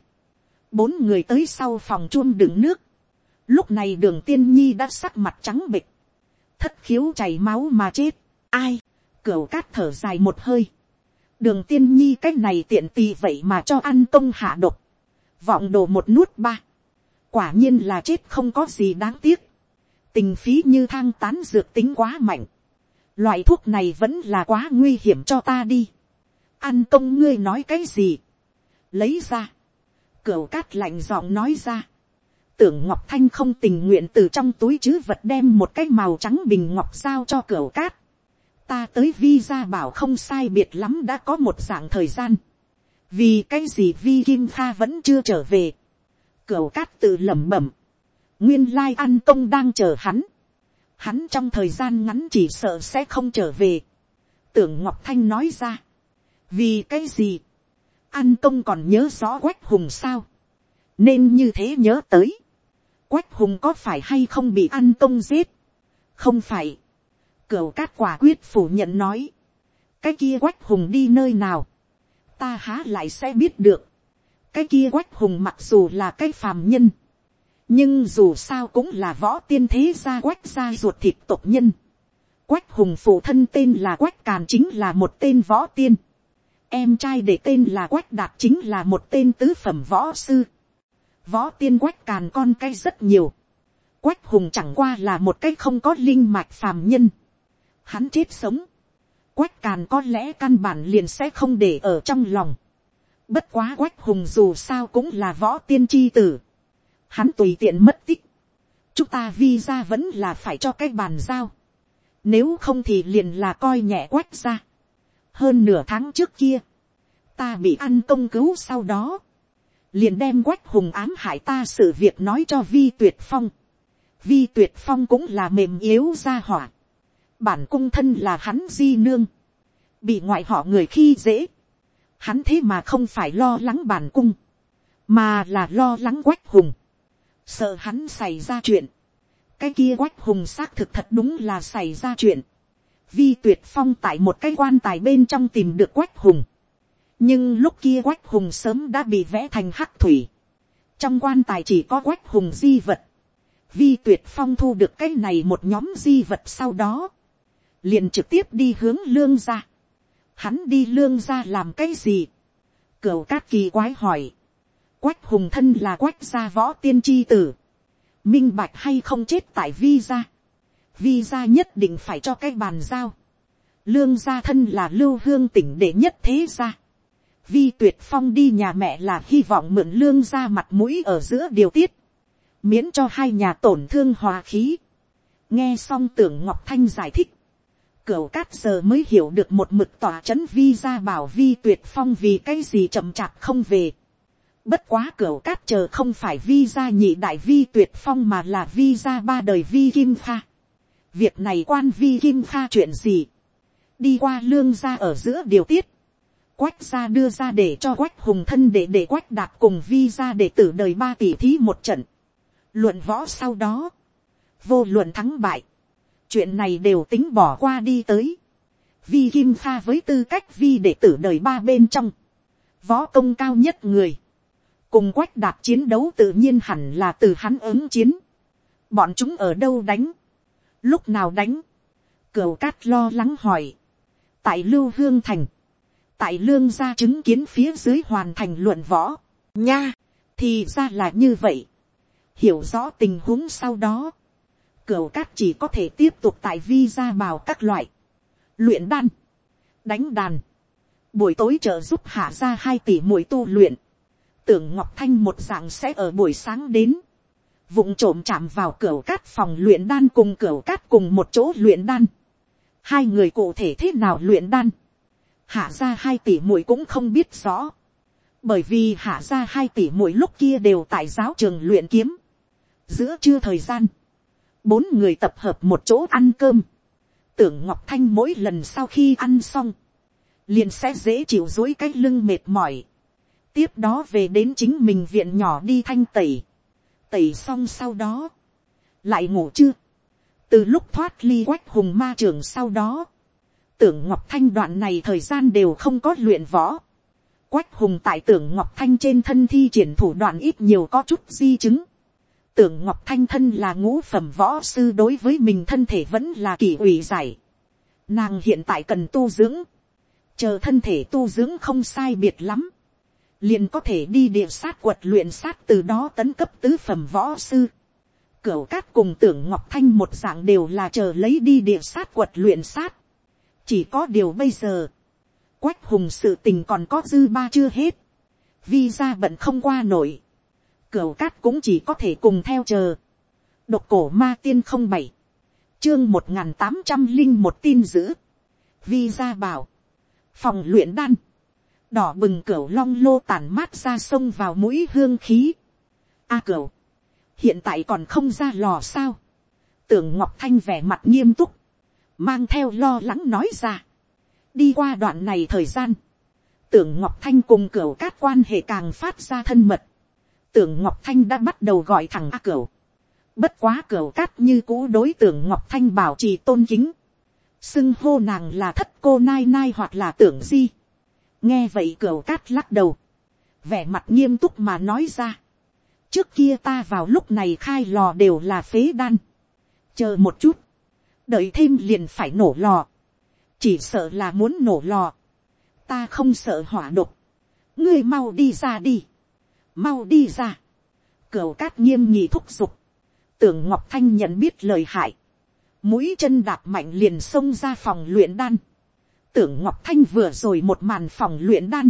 S1: bốn người tới sau phòng chuông đựng nước, lúc này đường tiên nhi đã sắc mặt trắng bịch, thất khiếu chảy máu mà chết, ai, cửa cát thở dài một hơi, đường tiên nhi cách này tiện tì vậy mà cho ăn công hạ độc, vọng đồ một nuốt ba, quả nhiên là chết không có gì đáng tiếc, tình phí như thang tán dược tính quá mạnh, loại thuốc này vẫn là quá nguy hiểm cho ta đi, ăn công ngươi nói cái gì, lấy ra, cửu cát lạnh giọng nói ra, tưởng ngọc thanh không tình nguyện từ trong túi chứ vật đem một cái màu trắng bình ngọc giao cho cửu cát, ta tới vi ra bảo không sai biệt lắm đã có một dạng thời gian, vì cái gì vi kim pha vẫn chưa trở về, cửu cát tự lẩm bẩm, nguyên lai ăn công đang chờ hắn, hắn trong thời gian ngắn chỉ sợ sẽ không trở về, tưởng ngọc thanh nói ra, vì cái gì, ăn công còn nhớ rõ quách hùng sao, nên như thế nhớ tới, quách hùng có phải hay không bị ăn công giết, không phải, cửu cát quả quyết phủ nhận nói, cái kia quách hùng đi nơi nào, ta há lại sẽ biết được, cái kia quách hùng mặc dù là cái phàm nhân, nhưng dù sao cũng là võ tiên thế gia quách gia ruột thịt tộc nhân, quách hùng phụ thân tên là quách càn chính là một tên võ tiên, em trai để tên là quách đạt chính là một tên tứ phẩm võ sư, võ tiên quách càn con cái rất nhiều, quách hùng chẳng qua là một cái không có linh mạch phàm nhân, hắn chết sống, quách càn có lẽ căn bản liền sẽ không để ở trong lòng, bất quá quách hùng dù sao cũng là võ tiên tri tử, hắn tùy tiện mất tích, chúng ta vi ra vẫn là phải cho cái bàn giao, nếu không thì liền là coi nhẹ quách ra, hơn nửa tháng trước kia, ta bị ăn công cứu sau đó, liền đem quách hùng ám hại ta sự việc nói cho vi tuyệt phong. vi tuyệt phong cũng là mềm yếu ra hỏa bản cung thân là hắn di nương. bị ngoại họ người khi dễ. hắn thế mà không phải lo lắng bản cung. mà là lo lắng quách hùng. sợ hắn xảy ra chuyện. cái kia quách hùng xác thực thật đúng là xảy ra chuyện. vi tuyệt phong tại một cái quan tài bên trong tìm được quách hùng nhưng lúc kia quách hùng sớm đã bị vẽ thành hắc thủy, trong quan tài chỉ có quách hùng di vật, vi tuyệt phong thu được cái này một nhóm di vật sau đó, liền trực tiếp đi hướng lương gia. Hắn đi lương gia làm cái gì, cửu cát kỳ quái hỏi, quách hùng thân là quách gia võ tiên tri tử, minh bạch hay không chết tại vi gia, vi gia nhất định phải cho cái bàn giao, lương gia thân là lưu hương tỉnh đệ nhất thế gia, vi tuyệt phong đi nhà mẹ là hy vọng mượn lương gia mặt mũi ở giữa điều tiết, miễn cho hai nhà tổn thương hòa khí. nghe xong tưởng ngọc thanh giải thích, cửu cát giờ mới hiểu được một mực tỏa chấn vi ra bảo vi tuyệt phong vì cái gì chậm chạp không về. bất quá cửu cát chờ không phải vi ra nhị đại vi tuyệt phong mà là vi ra ba đời vi kim pha. việc này quan vi kim pha chuyện gì. đi qua lương ra ở giữa điều tiết. quách ra đưa ra để cho quách hùng thân để để quách đạt cùng vi ra để tử đời ba tỷ thí một trận. luận võ sau đó. vô luận thắng bại chuyện này đều tính bỏ qua đi tới. Vi Kim Pha với tư cách vi đệ tử đời ba bên trong, võ công cao nhất người, cùng quách đạt chiến đấu tự nhiên hẳn là từ hắn ứng chiến. Bọn chúng ở đâu đánh, lúc nào đánh, cửu cát lo lắng hỏi, tại lưu hương thành, tại lương gia chứng kiến phía dưới hoàn thành luận võ, nha, thì ra là như vậy, hiểu rõ tình huống sau đó, Cửu cát chỉ có thể tiếp tục tại vi ra bào các loại. Luyện đan. Đánh đàn. Buổi tối trợ giúp hạ ra hai tỷ mũi tu luyện. Tưởng Ngọc Thanh một dạng sẽ ở buổi sáng đến. Vụng trộm chạm vào cửa cát phòng luyện đan cùng cửa cát cùng một chỗ luyện đan. Hai người cụ thể thế nào luyện đan. Hạ ra hai tỷ mũi cũng không biết rõ. Bởi vì hạ ra hai tỷ mũi lúc kia đều tại giáo trường luyện kiếm. Giữa trưa thời gian bốn người tập hợp một chỗ ăn cơm, tưởng ngọc thanh mỗi lần sau khi ăn xong, liền sẽ dễ chịu dối cái lưng mệt mỏi, tiếp đó về đến chính mình viện nhỏ đi thanh tẩy, tẩy xong sau đó, lại ngủ chưa, từ lúc thoát ly quách hùng ma trường sau đó, tưởng ngọc thanh đoạn này thời gian đều không có luyện võ, quách hùng tại tưởng ngọc thanh trên thân thi triển thủ đoạn ít nhiều có chút di chứng, tưởng ngọc thanh thân là ngũ phẩm võ sư đối với mình thân thể vẫn là kỳ ủy giải. Nàng hiện tại cần tu dưỡng. Chờ thân thể tu dưỡng không sai biệt lắm. Liền có thể đi địa sát quật luyện sát từ đó tấn cấp tứ phẩm võ sư. Cửu cát cùng tưởng ngọc thanh một dạng đều là chờ lấy đi địa sát quật luyện sát. Chỉ có điều bây giờ. Quách hùng sự tình còn có dư ba chưa hết. vì ra bận không qua nổi Cửu cát cũng chỉ có thể cùng theo chờ. Độc cổ ma tiên không bảy. Chương một tám trăm linh một tin giữ. Vi ra bảo. Phòng luyện đan. Đỏ bừng cửu long lô tàn mát ra sông vào mũi hương khí. A cửu. Hiện tại còn không ra lò sao. Tưởng Ngọc Thanh vẻ mặt nghiêm túc. Mang theo lo lắng nói ra. Đi qua đoạn này thời gian. Tưởng Ngọc Thanh cùng cửa cát quan hệ càng phát ra thân mật tưởng ngọc thanh đã bắt đầu gọi thằng a cửu. bất quá cửu cát như cũ đối tượng ngọc thanh bảo trì tôn kính. xưng hô nàng là thất cô nai nai hoặc là tưởng di. nghe vậy cửu cát lắc đầu. vẻ mặt nghiêm túc mà nói ra. trước kia ta vào lúc này khai lò đều là phế đan. chờ một chút. đợi thêm liền phải nổ lò. chỉ sợ là muốn nổ lò. ta không sợ hỏa độc. ngươi mau đi ra đi mau đi ra, cửu cát nghiêm nhị thúc giục, tưởng ngọc thanh nhận biết lời hại, mũi chân đạp mạnh liền xông ra phòng luyện đan, tưởng ngọc thanh vừa rồi một màn phòng luyện đan,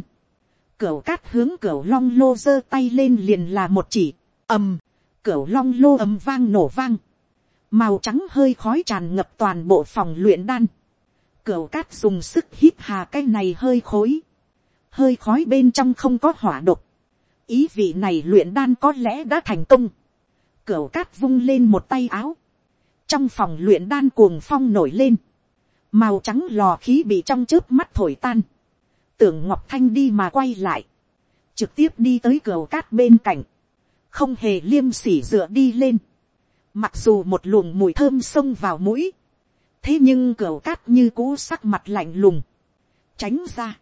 S1: cửu cát hướng cửu long lô giơ tay lên liền là một chỉ, ầm, cửu long lô ầm vang nổ vang, màu trắng hơi khói tràn ngập toàn bộ phòng luyện đan, cửu cát dùng sức hít hà cái này hơi khối, hơi khói bên trong không có hỏa độc, ý vị này luyện đan có lẽ đã thành công. Cửu cát vung lên một tay áo. Trong phòng luyện đan cuồng phong nổi lên. Màu trắng lò khí bị trong chớp mắt thổi tan. Tưởng Ngọc Thanh đi mà quay lại. Trực tiếp đi tới cửu cát bên cạnh. Không hề liêm sỉ dựa đi lên. Mặc dù một luồng mùi thơm xông vào mũi. Thế nhưng cửu cát như cũ sắc mặt lạnh lùng. Tránh ra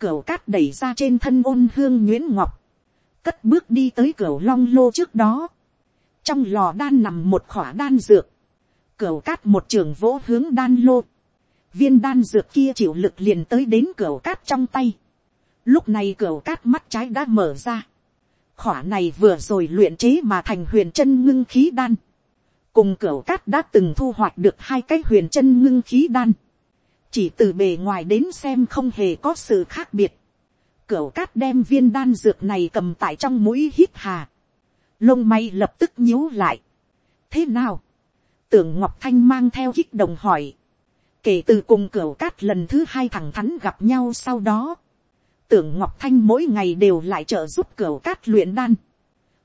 S1: Cửu cát đẩy ra trên thân ôn hương nguyễn ngọc. Cất bước đi tới cửa long lô trước đó. Trong lò đan nằm một khỏa đan dược. Cửa cát một trường vỗ hướng đan lô. Viên đan dược kia chịu lực liền tới đến cửa cát trong tay. Lúc này cửa cát mắt trái đã mở ra. Khỏa này vừa rồi luyện chế mà thành huyền chân ngưng khí đan. Cùng cửa cát đã từng thu hoạch được hai cái huyền chân ngưng khí đan chỉ từ bề ngoài đến xem không hề có sự khác biệt. Cửu cát đem viên đan dược này cầm tại trong mũi hít hà. Lông mày lập tức nhíu lại. Thế nào? Tưởng Ngọc Thanh mang theo kích đồng hỏi. Kể từ cùng cửu cát lần thứ hai thẳng thắn gặp nhau sau đó. Tưởng Ngọc Thanh mỗi ngày đều lại trợ giúp cửu cát luyện đan.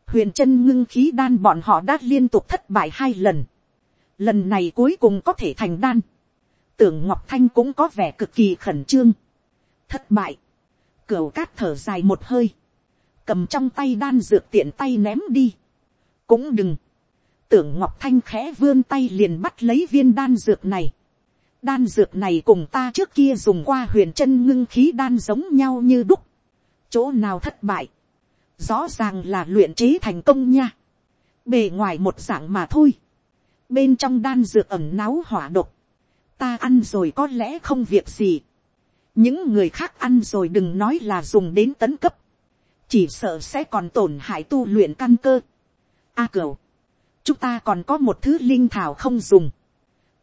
S1: Huyền chân ngưng khí đan bọn họ đã liên tục thất bại hai lần. Lần này cuối cùng có thể thành đan tưởng ngọc thanh cũng có vẻ cực kỳ khẩn trương. thất bại, cửu cát thở dài một hơi, cầm trong tay đan dược tiện tay ném đi. cũng đừng, tưởng ngọc thanh khẽ vươn tay liền bắt lấy viên đan dược này. đan dược này cùng ta trước kia dùng qua huyền chân ngưng khí đan giống nhau như đúc. chỗ nào thất bại, rõ ràng là luyện chế thành công nha. bề ngoài một dạng mà thôi. bên trong đan dược ẩm náu hỏa độc ta ăn rồi có lẽ không việc gì những người khác ăn rồi đừng nói là dùng đến tấn cấp. chỉ sợ sẽ còn tổn hại tu luyện căn cơ. a à, cửu, chúng ta còn có một thứ linh thảo không dùng.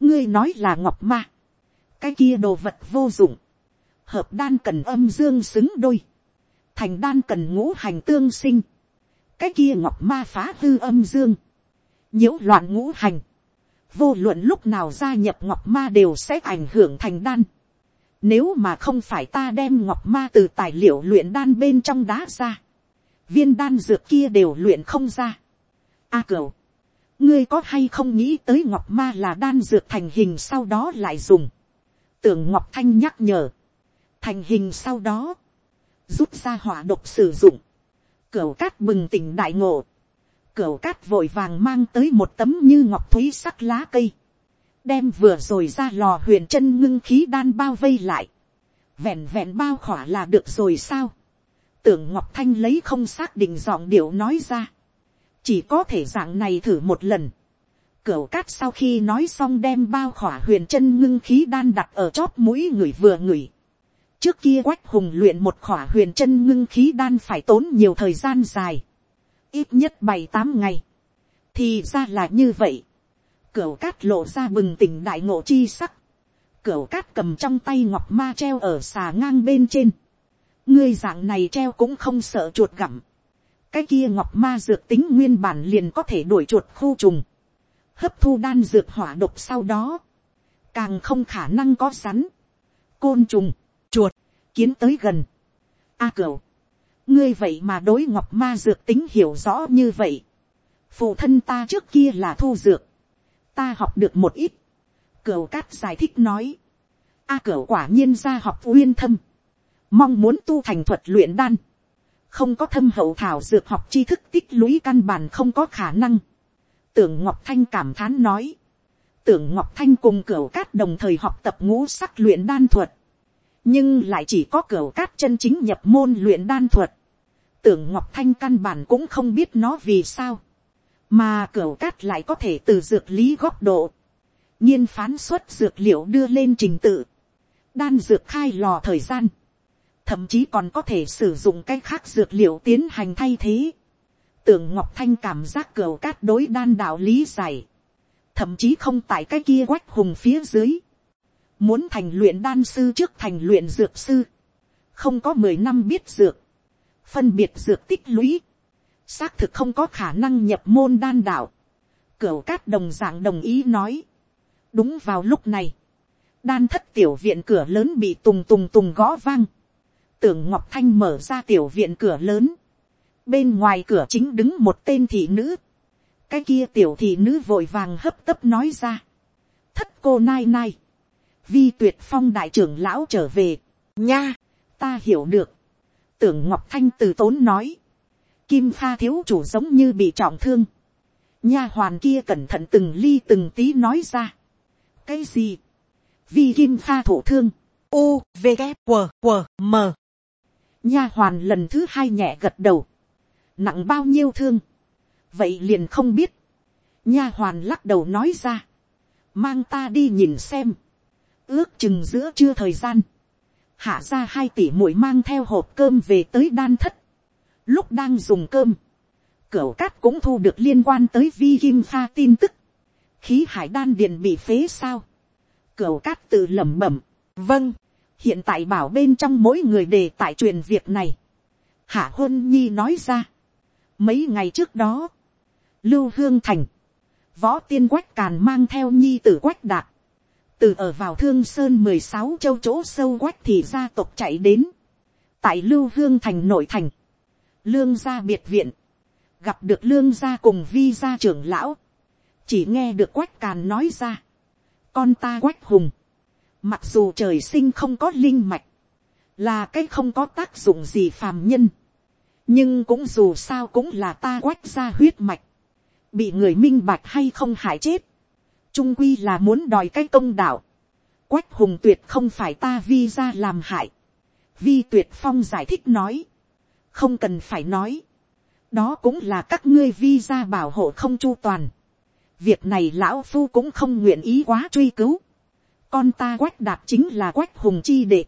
S1: ngươi nói là ngọc ma. cái kia đồ vật vô dụng. hợp đan cần âm dương xứng đôi. thành đan cần ngũ hành tương sinh. cái kia ngọc ma phá hư âm dương. nhiễu loạn ngũ hành vô luận lúc nào gia nhập ngọc ma đều sẽ ảnh hưởng thành đan. Nếu mà không phải ta đem ngọc ma từ tài liệu luyện đan bên trong đá ra, viên đan dược kia đều luyện không ra. A à, cửu, ngươi có hay không nghĩ tới ngọc ma là đan dược thành hình sau đó lại dùng. Tưởng ngọc thanh nhắc nhở, thành hình sau đó, rút ra hỏa độc sử dụng. Cửu cát bừng tỉnh đại ngộ Cửu cát vội vàng mang tới một tấm như ngọc thúy sắc lá cây. Đem vừa rồi ra lò huyền chân ngưng khí đan bao vây lại. Vẹn vẹn bao khỏa là được rồi sao? Tưởng Ngọc Thanh lấy không xác định giọng điệu nói ra. Chỉ có thể dạng này thử một lần. Cửu cát sau khi nói xong đem bao khỏa huyền chân ngưng khí đan đặt ở chóp mũi người vừa ngửi. Trước kia quách hùng luyện một khỏa huyền chân ngưng khí đan phải tốn nhiều thời gian dài ít nhất bảy tám ngày, thì ra là như vậy, cửu cát lộ ra bừng tỉnh đại ngộ chi sắc, cửu cát cầm trong tay ngọc ma treo ở xà ngang bên trên, ngươi dạng này treo cũng không sợ chuột gặm, cái kia ngọc ma dược tính nguyên bản liền có thể đuổi chuột khu trùng, hấp thu đan dược hỏa độc sau đó, càng không khả năng có rắn, côn trùng, chuột, kiến tới gần. A cửu, ngươi vậy mà đối ngọc ma dược tính hiểu rõ như vậy. phụ thân ta trước kia là thu dược ta học được một ít. cửu cát giải thích nói. a cửu quả nhiên ra học uyên thâm. mong muốn tu thành thuật luyện đan. không có thâm hậu thảo dược học tri thức tích lũy căn bản không có khả năng. tưởng ngọc thanh cảm thán nói. tưởng ngọc thanh cùng cửu cát đồng thời học tập ngũ sắc luyện đan thuật nhưng lại chỉ có cửu cát chân chính nhập môn luyện đan thuật. Tưởng Ngọc Thanh căn bản cũng không biết nó vì sao. Mà cửa cát lại có thể từ dược lý góc độ. nhiên phán xuất dược liệu đưa lên trình tự. Đan dược khai lò thời gian. Thậm chí còn có thể sử dụng cái khác dược liệu tiến hành thay thế. Tưởng Ngọc Thanh cảm giác cửa cát đối đan đạo lý giải. Thậm chí không tại cái kia quách hùng phía dưới Muốn thành luyện đan sư trước thành luyện dược sư. Không có mười năm biết dược. Phân biệt dược tích lũy. Xác thực không có khả năng nhập môn đan đạo. Cửu cát đồng dạng đồng ý nói. Đúng vào lúc này. Đan thất tiểu viện cửa lớn bị tùng tùng tùng gõ vang. Tưởng Ngọc Thanh mở ra tiểu viện cửa lớn. Bên ngoài cửa chính đứng một tên thị nữ. Cái kia tiểu thị nữ vội vàng hấp tấp nói ra. Thất cô nai nai vi tuyệt phong đại trưởng lão trở về, nha, ta hiểu được, tưởng ngọc thanh từ tốn nói, kim pha thiếu chủ giống như bị trọng thương, nha hoàn kia cẩn thận từng ly từng tí nói ra, cái gì, vi kim pha thổ thương, u v K, W, W, m. Nha hoàn lần thứ hai nhẹ gật đầu, nặng bao nhiêu thương, vậy liền không biết, nha hoàn lắc đầu nói ra, mang ta đi nhìn xem, ước chừng giữa trưa thời gian, hạ ra hai tỷ muội mang theo hộp cơm về tới đan thất, lúc đang dùng cơm, cửu cát cũng thu được liên quan tới vi kim pha tin tức, khí hải đan điện bị phế sao, cửu cát tự lẩm bẩm, vâng, hiện tại bảo bên trong mỗi người đề tại truyền việc này, hạ hôn nhi nói ra, mấy ngày trước đó, lưu hương thành, võ tiên quách càn mang theo nhi tử quách đạt, từ ở vào thương sơn mười sáu châu chỗ sâu quách thì gia tộc chạy đến, tại lưu hương thành nội thành, lương gia biệt viện, gặp được lương gia cùng vi gia trưởng lão, chỉ nghe được quách càn nói ra, con ta quách hùng, mặc dù trời sinh không có linh mạch, là cái không có tác dụng gì phàm nhân, nhưng cũng dù sao cũng là ta quách ra huyết mạch, bị người minh bạch hay không hại chết, trung quy là muốn đòi cái công đạo, quách hùng tuyệt không phải ta vi ra làm hại, vi tuyệt phong giải thích nói, không cần phải nói, đó cũng là các ngươi vi ra bảo hộ không chu toàn, việc này lão phu cũng không nguyện ý quá truy cứu, con ta quách đạt chính là quách hùng chi đệ,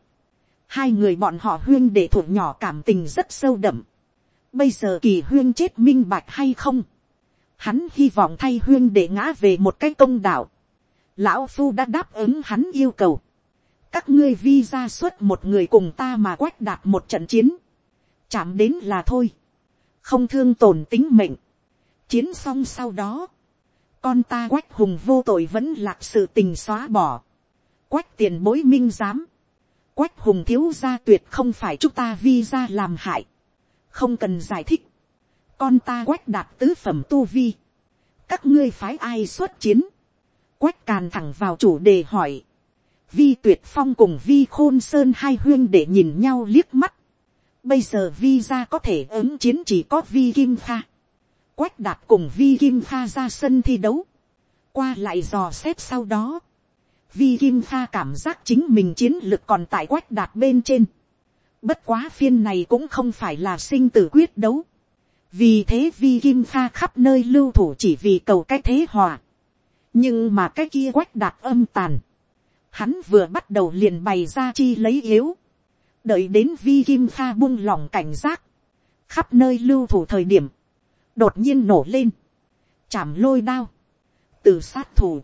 S1: hai người bọn họ huyên đệ thuộc nhỏ cảm tình rất sâu đậm, bây giờ kỳ huyên chết minh bạch hay không, hắn hy vọng thay huyên để ngã về một cái công đạo. lão phu đã đáp ứng hắn yêu cầu. các ngươi vi ra suốt một người cùng ta mà quách đạt một trận chiến chạm đến là thôi. không thương tổn tính mệnh. chiến xong sau đó, con ta quách hùng vô tội vẫn lạc sự tình xóa bỏ. quách tiền bối minh giám. quách hùng thiếu gia tuyệt không phải chúng ta vi ra làm hại. không cần giải thích con ta quách đạt tứ phẩm tu vi, các ngươi phái ai xuất chiến, quách càn thẳng vào chủ đề hỏi, vi tuyệt phong cùng vi khôn sơn hai huyên để nhìn nhau liếc mắt, bây giờ vi ra có thể ứng chiến chỉ có vi kim pha, quách đạt cùng vi kim pha ra sân thi đấu, qua lại dò xét sau đó, vi kim pha cảm giác chính mình chiến lực còn tại quách đạt bên trên, bất quá phiên này cũng không phải là sinh tử quyết đấu, vì thế vi kim pha khắp nơi lưu thủ chỉ vì cầu cái thế hòa. nhưng mà cái kia quách đạt âm tàn. hắn vừa bắt đầu liền bày ra chi lấy yếu đợi đến vi kim pha buông lỏng cảnh giác. khắp nơi lưu thủ thời điểm. đột nhiên nổ lên. chạm lôi đao. từ sát thủ.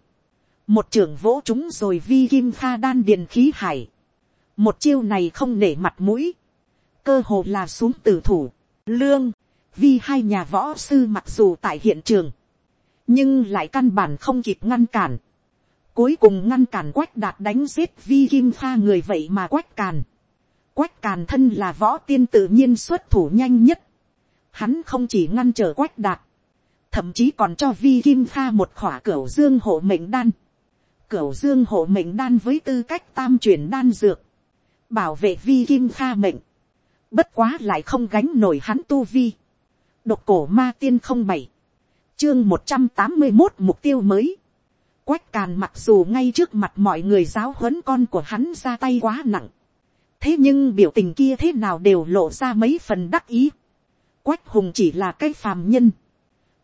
S1: một trưởng vỗ chúng rồi vi kim pha đan điền khí hải. một chiêu này không nể mặt mũi. cơ hồ là xuống tử thủ. lương vi hai nhà võ sư mặc dù tại hiện trường, nhưng lại căn bản không kịp ngăn cản. Cuối cùng ngăn cản quách đạt đánh giết vi kim pha người vậy mà quách càn. Quách càn thân là võ tiên tự nhiên xuất thủ nhanh nhất. Hắn không chỉ ngăn trở quách đạt, thậm chí còn cho vi kim pha một khỏa cửu dương hộ mệnh đan. Cửu dương hộ mệnh đan với tư cách tam chuyển đan dược, bảo vệ vi kim pha mệnh. Bất quá lại không gánh nổi hắn tu vi Độc cổ ma tiên không bảy. Chương một trăm tám mươi một mục tiêu mới. Quách càn mặc dù ngay trước mặt mọi người giáo huấn con của hắn ra tay quá nặng. Thế nhưng biểu tình kia thế nào đều lộ ra mấy phần đắc ý. Quách hùng chỉ là cái phàm nhân.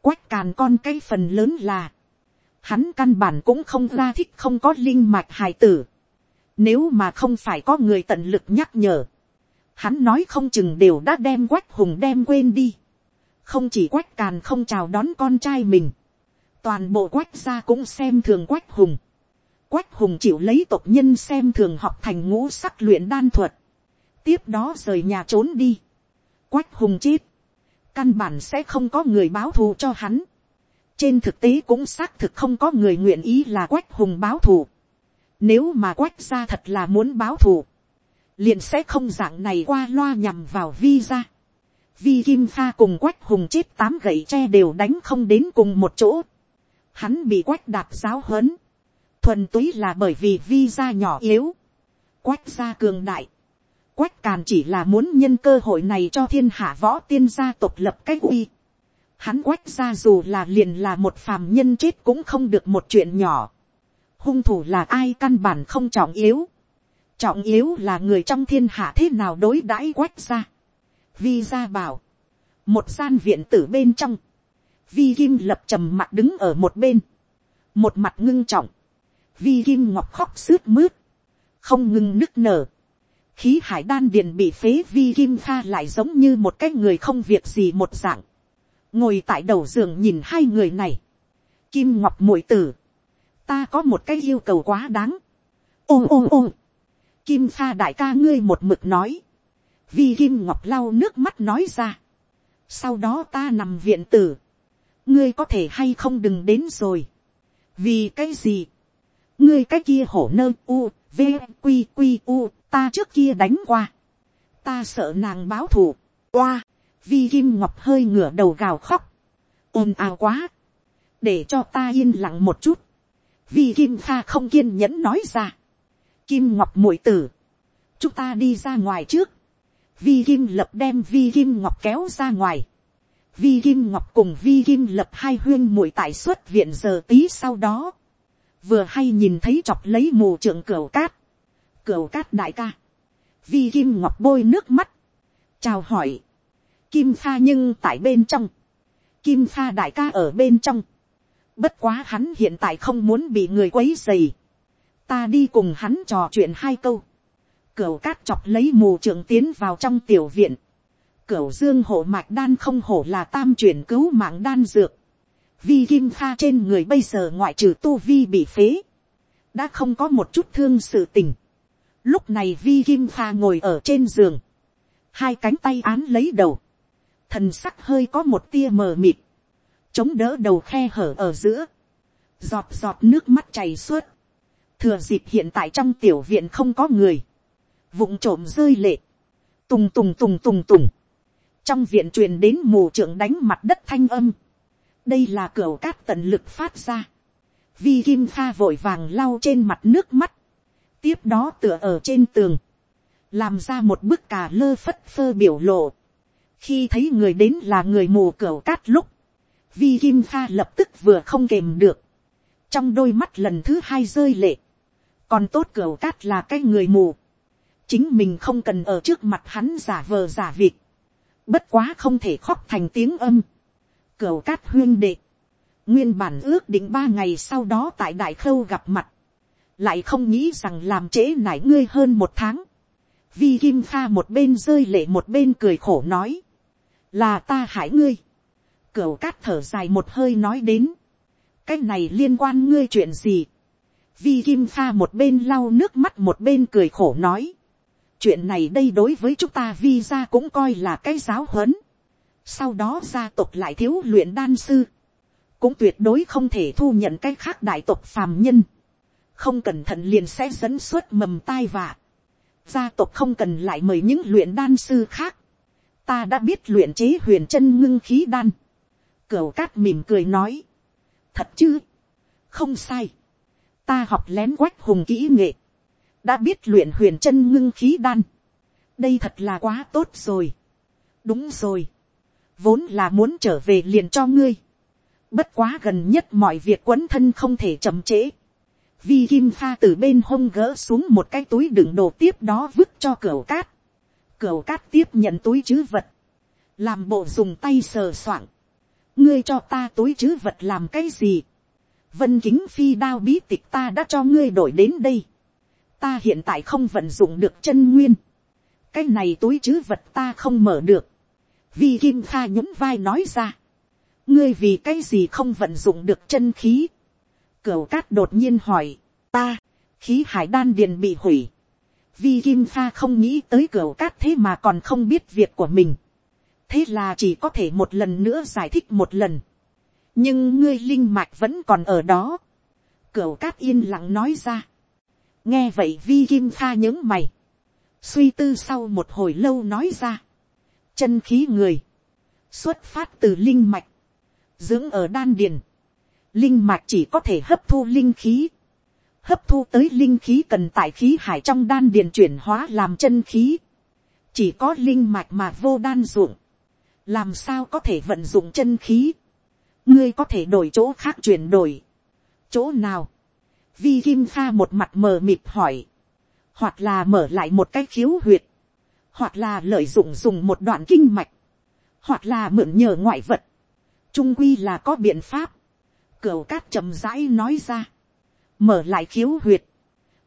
S1: Quách càn con cái phần lớn là. Hắn căn bản cũng không ra thích không có linh mạch hài tử. Nếu mà không phải có người tận lực nhắc nhở. Hắn nói không chừng đều đã đem quách hùng đem quên đi không chỉ quách càn không chào đón con trai mình, toàn bộ quách gia cũng xem thường quách hùng quách hùng chịu lấy tộc nhân xem thường học thành ngũ sắc luyện đan thuật, tiếp đó rời nhà trốn đi. quách hùng chết, căn bản sẽ không có người báo thù cho hắn. trên thực tế cũng xác thực không có người nguyện ý là quách hùng báo thù. nếu mà quách gia thật là muốn báo thù, liền sẽ không dạng này qua loa nhằm vào vi ra vi kim pha cùng quách hùng chết tám gậy tre đều đánh không đến cùng một chỗ. Hắn bị quách đạp giáo huấn. Thuần túy là bởi vì vi gia nhỏ yếu. Quách gia cường đại. Quách càn chỉ là muốn nhân cơ hội này cho thiên hạ võ tiên gia tộc lập cách uy. Hắn quách gia dù là liền là một phàm nhân chết cũng không được một chuyện nhỏ. Hung thủ là ai căn bản không trọng yếu. Trọng yếu là người trong thiên hạ thế nào đối đãi quách gia vi ra bảo, một gian viện tử bên trong, vi kim lập trầm mặt đứng ở một bên, một mặt ngưng trọng, vi kim ngọc khóc sướt mướt, không ngừng nức nở, khí hải đan điền bị phế vi kim pha lại giống như một cái người không việc gì một dạng, ngồi tại đầu giường nhìn hai người này, kim ngọc muội tử, ta có một cái yêu cầu quá đáng, ôm ôm ôm, kim pha đại ca ngươi một mực nói, vi kim ngọc lau nước mắt nói ra, sau đó ta nằm viện tử, ngươi có thể hay không đừng đến rồi, vì cái gì, ngươi cái kia hổ nơ u, v, q q u, ta trước kia đánh qua, ta sợ nàng báo thù, oa, vi kim ngọc hơi ngửa đầu gào khóc, ồn ào quá, để cho ta yên lặng một chút, vi kim pha không kiên nhẫn nói ra, kim ngọc muội tử, chúng ta đi ra ngoài trước, vi kim lập đem vi kim ngọc kéo ra ngoài, vi kim ngọc cùng vi kim lập hai huyên muội tại xuất viện giờ tí sau đó, vừa hay nhìn thấy chọc lấy mù trưởng cửa cát, cửa cát đại ca, vi kim ngọc bôi nước mắt, chào hỏi, kim pha nhưng tại bên trong, kim pha đại ca ở bên trong, bất quá hắn hiện tại không muốn bị người quấy dày, ta đi cùng hắn trò chuyện hai câu, cửa cát chọc lấy mù trưởng tiến vào trong tiểu viện, Cửu dương hộ mạch đan không hổ là tam chuyển cứu mạng đan dược. Vi kim pha trên người bây giờ ngoại trừ tu vi bị phế. Đã không có một chút thương sự tình. Lúc này vi kim pha ngồi ở trên giường. Hai cánh tay án lấy đầu. Thần sắc hơi có một tia mờ mịt. Chống đỡ đầu khe hở ở giữa. Giọt giọt nước mắt chảy suốt. Thừa dịp hiện tại trong tiểu viện không có người. vụng trộm rơi lệ. Tùng tùng tùng tùng tùng trong viện truyền đến mù trưởng đánh mặt đất thanh âm đây là cửa cát tận lực phát ra. vi kim pha vội vàng lau trên mặt nước mắt. tiếp đó tựa ở trên tường. làm ra một bức cà lơ phất phơ biểu lộ. khi thấy người đến là người mù cửa cát lúc, vi kim pha lập tức vừa không kềm được. trong đôi mắt lần thứ hai rơi lệ. còn tốt cửa cát là cái người mù. chính mình không cần ở trước mặt hắn giả vờ giả vịt Bất quá không thể khóc thành tiếng âm. Cửu cát huyên đệ. Nguyên bản ước định ba ngày sau đó tại đại khâu gặp mặt. Lại không nghĩ rằng làm trễ nải ngươi hơn một tháng. Vi Kim kha một bên rơi lệ một bên cười khổ nói. Là ta hại ngươi. Cửu cát thở dài một hơi nói đến. Cái này liên quan ngươi chuyện gì? Vi Kim kha một bên lau nước mắt một bên cười khổ nói chuyện này đây đối với chúng ta vi ra cũng coi là cái giáo huấn sau đó gia tộc lại thiếu luyện đan sư. cũng tuyệt đối không thể thu nhận cái khác đại tộc phàm nhân. không cẩn thận liền sẽ dẫn xuất mầm tai vạ. gia tộc không cần lại mời những luyện đan sư khác. ta đã biết luyện chế huyền chân ngưng khí đan. cửu cát mỉm cười nói. thật chứ. không sai. ta học lén quách hùng kỹ nghệ đã biết luyện huyền chân ngưng khí đan. đây thật là quá tốt rồi. đúng rồi vốn là muốn trở về liền cho ngươi. bất quá gần nhất mọi việc quấn thân không thể chậm trễ. vi kim pha từ bên hông gỡ xuống một cái túi đựng đồ tiếp đó vứt cho cửa cát. cửa cát tiếp nhận túi chứ vật. làm bộ dùng tay sờ soạng. ngươi cho ta túi chứ vật làm cái gì. vân kính phi đao bí tịch ta đã cho ngươi đổi đến đây ta hiện tại không vận dụng được chân nguyên, cái này túi chứ vật ta không mở được, Vi kim kha nhún vai nói ra, ngươi vì cái gì không vận dụng được chân khí, cửu cát đột nhiên hỏi, ta, khí hải đan điền bị hủy, Vi kim Kha không nghĩ tới cửu cát thế mà còn không biết việc của mình. thế là chỉ có thể một lần nữa giải thích một lần. nhưng ngươi linh mạch vẫn còn ở đó. cửu cát yên lặng nói ra. Nghe vậy vi kim Kha những mày, suy tư sau một hồi lâu nói ra, chân khí người, xuất phát từ linh mạch, dưỡng ở đan điền, linh mạch chỉ có thể hấp thu linh khí, hấp thu tới linh khí cần tại khí hải trong đan điền chuyển hóa làm chân khí, chỉ có linh mạch mà vô đan ruộng, làm sao có thể vận dụng chân khí, ngươi có thể đổi chỗ khác chuyển đổi, chỗ nào, vi kim pha một mặt mờ mịt hỏi, hoặc là mở lại một cái khiếu huyệt, hoặc là lợi dụng dùng một đoạn kinh mạch, hoặc là mượn nhờ ngoại vật, trung quy là có biện pháp, cửu cát chậm rãi nói ra, mở lại khiếu huyệt,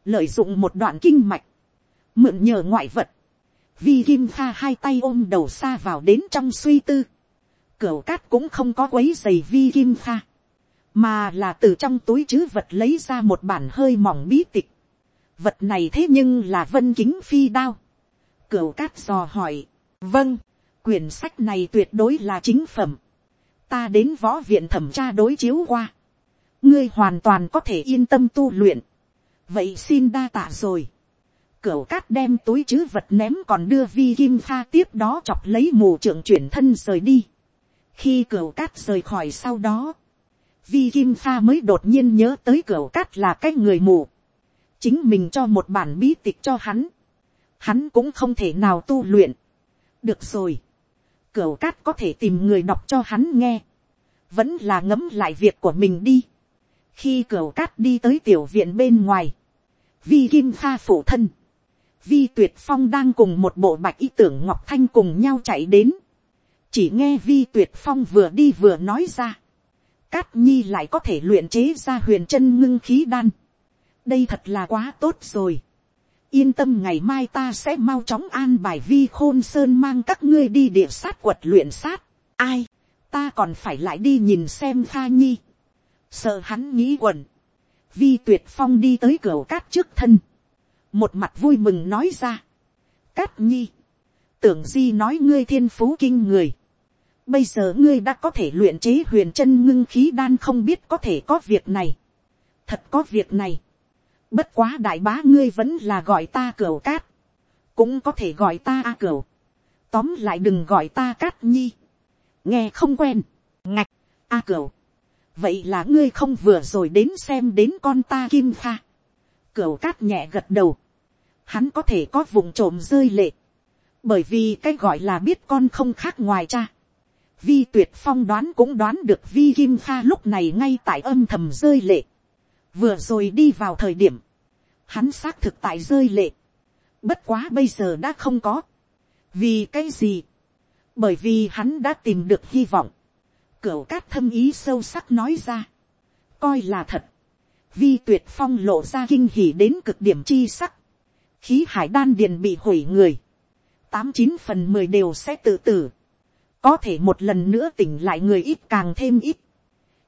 S1: lợi dụng một đoạn kinh mạch, mượn nhờ ngoại vật, vi kim pha hai tay ôm đầu xa vào đến trong suy tư, cửu cát cũng không có quấy giày vi kim pha, mà là từ trong túi chứ vật lấy ra một bản hơi mỏng bí tịch, vật này thế nhưng là vân kính phi đao, cửu cát dò hỏi, vâng, quyển sách này tuyệt đối là chính phẩm, ta đến võ viện thẩm tra đối chiếu qua, ngươi hoàn toàn có thể yên tâm tu luyện, vậy xin đa tạ rồi, Cửu cát đem túi chứ vật ném còn đưa vi kim pha tiếp đó chọc lấy mù trưởng chuyển thân rời đi. Khi cửu cát rời khỏi sau đó, vi kim pha mới đột nhiên nhớ tới cửu cát là cái người mù. Chính mình cho một bản bí tịch cho hắn. Hắn cũng không thể nào tu luyện. Được rồi. Cửu cát có thể tìm người đọc cho hắn nghe. Vẫn là ngấm lại việc của mình đi. Khi cửu cát đi tới tiểu viện bên ngoài. Vi kim pha phụ thân, vi tuyệt phong đang cùng một bộ bạch y tưởng ngọc thanh cùng nhau chạy đến. chỉ nghe vi tuyệt phong vừa đi vừa nói ra. cát nhi lại có thể luyện chế ra huyền chân ngưng khí đan. đây thật là quá tốt rồi yên tâm ngày mai ta sẽ mau chóng an bài vi khôn sơn mang các ngươi đi địa sát quật luyện sát. ai, ta còn phải lại đi nhìn xem pha nhi. sợ hắn nghĩ quẩn. vi tuyệt phong đi tới cửa cát trước thân một mặt vui mừng nói ra. Cát nhi, tưởng di nói ngươi thiên phú kinh người. Bây giờ ngươi đã có thể luyện chế huyền chân ngưng khí đan không biết có thể có việc này. Thật có việc này. Bất quá đại bá ngươi vẫn là gọi ta cửu cát. Cũng có thể gọi ta a cửu. Tóm lại đừng gọi ta cát nhi. Nghe không quen. Ngạch, a cửu. Vậy là ngươi không vừa rồi đến xem đến con ta kim pha Cửu cát nhẹ gật đầu. Hắn có thể có vùng trộm rơi lệ. Bởi vì cái gọi là biết con không khác ngoài cha. Vi tuyệt phong đoán cũng đoán được vi kim pha lúc này ngay tại âm thầm rơi lệ. Vừa rồi đi vào thời điểm. Hắn xác thực tại rơi lệ. Bất quá bây giờ đã không có. Vì cái gì? Bởi vì hắn đã tìm được hy vọng. Cửu cát thâm ý sâu sắc nói ra. Coi là thật vi tuyệt phong lộ ra kinh hỉ đến cực điểm chi sắc, khí hải đan điền bị hủy người, tám chín phần mười đều sẽ tự tử, có thể một lần nữa tỉnh lại người ít càng thêm ít,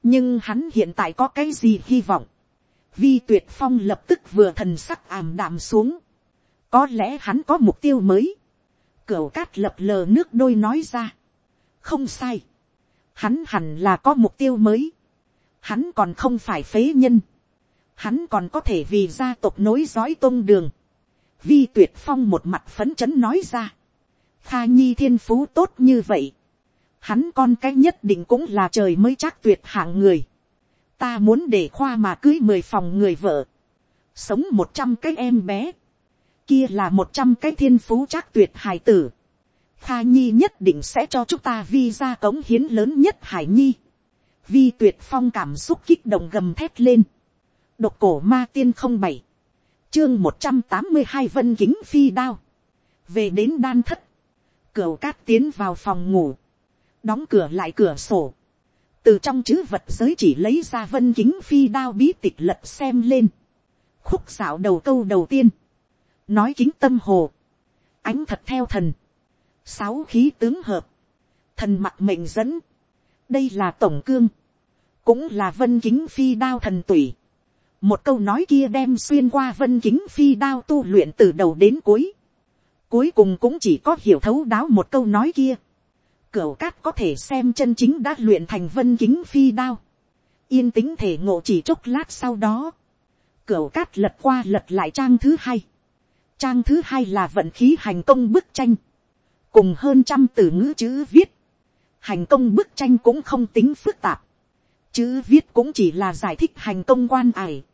S1: nhưng hắn hiện tại có cái gì hy vọng, vi tuyệt phong lập tức vừa thần sắc ảm đạm xuống, có lẽ hắn có mục tiêu mới, cửu cát lập lờ nước đôi nói ra, không sai, hắn hẳn là có mục tiêu mới, hắn còn không phải phế nhân, hắn còn có thể vì gia tộc nối dõi tôn đường. Vi tuyệt phong một mặt phấn chấn nói ra. Kha nhi thiên phú tốt như vậy. Hắn con cái nhất định cũng là trời mới chắc tuyệt hạng người. Ta muốn để khoa mà cưới mười phòng người vợ. Sống một trăm cái em bé. Kia là một trăm cái thiên phú chắc tuyệt hài tử. Kha nhi nhất định sẽ cho chúng ta vi ra cống hiến lớn nhất hải nhi. Vi tuyệt phong cảm xúc kích động gầm thét lên Độc cổ ma tiên không bảy. Chương một trăm tám mươi hai vân kính phi đao. Về đến đan thất. Cửu cát tiến vào phòng ngủ. Đóng cửa lại cửa sổ. Từ trong chữ vật giới chỉ lấy ra vân kính phi đao bí tịch lật xem lên. Khúc xảo đầu câu đầu tiên. Nói kính tâm hồ. Ánh thật theo thần. Sáu khí tướng hợp. Thần mặt mệnh dẫn. Đây là tổng cương. Cũng là vân kính phi đao thần tủy một câu nói kia đem xuyên qua vân kính phi đao tu luyện từ đầu đến cuối. cuối cùng cũng chỉ có hiểu thấu đáo một câu nói kia cửu cát có thể xem chân chính đã luyện thành vân kính phi đao. yên tĩnh thể ngộ chỉ chốc lát sau đó. cửu cát lật qua lật lại trang thứ hai. trang thứ hai là vận khí hành công bức tranh. cùng hơn trăm từ ngữ chữ viết. hành công bức tranh cũng không tính phức tạp chữ viết cũng chỉ là giải thích hành công quan ải.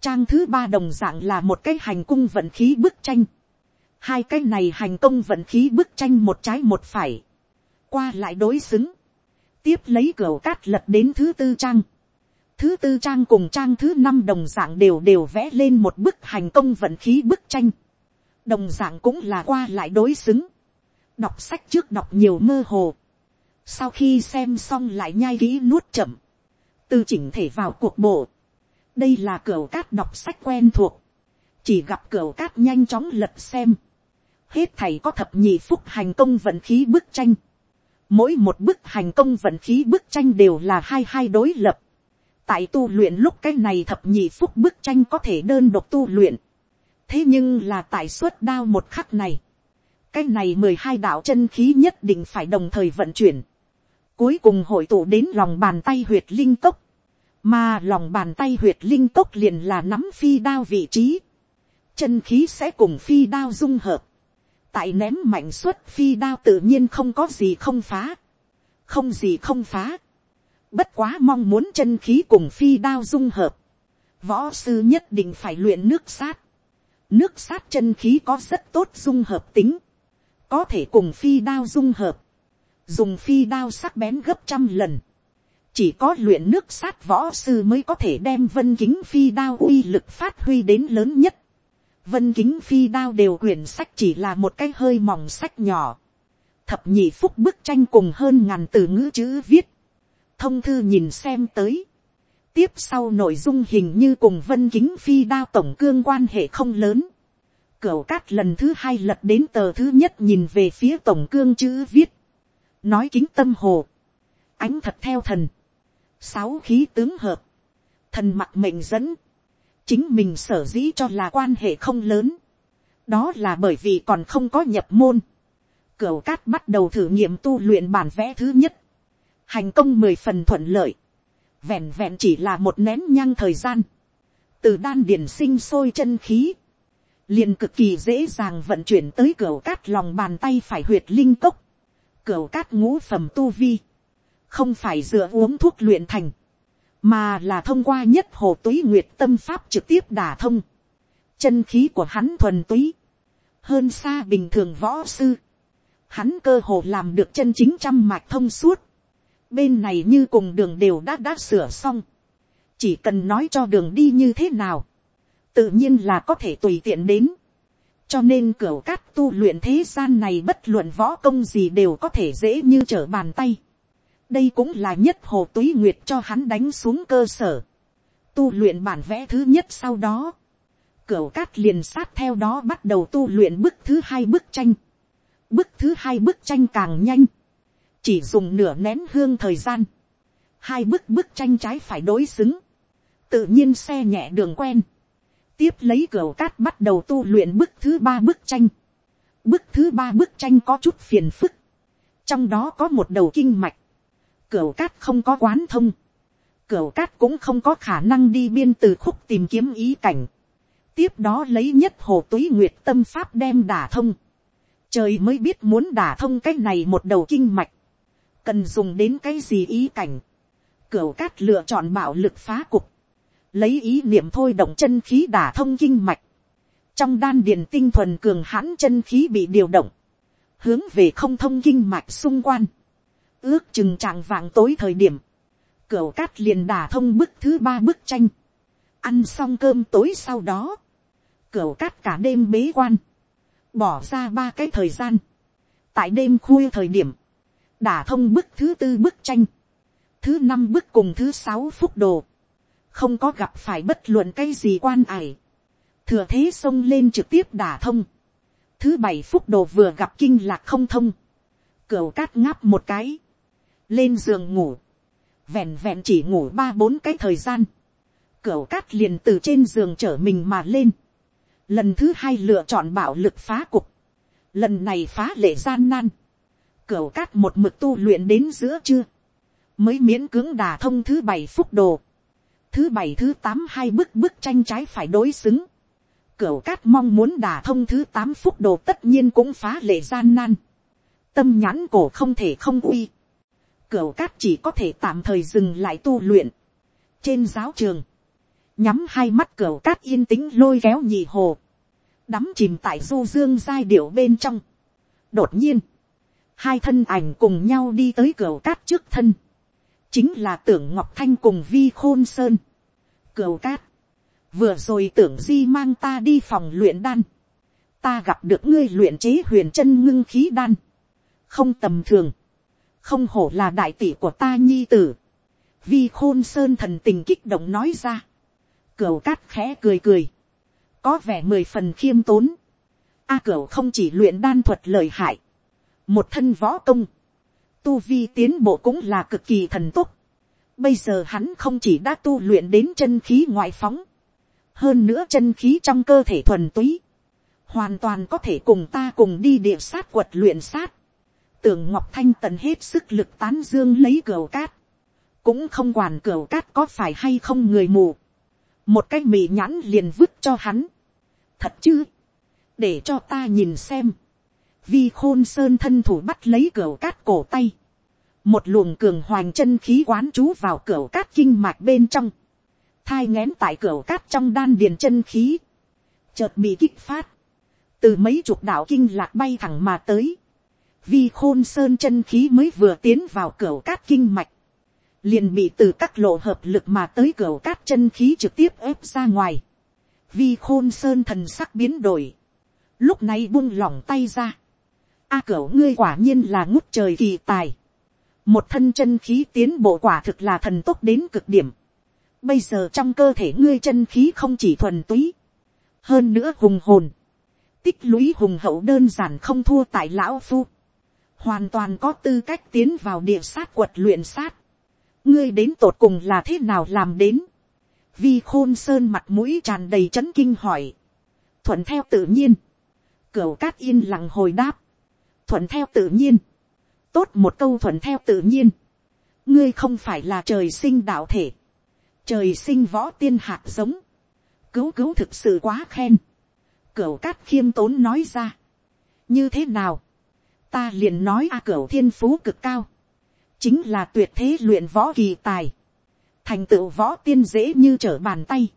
S1: Trang thứ ba đồng dạng là một cái hành cung vận khí bức tranh. Hai cái này hành công vận khí bức tranh một trái một phải. Qua lại đối xứng. Tiếp lấy cửa cát lật đến thứ tư trang. Thứ tư trang cùng trang thứ năm đồng dạng đều đều vẽ lên một bức hành công vận khí bức tranh. đồng d ạ n g cũng là qua lại đối xứng, đọc sách trước đọc nhiều mơ hồ, sau khi xem xong lại nhai kỹ nuốt chậm, từ chỉnh thể vào cuộc bộ, đây là cửa cát đọc sách quen thuộc, chỉ gặp cửa cát nhanh chóng lật xem, hết thầy có thập nhị phúc hành công vận khí bức tranh, mỗi một bức hành công vận khí bức tranh đều là hai hai đối lập, tại tu luyện lúc cái này thập nhị phúc bức tranh có thể đơn độc tu luyện, thế nhưng là tại suốt đao một khắc này, cái này mười hai đạo chân khí nhất định phải đồng thời vận chuyển, cuối cùng hội tụ đến lòng bàn tay huyệt linh cốc, mà lòng bàn tay huyệt linh cốc liền là nắm phi đao vị trí, chân khí sẽ cùng phi đao dung hợp, tại ném mạnh suất phi đao tự nhiên không có gì không phá, không gì không phá, bất quá mong muốn chân khí cùng phi đao dung hợp, võ sư nhất định phải luyện nước sát, nước sát chân khí có rất tốt dung hợp tính, có thể cùng phi đao dung hợp, dùng phi đao sắc bén gấp trăm lần, chỉ có luyện nước sát võ sư mới có thể đem vân kính phi đao uy lực phát huy đến lớn nhất. Vân kính phi đao đều quyển sách chỉ là một cái hơi mỏng sách nhỏ. Thập nhị phúc bức tranh cùng hơn ngàn từ ngữ chữ viết. Thông thư nhìn xem tới tiếp sau nội dung hình như cùng vân kính phi đao tổng cương quan hệ không lớn. Cửu cát lần thứ hai lật đến tờ thứ nhất nhìn về phía tổng cương chữ viết. Nói kính tâm hồ. Ánh thật theo thần. Sáu khí tướng hợp. Thần mặt mệnh dẫn. Chính mình sở dĩ cho là quan hệ không lớn. Đó là bởi vì còn không có nhập môn. Cửu cát bắt đầu thử nghiệm tu luyện bản vẽ thứ nhất. Hành công mười phần thuận lợi vẹn vẹn chỉ là một nén nhang thời gian, từ đan điển sinh sôi chân khí, liền cực kỳ dễ dàng vận chuyển tới cửa cát lòng bàn tay phải huyệt linh cốc, cửa cát ngũ phẩm tu vi, không phải dựa uống thuốc luyện thành, mà là thông qua nhất hồ túy nguyệt tâm pháp trực tiếp đả thông, chân khí của hắn thuần túy, hơn xa bình thường võ sư, hắn cơ hồ làm được chân chính trăm mạch thông suốt, bên này như cùng đường đều đã đã sửa xong, chỉ cần nói cho đường đi như thế nào, tự nhiên là có thể tùy tiện đến, cho nên cửa cát tu luyện thế gian này bất luận võ công gì đều có thể dễ như trở bàn tay đây cũng là nhất hồ túy nguyệt cho hắn đánh xuống cơ sở, tu luyện bản vẽ thứ nhất sau đó, cửa cát liền sát theo đó bắt đầu tu luyện bức thứ hai bức tranh, bức thứ hai bức tranh càng nhanh, chỉ dùng nửa nén hương thời gian, hai bức bức tranh trái phải đối xứng, tự nhiên xe nhẹ đường quen, tiếp lấy cửa cát bắt đầu tu luyện bức thứ ba bức tranh, bức thứ ba bức tranh có chút phiền phức, trong đó có một đầu kinh mạch, Cửu cát không có quán thông, Cửu cát cũng không có khả năng đi biên từ khúc tìm kiếm ý cảnh, tiếp đó lấy nhất hồ túy nguyệt tâm pháp đem đả thông, trời mới biết muốn đả thông cái này một đầu kinh mạch, cần dùng đến cái gì ý cảnh, cửu cát lựa chọn bạo lực phá cục, lấy ý niệm thôi động chân khí đả thông kinh mạch, trong đan điền tinh thuần cường hãn chân khí bị điều động, hướng về không thông kinh mạch xung quanh, ước chừng trạng vạng tối thời điểm, cửu cát liền đả thông bức thứ ba bức tranh, ăn xong cơm tối sau đó, cửu cát cả đêm bế quan, bỏ ra ba cái thời gian, tại đêm khuya thời điểm, đả thông bức thứ tư bức tranh, thứ năm bức cùng thứ sáu phúc đồ, không có gặp phải bất luận cái gì quan ải, thừa thế xông lên trực tiếp đả thông, thứ bảy phúc đồ vừa gặp kinh lạc không thông, cửu cát ngáp một cái, lên giường ngủ, vẹn vẹn chỉ ngủ ba bốn cái thời gian, cửa cát liền từ trên giường trở mình mà lên, lần thứ hai lựa chọn bạo lực phá cục, lần này phá lệ gian nan, cửa cát một mực tu luyện đến giữa trưa. Mới miễn cưỡng đà thông thứ bảy phúc đồ. Thứ bảy thứ tám hai bức bức tranh trái phải đối xứng. cửa cát mong muốn đả thông thứ tám phúc đồ tất nhiên cũng phá lệ gian nan. Tâm nhãn cổ không thể không uy. Cửu cát chỉ có thể tạm thời dừng lại tu luyện. Trên giáo trường. Nhắm hai mắt cửu cát yên tĩnh lôi kéo nhị hồ. Đắm chìm tại du dương giai điệu bên trong. Đột nhiên hai thân ảnh cùng nhau đi tới cửu cát trước thân, chính là tưởng ngọc thanh cùng vi khôn sơn. Cửu cát, vừa rồi tưởng di mang ta đi phòng luyện đan, ta gặp được ngươi luyện chế huyền chân ngưng khí đan, không tầm thường, không hổ là đại tỷ của ta nhi tử, vi khôn sơn thần tình kích động nói ra, cửu cát khẽ cười cười, có vẻ mười phần khiêm tốn, a à, cửu không chỉ luyện đan thuật lời hại, một thân võ công, tu vi tiến bộ cũng là cực kỳ thần túc, bây giờ hắn không chỉ đã tu luyện đến chân khí ngoại phóng, hơn nữa chân khí trong cơ thể thuần túy, hoàn toàn có thể cùng ta cùng đi địa sát quật luyện sát, tưởng ngọc thanh tần hết sức lực tán dương lấy cửa cát, cũng không quản cửa cát có phải hay không người mù, một cái mì nhãn liền vứt cho hắn, thật chứ, để cho ta nhìn xem, vi khôn sơn thân thủ bắt lấy cửa cát cổ tay, một luồng cường hoành chân khí quán trú vào cửa cát kinh mạch bên trong, thai ngén tại cửa cát trong đan điền chân khí, chợt bị kích phát, từ mấy chục đạo kinh lạc bay thẳng mà tới, vi khôn sơn chân khí mới vừa tiến vào cửa cát kinh mạch, liền bị từ các lộ hợp lực mà tới cửa cát chân khí trực tiếp ép ra ngoài, vi khôn sơn thần sắc biến đổi, lúc này buông lỏng tay ra, a à, cửa ngươi quả nhiên là ngút trời kỳ tài, một thân chân khí tiến bộ quả thực là thần tốt đến cực điểm, bây giờ trong cơ thể ngươi chân khí không chỉ thuần túy, hơn nữa hùng hồn, tích lũy hùng hậu đơn giản không thua tại lão phu, hoàn toàn có tư cách tiến vào địa sát quật luyện sát, ngươi đến tột cùng là thế nào làm đến, vi khôn sơn mặt mũi tràn đầy c h ấ n kinh hỏi, thuận theo tự nhiên, cửu cát yên lặng hồi đáp, thuận theo tự nhiên, tốt một câu thuận theo tự nhiên, ngươi không phải là trời sinh đạo thể, trời sinh võ tiên hạt giống, cứu cứu thực sự quá khen, cửu cát khiêm tốn nói ra, như thế nào, ta liền nói a cửu thiên phú cực cao, chính là tuyệt thế luyện võ kỳ tài, thành tựu võ tiên dễ như trở bàn tay.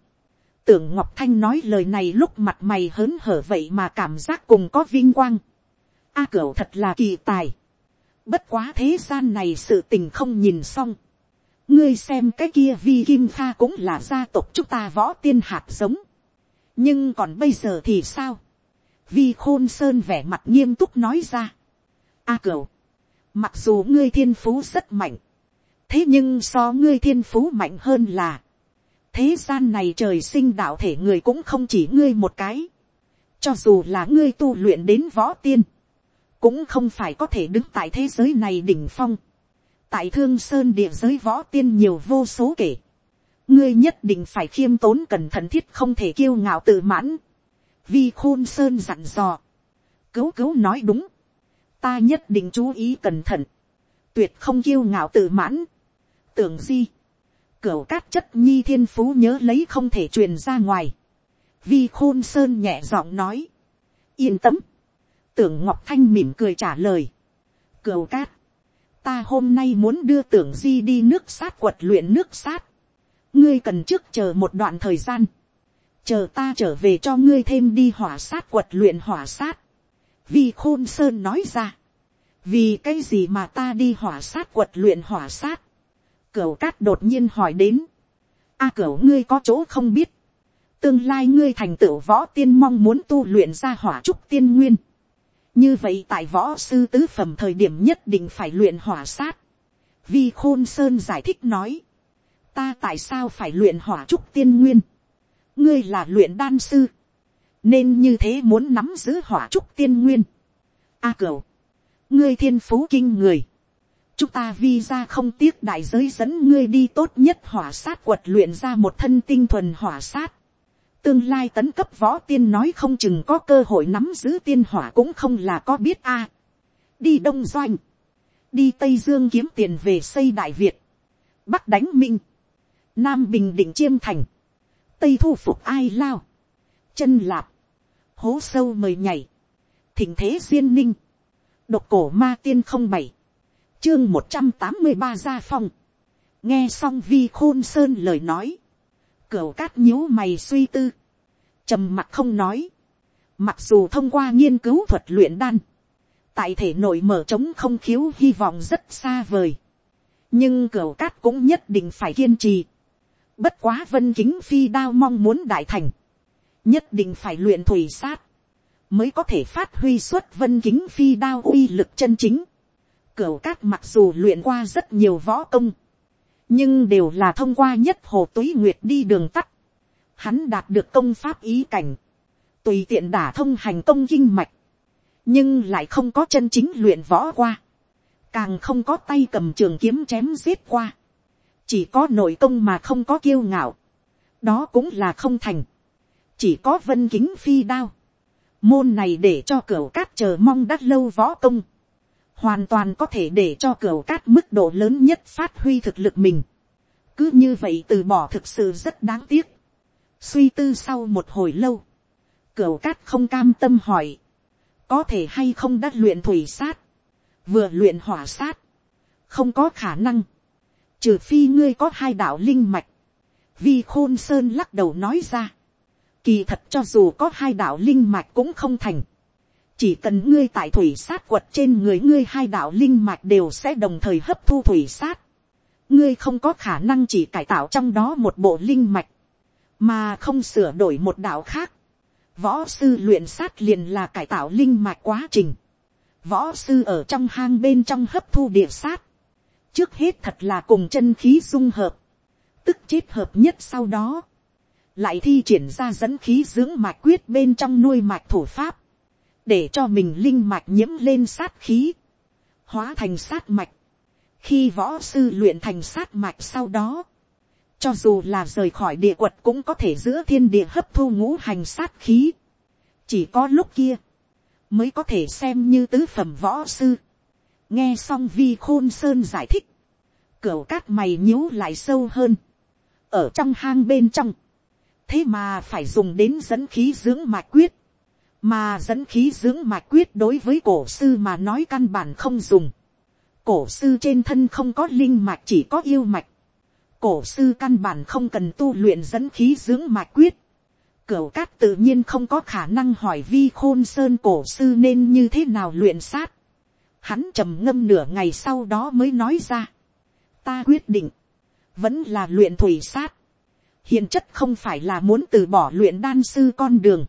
S1: Tưởng Ngọc Thanh nói lời này lúc mặt mày hớn hở vậy mà cảm giác cùng có vinh quang. A cửu thật là kỳ tài. Bất quá thế gian này sự tình không nhìn xong. Ngươi xem cái kia vi kim pha cũng là gia tộc chúng ta võ tiên hạt giống. Nhưng còn bây giờ thì sao? Vi khôn sơn vẻ mặt nghiêm túc nói ra. A cửu Mặc dù ngươi thiên phú rất mạnh. Thế nhưng so ngươi thiên phú mạnh hơn là. Thế gian này trời sinh đạo thể người cũng không chỉ ngươi một cái. Cho dù là ngươi tu luyện đến võ tiên. Cũng không phải có thể đứng tại thế giới này đỉnh phong. Tại thương sơn địa giới võ tiên nhiều vô số kể. Ngươi nhất định phải khiêm tốn cẩn thận thiết không thể kiêu ngạo tự mãn. Vi khôn sơn dặn dò. Cứu cứu nói đúng ta nhất định chú ý cẩn thận, tuyệt không kiêu ngạo tự mãn, tưởng di, cửa cát chất nhi thiên phú nhớ lấy không thể truyền ra ngoài, vi khôn sơn nhẹ giọng nói, yên tâm, tưởng ngọc thanh mỉm cười trả lời, cửa cát, ta hôm nay muốn đưa tưởng di đi nước sát quật luyện nước sát, ngươi cần trước chờ một đoạn thời gian, chờ ta trở về cho ngươi thêm đi hỏa sát quật luyện hỏa sát, vi khôn sơn nói ra, vì cái gì mà ta đi hỏa sát quật luyện hỏa sát, cửu cát đột nhiên hỏi đến, a cửu ngươi có chỗ không biết, tương lai ngươi thành tựu võ tiên mong muốn tu luyện ra hỏa trúc tiên nguyên, như vậy tại võ sư tứ phẩm thời điểm nhất định phải luyện hỏa sát, vi khôn sơn giải thích nói, ta tại sao phải luyện hỏa trúc tiên nguyên, ngươi là luyện đan sư, nên như thế muốn nắm giữ hỏa trúc tiên nguyên. A cửu, ngươi thiên phú kinh người, chúng ta vi ra không tiếc đại giới dẫn ngươi đi tốt nhất hỏa sát quật luyện ra một thân tinh thuần hỏa sát. Tương lai tấn cấp võ tiên nói không chừng có cơ hội nắm giữ tiên hỏa cũng không là có biết a. Đi Đông Doanh. Đi Tây Dương kiếm tiền về xây Đại Việt. Bắc đánh Minh. Nam Bình Định Chiêm Thành. Tây thu phục ai lao. Chân lạp hố sâu mời nhảy, thỉnh thế duyên ninh, độc cổ ma tiên không bảy, chương một trăm tám mươi ba gia phong, nghe xong vi khôn sơn lời nói, cửa cát nhíu mày suy tư, trầm mặt không nói, mặc dù thông qua nghiên cứu thuật luyện đan, tại thể nội mở trống không khiếu hy vọng rất xa vời, nhưng cửa cát cũng nhất định phải kiên trì, bất quá vân kính phi đao mong muốn đại thành, nhất định phải luyện thủy sát, mới có thể phát huy xuất vân kính phi đao uy lực chân chính. Cửu cát mặc dù luyện qua rất nhiều võ công, nhưng đều là thông qua nhất hồ túy nguyệt đi đường tắt. Hắn đạt được công pháp ý cảnh, tùy tiện đả thông hành công kinh mạch, nhưng lại không có chân chính luyện võ qua, càng không có tay cầm trường kiếm chém giết qua, chỉ có nội công mà không có kiêu ngạo, đó cũng là không thành, chỉ có vân kính phi đao, môn này để cho cửa cát chờ mong đắt lâu võ công, hoàn toàn có thể để cho cửa cát mức độ lớn nhất phát huy thực lực mình. cứ như vậy từ bỏ thực sự rất đáng tiếc. suy tư sau một hồi lâu, cửa cát không cam tâm hỏi, có thể hay không đắt luyện thủy sát, vừa luyện hỏa sát, không có khả năng, trừ phi ngươi có hai đạo linh mạch, vi khôn sơn lắc đầu nói ra, kỳ thật cho dù có hai đạo linh mạch cũng không thành, chỉ cần ngươi tại thủy sát quật trên người ngươi hai đạo linh mạch đều sẽ đồng thời hấp thu thủy sát, ngươi không có khả năng chỉ cải tạo trong đó một bộ linh mạch, mà không sửa đổi một đạo khác. Võ sư luyện sát liền là cải tạo linh mạch quá trình. Võ sư ở trong hang bên trong hấp thu địa sát. Trước hết thật là cùng chân khí dung hợp. Tức chết hợp nhất sau đó. Lại thi triển ra dẫn khí dưỡng mạch quyết bên trong nuôi mạch thủ pháp. Để cho mình linh mạch nhiễm lên sát khí. Hóa thành sát mạch. Khi võ sư luyện thành sát mạch sau đó cho dù là rời khỏi địa quật cũng có thể giữa thiên địa hấp thu ngũ hành sát khí. Chỉ có lúc kia, mới có thể xem như tứ phẩm võ sư. Nghe xong vi khôn sơn giải thích, cửa cát mày nhíu lại sâu hơn. Ở trong hang bên trong, thế mà phải dùng đến dẫn khí dưỡng mạch quyết. Mà dẫn khí dưỡng mạch quyết đối với cổ sư mà nói căn bản không dùng. Cổ sư trên thân không có linh mạch, chỉ có yêu mạch cổ sư căn bản không cần tu luyện dẫn khí dưỡng mạch quyết. Cửu cát tự nhiên không có khả năng hỏi vi khôn sơn cổ sư nên như thế nào luyện sát. Hắn trầm ngâm nửa ngày sau đó mới nói ra. Ta quyết định. Vẫn là luyện thủy sát. Hiện chất không phải là muốn từ bỏ luyện đan sư con đường.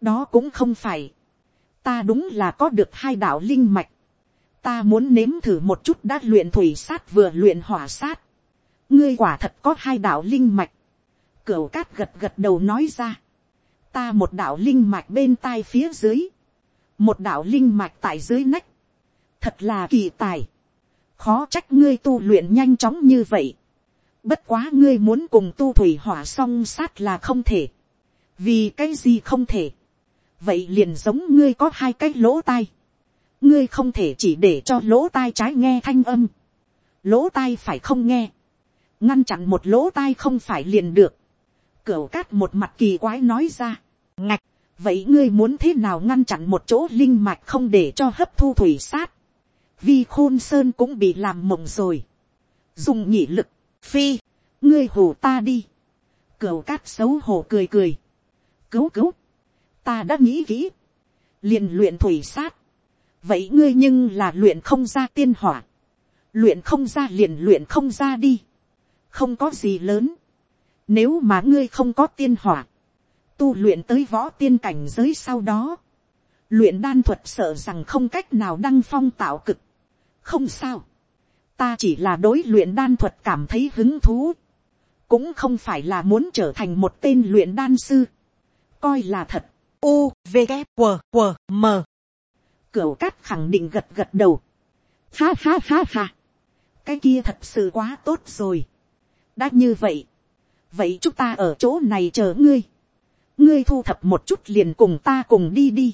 S1: Đó cũng không phải. Ta đúng là có được hai đạo linh mạch. Ta muốn nếm thử một chút đã luyện thủy sát vừa luyện hỏa sát ngươi quả thật có hai đạo linh mạch. Cửu cát gật gật đầu nói ra. Ta một đạo linh mạch bên tai phía dưới. Một đạo linh mạch tại dưới nách. Thật là kỳ tài. Khó trách ngươi tu luyện nhanh chóng như vậy. Bất quá ngươi muốn cùng tu thủy hỏa song sát là không thể. Vì cái gì không thể. Vậy liền giống ngươi có hai cái lỗ tai. Ngươi không thể chỉ để cho lỗ tai trái nghe thanh âm. Lỗ tai phải không nghe ngăn chặn một lỗ tai không phải liền được. Cửu cát một mặt kỳ quái nói ra, ngạch, vậy ngươi muốn thế nào ngăn chặn một chỗ linh mạch không để cho hấp thu thủy sát. Vi khôn sơn cũng bị làm mộng rồi. Dùng nhị lực, phi, ngươi hù ta đi. Cửu cát xấu hổ cười cười. Cứu cứu, ta đã nghĩ kỹ. liền luyện thủy sát. Vậy ngươi nhưng là luyện không ra tiên hỏa. Luyện không ra liền luyện không ra đi không có gì lớn. Nếu mà ngươi không có tiên hỏa, tu luyện tới võ tiên cảnh giới sau đó, luyện đan thuật sợ rằng không cách nào đăng phong tạo cực. không sao, ta chỉ là đối luyện đan thuật cảm thấy hứng thú, cũng không phải là muốn trở thành một tên luyện đan sư, coi là thật. U, V, K, q q M. Cửu cát khẳng định gật gật đầu. Ha ha ha ha. Cái kia thật sự quá tốt rồi đã như vậy, vậy chúng ta ở chỗ này chờ ngươi, ngươi thu thập một chút liền cùng ta cùng đi đi,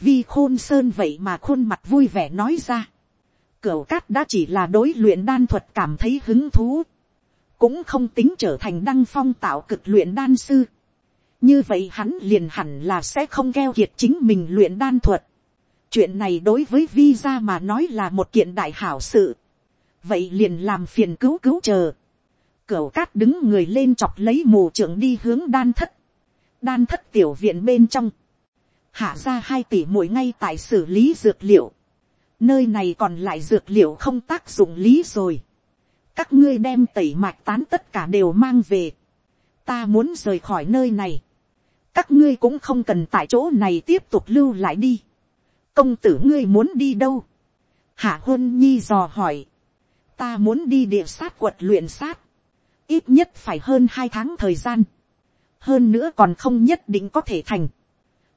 S1: vi khôn sơn vậy mà khuôn mặt vui vẻ nói ra, cửu cát đã chỉ là đối luyện đan thuật cảm thấy hứng thú, cũng không tính trở thành đăng phong tạo cực luyện đan sư, như vậy hắn liền hẳn là sẽ không keo kiệt chính mình luyện đan thuật. chuyện này đối với vi ra mà nói là một kiện đại hảo sự, vậy liền làm phiền cứu cứu chờ. Cửu cát đứng người lên chọc lấy mù trưởng đi hướng đan thất. Đan thất tiểu viện bên trong. Hạ ra hai tỷ mỗi ngay tại xử lý dược liệu. Nơi này còn lại dược liệu không tác dụng lý rồi. Các ngươi đem tẩy mạch tán tất cả đều mang về. Ta muốn rời khỏi nơi này. các ngươi cũng không cần tại chỗ này tiếp tục lưu lại đi. công tử ngươi muốn đi đâu. hạ huân nhi dò hỏi. ta muốn đi địa sát quật luyện sát. ít nhất phải hơn hai tháng thời gian. hơn nữa còn không nhất định có thể thành.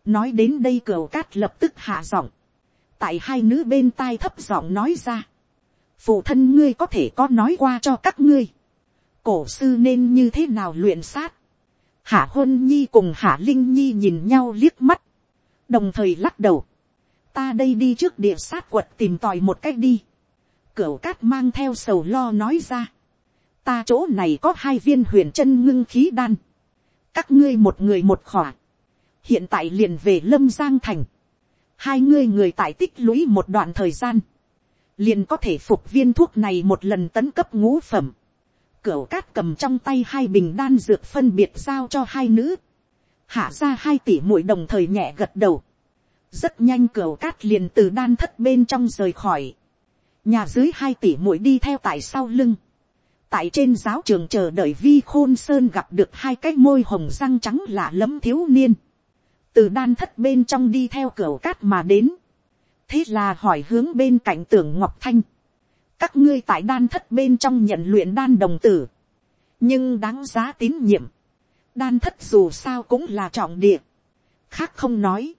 S1: nói đến đây cửa cát lập tức hạ giọng tại hai nữ bên tai thấp giọng nói ra. phụ thân ngươi có thể có nói qua cho các ngươi. cổ sư nên như thế nào luyện sát Hạ Huân Nhi cùng Hạ Linh Nhi nhìn nhau liếc mắt. Đồng thời lắc đầu. Ta đây đi trước địa sát quật tìm tòi một cách đi. Cửu cát mang theo sầu lo nói ra. Ta chỗ này có hai viên huyền chân ngưng khí đan. Các ngươi một người một khỏa. Hiện tại liền về Lâm Giang Thành. Hai ngươi người tại tích lũy một đoạn thời gian. Liền có thể phục viên thuốc này một lần tấn cấp ngũ phẩm Cửu cát cầm trong tay hai bình đan dược phân biệt giao cho hai nữ. Hạ ra hai tỷ muội đồng thời nhẹ gật đầu. Rất nhanh cửu cát liền từ đan thất bên trong rời khỏi. Nhà dưới hai tỷ muội đi theo tại sau lưng. Tại trên giáo trường chờ đợi vi khôn sơn gặp được hai cái môi hồng răng trắng lạ lẫm thiếu niên. Từ đan thất bên trong đi theo cửa cát mà đến. Thế là hỏi hướng bên cạnh tưởng Ngọc Thanh. Các ngươi tại đan thất bên trong nhận luyện đan đồng tử, nhưng đáng giá tín nhiệm, đan thất dù sao cũng là trọng địa, khác không nói,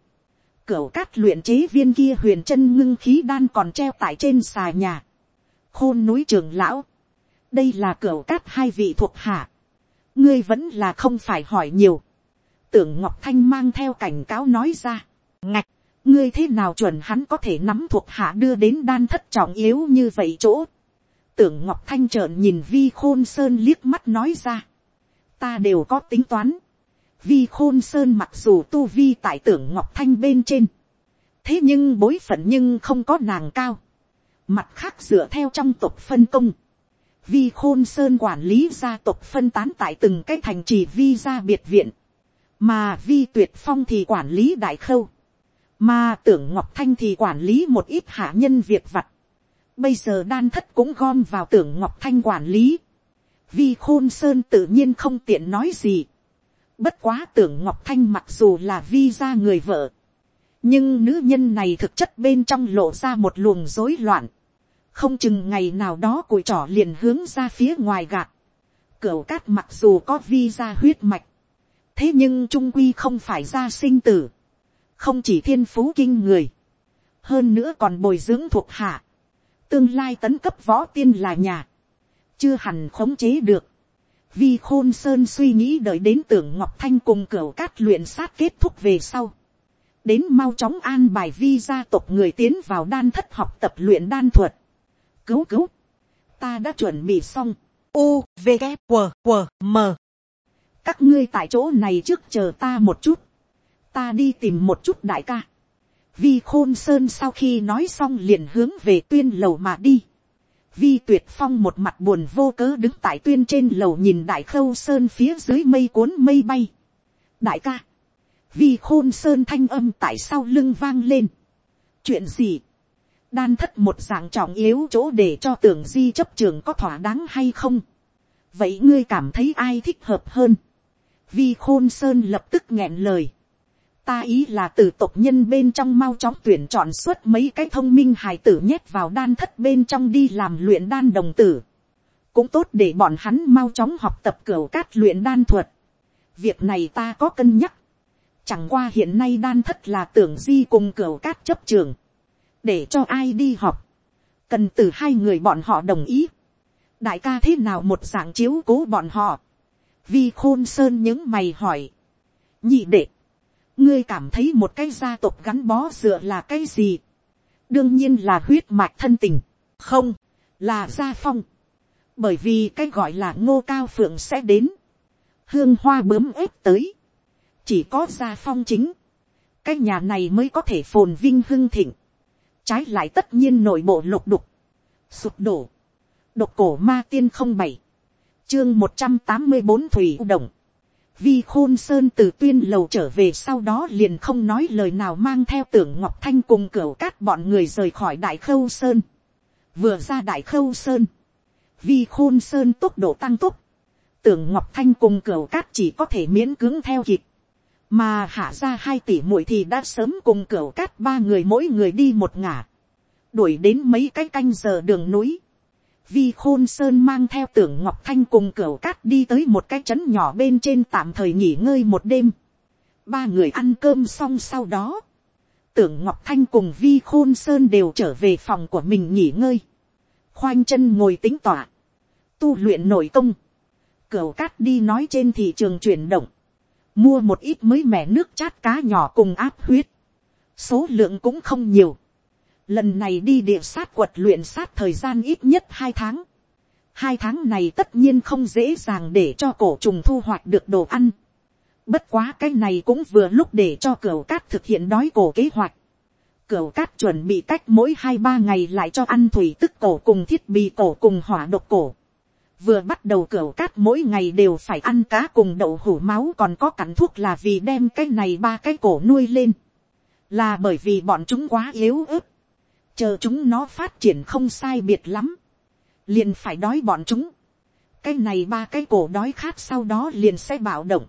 S1: cửa cát luyện chế viên kia huyền chân ngưng khí đan còn treo tại trên xà nhà, khôn núi trường lão, đây là cửa cát hai vị thuộc hạ, ngươi vẫn là không phải hỏi nhiều, tưởng ngọc thanh mang theo cảnh cáo nói ra, ngạch, ngươi thế nào chuẩn hắn có thể nắm thuộc hạ đưa đến đan thất trọng yếu như vậy chỗ. tưởng ngọc thanh trợn nhìn vi khôn sơn liếc mắt nói ra. ta đều có tính toán. vi khôn sơn mặc dù tu vi tại tưởng ngọc thanh bên trên. thế nhưng bối phận nhưng không có nàng cao. mặt khác dựa theo trong tộc phân công. vi khôn sơn quản lý gia tộc phân tán tại từng cái thành trì vi gia biệt viện mà vi tuyệt phong thì quản lý đại khâu mà tưởng Ngọc Thanh thì quản lý một ít hạ nhân việc vặt. Bây giờ đan thất cũng gom vào tưởng Ngọc Thanh quản lý. Vi khôn sơn tự nhiên không tiện nói gì. Bất quá tưởng Ngọc Thanh mặc dù là vi ra người vợ. Nhưng nữ nhân này thực chất bên trong lộ ra một luồng rối loạn. Không chừng ngày nào đó cùi trỏ liền hướng ra phía ngoài gạt. Cửu cát mặc dù có vi ra huyết mạch. Thế nhưng trung quy không phải ra sinh tử không chỉ thiên phú kinh người, hơn nữa còn bồi dưỡng thuộc hạ, tương lai tấn cấp võ tiên là nhà, chưa hẳn khống chế được, vi khôn sơn suy nghĩ đợi đến tưởng ngọc thanh cùng cửa cát luyện sát kết thúc về sau, đến mau chóng an bài vi gia tộc người tiến vào đan thất học tập luyện đan thuật, cứu cứu, ta đã chuẩn bị xong, u v g q q m các ngươi tại chỗ này trước chờ ta một chút, ta đi tìm một chút đại ca. Vi khôn sơn sau khi nói xong liền hướng về tuyên lầu mà đi. Vi tuyệt phong một mặt buồn vô cớ đứng tại tuyên trên lầu nhìn đại khâu sơn phía dưới mây cuốn mây bay. đại ca. Vi khôn sơn thanh âm tại sau lưng vang lên. chuyện gì. đan thất một dạng trọng yếu chỗ để cho tưởng di chấp trường có thỏa đáng hay không. vậy ngươi cảm thấy ai thích hợp hơn. Vi khôn sơn lập tức nghẹn lời ta ý là từ tộc nhân bên trong mau chóng tuyển chọn suốt mấy cái thông minh hài tử nhét vào đan thất bên trong đi làm luyện đan đồng tử. cũng tốt để bọn hắn mau chóng học tập cửa cát luyện đan thuật. việc này ta có cân nhắc. chẳng qua hiện nay đan thất là tưởng di cùng cửa cát chấp trường. để cho ai đi học. cần từ hai người bọn họ đồng ý. đại ca thế nào một dạng chiếu cố bọn họ vi khôn sơn những mày hỏi. nhị đệ ngươi cảm thấy một cái gia tộc gắn bó dựa là cái gì. đương nhiên là huyết mạch thân tình, không, là gia phong. bởi vì cái gọi là ngô cao phượng sẽ đến, hương hoa bướm ép tới, chỉ có gia phong chính, cái nhà này mới có thể phồn vinh hưng thịnh, trái lại tất nhiên nội bộ lục đục, sụp đổ, độc cổ ma tiên không bảy, chương một trăm tám mươi bốn thủy động, vi khôn sơn từ tuyên lầu trở về sau đó liền không nói lời nào mang theo tưởng ngọc thanh cùng cửa cát bọn người rời khỏi đại khâu sơn. vừa ra đại khâu sơn, vi khôn sơn tốc độ tăng tốc, tưởng ngọc thanh cùng cửa cát chỉ có thể miễn cưỡng theo kịp, mà hạ ra hai tỷ muội thì đã sớm cùng cửa cát ba người mỗi người đi một ngả, đuổi đến mấy cái canh giờ đường núi, vi khôn sơn mang theo tưởng ngọc thanh cùng cửa cát đi tới một cái trấn nhỏ bên trên tạm thời nghỉ ngơi một đêm, ba người ăn cơm xong sau đó, tưởng ngọc thanh cùng vi khôn sơn đều trở về phòng của mình nghỉ ngơi, khoanh chân ngồi tính tỏa, tu luyện nội công, cửa cát đi nói trên thị trường chuyển động, mua một ít mới mẻ nước chát cá nhỏ cùng áp huyết, số lượng cũng không nhiều, lần này đi địa sát quật luyện sát thời gian ít nhất hai tháng, hai tháng này tất nhiên không dễ dàng để cho cổ trùng thu hoạch được đồ ăn, bất quá cái này cũng vừa lúc để cho cửa cát thực hiện đói cổ kế hoạch, cửa cát chuẩn bị cách mỗi hai ba ngày lại cho ăn thủy tức cổ cùng thiết bị cổ cùng hỏa độc cổ vừa bắt đầu cửa cát mỗi ngày đều phải ăn cá cùng đậu hủ máu còn có cắn thuốc là vì đem cái này ba cái cổ nuôi lên. Là bởi vì bọn chúng quá yếu ớt. Chờ chúng nó phát triển không sai biệt lắm. Liền phải đói bọn chúng. Cái này ba cái cổ đói khát sau đó liền sẽ bạo động.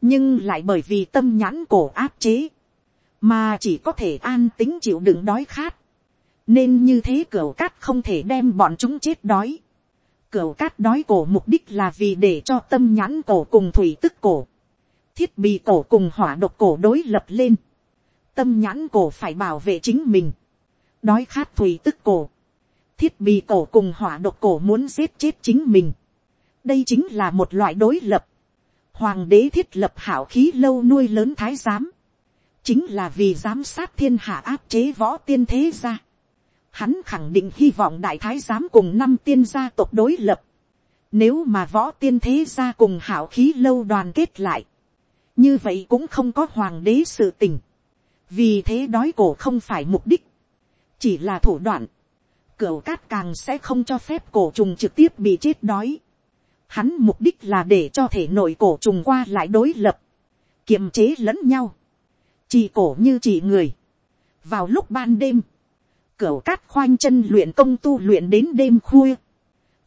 S1: Nhưng lại bởi vì tâm nhãn cổ áp chế. Mà chỉ có thể an tính chịu đựng đói khát. Nên như thế cửa cát không thể đem bọn chúng chết đói Cửa cát đói cổ mục đích là vì để cho tâm nhãn cổ cùng thủy tức cổ. Thiết bị cổ cùng hỏa độc cổ đối lập lên. Tâm nhãn cổ phải bảo vệ chính mình. Đói khát thủy tức cổ. Thiết bị cổ cùng hỏa độc cổ muốn giết chết chính mình. Đây chính là một loại đối lập. Hoàng đế thiết lập hảo khí lâu nuôi lớn thái giám. Chính là vì giám sát thiên hạ áp chế võ tiên thế gia hắn khẳng định hy vọng đại thái giám cùng năm tiên gia tộc đối lập. Nếu mà võ tiên thế gia cùng hảo khí lâu đoàn kết lại. Như vậy cũng không có hoàng đế sự tình. Vì thế đói cổ không phải mục đích. Chỉ là thủ đoạn. Cửu cát càng sẽ không cho phép cổ trùng trực tiếp bị chết đói. Hắn mục đích là để cho thể nội cổ trùng qua lại đối lập. Kiềm chế lẫn nhau. Chỉ cổ như chỉ người. Vào lúc ban đêm cửa cát khoanh chân luyện công tu luyện đến đêm khuya.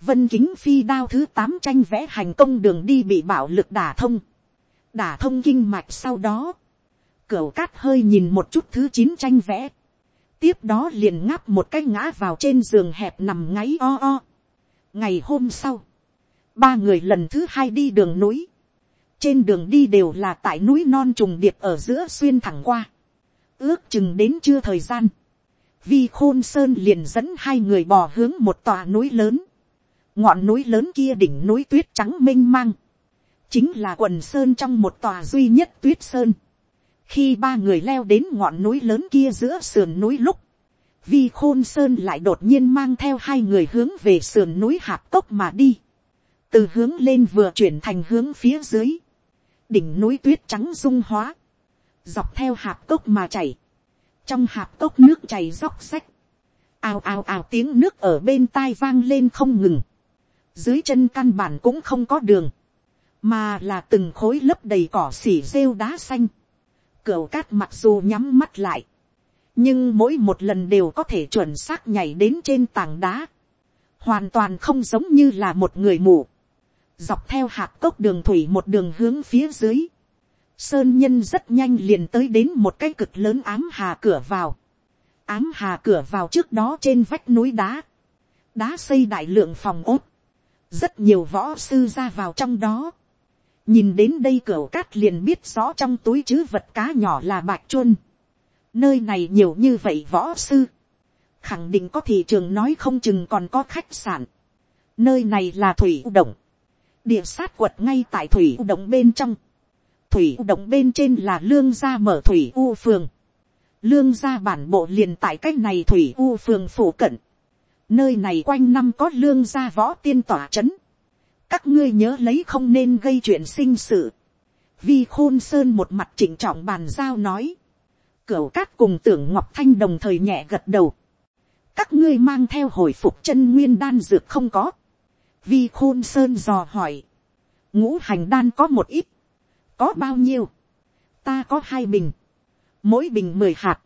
S1: Vân kính phi đao thứ tám tranh vẽ hành công đường đi bị bạo lực đả thông. Đả thông kinh mạch sau đó. Cửa cát hơi nhìn một chút thứ chín tranh vẽ. Tiếp đó liền ngáp một cái ngã vào trên giường hẹp nằm ngáy o o. Ngày hôm sau. Ba người lần thứ hai đi đường núi. Trên đường đi đều là tại núi non trùng điệp ở giữa xuyên thẳng qua. Ước chừng đến chưa thời gian, vi khôn sơn liền dẫn hai người bò hướng một tòa núi lớn. ngọn núi lớn kia đỉnh núi tuyết trắng m i n h mang. chính là quần sơn trong một tòa duy nhất tuyết sơn khi ba người leo đến ngọn núi lớn kia giữa sườn núi lúc, vi khôn sơn lại đột nhiên mang theo hai người hướng về sườn núi hạp cốc mà đi. từ hướng lên vừa chuyển thành hướng phía dưới. đỉnh núi tuyết trắng dung hóa. dọc theo hạp cốc mà chảy trong hạp cốc nước chảy róc sách, ào ào ào tiếng nước ở bên tai vang lên không ngừng, dưới chân căn bản cũng không có đường, mà là từng khối lấp đầy cỏ xỉ rêu đá xanh, cửa cát mặc dù nhắm mắt lại, nhưng mỗi một lần đều có thể chuẩn xác nhảy đến trên tảng đá, hoàn toàn không giống như là một người mù, dọc theo hạt cốc đường thủy một đường hướng phía dưới, Sơn nhân rất nhanh liền tới đến một cái cực lớn ám hà cửa vào. Ám hà cửa vào trước đó trên vách núi đá. Đá xây đại lượng phòng ốt. Rất nhiều võ sư ra vào trong đó. Nhìn đến đây cửa cát liền biết rõ trong túi chứ vật cá nhỏ là bạch chuôn. Nơi này nhiều như vậy võ sư. Khẳng định có thị trường nói không chừng còn có khách sạn. Nơi này là thủy động. Địa sát quật ngay tại thủy động bên trong thủy động bên trên là lương gia mở thủy u phường. Lương gia bản bộ liền tại cách này thủy u phường phủ cận. Nơi này quanh năm có lương gia võ tiên tỏa chấn. Các ngươi nhớ lấy không nên gây chuyện sinh sự. Vi khôn sơn một mặt chỉnh trọng bàn giao nói. Cửu cát cùng tưởng Ngọc Thanh đồng thời nhẹ gật đầu. Các ngươi mang theo hồi phục chân nguyên đan dược không có. Vi khôn sơn dò hỏi. Ngũ hành đan có một ít có bao nhiêu, ta có hai bình, mỗi bình mười hạt,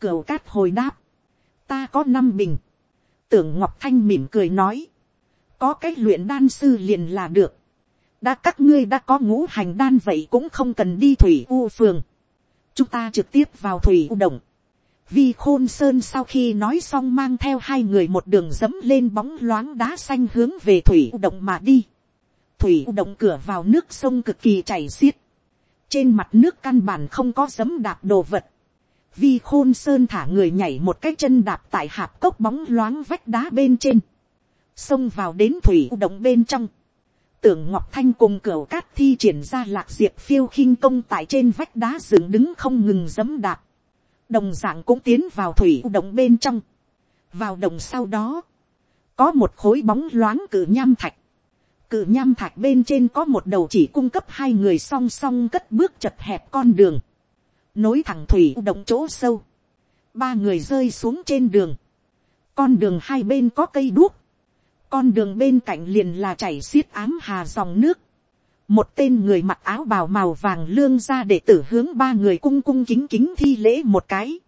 S1: cửu cát hồi đáp, ta có năm bình, tưởng ngọc thanh mỉm cười nói, có cái luyện đan sư liền là được, đã các ngươi đã có ngũ hành đan vậy cũng không cần đi thủy u phường. chúng ta trực tiếp vào thủy u động. vi khôn sơn sau khi nói xong mang theo hai người một đường dẫm lên bóng loáng đá xanh hướng về thủy u động mà đi. thủy u động cửa vào nước sông cực kỳ chảy xiết. trên mặt nước căn bản không có dẫm đạp đồ vật. vi khôn sơn thả người nhảy một cái chân đạp tại hạp cốc bóng loáng vách đá bên trên xông vào đến thủy động bên trong tưởng ngọc thanh cùng cửa cát thi triển ra lạc diệp phiêu khinh công tại trên vách đá dựng đứng không ngừng dấm đạp. đồng d ạ n g cũng tiến vào thủy động bên trong. vào đồng sau đó, có một khối bóng loáng cử nham thạch. cử nham thạch bên trên có một đầu chỉ cung cấp hai người song song cất bước chật hẹp con đường. nối thẳng thủy động chỗ sâu. ba người rơi xuống trên đường. con đường hai bên có cây đuốc con đường bên cạnh liền là chảy xiết ám hà dòng nước. Một tên người mặc áo bào màu vàng lương ra để tử hướng ba người cung cung kính kính thi lễ một cái.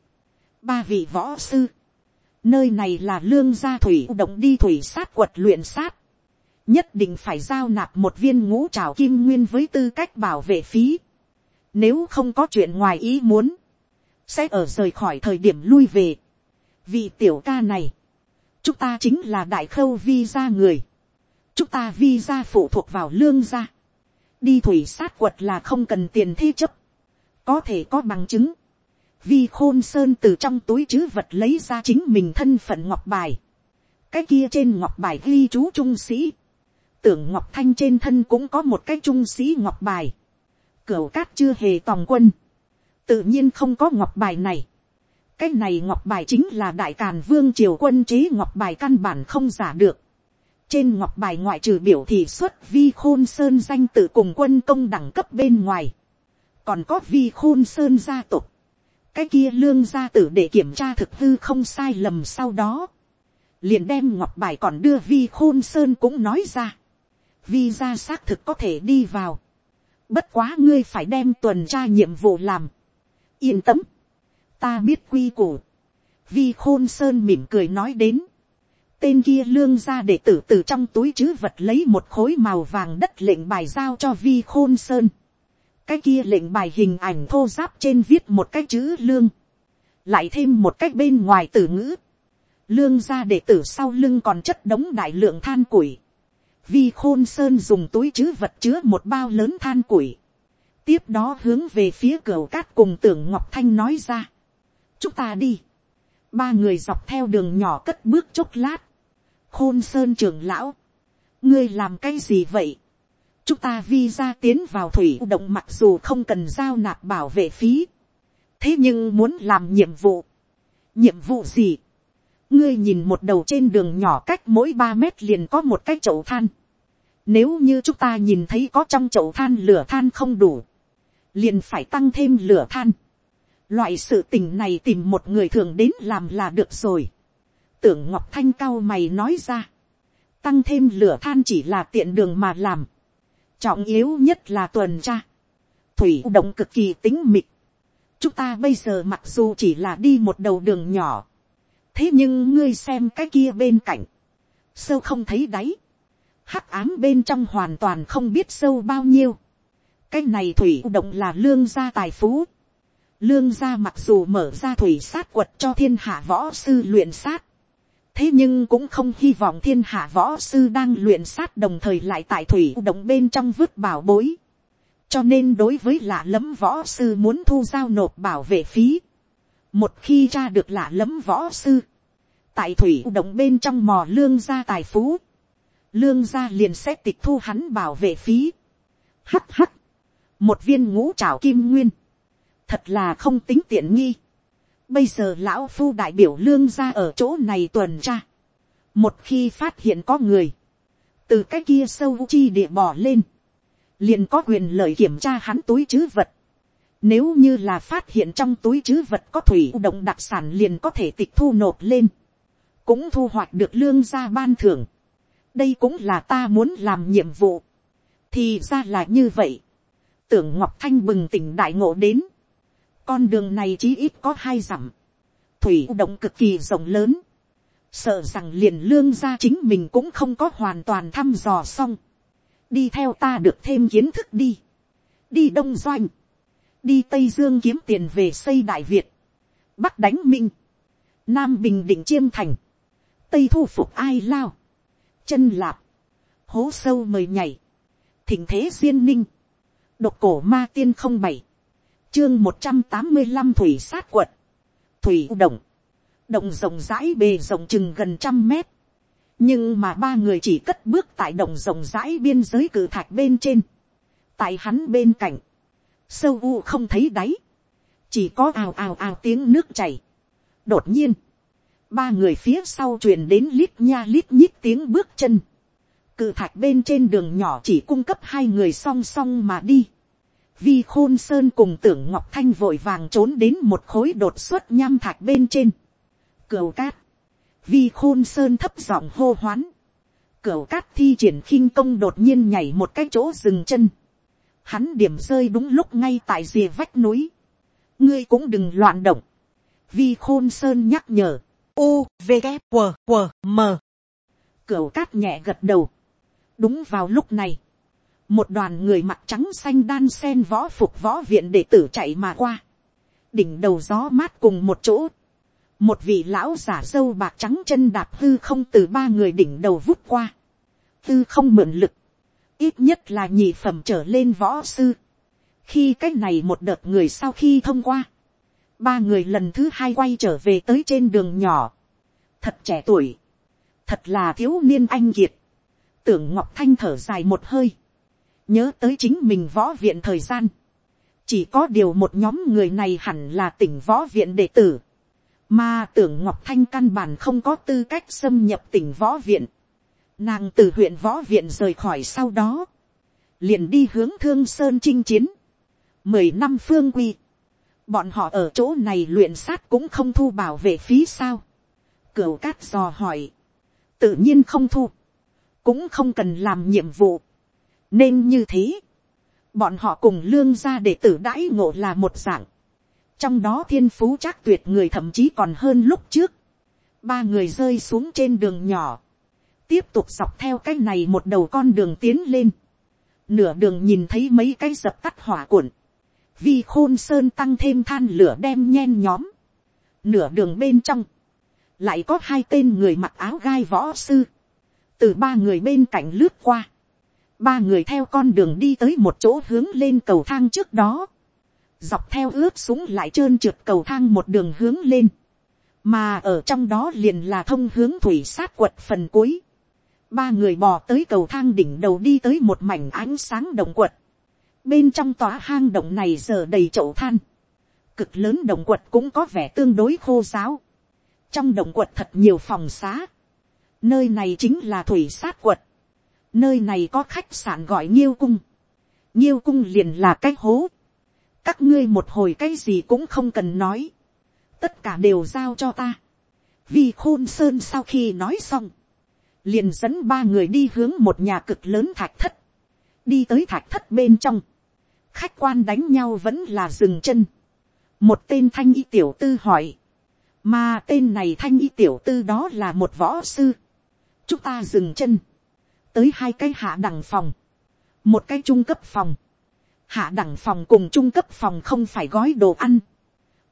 S1: Ba vị võ sư. Nơi này là lương gia thủy động đi thủy sát quật luyện sát. Nhất định phải giao nạp một viên ngũ trào kim nguyên với tư cách bảo vệ phí. Nếu không có chuyện ngoài ý muốn. Sẽ ở rời khỏi thời điểm lui về. Vị tiểu ca này chúng ta chính là đại khâu vi gia người, chúng ta vi gia phụ thuộc vào lương gia, đi thủy sát quật là không cần tiền thế chấp, có thể có bằng chứng, vi khôn sơn từ trong túi chứ vật lấy ra chính mình thân phận ngọc bài, cái kia trên ngọc bài ghi chú trung sĩ, tưởng ngọc thanh trên thân cũng có một cái trung sĩ ngọc bài, cửa cát chưa hề tòng quân, tự nhiên không có ngọc bài này, cái này ngọc bài chính là đại càn vương triều quân chế ngọc bài căn bản không giả được. trên ngọc bài ngoại trừ biểu thị xuất vi khôn sơn danh tự cùng quân công đẳng cấp bên ngoài. còn có vi khôn sơn gia tộc cái kia lương gia tử để kiểm tra thực hư không sai lầm sau đó. liền đem ngọc bài còn đưa vi khôn sơn cũng nói ra. vi ra xác thực có thể đi vào. bất quá ngươi phải đem tuần tra nhiệm vụ làm. yên tâm ta biết quy củ. vi khôn sơn mỉm cười nói đến. tên kia lương ra để tử từ trong túi chứ vật lấy một khối màu vàng đất lệnh bài giao cho vi khôn sơn. cái kia lệnh bài hình ảnh thô giáp trên viết một cái chữ lương. lại thêm một cách bên ngoài từ ngữ. lương ra để tử sau lưng còn chất đống đại lượng than củi. Vi khôn sơn dùng túi chứ vật chứa một bao lớn than củi. Tiếp đó hướng về phía cửa cát cùng tưởng Ngọc Thanh nói ra chúng ta đi. ba người dọc theo đường nhỏ cất bước chốc lát. khôn sơn trưởng lão, ngươi làm cái gì vậy. chúng ta vi ra tiến vào thủy động mặc dù không cần giao nạp bảo vệ phí. thế nhưng muốn làm nhiệm vụ. nhiệm vụ gì. ngươi nhìn một đầu trên đường nhỏ cách mỗi ba mét liền có một cái chậu than. Nếu như chúng ta nhìn thấy có trong chậu than lửa than không đủ, liền phải tăng thêm lửa than. Loại sự tình này tìm một người thường đến làm là được rồi. Tưởng Ngọc Thanh cao mày nói ra. Tăng thêm lửa than chỉ là tiện đường mà làm. Trọng yếu nhất là tuần tra. Thủy động cực kỳ tính mịt. Chúng ta bây giờ mặc dù chỉ là đi một đầu đường nhỏ. Thế nhưng ngươi xem cái kia bên cạnh. Sâu không thấy đáy. Hắc ám bên trong hoàn toàn không biết sâu bao nhiêu. Cái này thủy động là lương gia tài phú Lương gia mặc dù mở ra thủy sát quật cho thiên hạ võ sư luyện sát. Thế nhưng cũng không hy vọng thiên hạ võ sư đang luyện sát đồng thời lại tại thủy động bên trong vứt bảo bối. Cho nên đối với lạ lẫm võ sư muốn thu giao nộp bảo vệ phí. Một khi ra được lạ lẫm võ sư. Tại thủy động bên trong mò lương gia tài phú. Lương gia liền sẽ tịch thu hắn bảo vệ phí. Hắc hắc. Một viên ngũ trảo kim nguyên thật là không tính tiện nghi. Bây giờ lão phu đại biểu lương ra ở chỗ này tuần tra. Một khi phát hiện có người, từ cái kia sâu chi địa bỏ lên, liền có quyền lợi kiểm tra hắn túi chứ vật. Nếu như là phát hiện trong túi chứ vật có thủy động đặc sản liền có thể tịch thu nộp lên. Cũng thu hoạch được lương ra ban thưởng. Đây cũng là ta muốn làm nhiệm vụ. Thì ra là như vậy. Tưởng Ngọc Thanh bừng tỉnh đại ngộ đến. Con đường này chí ít có hai dặm. Thủy động cực kỳ rộng lớn. Sợ rằng liền lương gia chính mình cũng không có hoàn toàn thăm dò xong. đi theo ta được thêm kiến thức đi, đi đông doanh, đi tây dương kiếm tiền về xây đại việt, bắc đánh minh, nam bình định chiêm thành, tây thu phục ai lao, chân lạp, hố sâu mời nhảy, thỉnh thế duyên ninh, độc cổ ma tiên không bảy, chương một trăm tám mươi năm thủy sát quật, thủy động, động rộng rãi bề rộng chừng gần trăm mét, nhưng mà ba người chỉ cất bước tại động rộng rãi biên giới cử thạch bên trên, tại hắn bên cạnh, sâu u không thấy đáy, chỉ có ào ào ào tiếng nước chảy. đột nhiên, ba người phía sau truyền đến lít nha lít nhít tiếng bước chân, cự thạch bên trên đường nhỏ chỉ cung cấp hai người song song mà đi. Vi khôn sơn cùng tưởng ngọc thanh vội vàng trốn đến một khối đột xuất nham thạch bên trên. Cửu cát. Vi khôn sơn thấp giọng hô hoán. Cửu cát thi triển khinh công đột nhiên nhảy một cái chỗ dừng chân. Hắn điểm rơi đúng lúc ngay tại rìa vách núi. Ngươi cũng đừng loạn động. Vi khôn sơn nhắc nhở. U, V, K, W, W, M. Cửu cát nhẹ gật đầu đúng vào lúc này, một đoàn người mặt trắng xanh đan sen võ phục võ viện để tử chạy mà qua, đỉnh đầu gió mát cùng một chỗ, một vị lão giả dâu bạc trắng chân đạp hư không từ ba người đỉnh đầu vút qua, hư không mượn lực, ít nhất là nhị phẩm trở lên võ sư, khi cái này một đợt người sau khi thông qua, ba người lần thứ hai quay trở về tới trên đường nhỏ, thật trẻ tuổi, thật là thiếu niên anh kiệt, tưởng ngọc thanh thở dài một hơi, nhớ tới chính mình võ viện thời gian, chỉ có điều một nhóm người này hẳn là tỉnh võ viện đệ tử, mà tưởng ngọc thanh căn bản không có tư cách xâm nhập tỉnh võ viện, nàng từ huyện võ viện rời khỏi sau đó, liền đi hướng thương sơn chinh chiến, mười năm phương quy, bọn họ ở chỗ này luyện sát cũng không thu bảo vệ phí sao, cửu cát dò hỏi, tự nhiên không thu, cũng không cần làm nhiệm vụ nên như thế, bọn họ cùng lương gia để tử đãi ngộ là một dạng. trong đó thiên phú chắc tuyệt người thậm chí còn hơn lúc trước. ba người rơi xuống trên đường nhỏ, tiếp tục dọc theo cái này một đầu con đường tiến lên. nửa đường nhìn thấy mấy cái dập tắt hỏa cuộn, vì khôn sơn tăng thêm than lửa đem nhen nhóm. nửa đường bên trong, lại có hai tên người mặc áo gai võ sư, từ ba người bên cạnh lướt qua, ba người theo con đường đi tới một chỗ hướng lên cầu thang trước đó, dọc theo ướt súng lại trơn trượt cầu thang một đường hướng lên, mà ở trong đó liền là thông hướng thủy sát quật phần cuối, ba người bò tới cầu thang đỉnh đầu đi tới một mảnh ánh sáng động quật, bên trong tòa hang động này giờ đầy chậu than, cực lớn động quật cũng có vẻ tương đối khô giáo, trong động quật thật nhiều phòng xá, Nơi này chính là thủy sát quật. Nơi này có khách sạn gọi nghiêu cung. Nghiêu cung liền là cái hố. Các ngươi một hồi cái gì cũng không cần nói. Tất cả đều giao cho ta. Vì khôn sơn sau khi nói xong. Liền dẫn ba người đi hướng một nhà cực lớn thạch thất. Đi tới thạch thất bên trong. Khách quan đánh nhau vẫn là dừng chân. Một tên thanh y tiểu tư hỏi. Mà tên này thanh y tiểu tư đó là một võ sư chúng ta dừng chân, tới hai cái hạ đẳng phòng, một cái trung cấp phòng, hạ đẳng phòng cùng trung cấp phòng không phải gói đồ ăn,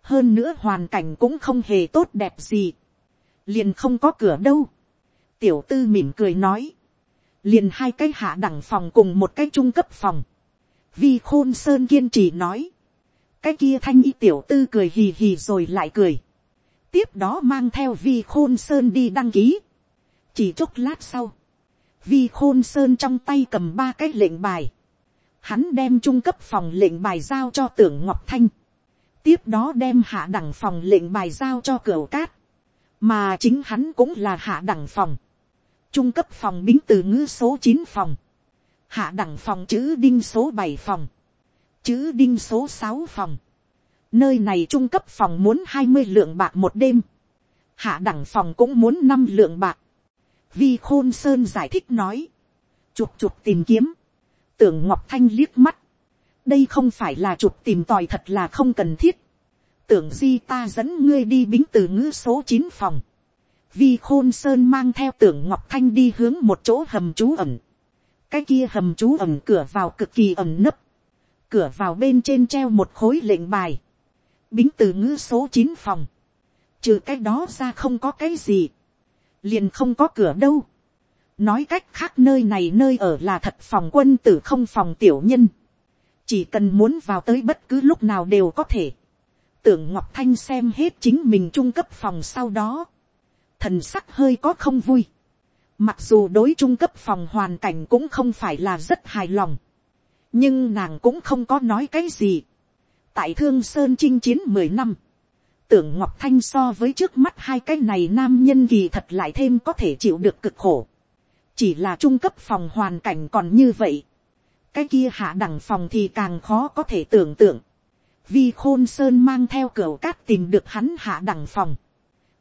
S1: hơn nữa hoàn cảnh cũng không hề tốt đẹp gì, liền không có cửa đâu, tiểu tư mỉm cười nói, liền hai cái hạ đẳng phòng cùng một cái trung cấp phòng, vi khôn sơn kiên trì nói, cái kia thanh y tiểu tư cười hì hì rồi lại cười, tiếp đó mang theo vi khôn sơn đi đăng ký, chỉ chốc lát sau, vi khôn sơn trong tay cầm ba cái lệnh bài, hắn đem trung cấp phòng lệnh bài giao cho tưởng ngọc thanh, tiếp đó đem hạ đẳng phòng lệnh bài giao cho cửa cát, mà chính hắn cũng là hạ đẳng phòng, trung cấp phòng bính từ ngữ số chín phòng, hạ đẳng phòng chữ đinh số bảy phòng, chữ đinh số sáu phòng, nơi này trung cấp phòng muốn hai mươi lượng bạc một đêm, hạ đẳng phòng cũng muốn năm lượng bạc, vi khôn sơn giải thích nói, chụp chụp tìm kiếm, tưởng ngọc thanh liếc mắt, đây không phải là chụp tìm tòi thật là không cần thiết, tưởng di ta dẫn ngươi đi bính từ ngữ số chín phòng, vi khôn sơn mang theo tưởng ngọc thanh đi hướng một chỗ hầm trú ẩn, cái kia hầm trú ẩm cửa vào cực kỳ ẩm nấp, cửa vào bên trên treo một khối lệnh bài, bính từ ngữ số chín phòng, trừ cái đó ra không có cái gì, liền không có cửa đâu. nói cách khác nơi này nơi ở là thật phòng quân tử không phòng tiểu nhân, chỉ cần muốn vào tới bất cứ lúc nào đều có thể. tưởng ngọc thanh xem hết chính mình trung cấp phòng sau đó, thần sắc hơi có không vui. mặc dù đối trung cấp phòng hoàn cảnh cũng không phải là rất hài lòng, nhưng nàng cũng không có nói cái gì. tại thương sơn chinh chiến mười năm, tưởng ngọc thanh so với trước mắt hai cái này nam nhân kỳ thật lại thêm có thể chịu được cực khổ. chỉ là trung cấp phòng hoàn cảnh còn như vậy. cái kia hạ đẳng phòng thì càng khó có thể tưởng tượng. vì khôn sơn mang theo cửa cát tìm được hắn hạ đẳng phòng.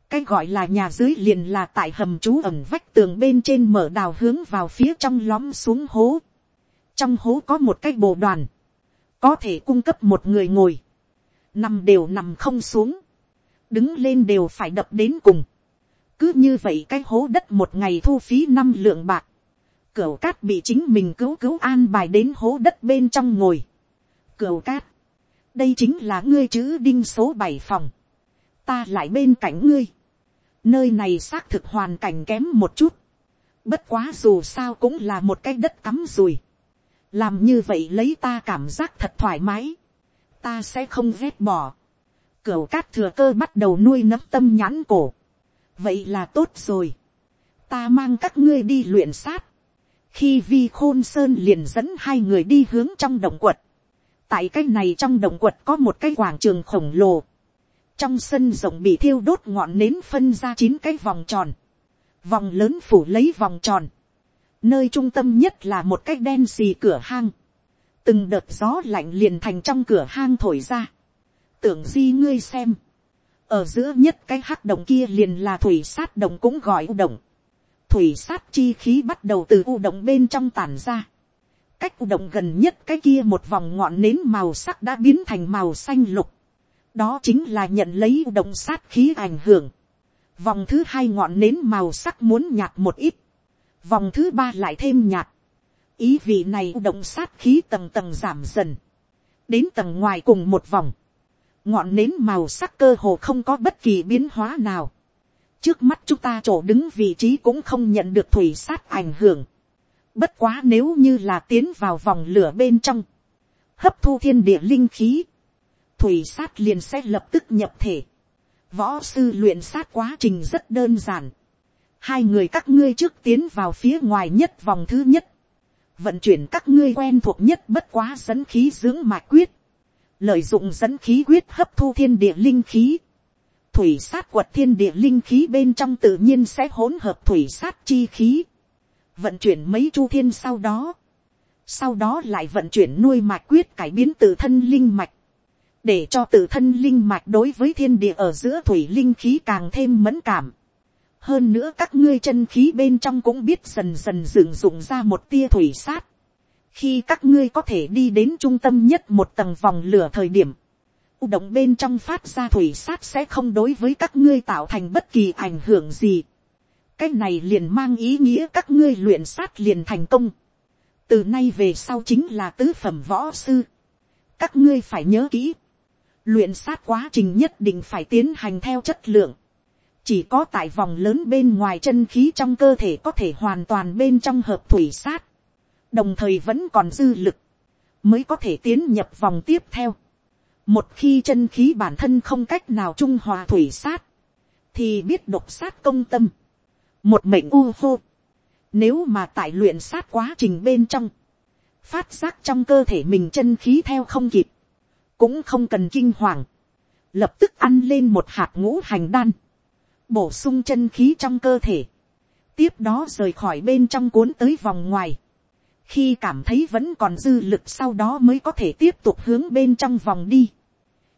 S1: cái gọi là nhà dưới liền là tại hầm trú ẩm vách tường bên trên mở đào hướng vào phía trong lõm xuống hố. trong hố có một cái bộ đoàn. có thể cung cấp một người ngồi. nằm đều nằm không xuống đứng lên đều phải đập đến cùng. cứ như vậy cái hố đất một ngày thu phí năm lượng bạc. Cửu cát bị chính mình cứu cứu an bài đến hố đất bên trong ngồi. Cửu cát. Đây chính là ngươi chữ đinh số bảy phòng. Ta lại bên cạnh ngươi. Nơi này xác thực hoàn cảnh kém một chút. Bất quá dù sao cũng là một cái đất cắm rùi. Làm như vậy lấy ta cảm giác thật thoải mái. Ta sẽ không ghét bỏ Cửu cát thừa cơ bắt đầu nuôi nấm tâm nhãn cổ. Vậy là tốt rồi. Ta mang các ngươi đi luyện sát. Khi vi khôn sơn liền dẫn hai người đi hướng trong động quật. Tại cái này trong động quật có một cái quảng trường khổng lồ. Trong sân rộng bị thiêu đốt ngọn nến phân ra chín cái vòng tròn. Vòng lớn phủ lấy vòng tròn. Nơi trung tâm nhất là một cái đen xì cửa hang. Từng đợt gió lạnh liền thành trong cửa hang thổi ra tưởng di ngươi xem. Ở giữa nhất cái hắc động kia liền là thủy sát động cũng gọi u động. Thủy sát chi khí bắt đầu từ u động bên trong tản ra. Cách u động gần nhất cái kia một vòng ngọn nến màu sắc đã biến thành màu xanh lục. Đó chính là nhận lấy u động sát khí ảnh hưởng. Vòng thứ hai ngọn nến màu sắc muốn nhạt một ít. Vòng thứ ba lại thêm nhạt. Ý vị này u động sát khí tầng tầng giảm dần. Đến tầng ngoài cùng một vòng ngọn nến màu sắc cơ hồ không có bất kỳ biến hóa nào. trước mắt chúng ta chỗ đứng vị trí cũng không nhận được thủy sát ảnh hưởng. bất quá nếu như là tiến vào vòng lửa bên trong, hấp thu thiên địa linh khí, thủy sát liền sẽ lập tức nhập thể. võ sư luyện sát quá trình rất đơn giản. hai người các ngươi trước tiến vào phía ngoài nhất vòng thứ nhất. vận chuyển các ngươi quen thuộc nhất bất quá dẫn khí dưỡng mạch quyết lợi dụng dẫn khí quyết hấp thu thiên địa linh khí, thủy sát quật thiên địa linh khí bên trong tự nhiên sẽ hỗn hợp thủy sát chi khí, vận chuyển mấy chu thiên sau đó, sau đó lại vận chuyển nuôi mạch quyết cải biến tự thân linh mạch, để cho tự thân linh mạch đối với thiên địa ở giữa thủy linh khí càng thêm mẫn cảm. hơn nữa các ngươi chân khí bên trong cũng biết dần dần dựng dụng ra một tia thủy sát khi các ngươi có thể đi đến trung tâm nhất một tầng vòng lửa thời điểm, u động bên trong phát ra thủy sát sẽ không đối với các ngươi tạo thành bất kỳ ảnh hưởng gì. cái này liền mang ý nghĩa các ngươi luyện sát liền thành công. từ nay về sau chính là tứ phẩm võ sư. các ngươi phải nhớ kỹ. luyện sát quá trình nhất định phải tiến hành theo chất lượng. chỉ có tại vòng lớn bên ngoài chân khí trong cơ thể có thể hoàn toàn bên trong hợp thủy sát đồng thời vẫn còn dư lực, mới có thể tiến nhập vòng tiếp theo. một khi chân khí bản thân không cách nào trung hòa thủy sát, thì biết độc sát công tâm, một mệnh u hô. Nếu mà tại luyện sát quá trình bên trong, phát giác trong cơ thể mình chân khí theo không kịp, cũng không cần kinh hoàng, lập tức ăn lên một hạt ngũ hành đan, bổ sung chân khí trong cơ thể, tiếp đó rời khỏi bên trong cuốn tới vòng ngoài, khi cảm thấy vẫn còn dư lực sau đó mới có thể tiếp tục hướng bên trong vòng đi.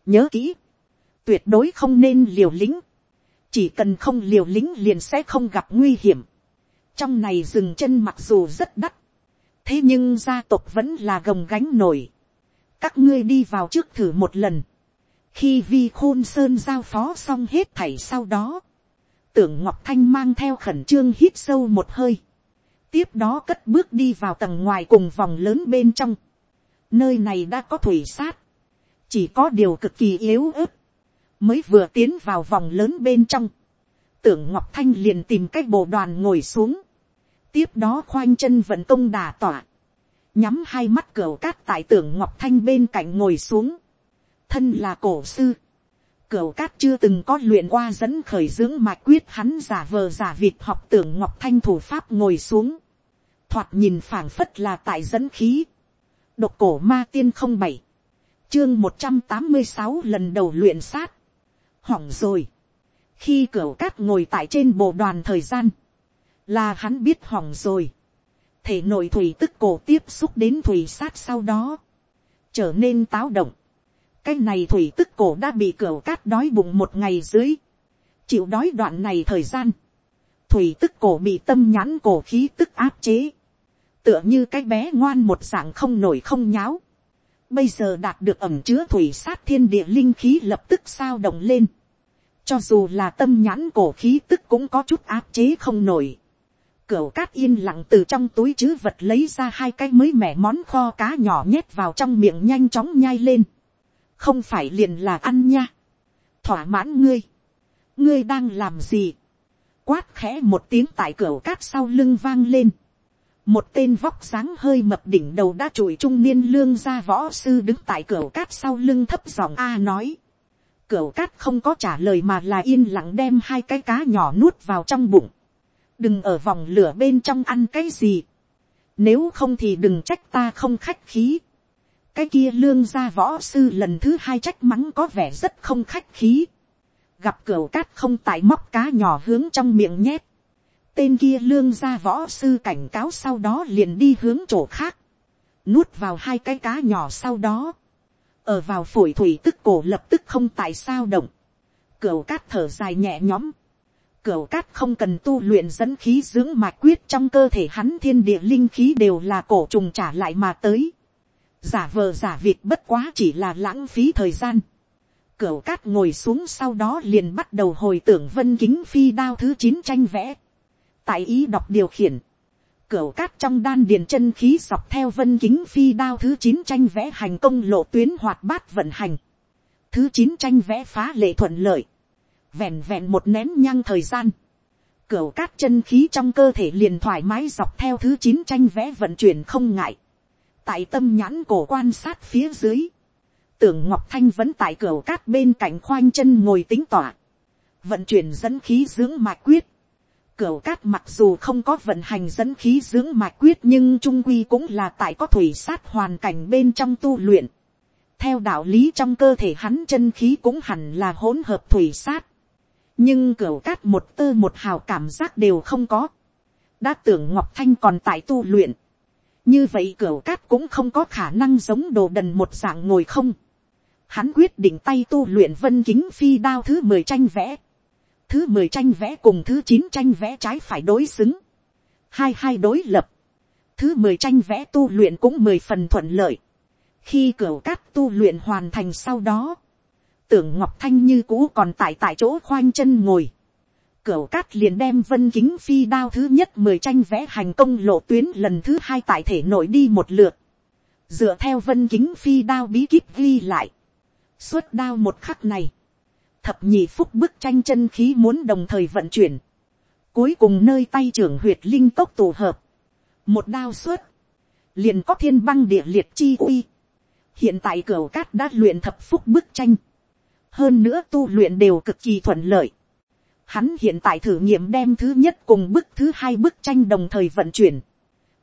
S1: nhớ kỹ, tuyệt đối không nên liều lĩnh, chỉ cần không liều lĩnh liền sẽ không gặp nguy hiểm. trong này dừng chân mặc dù rất đắt, thế nhưng gia tộc vẫn là gồng gánh nổi. các ngươi đi vào trước thử một lần, khi vi khôn sơn giao phó xong hết thảy sau đó, tưởng ngọc thanh mang theo khẩn trương hít sâu một hơi, tiếp đó cất bước đi vào tầng ngoài cùng vòng lớn bên trong, nơi này đã có thủy sát, chỉ có điều cực kỳ yếu ớt, mới vừa tiến vào vòng lớn bên trong, tưởng ngọc thanh liền tìm cách bộ đoàn ngồi xuống, tiếp đó khoanh chân vận công đà tỏa, nhắm hai mắt cửa cát tại tưởng ngọc thanh bên cạnh ngồi xuống, thân là cổ sư, cửu cát chưa từng có luyện qua dẫn khởi dưỡng mạch quyết hắn giả vờ giả vịt học tưởng ngọc thanh thủ pháp ngồi xuống, thoạt nhìn phảng phất là tại dẫn khí, độc cổ ma tiên không bảy, chương một trăm tám mươi sáu lần đầu luyện sát, hỏng rồi, khi cửa cát ngồi tại trên bộ đoàn thời gian, là hắn biết hỏng rồi, thể nội thủy tức cổ tiếp xúc đến thủy sát sau đó, trở nên táo động, cái này thủy tức cổ đã bị cửa cát đói bụng một ngày dưới, chịu đói đoạn này thời gian, thủy tức cổ bị tâm nhãn cổ khí tức áp chế, tựa như cái bé ngoan một dạng không nổi không nháo, bây giờ đạt được ẩm chứa thủy sát thiên địa linh khí lập tức sao động lên, cho dù là tâm nhãn cổ khí tức cũng có chút áp chế không nổi. Cửu cát yên lặng từ trong túi chứ vật lấy ra hai cái mới mẻ món kho cá nhỏ nhét vào trong miệng nhanh chóng nhai lên. Không phải liền là ăn nha. Thỏa mãn ngươi. Ngươi đang làm gì? Quát khẽ một tiếng tại cửu cát sau lưng vang lên. Một tên vóc dáng hơi mập đỉnh đầu đã trụi trung niên lương gia võ sư đứng tại cửa cát sau lưng thấp giọng A nói cửa cát không có trả lời mà là yên lặng đem hai cái cá nhỏ nuốt vào trong bụng. Đừng ở vòng lửa bên trong ăn cái gì. Nếu không thì đừng trách ta không khách khí. Cái kia lương gia võ sư lần thứ hai trách mắng có vẻ rất không khách khí. Gặp cửa cát không tại móc cá nhỏ hướng trong miệng nhét. Tên kia lương gia võ sư cảnh cáo sau đó liền đi hướng chỗ khác. Nuốt vào hai cái cá nhỏ sau đó. Ở vào phổi thủy tức cổ lập tức không tại sao động, cửu cát thở dài nhẹ nhõm, cửu cát không cần tu luyện dẫn khí dưỡng mạch quyết trong cơ thể hắn thiên địa linh khí đều là cổ trùng trả lại mà tới, giả vờ giả việc bất quá chỉ là lãng phí thời gian, cửu cát ngồi xuống sau đó liền bắt đầu hồi tưởng vân kính phi đao thứ chín tranh vẽ, tại ý đọc điều khiển, Cửu cát trong đan điền chân khí dọc theo vân kính phi đao thứ chín tranh vẽ hành công lộ tuyến hoạt bát vận hành. Thứ chín tranh vẽ phá lệ thuận lợi. Vẹn vẹn một nén nhang thời gian. Cửu cát chân khí trong cơ thể liền thoải mái dọc theo thứ chín tranh vẽ vận chuyển không ngại. Tại tâm nhãn cổ quan sát phía dưới. Tưởng Ngọc Thanh vẫn tại cửu cát bên cạnh khoanh chân ngồi tính tỏa. Vận chuyển dẫn khí dưỡng mạch quyết Cửu cát mặc dù không có vận hành dẫn khí dưỡng mạch quyết nhưng trung quy cũng là tại có thủy sát hoàn cảnh bên trong tu luyện. Theo đạo lý trong cơ thể hắn chân khí cũng hẳn là hỗn hợp thủy sát. Nhưng cửu cát một tơ một hào cảm giác đều không có. Đã tưởng Ngọc Thanh còn tại tu luyện. Như vậy cửu cát cũng không có khả năng giống đồ đần một dạng ngồi không. Hắn quyết định tay tu luyện vân kính phi đao thứ mười tranh vẽ Thứ mười tranh vẽ cùng thứ chín tranh vẽ trái phải đối xứng. Hai hai đối lập. Thứ mười tranh vẽ tu luyện cũng mười phần thuận lợi. Khi cửa cát tu luyện hoàn thành sau đó. Tưởng Ngọc Thanh như cũ còn tại tại chỗ khoanh chân ngồi. Cửu cát liền đem vân kính phi đao thứ nhất mười tranh vẽ hành công lộ tuyến lần thứ hai tại thể nội đi một lượt. Dựa theo vân kính phi đao bí kíp ghi lại. Suốt đao một khắc này thập nhị phúc bức tranh chân khí muốn đồng thời vận chuyển, cuối cùng nơi tay trưởng huyệt linh tốc tổ hợp, một đao suốt, liền có thiên băng địa liệt chi uy, hiện tại cửa cát đã luyện thập phúc bức tranh, hơn nữa tu luyện đều cực kỳ thuận lợi, hắn hiện tại thử nghiệm đem thứ nhất cùng bức thứ hai bức tranh đồng thời vận chuyển,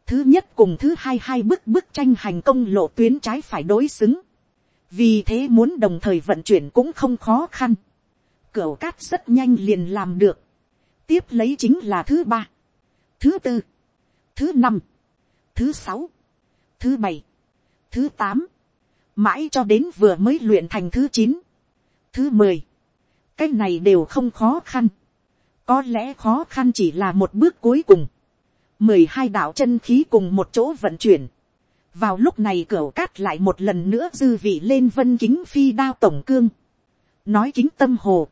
S1: thứ nhất cùng thứ hai hai bức bức tranh hành công lộ tuyến trái phải đối xứng, vì thế muốn đồng thời vận chuyển cũng không khó khăn. Cửu cát rất nhanh liền làm được. Tiếp lấy chính là thứ ba, thứ tư, thứ năm, thứ sáu, thứ bảy, thứ tám, mãi cho đến vừa mới luyện thành thứ chín, thứ mười. Cái này đều không khó khăn. Có lẽ khó khăn chỉ là một bước cuối cùng. Mười hai đạo chân khí cùng một chỗ vận chuyển. Vào lúc này cửa cát lại một lần nữa dư vị lên vân kính phi đao tổng cương. Nói kính tâm hồ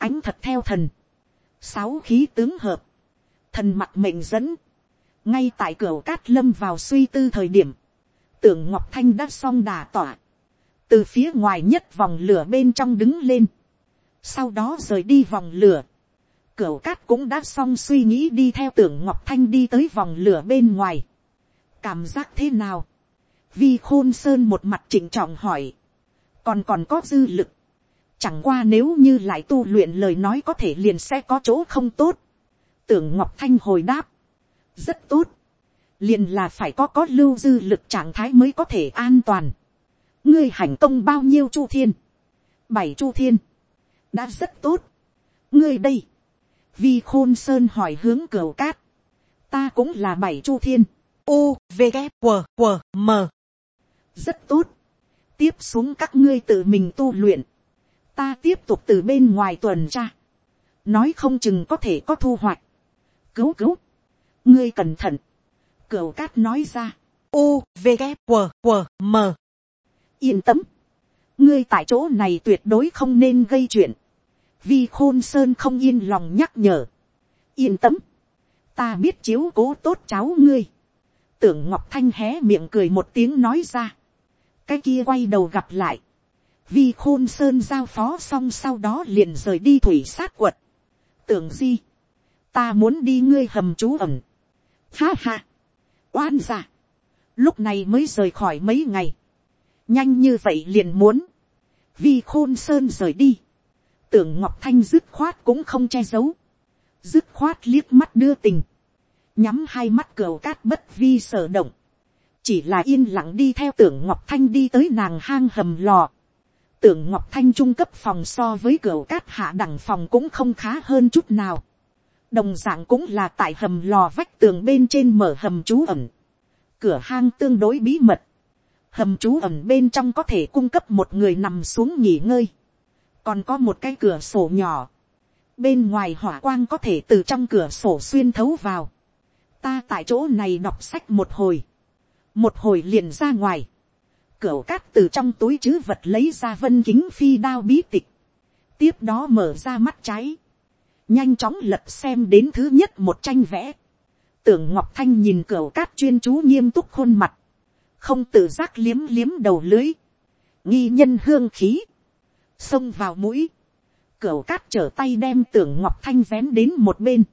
S1: ánh thật theo thần, sáu khí tướng hợp, thần mặt mệnh dẫn, ngay tại cửa cát lâm vào suy tư thời điểm, tưởng ngọc thanh đã xong đà tỏa, từ phía ngoài nhất vòng lửa bên trong đứng lên, sau đó rời đi vòng lửa, cửa cát cũng đã xong suy nghĩ đi theo tưởng ngọc thanh đi tới vòng lửa bên ngoài, cảm giác thế nào, vi khôn sơn một mặt chỉnh trọng hỏi, còn còn có dư lực, chẳng qua nếu như lại tu luyện lời nói có thể liền sẽ có chỗ không tốt, tưởng ngọc thanh hồi đáp, rất tốt, liền là phải có có lưu dư lực trạng thái mới có thể an toàn. ngươi hành công bao nhiêu chu thiên, bảy chu thiên, đã rất tốt. ngươi đây, vi khôn sơn hỏi hướng cửa cát, ta cũng là bảy chu thiên, u v g q q m. Rất tốt, tiếp xuống các ngươi tự mình tu luyện, ta tiếp tục từ bên ngoài tuần tra, nói không chừng có thể có thu hoạch, cứu cứu, ngươi cẩn thận, cửu cát nói ra, u, v, g, q, q, m. yên tâm, ngươi tại chỗ này tuyệt đối không nên gây chuyện, vi khôn sơn không yên lòng nhắc nhở, yên tâm, ta biết chiếu cố tốt cháu ngươi, tưởng ngọc thanh hé miệng cười một tiếng nói ra, cái kia quay đầu gặp lại, vi khôn sơn giao phó xong sau đó liền rời đi thủy sát quật, tưởng di, ta muốn đi ngươi hầm trú ẩm, ha ha, oan ra, lúc này mới rời khỏi mấy ngày, nhanh như vậy liền muốn, vi khôn sơn rời đi, tưởng ngọc thanh dứt khoát cũng không che giấu, dứt khoát liếc mắt đưa tình, nhắm hai mắt cửa cát bất vi sở động, chỉ là yên lặng đi theo tưởng ngọc thanh đi tới nàng hang hầm lò, tưởng ngọc thanh trung cấp phòng so với cửa cát hạ đẳng phòng cũng không khá hơn chút nào, đồng d ạ n g cũng là tại hầm lò vách tường bên trên mở hầm trú ẩm, cửa hang tương đối bí mật, hầm trú ẩm bên trong có thể cung cấp một người nằm xuống nghỉ ngơi, còn có một cái cửa sổ nhỏ, bên ngoài hỏa quang có thể từ trong cửa sổ xuyên thấu vào, ta tại chỗ này đọc sách một hồi, một hồi liền ra ngoài, cửa cát từ trong túi chứ vật lấy ra vân kính phi đao bí tịch, tiếp đó mở ra mắt trái, nhanh chóng lật xem đến thứ nhất một tranh vẽ. tưởng ngọc thanh nhìn cửa cát chuyên chú nghiêm túc khuôn mặt, không tự giác liếm liếm đầu lưới, nghi nhân hương khí, xông vào mũi, cửa cát trở tay đem tưởng ngọc thanh vén đến một bên,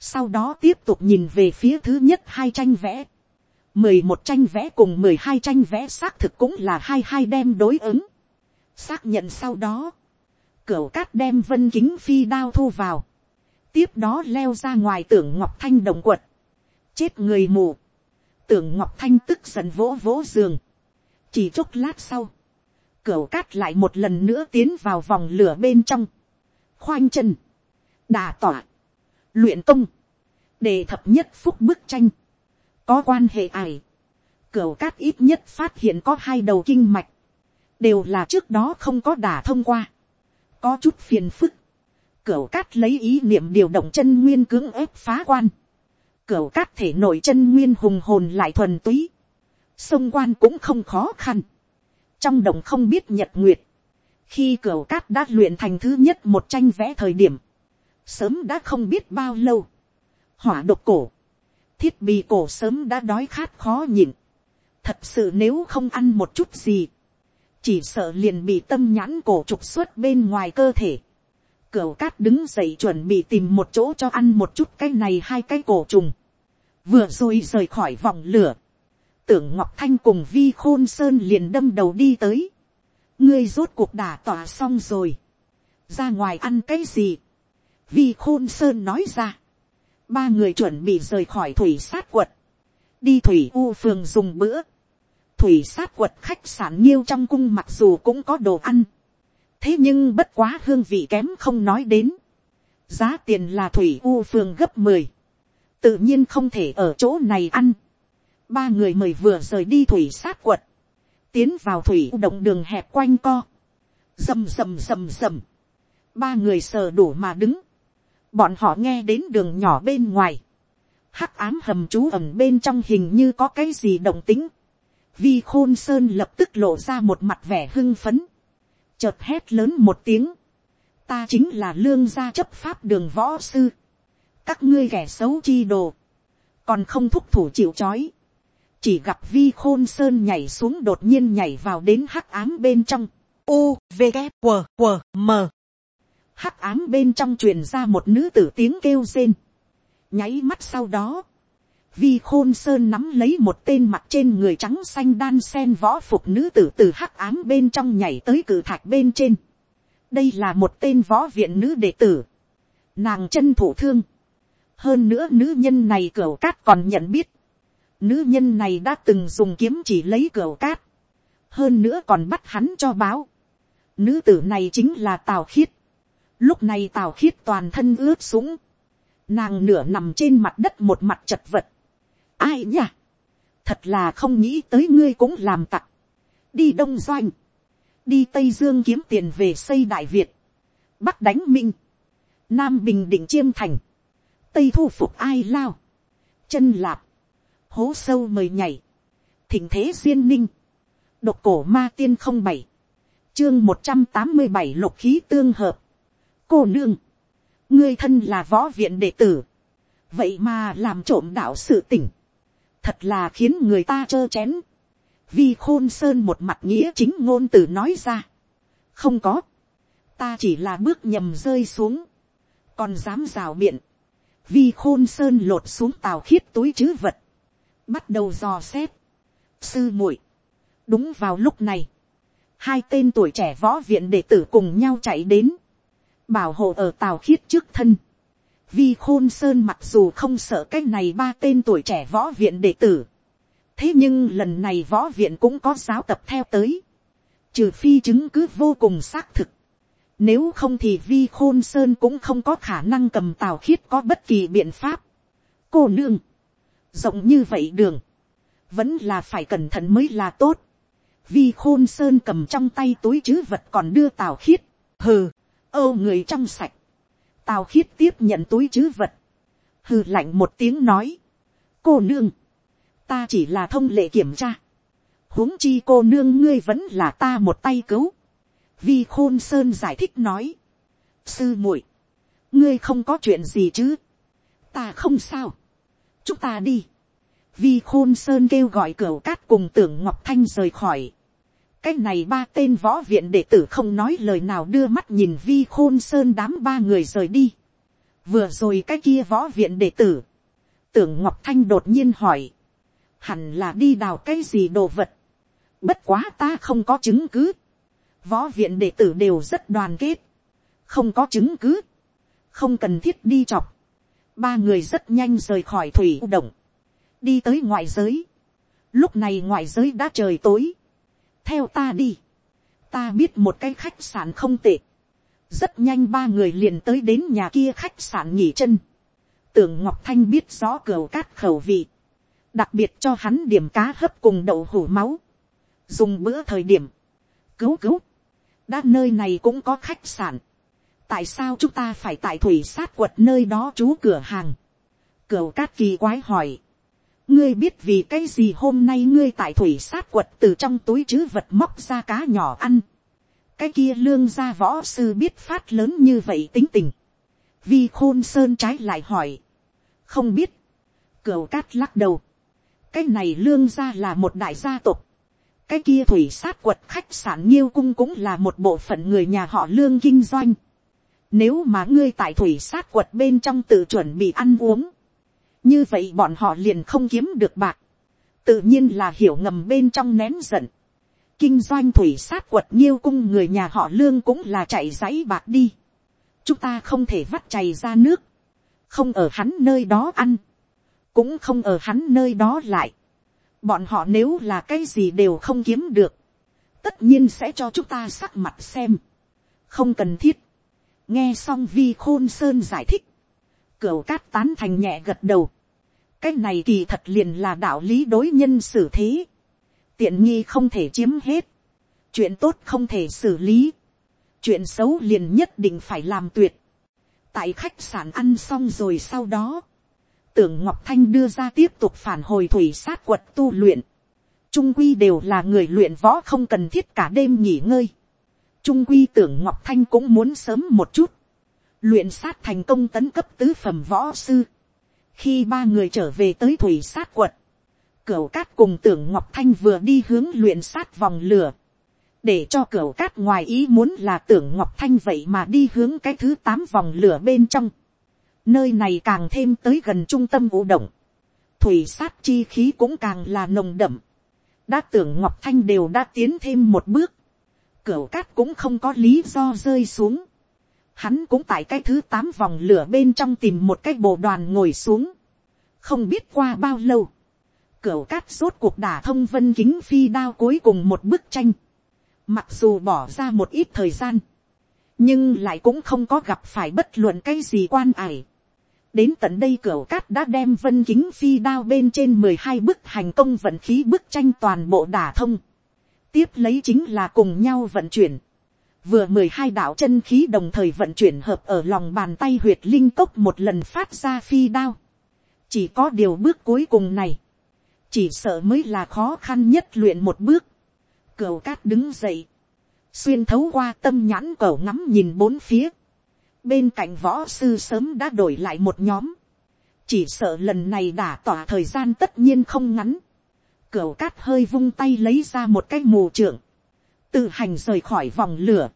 S1: sau đó tiếp tục nhìn về phía thứ nhất hai tranh vẽ, mười một tranh vẽ cùng mười hai tranh vẽ xác thực cũng là hai hai đem đối ứng, xác nhận sau đó, Cửu cát đem vân kính phi đao thu vào. Tiếp đó leo ra ngoài tưởng Ngọc Thanh đồng quật. Chết người mù. Tưởng Ngọc Thanh tức giận vỗ vỗ giường. Chỉ chốc lát sau. Cửu cát lại một lần nữa tiến vào vòng lửa bên trong. Khoanh chân. Đà tỏa. Luyện công. Đề thập nhất phúc bức tranh. Có quan hệ ải. Cửu cát ít nhất phát hiện có hai đầu kinh mạch. Đều là trước đó không có đả thông qua có chút phiền phức. Cửu cát lấy ý niệm điều động chân nguyên cưỡng ép phá quan. Cửu cát thể nội chân nguyên hùng hồn lại thuần túy. Sông quan cũng không khó khăn. Trong động không biết nhật nguyệt. Khi cửu cát đã luyện thành thứ nhất một tranh vẽ thời điểm. Sớm đã không biết bao lâu. Hỏa độc cổ. Thiết bị cổ sớm đã đói khát khó nhịn. Thật sự nếu không ăn một chút gì, chỉ sợ liền bị tâm nhãn cổ trục xuất bên ngoài cơ thể. Cửu cát đứng dậy chuẩn bị tìm một chỗ cho ăn một chút cái này hai cái cổ trùng. Vừa rồi rời khỏi vòng lửa. Tưởng Ngọc Thanh cùng Vi Khôn Sơn liền đâm đầu đi tới. Ngươi rốt cuộc đả tỏa xong rồi. Ra ngoài ăn cái gì? Vi Khôn Sơn nói ra. Ba người chuẩn bị rời khỏi thủy sát quật. Đi thủy u phường dùng bữa thủy sát quật khách sạn nhiêu trong cung mặc dù cũng có đồ ăn. thế nhưng bất quá hương vị kém không nói đến. giá tiền là thủy u phường gấp mười. tự nhiên không thể ở chỗ này ăn. ba người mời vừa rời đi thủy sát quật. tiến vào thủy động đường hẹp quanh co. rầm rầm rầm rầm. ba người sờ đủ mà đứng bọn họ nghe đến đường nhỏ bên ngoài. hắc ám hầm trú ẩm bên trong hình như có cái gì động tính. Vi khôn sơn lập tức lộ ra một mặt vẻ hưng phấn, chợt hét lớn một tiếng, ta chính là lương gia chấp pháp đường võ sư, các ngươi kẻ xấu chi đồ, còn không thúc thủ chịu c h ó i chỉ gặp vi khôn sơn nhảy xuống đột nhiên nhảy vào đến hắc ám bên trong,
S2: u v g q q m
S1: hắc ám bên trong truyền ra một nữ tử tiếng kêu rên, nháy mắt sau đó, vi khôn sơn nắm lấy một tên mặt trên người trắng xanh đan sen võ phục nữ tử từ hắc ám bên trong nhảy tới cử thạch bên trên. đây là một tên võ viện nữ đệ tử. nàng chân thủ thương, hơn nữa nữ nhân này cửa cát còn nhận biết, nữ nhân này đã từng dùng kiếm chỉ lấy cửa cát, hơn nữa còn bắt hắn cho báo, nữ tử này chính là tào khiết, lúc này tào khiết toàn thân ướt sũng, nàng nửa nằm trên mặt đất một mặt chật vật, ai nhỉ, thật là không nghĩ tới ngươi cũng làm tặc, đi đông doanh, đi tây dương kiếm tiền về xây đại việt, bắc đánh minh, nam bình định chiêm thành, tây thu phục ai lao, chân lạp, hố sâu mời nhảy, thỉnh thế duyên ninh, độc cổ ma tiên không bảy, chương một trăm tám mươi bảy lục khí tương hợp, cô nương, ngươi thân là võ viện đệ tử, vậy mà làm trộm đạo sự tỉnh, thật là khiến người ta trơ chén, vi khôn sơn một mặt nghĩa chính ngôn từ nói ra, không có, ta chỉ là bước nhầm rơi xuống, còn dám rào biện, vi khôn sơn lột xuống tàu khiết túi chứ vật, bắt đầu dò xét, sư muội, đúng vào lúc này, hai tên tuổi trẻ võ viện đệ tử cùng nhau chạy đến, bảo hộ ở tàu khiết trước thân, vi khôn sơn mặc dù không sợ cái này ba tên tuổi trẻ võ viện đệ tử, thế nhưng lần này võ viện cũng có giáo tập theo tới, trừ phi chứng cứ vô cùng xác thực, nếu không thì vi khôn sơn cũng không có khả năng cầm tào khiết có bất kỳ biện pháp. Cô nương. Rộng như vậy đường. Vẫn là phải cẩn thận mới là tốt. Vi khôn sơn cầm trong tay túi chứ vật còn đưa tào khiết. Hừ. Âu người trong sạch. Tào khiết tiếp nhận túi chứ vật. Hừ lạnh một tiếng nói. Cô nương. Ta chỉ là thông lệ kiểm tra. huống chi cô nương ngươi vẫn là ta một tay cứu vi khôn sơn giải thích nói, sư muội, ngươi không có chuyện gì chứ, ta không sao, chúng ta đi, vi khôn sơn kêu gọi cửa cát cùng tưởng ngọc thanh rời khỏi, cái này ba tên võ viện đệ tử không nói lời nào đưa mắt nhìn vi khôn sơn đám ba người rời đi, vừa rồi cái kia võ viện đệ tử, tưởng ngọc thanh đột nhiên hỏi, hẳn là đi đào cái gì đồ vật, bất quá ta không có chứng cứ, võ viện đệ tử đều rất đoàn kết, không có chứng cứ, không cần thiết đi chọc, ba người rất nhanh rời khỏi thủy động, đi tới ngoại giới, lúc này ngoại giới đã trời tối, theo ta đi, ta biết một cái khách sạn không tệ, rất nhanh ba người liền tới đến nhà kia khách sạn nghỉ chân, tưởng ngọc thanh biết rõ cửa cát khẩu vị, đặc biệt cho hắn điểm cá hấp cùng đậu hủ máu, dùng bữa thời điểm, cứu cứu, đã nơi này cũng có khách sạn, tại sao chúng ta phải tại thủy sát quật nơi đó trú cửa hàng, cửa cát kỳ quái hỏi, ngươi biết vì cái gì hôm nay ngươi tại thủy sát quật từ trong túi chứ vật móc ra cá nhỏ ăn, cái kia lương gia võ sư biết phát lớn như vậy tính tình, vi khôn sơn trái lại hỏi, không biết, cửu cát lắc đầu, cái này lương gia là một đại gia tộc, cái kia thủy sát quật khách sạn nghiêu cung cũng là một bộ phận người nhà họ lương kinh doanh. Nếu mà ngươi tại thủy sát quật bên trong tự chuẩn bị ăn uống. Như vậy bọn họ liền không kiếm được bạc. Tự nhiên là hiểu ngầm bên trong nén giận. Kinh doanh thủy sát quật nghiêu cung người nhà họ lương cũng là chạy giấy bạc đi. Chúng ta không thể vắt chày ra nước. Không ở hắn nơi đó ăn. Cũng không ở hắn nơi đó lại bọn họ nếu là cái gì đều không kiếm được, tất nhiên sẽ cho chúng ta sắc mặt xem, không cần thiết, nghe xong vi khôn sơn giải thích, cửu cát tán thành nhẹ gật đầu, cái này kỳ thật liền là đạo lý đối nhân xử thế, tiện nghi không thể chiếm hết, chuyện tốt không thể xử lý, chuyện xấu liền nhất định phải làm tuyệt, tại khách sạn ăn xong rồi sau đó, tưởng ngọc thanh đưa ra tiếp tục phản hồi thủy sát quật tu luyện. trung quy đều là người luyện võ không cần thiết cả đêm nghỉ ngơi. trung quy tưởng ngọc thanh cũng muốn sớm một chút luyện sát thành công tấn cấp tứ phẩm võ sư. khi ba người trở về tới thủy sát quật, cửu cát cùng tưởng ngọc thanh vừa đi hướng luyện sát vòng lửa, để cho cửu cát ngoài ý muốn là tưởng ngọc thanh vậy mà đi hướng cái thứ tám vòng lửa bên trong, nơi này càng thêm tới gần trung tâm vũ động, thủy sát chi khí cũng càng là nồng đậm, đã tưởng ngọc thanh đều đã tiến thêm một bước, cửu cát cũng không có lý do rơi xuống, hắn cũng tại cái thứ tám vòng lửa bên trong tìm một cái bộ đoàn ngồi xuống, không biết qua bao lâu, cửa cát rốt cuộc đả thông vân kính phi đao cuối cùng một bức tranh, mặc dù bỏ ra một ít thời gian, nhưng lại cũng không có gặp phải bất luận cái gì quan ải. đến tận đây cửa cát đã đem vân kính phi đao bên trên mười hai bức hành công vận khí bức tranh toàn bộ đả thông. tiếp lấy chính là cùng nhau vận chuyển vừa mười hai đạo chân khí đồng thời vận chuyển hợp ở lòng bàn tay huyệt linh cốc một lần phát ra phi đao. chỉ có điều bước cuối cùng này, chỉ sợ mới là khó khăn nhất luyện một bước. Cửu cát đứng dậy, xuyên thấu qua tâm nhãn cẩu ngắm nhìn bốn phía, bên cạnh võ sư sớm đã đổi lại một nhóm, chỉ sợ lần này đả tỏa thời gian tất nhiên không ngắn, cửu cát hơi vung tay lấy ra một cái mù trưởng, tự hành rời khỏi vòng lửa,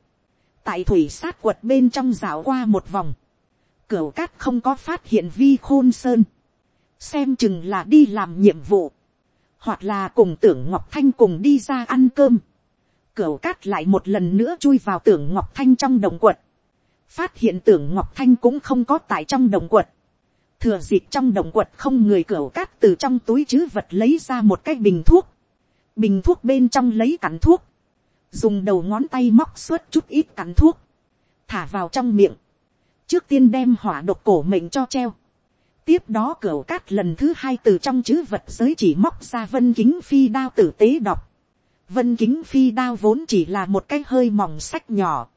S1: tại thủy sát quật bên trong rào qua một vòng, cửa cát không có phát hiện vi khôn sơn, xem chừng là đi làm nhiệm vụ, hoặc là cùng tưởng ngọc thanh cùng đi ra ăn cơm, cửa cát lại một lần nữa chui vào tưởng Ngọc Thanh trong đồng quật. Phát hiện tưởng Ngọc Thanh cũng không có tại trong đồng quật. Thừa dịp trong đồng quật không người cửa cát từ trong túi chứ vật lấy ra một cái bình thuốc. Bình thuốc bên trong lấy cắn thuốc. Dùng đầu ngón tay móc suốt chút ít cắn thuốc. Thả vào trong miệng. Trước tiên đem hỏa độc cổ mệnh cho treo. Tiếp đó cửa cát lần thứ hai từ trong chữ vật giới chỉ móc ra vân kính phi đao tử tế đọc Vân kính phi đao vốn chỉ là một cái hơi mỏng sách nhỏ.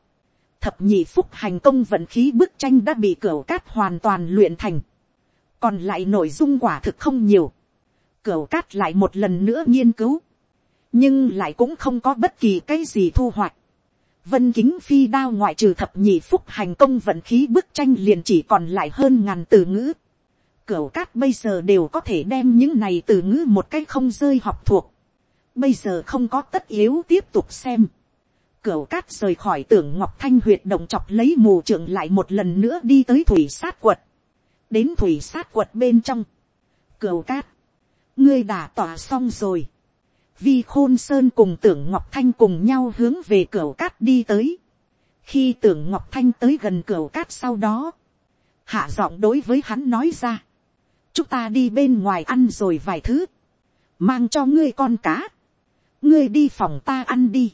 S1: Thập nhị phúc hành công vận khí bức tranh đã bị cửa cát hoàn toàn luyện thành. Còn lại nội dung quả thực không nhiều. cửa cát lại một lần nữa nghiên cứu. Nhưng lại cũng không có bất kỳ cái gì thu hoạch. Vân kính phi đao ngoại trừ thập nhị phúc hành công vận khí bức tranh liền chỉ còn lại hơn ngàn từ ngữ. Cửu cát bây giờ đều có thể đem những này từ ngữ một cách không rơi học thuộc bây giờ không có tất yếu tiếp tục xem. Cửu cát rời khỏi tưởng ngọc thanh huyệt động chọc lấy mù trưởng lại một lần nữa đi tới thủy sát quật. đến thủy sát quật bên trong. Cửu cát, ngươi đã tỏa xong rồi. Vi khôn sơn cùng tưởng ngọc thanh cùng nhau hướng về cửa cát đi tới. khi tưởng ngọc thanh tới gần cửa cát sau đó, hạ giọng đối với hắn nói ra. chúng ta đi bên ngoài ăn rồi vài thứ, mang cho ngươi con cá ngươi đi phòng ta ăn đi.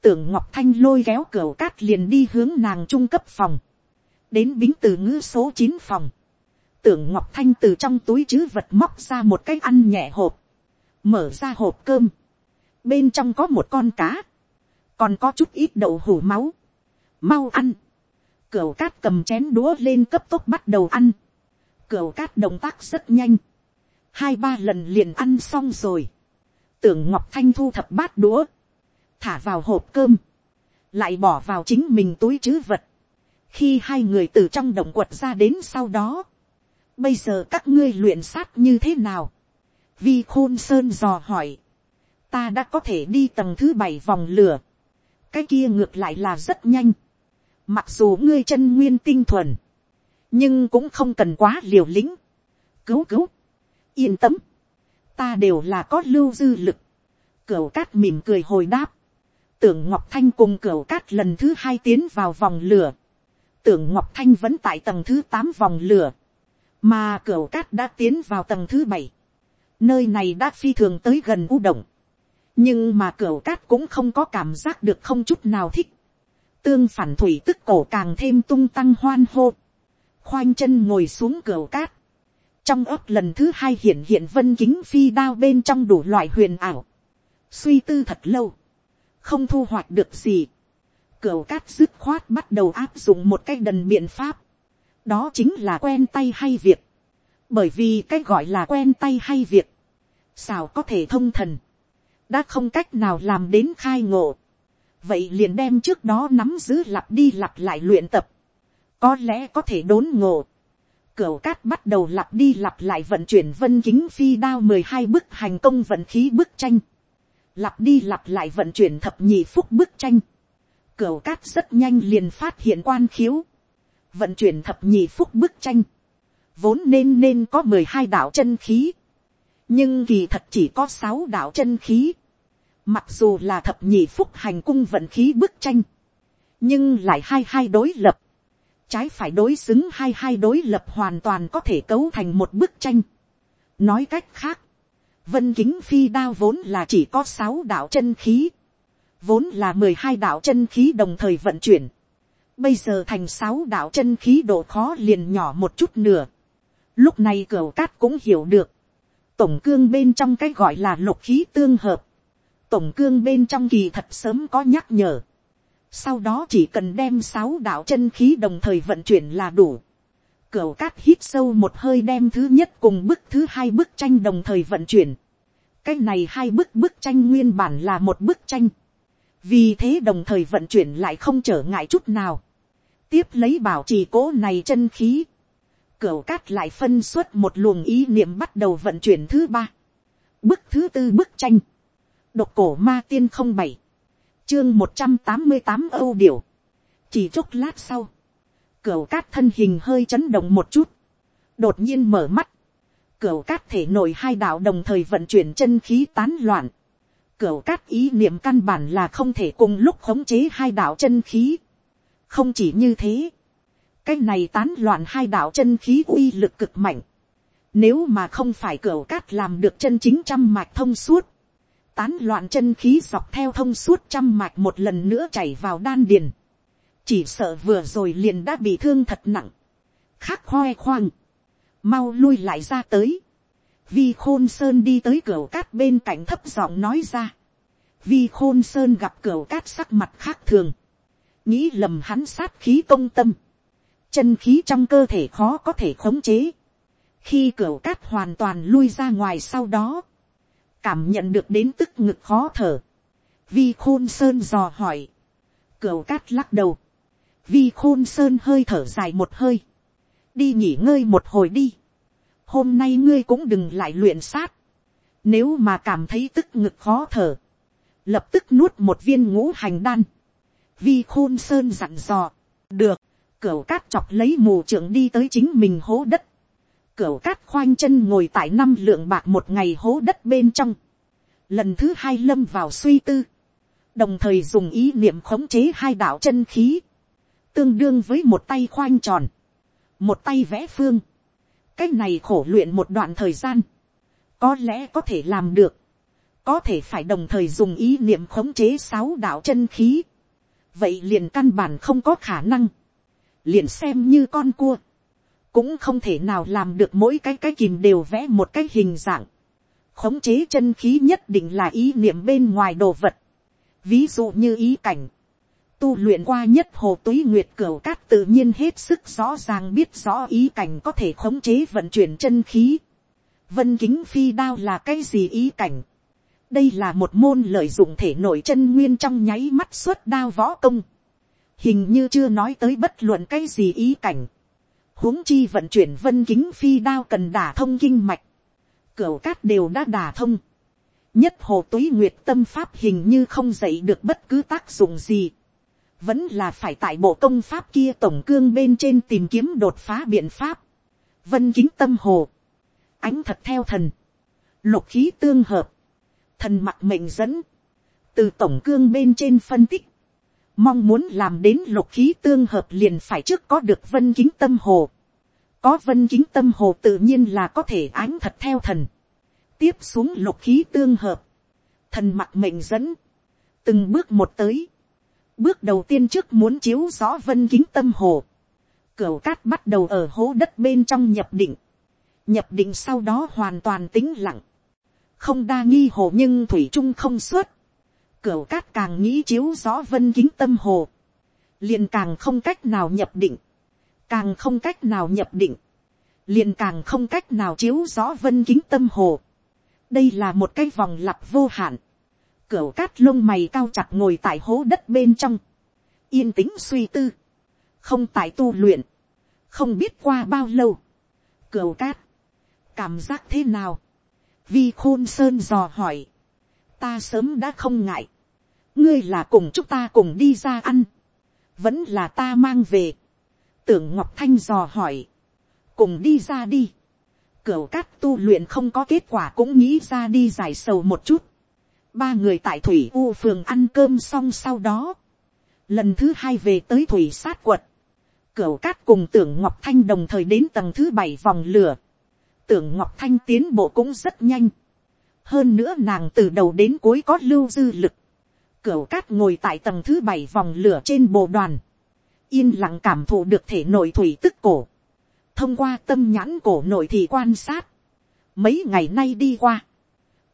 S1: tưởng ngọc thanh lôi kéo cửa cát liền đi hướng nàng trung cấp phòng. đến bính từ ngữ số chín phòng. tưởng ngọc thanh từ trong túi chứ vật móc ra một cái ăn nhẹ hộp mở ra hộp cơm. bên trong có một con cá. còn có chút ít đậu hủ máu. mau ăn. Cửu cát cầm chén đũa lên cấp tốc bắt đầu ăn. Cửu cát động tác rất nhanh. Hai ba lần liền ăn xong rồi tưởng ngọc thanh thu thập bát đũa, thả vào hộp cơm, lại bỏ vào chính mình túi chứ vật. khi hai người từ trong động quật ra đến sau đó, bây giờ các ngươi luyện sát như thế nào, vi khôn sơn dò hỏi, ta đã có thể đi tầng thứ bảy vòng lửa, cái kia ngược lại là rất nhanh, mặc dù ngươi chân nguyên tinh thuần, nhưng cũng không cần quá liều lĩnh, cứu cứu, yên tâm, ta đều là có lưu dư lực. Cửu cát mỉm cười hồi đáp. Tưởng Ngọc Thanh cùng cửu cát lần thứ hai tiến vào vòng lửa. Tưởng Ngọc Thanh vẫn tại tầng thứ tám vòng lửa. Mà cửu cát đã tiến vào tầng thứ bảy. Nơi này đã phi thường tới gần u động. Nhưng mà cửa cát cũng không có cảm giác được không chút nào thích. Tương phản thủy tức cổ càng thêm tung tăng hoan hô. Khoanh chân ngồi xuống cửa cát trong ấp lần thứ hai hiện hiện vân kính phi đao bên trong đủ loại huyền ảo. Suy tư thật lâu. Không thu hoạch được gì. Cửa cát dứt khoát bắt đầu áp dụng một cái đần biện pháp. Đó chính là quen tay hay việc. Bởi vì cái gọi là quen tay hay việc. xào có thể thông thần. Đã không cách nào làm đến khai ngộ. Vậy liền đem trước đó nắm giữ lặp đi lặp lại luyện tập. Có lẽ có thể đốn ngộ Cửu cát bắt đầu lặp đi lặp lại vận chuyển vân kính phi đao mười hai bức hành công vận khí bức tranh. Lặp đi lặp lại vận chuyển thập nhị phúc bức tranh. Cửu cát rất nhanh liền phát hiện quan khiếu. Vận chuyển thập nhị phúc bức tranh. Vốn nên nên có mười hai đạo chân khí. Nhưng kỳ thật chỉ có sáu đạo chân khí. Mặc dù là thập nhị phúc hành cung vận khí bức tranh. Nhưng lại hai hai đối lập trái phải đối xứng hai hai đối lập hoàn toàn có thể cấu thành một bức tranh. nói cách khác, vân kính phi đao vốn là chỉ có sáu đạo chân khí, vốn là mười hai đạo chân khí đồng thời vận chuyển, bây giờ thành sáu đạo chân khí độ khó liền nhỏ một chút nửa lúc này cửa cát cũng hiểu được, tổng cương bên trong cái gọi là lục khí tương hợp, tổng cương bên trong kỳ thật sớm có nhắc nhở, sau đó chỉ cần đem sáu đạo chân khí đồng thời vận chuyển là đủ. Cửu cát hít sâu một hơi đem thứ nhất cùng bức thứ hai bức tranh đồng thời vận chuyển. Cái này hai bức bức tranh nguyên bản là một bức tranh. Vì thế đồng thời vận chuyển lại không trở ngại chút nào. Tiếp lấy bảo trì cố này chân khí. Cửu cát lại phân suất một luồng ý niệm bắt đầu vận chuyển thứ ba. Bức thứ tư bức tranh. Độc cổ ma tiên không bảy chương một trăm tám mươi tám âu điểu. chỉ chốc lát sau, cửa cát thân hình hơi chấn động một chút, đột nhiên mở mắt, cửa cát thể nổi hai đạo đồng thời vận chuyển chân khí tán loạn, cửa cát ý niệm căn bản là không thể cùng lúc khống chế hai đạo chân khí. không chỉ như thế, cái này tán loạn hai đạo chân khí uy lực cực mạnh. Nếu mà không phải cửa cát làm được chân chính trăm mạch thông suốt, tán loạn chân khí dọc theo thông suốt trăm mạch một lần nữa chảy vào đan điền. Chỉ sợ vừa rồi liền đã bị thương thật nặng. Khắc khoe khoang. Mau lui lại ra tới. Vi khôn sơn đi tới cửa cát bên cạnh thấp giọng nói ra. Vi khôn sơn gặp cửa cát sắc mặt khác thường. Nghĩ lầm hắn sát khí công tâm. Chân khí trong cơ thể khó có thể khống chế. Khi cửa cát hoàn toàn lui ra ngoài sau đó, cảm nhận được đến tức ngực khó thở. Vi khôn sơn dò hỏi. cửa cát lắc đầu. Vi khôn sơn hơi thở dài một hơi. Đi nghỉ ngơi một hồi đi. Hôm nay ngươi cũng đừng lại luyện sát. Nếu mà cảm thấy tức ngực khó thở. Lập tức nuốt một viên ngũ hành đan. Vi khôn sơn dặn dò. Được. Cửu cát chọc lấy mù trưởng đi tới chính mình hố đất Cửu cát khoanh chân ngồi tại năm lượng bạc một ngày hố đất bên trong. Lần thứ hai lâm vào suy tư. Đồng thời dùng ý niệm khống chế hai đạo chân khí. Tương đương với một tay khoanh tròn. Một tay vẽ phương. Cách này khổ luyện một đoạn thời gian. Có lẽ có thể làm được. Có thể phải đồng thời dùng ý niệm khống chế sáu đạo chân khí. Vậy liền căn bản không có khả năng. Liền xem như con cua cũng không thể nào làm được mỗi cái cái kìm đều vẽ một cái hình dạng. khống chế chân khí nhất định là ý niệm bên ngoài đồ vật. ví dụ như ý cảnh. tu luyện qua nhất hồ túy nguyệt cửu cát tự nhiên hết sức rõ ràng biết rõ ý cảnh có thể khống chế vận chuyển chân khí. vân kính phi đao là cái gì ý cảnh. đây là một môn lợi dụng thể nội chân nguyên trong nháy mắt xuất đao võ công hình như chưa nói tới bất luận cái gì ý cảnh. Huống chi vận chuyển vân kính phi đao cần đả thông kinh mạch, cửa cát đều đã đả thông, nhất hồ túy nguyệt tâm pháp hình như không dạy được bất cứ tác dụng gì, vẫn là phải tại bộ công pháp kia tổng cương bên trên tìm kiếm đột phá biện pháp, vân kính tâm hồ, ánh thật theo thần, lục khí tương hợp, thần mặc mệnh dẫn, từ tổng cương bên trên phân tích, mong muốn làm đến lục khí tương hợp liền phải trước có được vân kính tâm hồ. có vân kính tâm hồ tự nhiên là có thể ánh thật theo thần. tiếp xuống lục khí tương hợp. thần mặc mệnh dẫn. từng bước một tới. bước đầu tiên trước muốn chiếu rõ vân kính tâm hồ. cửu cát bắt đầu ở hố đất bên trong nhập định. nhập định sau đó hoàn toàn tĩnh lặng. không đa nghi hồ nhưng thủy trung không xuất Cửu cát càng nghĩ chiếu rõ vân kính tâm hồ. liền càng không cách nào nhập định. Càng không cách nào nhập định. liền càng không cách nào chiếu rõ vân kính tâm hồ. Đây là một cái vòng lặp vô hạn. Cửu cát lông mày cao chặt ngồi tại hố đất bên trong. Yên tĩnh suy tư. Không tại tu luyện. Không biết qua bao lâu. Cửu cát. Cảm giác thế nào? Vi khôn sơn dò hỏi. Ta sớm đã không ngại. Ngươi là cùng chúng ta cùng đi ra ăn. Vẫn là ta mang về. Tưởng Ngọc Thanh dò hỏi. Cùng đi ra đi. cửa cát tu luyện không có kết quả cũng nghĩ ra đi giải sầu một chút. Ba người tại Thủy U phường ăn cơm xong sau đó. Lần thứ hai về tới Thủy sát quật cửa cát cùng tưởng Ngọc Thanh đồng thời đến tầng thứ bảy vòng lửa. Tưởng Ngọc Thanh tiến bộ cũng rất nhanh. Hơn nữa nàng từ đầu đến cuối có lưu dư lực. Cửu cát ngồi tại tầng thứ bảy vòng lửa trên bộ đoàn. Yên lặng cảm thụ được thể nội thủy tức cổ. Thông qua tâm nhãn cổ nội thì quan sát. Mấy ngày nay đi qua.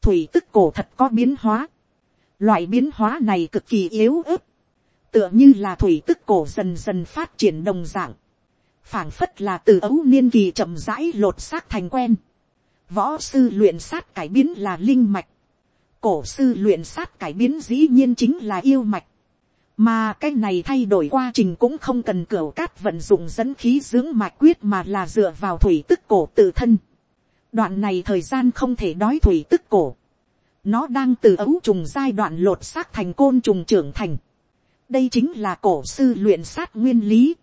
S1: Thủy tức cổ thật có biến hóa. Loại biến hóa này cực kỳ yếu ớt tựa như là thủy tức cổ dần dần phát triển đồng dạng, phảng phất là từ ấu niên kỳ chậm rãi lột xác thành quen, võ sư luyện sát cải biến là linh mạch, cổ sư luyện sát cải biến dĩ nhiên chính là yêu mạch, mà cái này thay đổi quá trình cũng không cần cửa cát vận dụng dẫn khí dưỡng mạch quyết mà là dựa vào thủy tức cổ tự thân. đoạn này thời gian không thể đói thủy tức cổ. nó đang từ ấu trùng giai đoạn lột xác thành côn trùng trưởng thành đây chính là cổ sư luyện sát nguyên lý.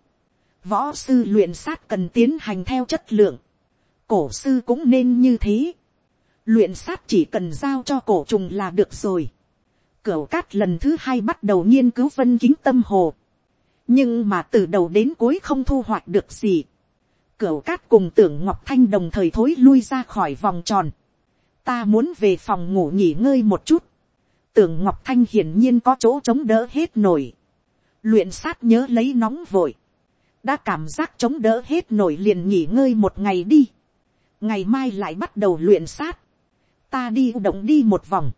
S1: Võ sư luyện sát cần tiến hành theo chất lượng. Cổ sư cũng nên như thế. Luyện sát chỉ cần giao cho cổ trùng là được rồi. Cửu cát lần thứ hai bắt đầu nghiên cứu vân kính tâm hồ. Nhưng mà từ đầu đến cuối không thu hoạch được gì. Cửu cát cùng tưởng Ngọc Thanh đồng thời thối lui ra khỏi vòng tròn. Ta muốn về phòng ngủ nghỉ ngơi một chút. Tưởng Ngọc Thanh hiển nhiên có chỗ chống đỡ hết nổi luyện sát nhớ lấy nóng vội, đã cảm giác chống đỡ hết nổi liền nghỉ ngơi một ngày đi, ngày mai lại bắt đầu luyện sát, ta đi động đi một vòng,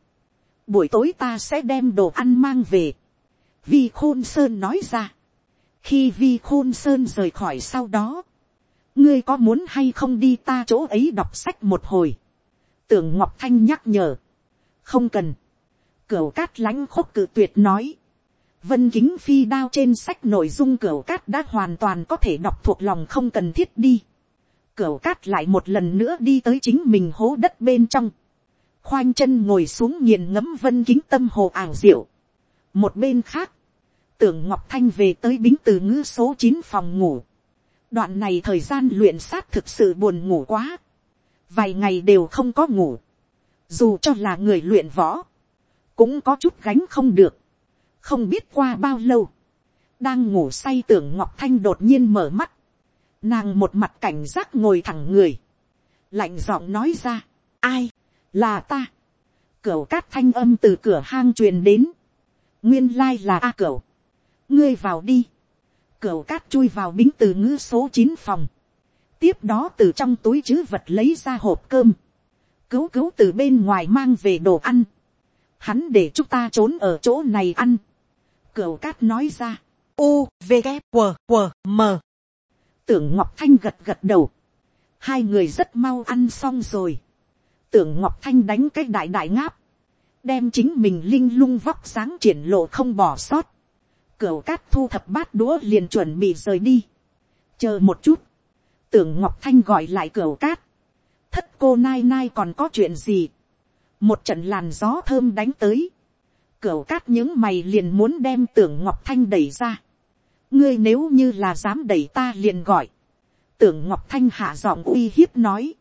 S1: buổi tối ta sẽ đem đồ ăn mang về, vi khôn sơn nói ra, khi vi khôn sơn rời khỏi sau đó, ngươi có muốn hay không đi ta chỗ ấy đọc sách một hồi, tưởng ngọc thanh nhắc nhở, không cần, cửa cát lãnh khúc cự tuyệt nói, Vân kính phi đao trên sách nội dung cửa cát đã hoàn toàn có thể đọc thuộc lòng không cần thiết đi. Cửa cát lại một lần nữa đi tới chính mình hố đất bên trong. Khoanh chân ngồi xuống nghiền ngẫm vân kính tâm hồ ảo diệu. Một bên khác, tưởng Ngọc Thanh về tới bính từ ngữ số chín phòng ngủ. Đoạn này thời gian luyện sát thực sự buồn ngủ quá. Vài ngày đều không có ngủ. Dù cho là người luyện võ, cũng có chút gánh không được không biết qua bao lâu, đang ngủ say tưởng ngọc thanh đột nhiên mở mắt, nàng một mặt cảnh giác ngồi thẳng người, lạnh giọng nói ra, ai, là ta, cửu cát thanh âm từ cửa hang truyền đến, nguyên lai là a cửu, ngươi vào đi, cửu cát chui vào bính từ ngữ số chín phòng, tiếp đó từ trong túi chứ vật lấy ra hộp cơm, cứu cứu từ bên ngoài mang về đồ ăn, hắn để chúng ta trốn ở chỗ này ăn, Cửu cát nói ra. U, V, K, W, W, M. Tưởng Ngọc Thanh gật gật đầu. Hai người rất mau ăn xong rồi. Tưởng Ngọc Thanh đánh cái đại đại ngáp. Đem chính mình linh lung vóc sáng triển lộ không bỏ sót. cửa cát thu thập bát đũa liền chuẩn bị rời đi. Chờ một chút. Tưởng Ngọc Thanh gọi lại cửa cát. Thất cô nai nai còn có chuyện gì? Một trận làn gió thơm đánh tới cửa cát những mày liền muốn đem tưởng Ngọc Thanh đẩy ra. Ngươi nếu như là dám đẩy ta liền gọi. Tưởng Ngọc Thanh hạ giọng uy hiếp nói.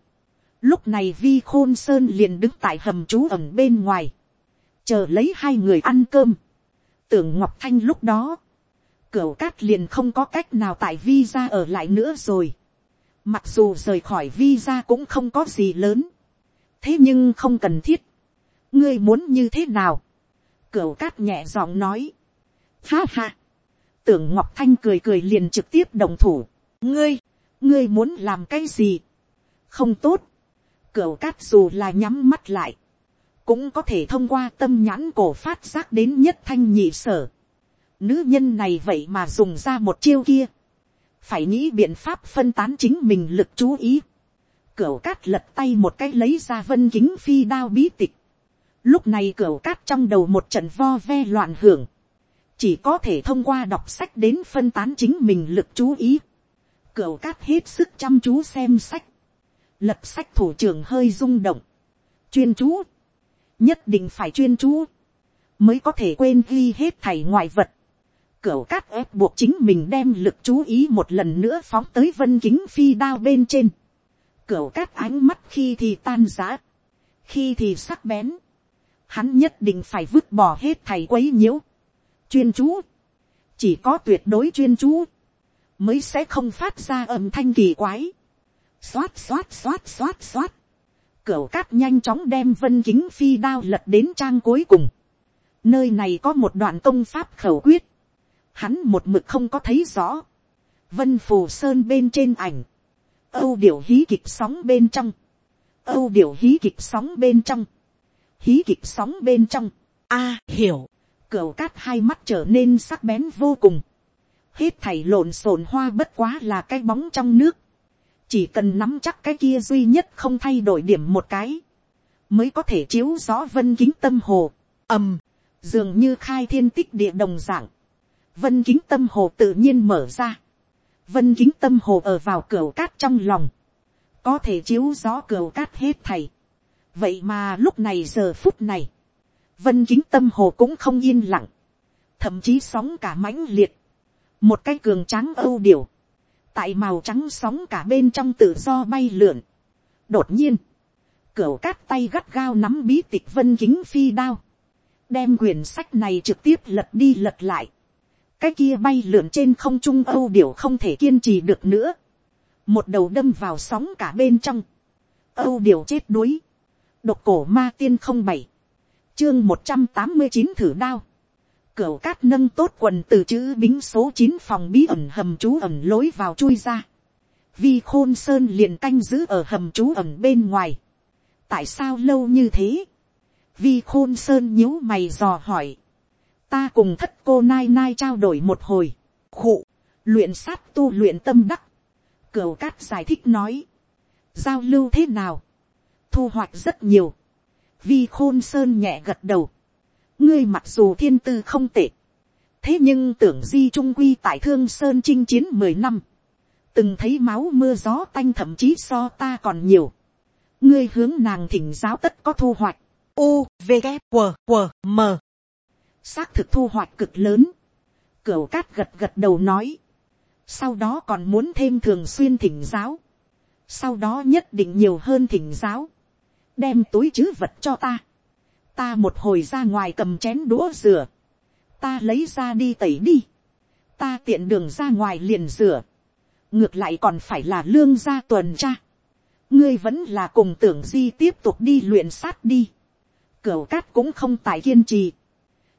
S1: Lúc này Vi Khôn Sơn liền đứng tại hầm trú ẩn bên ngoài. Chờ lấy hai người ăn cơm. Tưởng Ngọc Thanh lúc đó. Cửu cát liền không có cách nào tại Vi ra ở lại nữa rồi. Mặc dù rời khỏi Vi ra cũng không có gì lớn. Thế nhưng không cần thiết. Ngươi muốn như thế nào? Cửu cát nhẹ giọng nói. Ha ha. Tưởng Ngọc Thanh cười cười liền trực tiếp đồng thủ. Ngươi, ngươi muốn làm cái gì? Không tốt. Cửu cát dù là nhắm mắt lại. Cũng có thể thông qua tâm nhãn cổ phát giác đến nhất thanh nhị sở. Nữ nhân này vậy mà dùng ra một chiêu kia. Phải nghĩ biện pháp phân tán chính mình lực chú ý. Cửu cát lật tay một cái lấy ra vân kính phi đao bí tịch Lúc này cửu cát trong đầu một trận vo ve loạn hưởng. Chỉ có thể thông qua đọc sách đến phân tán chính mình lực chú ý. Cửu cát hết sức chăm chú xem sách lật sách thủ trưởng hơi rung động, chuyên chú, nhất định phải chuyên chú, mới có thể quên ghi hết thầy ngoại vật. Cửu cát ép buộc chính mình đem lực chú ý một lần nữa phóng tới vân kính phi đao bên trên. Cửu cát ánh mắt khi thì tan giã, khi thì sắc bén. Hắn nhất định phải vứt bỏ hết thầy quấy nhiễu. Chuyên chú, chỉ có tuyệt đối chuyên chú, mới sẽ không phát ra âm thanh kỳ quái. Xoát xoát xoát xoát xoát. Cửu cát nhanh chóng đem vân kính phi đao lật đến trang cuối cùng. Nơi này có một đoạn công pháp khẩu quyết. Hắn một mực không có thấy rõ. Vân phù sơn bên trên ảnh. Âu điểu hí kịch sóng bên trong. Âu điểu hí kịch sóng bên trong. Hí kịch sóng bên trong.
S2: A, hiểu.
S1: Cửu cát hai mắt trở nên sắc bén vô cùng. Hết thảy lộn xộn hoa bất quá là cái bóng trong nước. Chỉ cần nắm chắc cái kia duy nhất không thay đổi điểm một cái. Mới có thể chiếu rõ vân kính tâm hồ.
S2: ầm
S1: Dường như khai thiên tích địa đồng dạng. Vân kính tâm hồ tự nhiên mở ra. Vân kính tâm hồ ở vào cửa cát trong lòng. Có thể chiếu rõ cửa cát hết thầy. Vậy mà lúc này giờ phút này. Vân kính tâm hồ cũng không yên lặng. Thậm chí sóng cả mãnh liệt. Một cái cường tráng âu điểu. Tại màu trắng sóng cả bên trong tự do bay lượn. Đột nhiên. cửa cát tay gắt gao nắm bí tịch vân kính phi đao đem quyển sách này trực tiếp lật đi lật lại. cái kia bay lượn trên không trung âu điều không thể kiên trì được nữa. một đầu đâm vào sóng cả bên trong. âu điều chết đuối. độc cổ ma tiên không bảy. chương một trăm tám mươi chín thử đao. Cửu cát nâng tốt quần từ chữ bính số chín phòng bí ẩn hầm trú ẩn lối vào chui ra. Vi khôn sơn liền canh giữ ở hầm trú ẩn bên ngoài. tại sao lâu như thế? vi khôn sơn nhíu mày dò hỏi. ta cùng thất cô nai nai trao đổi một hồi. khụ, luyện sát tu luyện tâm đắc. cửu cát giải thích nói. giao lưu thế nào. thu hoạch rất nhiều. vi khôn sơn nhẹ gật đầu ngươi mặc dù thiên tư không tệ. thế nhưng tưởng di trung quy tại thương sơn chinh chiến mười năm. từng thấy máu mưa gió tanh thậm chí so ta còn nhiều. ngươi hướng nàng thỉnh giáo tất có thu hoạch
S2: U, V, g W, W, M.
S1: Xác thực thu hoạch cực lớn. Cửu cát gật gật đầu nói. Sau đó còn muốn thêm thường xuyên thỉnh giáo. Sau đó nhất định nhiều hơn thỉnh giáo. Đem túi chứ vật cho ta. Ta một hồi ra ngoài cầm chén đũa rửa. Ta lấy ra đi tẩy đi. Ta tiện đường ra ngoài liền rửa. Ngược lại còn phải là lương gia tuần tra. Ngươi vẫn là cùng tưởng di tiếp tục đi luyện sát đi Cửu cát cũng không tại kiên trì.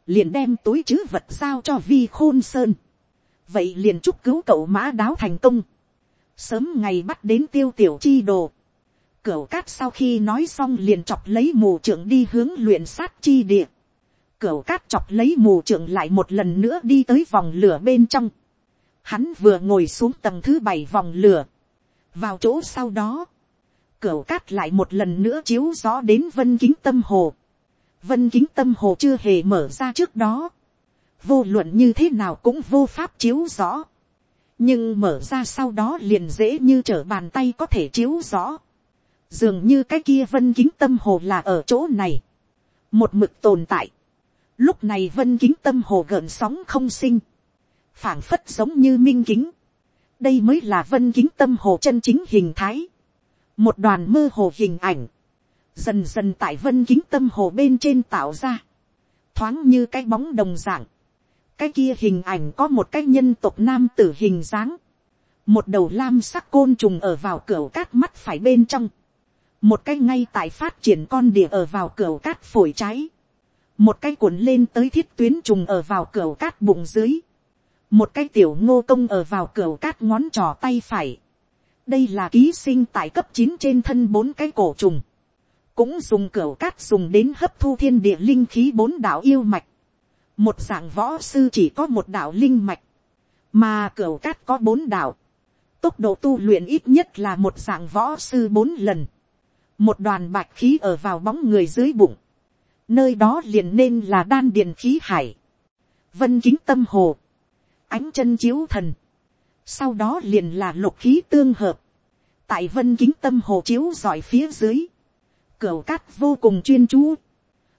S1: Liền đem túi chứ vật giao cho vi khôn sơn. Vậy liền chúc cứu cậu mã đáo thành công. Sớm ngày bắt đến tiêu tiểu chi đồ. Cửu cát sau khi nói xong liền chọc lấy mù trưởng đi hướng luyện sát chi địa. Cửu cát chọc lấy mù trưởng lại một lần nữa đi tới vòng lửa bên trong. Hắn vừa ngồi xuống tầng thứ bảy vòng lửa. Vào chỗ sau đó. Cửu cát lại một lần nữa chiếu rõ đến vân kính tâm hồ vân kính tâm hồ chưa hề mở ra trước đó, vô luận như thế nào cũng vô pháp chiếu rõ, nhưng mở ra sau đó liền dễ như trở bàn tay có thể chiếu rõ, dường như cái kia vân kính tâm hồ là ở chỗ này, một mực tồn tại, lúc này vân kính tâm hồ gợn sóng không sinh, phảng phất giống như minh kính, đây mới là vân kính tâm hồ chân chính hình thái, một đoàn mơ hồ hình ảnh, dần dần tại vân kính tâm hồ bên trên tạo ra, thoáng như cái bóng đồng dạng, cái kia hình ảnh có một cái nhân tộc nam tử hình dáng, một đầu lam sắc côn trùng ở vào cửa cát mắt phải bên trong, một cái ngay tại phát triển con địa ở vào cửa cát phổi trái, một cái cuộn lên tới thiết tuyến trùng ở vào cửa cát bụng dưới, một cái tiểu ngô công ở vào cửa cát ngón trò tay phải, đây là ký sinh tại cấp chín trên thân bốn cái cổ trùng, cũng dùng cửa cát dùng đến hấp thu thiên địa linh khí bốn đạo yêu mạch. Một dạng võ sư chỉ có một đạo linh mạch, mà cửa cát có bốn đạo. Tốc độ tu luyện ít nhất là một dạng võ sư bốn lần. Một đoàn bạch khí ở vào bóng người dưới bụng. Nơi đó liền nên là đan điền khí hải. Vân kính tâm hồ. Ánh chân chiếu thần. Sau đó liền là lục khí tương hợp tại vân kính tâm hồ chiếu giỏi phía dưới, cửa cát vô cùng chuyên chú,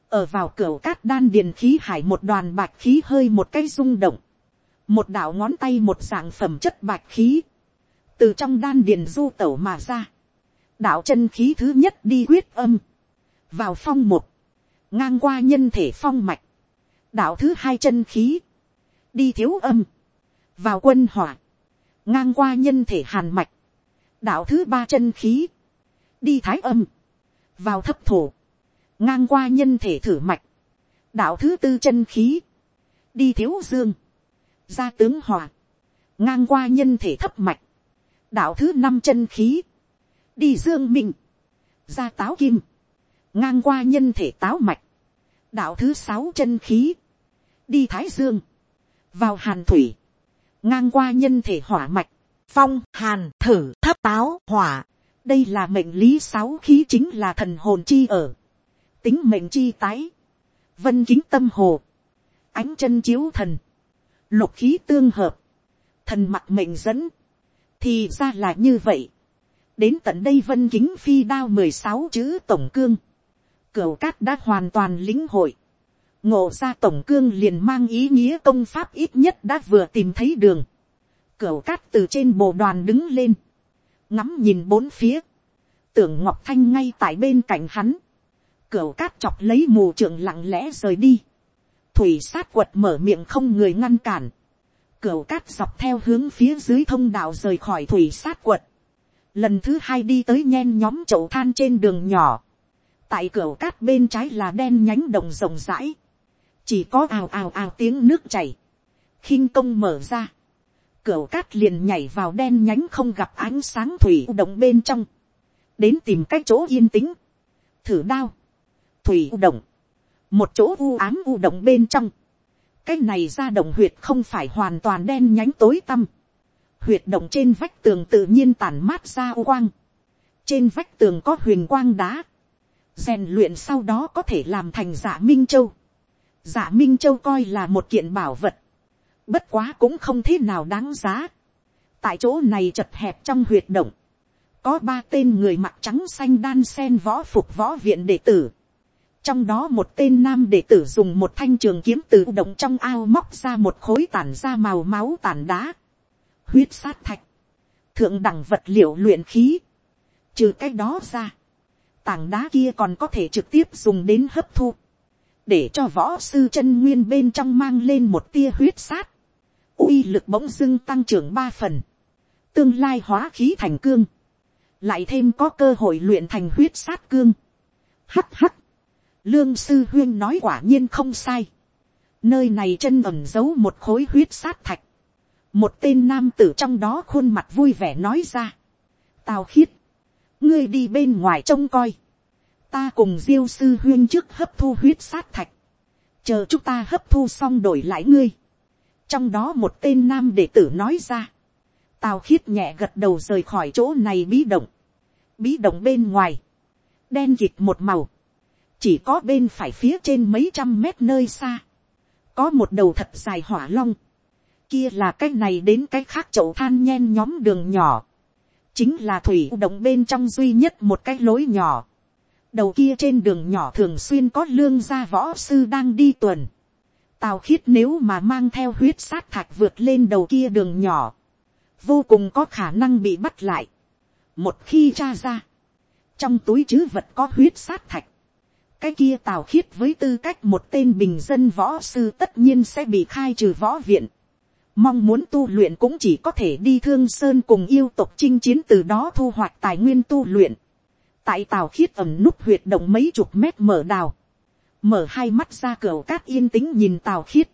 S1: ở vào cửa cát đan điền khí hải một đoàn bạch khí hơi một cái rung động, một đạo ngón tay một dạng phẩm chất bạch khí, từ trong đan điền du tẩu mà ra, đạo chân khí thứ nhất đi quyết âm, vào phong một, ngang qua nhân thể phong mạch, đạo thứ hai chân khí, đi thiếu âm, vào quân hỏa, ngang qua nhân thể hàn mạch, đạo thứ ba chân khí, đi thái âm, vào thấp thổ, ngang qua nhân thể thử mạch, đạo thứ tư chân khí, đi thiếu dương, ra tướng hỏa, ngang qua nhân thể thấp mạch, đạo thứ năm chân khí, đi dương minh, ra táo kim, ngang qua nhân thể táo mạch, đạo thứ sáu chân khí, đi thái dương, vào hàn thủy, ngang qua nhân thể hỏa mạch,
S2: phong, hàn, thử, thấp táo, hỏa.
S1: đây là mệnh lý sáu khí chính là thần hồn chi ở, tính mệnh chi tái, vân kính tâm hồ, ánh chân chiếu thần, lục khí tương hợp, thần mặt mệnh dẫn, thì ra là như vậy đến tận đây vân kính phi đao mười sáu chữ tổng cương, cửu cát đã hoàn toàn lĩnh hội, ngộ ra tổng cương liền mang ý nghĩa công pháp ít nhất đã vừa tìm thấy đường, cửu cát từ trên bộ đoàn đứng lên, ngắm nhìn bốn phía, tưởng ngọc thanh ngay tại bên cạnh hắn, cửu cát chọc lấy mù trưởng lặng lẽ rời đi, thủy sát quật mở miệng không người ngăn cản, cửu cát dọc theo hướng phía dưới thông đạo rời khỏi thủy sát quật, lần thứ hai đi tới nhen nhóm chậu than trên đường nhỏ, tại cửa cát bên trái là đen nhánh đồng rộng rãi, chỉ có ào ào ào tiếng nước chảy, khinh công mở ra, cửa cát liền nhảy vào đen nhánh không gặp ánh sáng thủy động bên trong, đến tìm cách chỗ yên tĩnh, thử đao, thủy động, một chỗ u ám u động bên trong, cái này ra động huyệt không phải hoàn toàn đen nhánh tối tăm, huyệt động trên vách tường tự nhiên tản mát ra u quang, trên vách tường có huyền quang đá, rèn luyện sau đó có thể làm thành giả minh châu, giả minh châu coi là một kiện bảo vật, bất quá cũng không thế nào đáng giá. tại chỗ này chật hẹp trong huyệt động, có ba tên người mặc trắng xanh đan sen võ phục võ viện đệ tử. trong đó một tên nam đệ tử dùng một thanh trường kiếm tự động trong ao móc ra một khối tản ra màu máu tản đá, huyết sát thạch, thượng đẳng vật liệu luyện khí, trừ cái đó ra, tảng đá kia còn có thể trực tiếp dùng đến hấp thu, để cho võ sư chân nguyên bên trong mang lên một tia huyết sát, uy lực bỗng dưng tăng trưởng ba phần, tương lai hóa khí thành cương, lại thêm có cơ hội luyện thành huyết sát cương. Hắt hắt, lương sư huyên nói quả nhiên không sai, nơi này chân ẩm giấu một khối huyết sát thạch, một tên nam tử trong đó khuôn mặt vui vẻ nói ra, tào khiết, ngươi đi bên ngoài trông coi, ta cùng diêu sư huyên trước hấp thu huyết sát thạch, chờ chúng ta hấp thu xong đổi lại ngươi, trong đó một tên nam đệ tử nói ra, tào khiết nhẹ gật đầu rời khỏi chỗ này bí động, bí động bên ngoài, đen dịch một màu, chỉ có bên phải phía trên mấy trăm mét nơi xa, có một đầu thật dài hỏa long, kia là cái này đến cái khác chậu than nhen nhóm đường nhỏ, chính là thủy động bên trong duy nhất một cái lối nhỏ, đầu kia trên đường nhỏ thường xuyên có lương gia võ sư đang đi tuần, Tào khiết nếu mà mang theo huyết sát thạch vượt lên đầu kia đường nhỏ. Vô cùng có khả năng bị bắt lại. Một khi tra ra. Trong túi chứ vật có huyết sát thạch. Cái kia tào khiết với tư cách một tên bình dân võ sư tất nhiên sẽ bị khai trừ võ viện. Mong muốn tu luyện cũng chỉ có thể đi thương sơn cùng yêu tộc chinh chiến từ đó thu hoạch tài nguyên tu luyện. Tại tào khiết ẩm núp huyệt động mấy chục mét mở đào. Mở hai mắt ra cửa cát yên tĩnh nhìn tào khiết,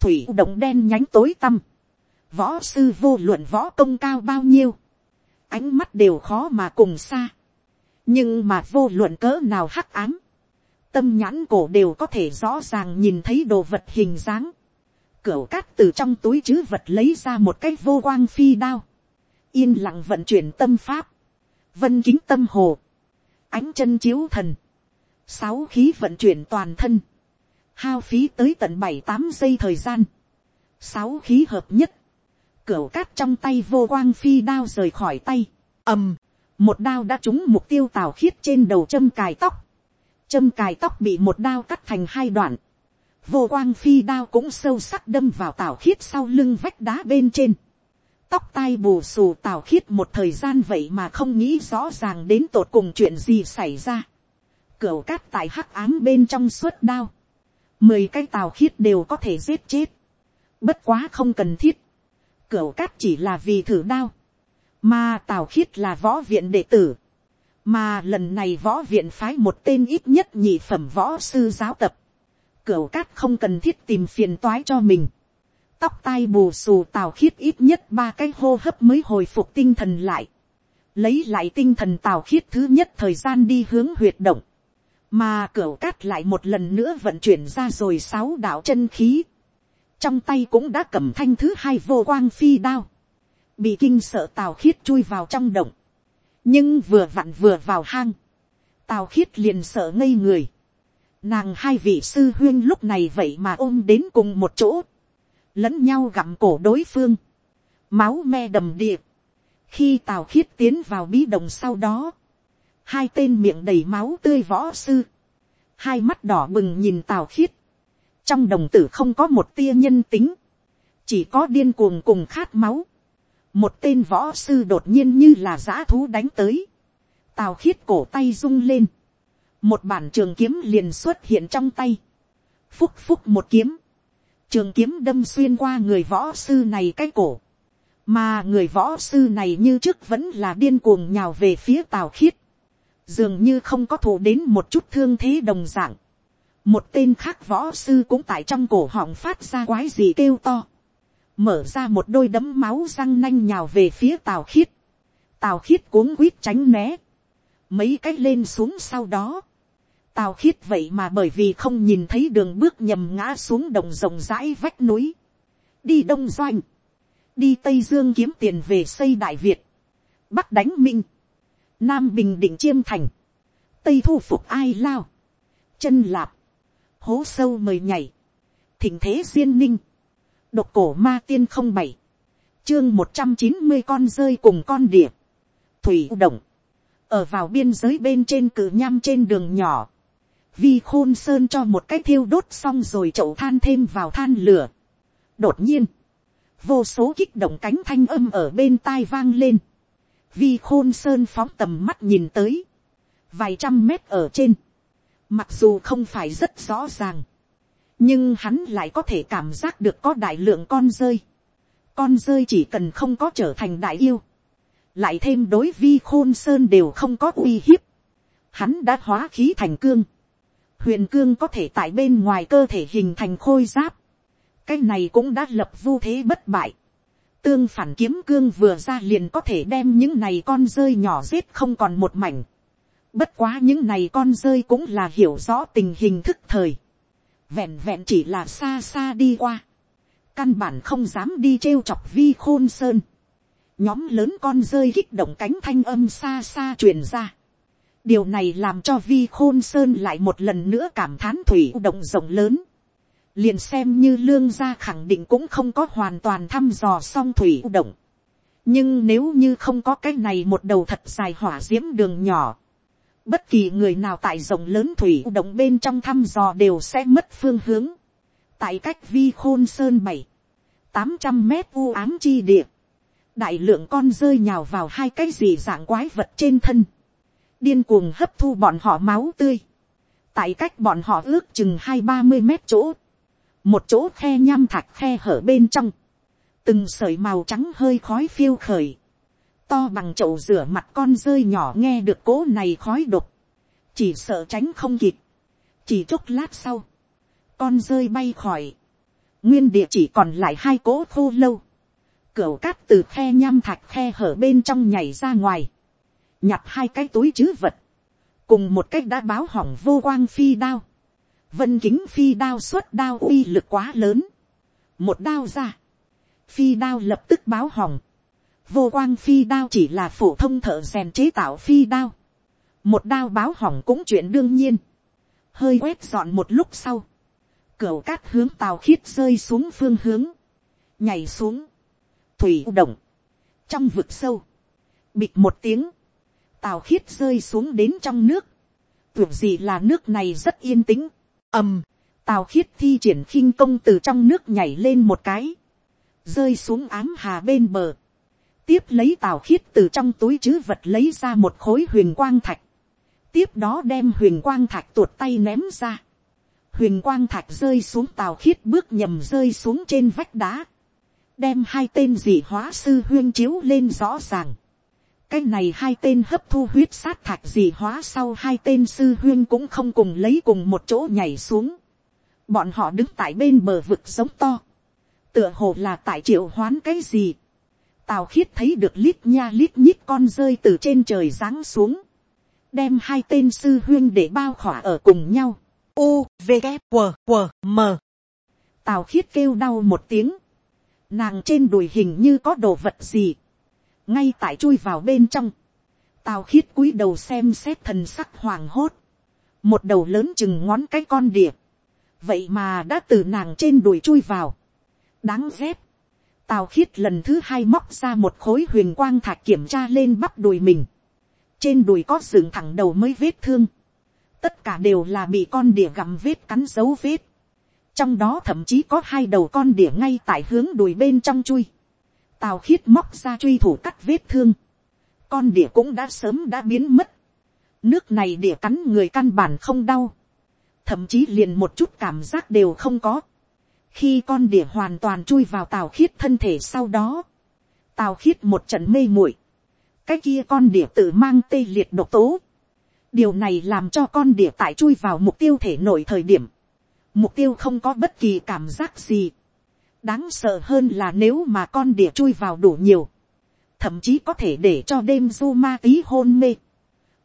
S1: thủy động đen nhánh tối tăm, võ sư vô luận võ công cao bao nhiêu, ánh mắt đều khó mà cùng xa, nhưng mà vô luận cỡ nào hắc ám, tâm nhãn cổ đều có thể rõ ràng nhìn thấy đồ vật hình dáng, cửu cát từ trong túi chứ vật lấy ra một cái vô quang phi đao, yên lặng vận chuyển tâm pháp, vân kính tâm hồ, ánh chân chiếu thần, sáu khí vận chuyển toàn thân, hao phí tới tận bảy tám giây thời gian, sáu khí hợp nhất, cửu cát trong tay vô quang phi đao rời khỏi tay,
S2: ầm,
S1: một đao đã trúng mục tiêu tào khiết trên đầu châm cài tóc, châm cài tóc bị một đao cắt thành hai đoạn, vô quang phi đao cũng sâu sắc đâm vào tào khiết sau lưng vách đá bên trên, tóc tai bù xù tào khiết một thời gian vậy mà không nghĩ rõ ràng đến tột cùng chuyện gì xảy ra, Cửu cát tại hắc ám bên trong suốt đao, mười cái tào khiết đều có thể giết chết, bất quá không cần thiết, Cửu cát chỉ là vì thử đao, mà tào khiết là võ viện đệ tử, mà lần này võ viện phái một tên ít nhất nhị phẩm võ sư giáo tập, cửu cát không cần thiết tìm phiền toái cho mình, tóc tai bù xù tào khiết ít nhất ba cái hô hấp mới hồi phục tinh thần lại, lấy lại tinh thần tào khiết thứ nhất thời gian đi hướng huyệt động, mà cửu cát lại một lần nữa vận chuyển ra rồi sáu đạo chân khí, trong tay cũng đã cầm thanh thứ hai vô quang phi đao, bị kinh sợ tào khiết chui vào trong động, nhưng vừa vặn vừa vào hang, tào khiết liền sợ ngây người, nàng hai vị sư huyên lúc này vậy mà ôm đến cùng một chỗ, lẫn nhau gặm cổ đối phương, máu me đầm địa, khi tào khiết tiến vào bí đồng sau đó, hai tên miệng đầy máu tươi võ sư, hai mắt đỏ bừng nhìn tào khiết, trong đồng tử không có một tia nhân tính, chỉ có điên cuồng cùng khát máu, một tên võ sư đột nhiên như là giã thú đánh tới, tào khiết cổ tay rung lên, một bản trường kiếm liền xuất hiện trong tay, phúc phúc một kiếm, trường kiếm đâm xuyên qua người võ sư này cái cổ, mà người võ sư này như trước vẫn là điên cuồng nhào về phía tào khiết, dường như không có thủ đến một chút thương thế đồng dạng, một tên khác võ sư cũng tại trong cổ họng phát ra quái gì kêu to, mở ra một đôi đấm máu răng nanh nhào về phía tào khiết, tào khiết cuống quýt tránh né, mấy cách lên xuống sau đó, tào khiết vậy mà bởi vì không nhìn thấy đường bước nhầm ngã xuống đồng rộng rãi vách núi, đi đông doanh, đi tây dương kiếm tiền về xây đại việt, bắc đánh minh, nam bình định chiêm thành, tây thu phục ai lao, chân lạp, hố sâu mời nhảy, thỉnh thế duyên ninh, độc cổ ma tiên không bảy, chương một trăm chín mươi con rơi cùng con địa, thủy động, ở vào biên giới bên trên cử nham trên đường nhỏ, vi khôn sơn cho một cái thiêu đốt xong rồi chậu than thêm vào than lửa. đột nhiên, vô số kích động cánh thanh âm ở bên tai vang lên, vi khôn sơn phóng tầm mắt nhìn tới, vài trăm mét ở trên, mặc dù không phải rất rõ ràng, nhưng hắn lại có thể cảm giác được có đại lượng con rơi. con rơi chỉ cần không có trở thành đại yêu, lại thêm đối vi khôn sơn đều không có uy hiếp, hắn đã hóa khí thành cương, huyền cương có thể tại bên ngoài cơ thể hình thành khôi giáp, cái này cũng đã lập vu thế bất bại, tương phản kiếm cương vừa ra liền có thể đem những này con rơi nhỏ giết không còn một mảnh, bất quá những này con rơi cũng là hiểu rõ tình hình thức thời, vẹn vẹn chỉ là xa xa đi qua, căn bản không dám đi trêu chọc vi khôn sơn, nhóm lớn con rơi kích động cánh thanh âm xa xa truyền ra, điều này làm cho vi khôn sơn lại một lần nữa cảm thán thủy động rộng lớn, liền xem như lương gia khẳng định cũng không có hoàn toàn thăm dò xong thủy động, nhưng nếu như không có cái này một đầu thật dài hỏa d i ễ m đường nhỏ, Bất kỳ người nào tại rộng lớn thủy động bên trong thăm dò đều sẽ mất phương hướng. Tại cách vi khôn sơn bảy, tám trăm mét u ám chi địa. Đại lượng con rơi nhào vào hai cái gì dạng quái vật trên thân. Điên cuồng hấp thu bọn họ máu tươi. Tại cách bọn họ ước chừng hai ba mươi mét chỗ. Một chỗ khe nham thạch khe hở bên trong. Từng sợi màu trắng hơi khói phiêu khởi. To bằng chậu rửa mặt con rơi nhỏ nghe được cố này khói đục, chỉ sợ tránh không kịp, chỉ chốc lát sau, con rơi bay khỏi, nguyên địa chỉ còn lại hai cố khô lâu, cửa cát từ khe nham thạch khe hở bên trong nhảy ra ngoài, nhặt hai cái túi chứ vật, cùng một cách đã báo hỏng vô quang phi đao, vân kính phi đao xuất đao uy lực quá lớn, một đao ra, phi đao lập tức báo hỏng, vô quang phi đao chỉ là phổ thông thợ rèn chế tạo phi đao. một đao báo hỏng cũng chuyện đương nhiên. hơi quét dọn một lúc sau. cửa cát hướng tàu khiết rơi xuống phương hướng. nhảy xuống. thủy động. trong vực sâu. bịt một tiếng tào khiết rơi xuống đến trong nước, tưởng gì là nước này rất yên tĩnh, ầm, tào khiết thi triển khinh công từ trong nước nhảy lên một cái, rơi xuống ám hà bên bờ, tiếp lấy tào khiết từ trong túi chứ vật lấy ra một khối huyền quang thạch, tiếp đó đem huyền quang thạch tuột tay ném ra, huyền quang thạch rơi xuống tào khiết bước nhầm rơi xuống trên vách đá, đem hai tên dị hóa sư huyên chiếu lên rõ ràng cái này hai tên hấp thu huyết sát thạch dị hóa sau hai tên sư huyên cũng không cùng lấy cùng một chỗ nhảy xuống. bọn họ đứng tại bên bờ vực giống to. tựa hồ là tại triệu hoán cái gì. tào khiết thấy được lít nha lít nhít con rơi từ trên trời giáng xuống. đem hai tên sư huyên để bao khỏa ở cùng nhau.
S2: U, V, K, W, W, M.
S1: Tào khiết kêu đau một tiếng nàng trên đùi hình như có đồ vật gì, ngay tại chui vào bên trong, tào khiết cúi đầu xem xét thần sắc hoàng hốt, một đầu lớn chừng ngón cái con đỉa, vậy mà đã từ nàng trên đùi chui vào, đáng ghét, tào khiết lần thứ hai móc ra một khối huyền quang thạch kiểm tra lên bắp đùi mình, trên đùi có dựng thẳng đầu mới vết thương, tất cả đều là bị con đỉa gặm vết cắn dấu vết, trong đó thậm chí có hai đầu con đỉa ngay tại hướng đùi bên trong chui, tào khiết móc ra truy thủ cắt vết thương, con đỉa cũng đã sớm đã biến mất, nước này đỉa cắn người căn bản không đau, thậm chí liền một chút cảm giác đều không có, khi con đỉa hoàn toàn chui vào tào khiết thân thể sau đó, tào khiết một trận mê muội, cái kia con đỉa tự mang tê liệt độc tố, điều này làm cho con đỉa tại chui vào mục tiêu thể nội thời điểm, mục tiêu không có bất kỳ cảm giác gì đáng sợ hơn là nếu mà con đỉa chui vào đủ nhiều, thậm chí có thể để cho đêm du ma tí hôn mê,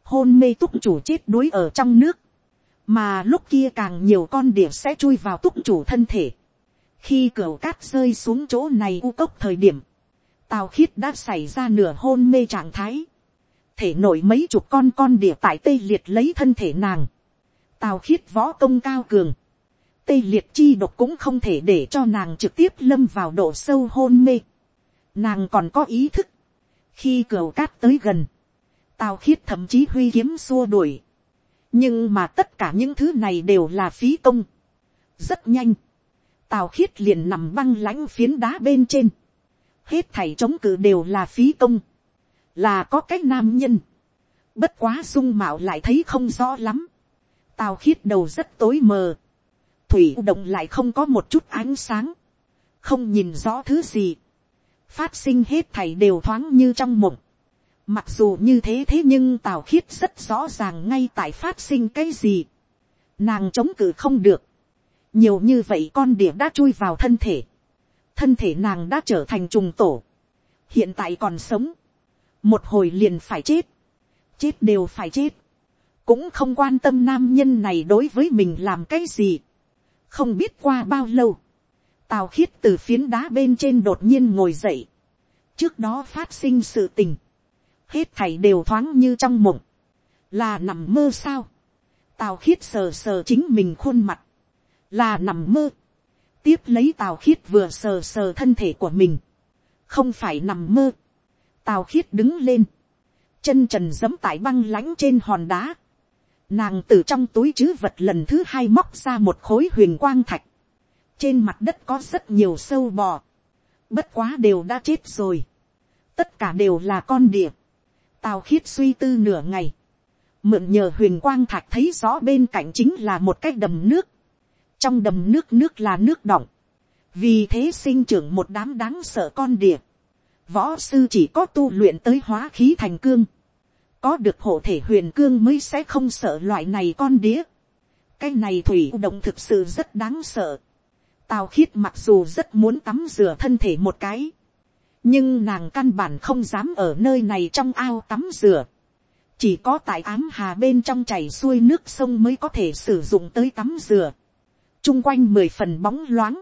S1: hôn mê túc chủ chết đuối ở trong nước, mà lúc kia càng nhiều con đỉa sẽ chui vào túc chủ thân thể. khi cửa cát rơi xuống chỗ này u cốc thời điểm, tào khiết đã xảy ra nửa hôn mê trạng thái, thể nổi mấy chục con con đỉa tại tây liệt lấy thân thể nàng, tào khiết võ công cao cường, tê liệt chi độc cũng không thể để cho nàng trực tiếp lâm vào độ sâu hôn mê. Nàng còn có ý thức. Khi cửa cát tới gần, tào khiết thậm chí huy kiếm xua đuổi. nhưng mà tất cả những thứ này đều là phí công. rất nhanh. tào khiết liền nằm băng lãnh phiến đá bên trên. hết thảy chống cự đều là phí công. là có cách nam nhân. bất quá sung mạo lại thấy không rõ lắm. tào khiết đầu rất tối mờ thủy động lại không có một chút ánh sáng, không nhìn rõ thứ gì, phát sinh hết thảy đều thoáng như trong mộng. Mặc dù như thế thế nhưng tào khiết rất rõ ràng ngay tại phát sinh cái gì. Nàng chống cự không được. nhiều như vậy con đỉa đã chui vào thân thể. thân thể nàng đã trở thành trùng tổ. hiện tại còn sống. một hồi liền phải chết. chết đều phải chết. cũng không quan tâm nam nhân này đối với mình làm cái gì không biết qua bao lâu, tào khiết từ phiến đá bên trên đột nhiên ngồi dậy. trước đó phát sinh sự tình, hết thảy đều thoáng như trong mộng, là nằm mơ sao. tào khiết sờ sờ chính mình khuôn mặt, là nằm mơ. tiếp lấy tào khiết vừa sờ sờ thân thể của mình, không phải nằm mơ. tào khiết đứng lên, chân trần giẫm tại băng lãnh trên hòn đá, Nàng từ trong túi chứ vật lần thứ hai móc ra một khối huyền quang thạch. Trên mặt đất có rất nhiều sâu bò. Bất quá đều đã chết rồi. Tất cả đều là con địa. Tào khiết suy tư nửa ngày. Mượn nhờ huyền quang thạch thấy rõ bên cạnh chính là một cái đầm nước. Trong đầm nước nước là nước đọng. Vì thế sinh trưởng một đám đáng sợ con địa. Võ sư chỉ có tu luyện tới hóa khí thành cương có được hộ thể huyền cương mới sẽ không sợ loại này con đĩa. cái này thủy động thực sự rất đáng sợ. tào khiết mặc dù rất muốn tắm rửa thân thể một cái, nhưng nàng căn bản không dám ở nơi này trong ao tắm rửa. chỉ có tại ám hà bên trong chảy xuôi nước sông mới có thể sử dụng tới tắm rửa. chung quanh mười phần bóng loáng.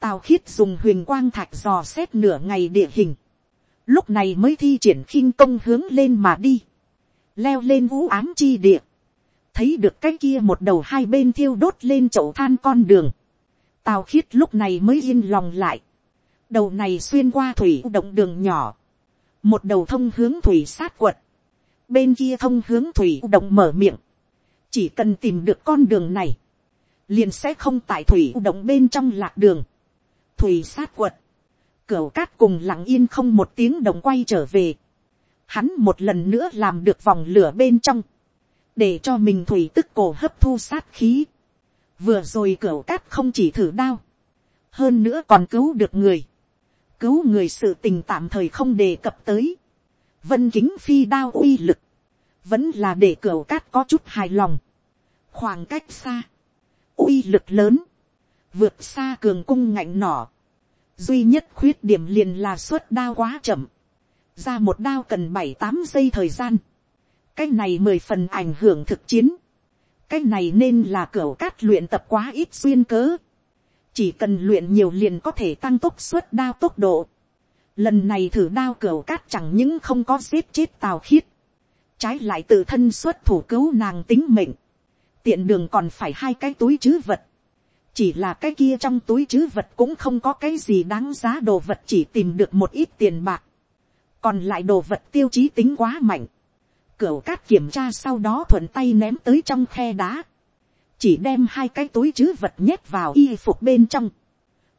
S1: tào khiết dùng huyền quang thạch dò xét nửa ngày địa hình. lúc này mới thi triển khinh công hướng lên mà đi leo lên vũ ám chi địa, thấy được cái kia một đầu hai bên thiêu đốt lên chậu than con đường, tào khiết lúc này mới yên lòng lại, đầu này xuyên qua thủy động đường nhỏ, một đầu thông hướng thủy sát quật, bên kia thông hướng thủy động mở miệng, chỉ cần tìm được con đường này, liền sẽ không tại thủy động bên trong lạc đường, thủy sát quật, cửa cát cùng lặng yên không một tiếng đồng quay trở về, hắn một lần nữa làm được vòng lửa bên trong, để cho mình thủy tức cổ hấp thu sát khí, vừa rồi cửa cát không chỉ thử đao, hơn nữa còn cứu được người, cứu người sự tình tạm thời không đề cập tới, vân kính phi đao uy lực, vẫn là để cửa cát có chút hài lòng, khoảng cách xa, uy lực lớn, vượt xa cường cung ngạnh nỏ, duy nhất khuyết điểm liền là suất đao quá chậm, ra một đao cần bảy tám giây thời gian, cái này mười phần ảnh hưởng thực chiến, cái này nên là cửa cát luyện tập quá ít xuyên cớ, chỉ cần luyện nhiều liền có thể tăng tốc suất đao tốc độ. Lần này thử đao cửa cát chẳng những không có giết chết tào khiết, trái lại tự thân xuất thủ cứu nàng tính mệnh, tiện đường còn phải hai cái túi chứ vật, chỉ là cái kia trong túi chứ vật cũng không có cái gì đáng giá đồ vật chỉ tìm được một ít tiền bạc, còn lại đồ vật tiêu chí tính quá mạnh, cửa cát kiểm tra sau đó thuận tay ném tới trong khe đá, chỉ đem hai cái túi chứ vật nhét vào y phục bên trong.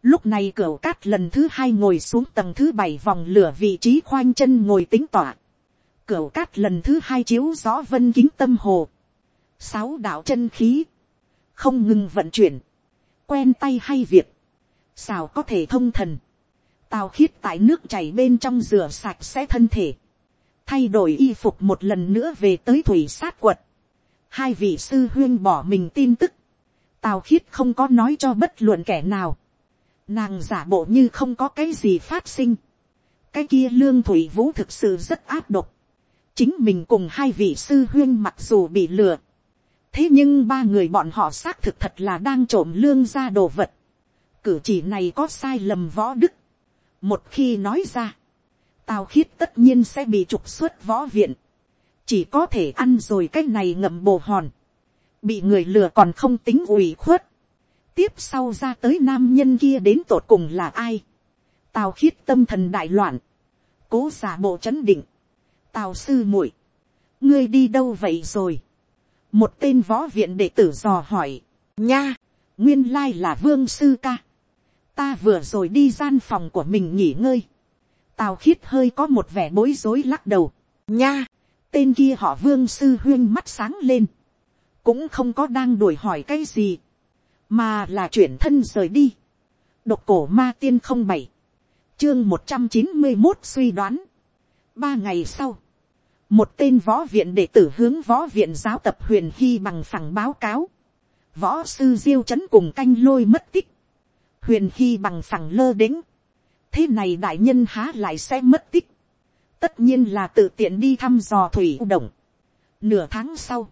S1: Lúc này cửa cát lần thứ hai ngồi xuống tầng thứ bảy vòng lửa vị trí khoanh chân ngồi tính tỏa. Cửa cát lần thứ hai chiếu rõ vân kính tâm hồ. Sáu đạo chân khí. Không ngừng vận chuyển. Quen tay hay việc. Sao có thể thông thần. Tào khiết tại nước chảy bên trong rửa sạch sẽ thân thể. Thay đổi y phục một lần nữa về tới thủy sát quật. Hai vị sư huyên bỏ mình tin tức, tào khiết không có nói cho bất luận kẻ nào, nàng giả bộ như không có cái gì phát sinh, cái kia lương thủy vũ thực sự rất áp độc, chính mình cùng hai vị sư huyên mặc dù bị lừa, thế nhưng ba người bọn họ xác thực thật là đang trộm lương ra đồ vật, cử chỉ này có sai lầm võ đức, một khi nói ra, tào khiết tất nhiên sẽ bị trục xuất võ viện, chỉ có thể ăn rồi cái này ngậm bồ hòn, bị người lừa còn không tính ủy khuất, tiếp sau ra tới nam nhân kia đến tột cùng là ai, tào khiết tâm thần đại loạn, cố giả bộ c h ấ n định, tào sư muội, ngươi đi đâu vậy rồi, một tên võ viện đệ tử dò hỏi, nha, nguyên lai là vương sư ca, ta vừa rồi đi gian phòng của mình nghỉ ngơi, tào khiết hơi có một vẻ bối rối lắc đầu, nha, tên kia họ vương sư huyên mắt sáng lên, cũng không có đang đuổi hỏi cái gì, mà là chuyển thân rời đi. độc cổ ma tiên không bảy, chương một trăm chín mươi một suy đoán. ba ngày sau, một tên võ viện đệ tử hướng võ viện giáo tập huyền hy bằng phẳng báo cáo, võ sư diêu c h ấ n cùng canh lôi mất tích, huyền khi bằng phẳng lơ đĩnh, thế này đại nhân há lại sẽ mất tích, tất nhiên là tự tiện đi thăm dò thủy động. Nửa tháng sau,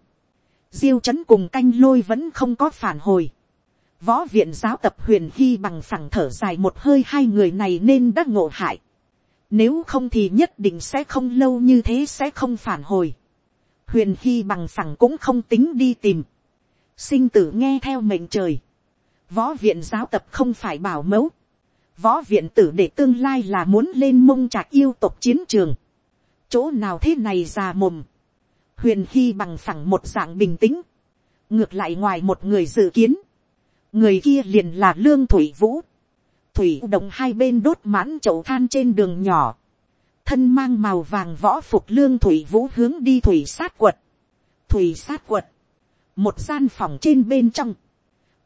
S1: diêu Trấn cùng canh lôi vẫn không có phản hồi. Võ viện giáo tập huyền khi bằng phẳng thở dài một hơi hai người này nên đã ngộ hại. Nếu không thì nhất định sẽ không lâu như thế sẽ không phản hồi. Huyền khi bằng phẳng cũng không tính đi tìm. Sinh tử nghe theo mệnh trời. Võ viện giáo tập không phải bảo mẫu. Võ viện tử để tương lai là muốn lên mông trạc yêu tộc chiến trường. Chỗ nào thế này già mồm, huyền hy bằng phẳng một dạng bình tĩnh, ngược lại ngoài một người dự kiến, người kia liền là lương thủy vũ, thủy động hai bên đốt mãn chậu than trên đường nhỏ, thân mang màu vàng võ phục lương thủy vũ hướng đi thủy sát quật, thủy sát quật, một gian phòng trên bên trong,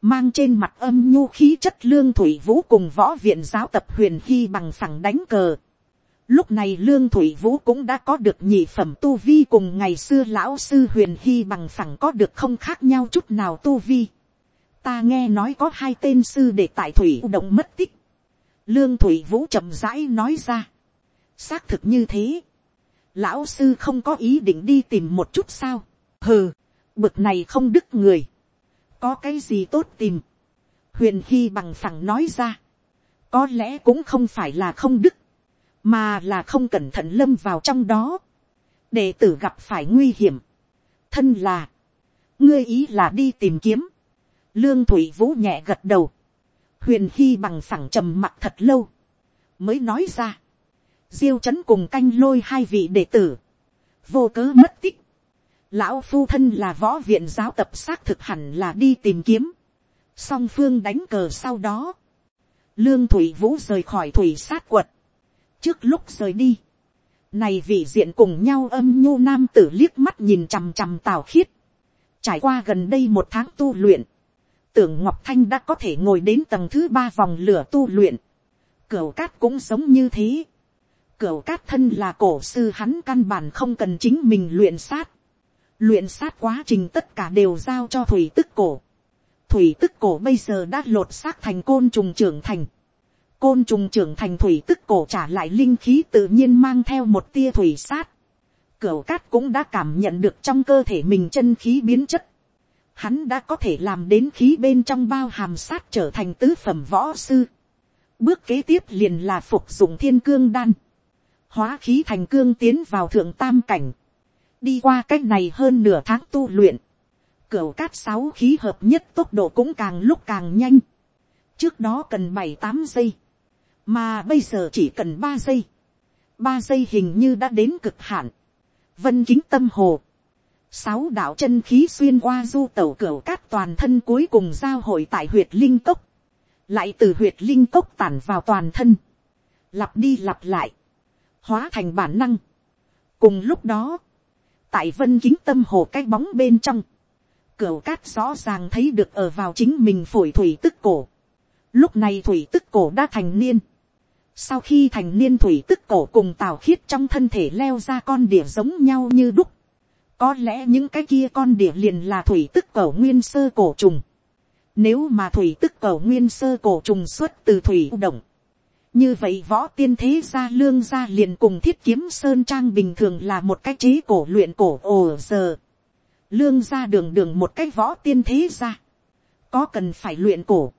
S1: mang trên mặt âm nhu khí chất lương thủy vũ cùng võ viện giáo tập huyền hy bằng phẳng đánh cờ, Lúc này Lương Thủy Vũ cũng đã có được nhị phẩm tu vi cùng ngày xưa lão sư huyền hy bằng phẳng có được không khác nhau chút nào tu vi. Ta nghe nói có hai tên sư để tại Thủy động mất tích. Lương Thủy Vũ chậm rãi nói ra. Xác thực như thế. Lão sư không có ý định đi tìm một chút sao. Hừ, bực này không đức người. Có cái gì tốt tìm. Huyền hy bằng phẳng nói ra. Có lẽ cũng không phải là không đức mà là không cẩn thận lâm vào trong đó, đệ tử gặp phải nguy hiểm, thân là, ngươi ý là đi tìm kiếm, lương thủy vũ nhẹ gật đầu, huyền hy bằng phẳng trầm mặt thật lâu, mới nói ra, diêu c h ấ n cùng canh lôi hai vị đệ tử, vô cớ mất tích, lão phu thân là võ viện giáo tập xác thực hẳn là đi tìm kiếm, song phương đánh cờ sau đó, lương thủy vũ rời khỏi thủy sát quật, trước lúc rời đi, này vị diện cùng nhau âm nhu nam tử liếc mắt nhìn chằm chằm tào khiết, trải qua gần đây một tháng tu luyện, tưởng ngọc thanh đã có thể ngồi đến tầng thứ ba vòng lửa tu luyện, cửu cát cũng giống như thế, cửu cát thân là cổ sư hắn căn bản không cần chính mình luyện sát, luyện sát quá trình tất cả đều giao cho thủy tức cổ, thủy tức cổ bây giờ đã lột xác thành côn trùng trưởng thành, côn trùng trưởng thành thủy tức cổ trả lại linh khí tự nhiên mang theo một tia thủy sát, cửu cát cũng đã cảm nhận được trong cơ thể mình chân khí biến chất, hắn đã có thể làm đến khí bên trong bao hàm sát trở thành tứ phẩm võ sư. Bước kế tiếp liền là phục dụng thiên cương đan. Hóa khí thành cương tiến vào thượng tam cảnh. Đi qua cách này hơn nửa tháng tu luyện. Cửu cát sáu khí hợp nhất tốc độ cũng càng lúc càng nhanh. Trước đó cần bảy tám giây. Mà bây giờ chỉ cần ba giây. ba giây hình như đã đến cực hạn. Vân kính tâm hồ sáu đạo chân khí xuyên qua du tẩu cửa cát toàn thân cuối cùng giao hội tại huyệt linh cốc, lại từ huyệt linh cốc tản vào toàn thân, lặp đi lặp lại, hóa thành bản năng. cùng lúc đó, tại vân kính tâm hồ cái bóng bên trong, cửa cát rõ ràng thấy được ở vào chính mình phổi thủy tức cổ. lúc này thủy tức cổ đã thành niên. sau khi thành niên thủy tức cổ cùng tào khiết trong thân thể leo ra con đỉa giống nhau như đúc có lẽ những cái kia con đỉa liền là thủy tức cổ nguyên sơ cổ trùng. Nếu mà thủy tức cổ nguyên sơ cổ trùng xuất từ thủy động. Như vậy võ tiên thế gia lương gia liền cùng thiết kiếm sơn trang bình thường là một cái chế cổ luyện cổ ồ giờ. Lương gia đường đường một cái võ tiên thế gia. Có cần phải luyện cổ.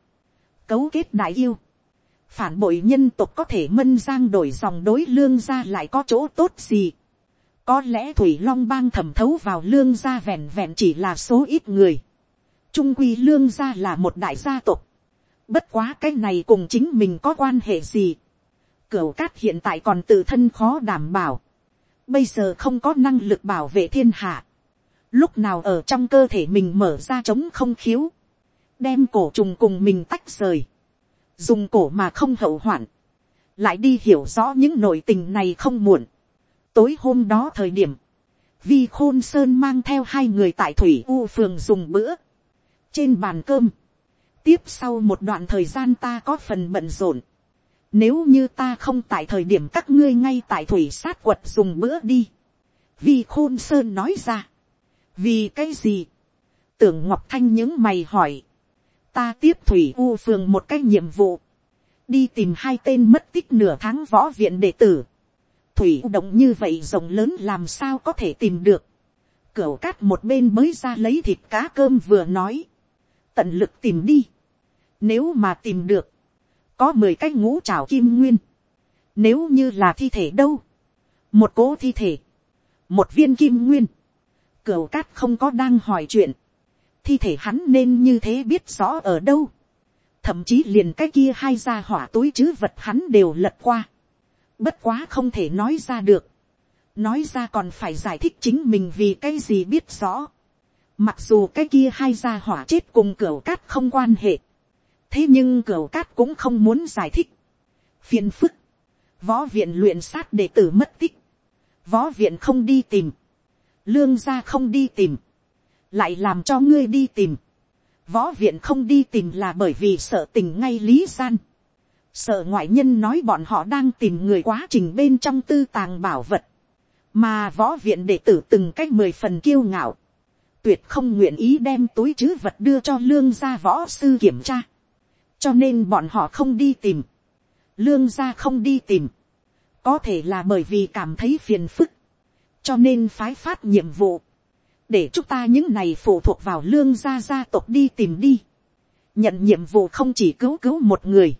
S1: Cấu kết đại yêu. Phản bội nhân tộc có thể mân giang đổi dòng đối lương gia lại có chỗ tốt gì có lẽ Thủy Long bang thẩm thấu vào lương gia vẹn vẹn chỉ là số ít người. Trung quy lương gia là một đại gia tộc. Bất quá cái này cùng chính mình có quan hệ gì. Cửu cát hiện tại còn tự thân khó đảm bảo. Bây giờ không có năng lực bảo vệ thiên hạ. Lúc nào ở trong cơ thể mình mở ra trống không khiếu. Đem cổ trùng cùng mình tách rời. Dùng cổ mà không hậu hoạn. Lại đi hiểu rõ những nội tình này không muộn tối hôm đó thời điểm, vi khôn sơn mang theo hai người tại thủy u phường dùng bữa, trên bàn cơm, tiếp sau một đoạn thời gian ta có phần bận rộn, nếu như ta không tại thời điểm các ngươi ngay tại thủy sát quật dùng bữa đi, vi khôn sơn nói ra, vì cái gì, tưởng ngọc thanh những mày hỏi, ta tiếp thủy u phường một cái nhiệm vụ, đi tìm hai tên mất tích nửa tháng võ viện đệ tử, thủy động như vậy rộng lớn làm sao có thể tìm được. Cửu cát một bên mới ra lấy thịt cá cơm vừa nói. Tận lực tìm đi. Nếu mà tìm được. Có mười cái ngũ trảo kim nguyên. Nếu như là thi thể đâu. Một cố thi thể. Một viên kim nguyên. Cửu cát không có đang hỏi chuyện. Thi thể hắn nên như thế biết rõ ở đâu. Thậm chí liền cái kia hai ra hỏa túi chứ vật hắn đều lật qua Bất quá không thể nói ra được. Nói ra còn phải giải thích chính mình vì cái gì biết rõ. Mặc dù cái kia hai gia hỏa chết cùng cửa cát không quan hệ. Thế nhưng cửa cát cũng không muốn giải thích. Phiền phức. Võ viện luyện sát đệ tử mất tích. Võ viện không đi tìm. Lương gia không đi tìm. Lại làm cho ngươi đi tìm. Võ viện không đi tìm là bởi vì sợ tình ngay lý gian sợ ngoại nhân nói bọn họ đang tìm người quá trình bên trong tư tàng bảo vật, mà võ viện đệ tử từng cách mười phần kiêu ngạo, tuyệt không nguyện ý đem túi chứ vật đưa cho lương gia võ sư kiểm tra, cho nên bọn họ không đi tìm, lương gia không đi tìm, có thể là bởi vì cảm thấy phiền phức, cho nên phái phát nhiệm vụ, để chúng ta những này phụ thuộc vào lương gia gia tộc đi tìm đi, nhận nhiệm vụ không chỉ cứu cứu một người,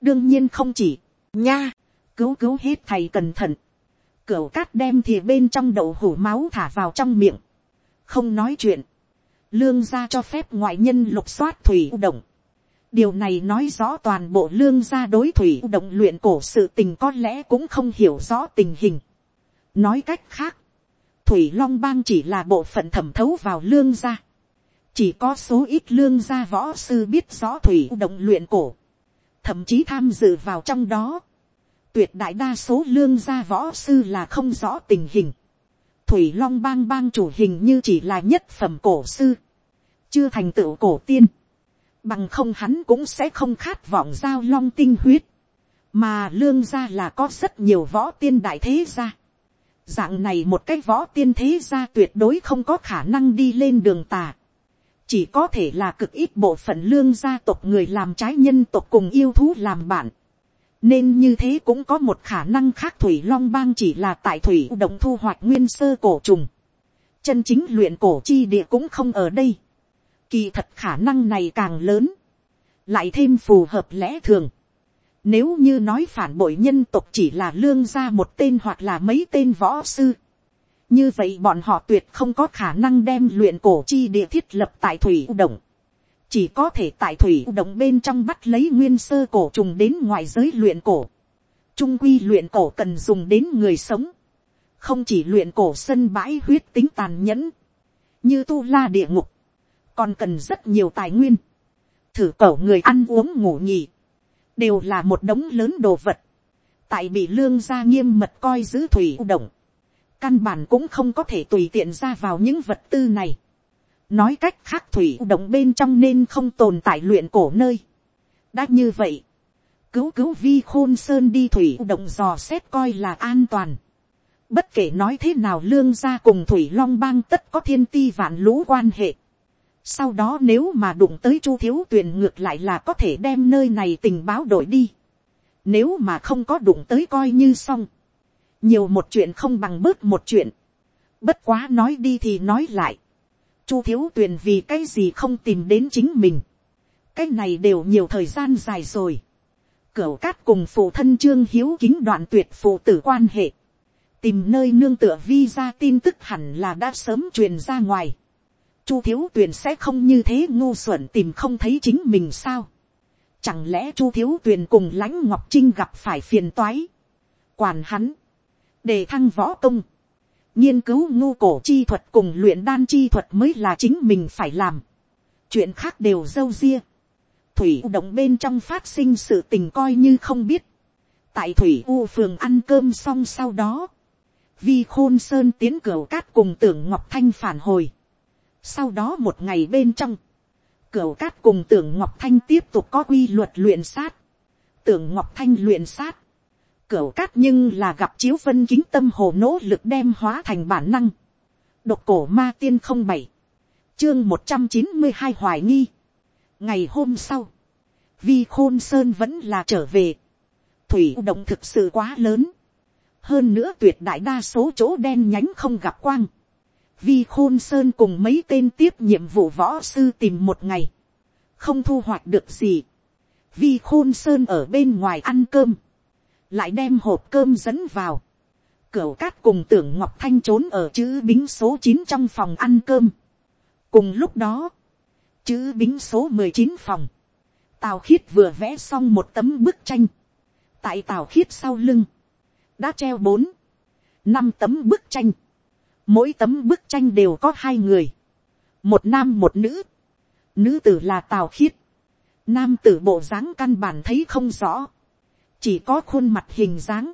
S1: đương nhiên không chỉ, nha, cứu cứu hết thầy cẩn thận, cửu cát đem thì bên trong đậu hủ máu thả vào trong miệng, không nói chuyện, lương gia cho phép ngoại nhân lục soát thủy động, điều này nói rõ toàn bộ lương gia đối thủy động luyện cổ sự tình có lẽ cũng không hiểu rõ tình hình. nói cách khác, thủy long bang chỉ là bộ phận thẩm thấu vào lương gia, chỉ có số ít lương gia võ sư biết rõ thủy động luyện cổ, thậm chí tham dự vào trong đó, tuyệt đại đa số lương gia võ sư là không rõ tình hình, thủy long bang bang chủ hình như chỉ là nhất phẩm cổ sư, chưa thành tựu cổ tiên, bằng không hắn cũng sẽ không khát vọng giao long tinh huyết, mà lương gia là có rất nhiều võ tiên đại thế gia. dạng này một cái võ tiên thế gia tuyệt đối không có khả năng đi lên đường tà, chỉ có thể là cực ít bộ phận lương gia tộc người làm trái nhân tộc cùng yêu thú làm bạn, nên như thế cũng có một khả năng khác thủy long bang chỉ là tại thủy động thu hoạch nguyên sơ cổ trùng, chân chính luyện cổ chi địa cũng không ở đây, kỳ thật khả năng này càng lớn, lại thêm phù hợp lẽ thường. Nếu như nói phản bội nhân tộc chỉ là lương ra một tên hoặc là mấy tên võ sư. Như vậy bọn họ tuyệt không có khả năng đem luyện cổ chi địa thiết lập tại thủy động. Chỉ có thể tại thủy động bên trong bắt lấy nguyên sơ cổ trùng đến ngoài giới luyện cổ. Trung quy luyện cổ cần dùng đến người sống. Không chỉ luyện cổ sân bãi huyết tính tàn nhẫn. Như tu la địa ngục còn cần rất nhiều tài nguyên, thử cổ người ăn uống ngủ nghỉ đều là một đống lớn đồ vật, tại bị lương gia nghiêm mật coi giữ thủy động, căn bản cũng không có thể tùy tiện ra vào những vật tư này nói cách khác thủy động bên trong nên không tồn tại luyện cổ nơi. đã như vậy, cứu cứu vi khôn sơn đi thủy động dò xét coi là an toàn. bất kể nói thế nào lương gia cùng thủy long bang tất có thiên ti vạn lũ quan hệ. Sau đó nếu mà đụng tới chu thiếu tuyền ngược lại là có thể đem nơi này tình báo đổi đi. Nếu mà không có đụng tới coi như xong. Nhiều một chuyện không bằng bớt một chuyện. Bất quá nói đi thì nói lại. Chu thiếu tuyền vì cái gì không tìm đến chính mình. Cái này đều nhiều thời gian dài rồi. Cửu cát cùng phụ thân trương hiếu kính đoạn tuyệt phụ tử quan hệ. Tìm nơi nương tựa vi ra tin tức hẳn là đã sớm truyền ra ngoài Chu thiếu tuyền sẽ không như thế ngu xuẩn tìm không thấy chính mình sao. Chẳng lẽ chu thiếu tuyền cùng lãnh ngọc trinh gặp phải phiền toái. Quản hắn. để thăng võ công nghiên cứu ngu cổ chi thuật cùng luyện đan chi thuật mới là chính mình phải làm. Chuyện khác đều dâu ria. Thủy u động bên trong phát sinh sự tình coi như không biết. Tại Thủy U phường ăn cơm xong sau đó. Vi khôn sơn tiến cửa cát cùng tưởng Ngọc Thanh phản hồi sau đó một ngày bên trong, cửa cát cùng tưởng ngọc thanh tiếp tục có quy luật luyện sát. tưởng ngọc thanh luyện sát cửu cát nhưng là gặp chiếu vân kính tâm hồ nỗ lực đem hóa thành bản năng. độc cổ ma tiên không bảy. chương một trăm chín mươi hai hoài nghi. ngày hôm sau, vi khôn sơn vẫn là trở về. thủy động thực sự quá lớn. hơn nữa tuyệt đại đa số chỗ đen nhánh không gặp quang vi khôn sơn cùng mấy tên tiếp nhiệm vụ võ sư tìm một ngày, không thu hoạch được gì. vi khôn sơn ở bên ngoài ăn cơm, lại đem hộp cơm dẫn vào. Cửu cát cùng tưởng ngọc thanh trốn ở chữ bính số chín trong phòng ăn cơm. cùng lúc đó, chữ bính số mười chín phòng, tào khiết vừa vẽ xong một tấm bức tranh, tại tào khiết sau lưng, đã treo bốn, năm tấm bức tranh, Mỗi tấm bức tranh đều có hai người. Một nam một nữ. Nữ tử là Tào Khiết. Nam tử bộ dáng căn bản thấy không rõ. Chỉ có khuôn mặt hình dáng.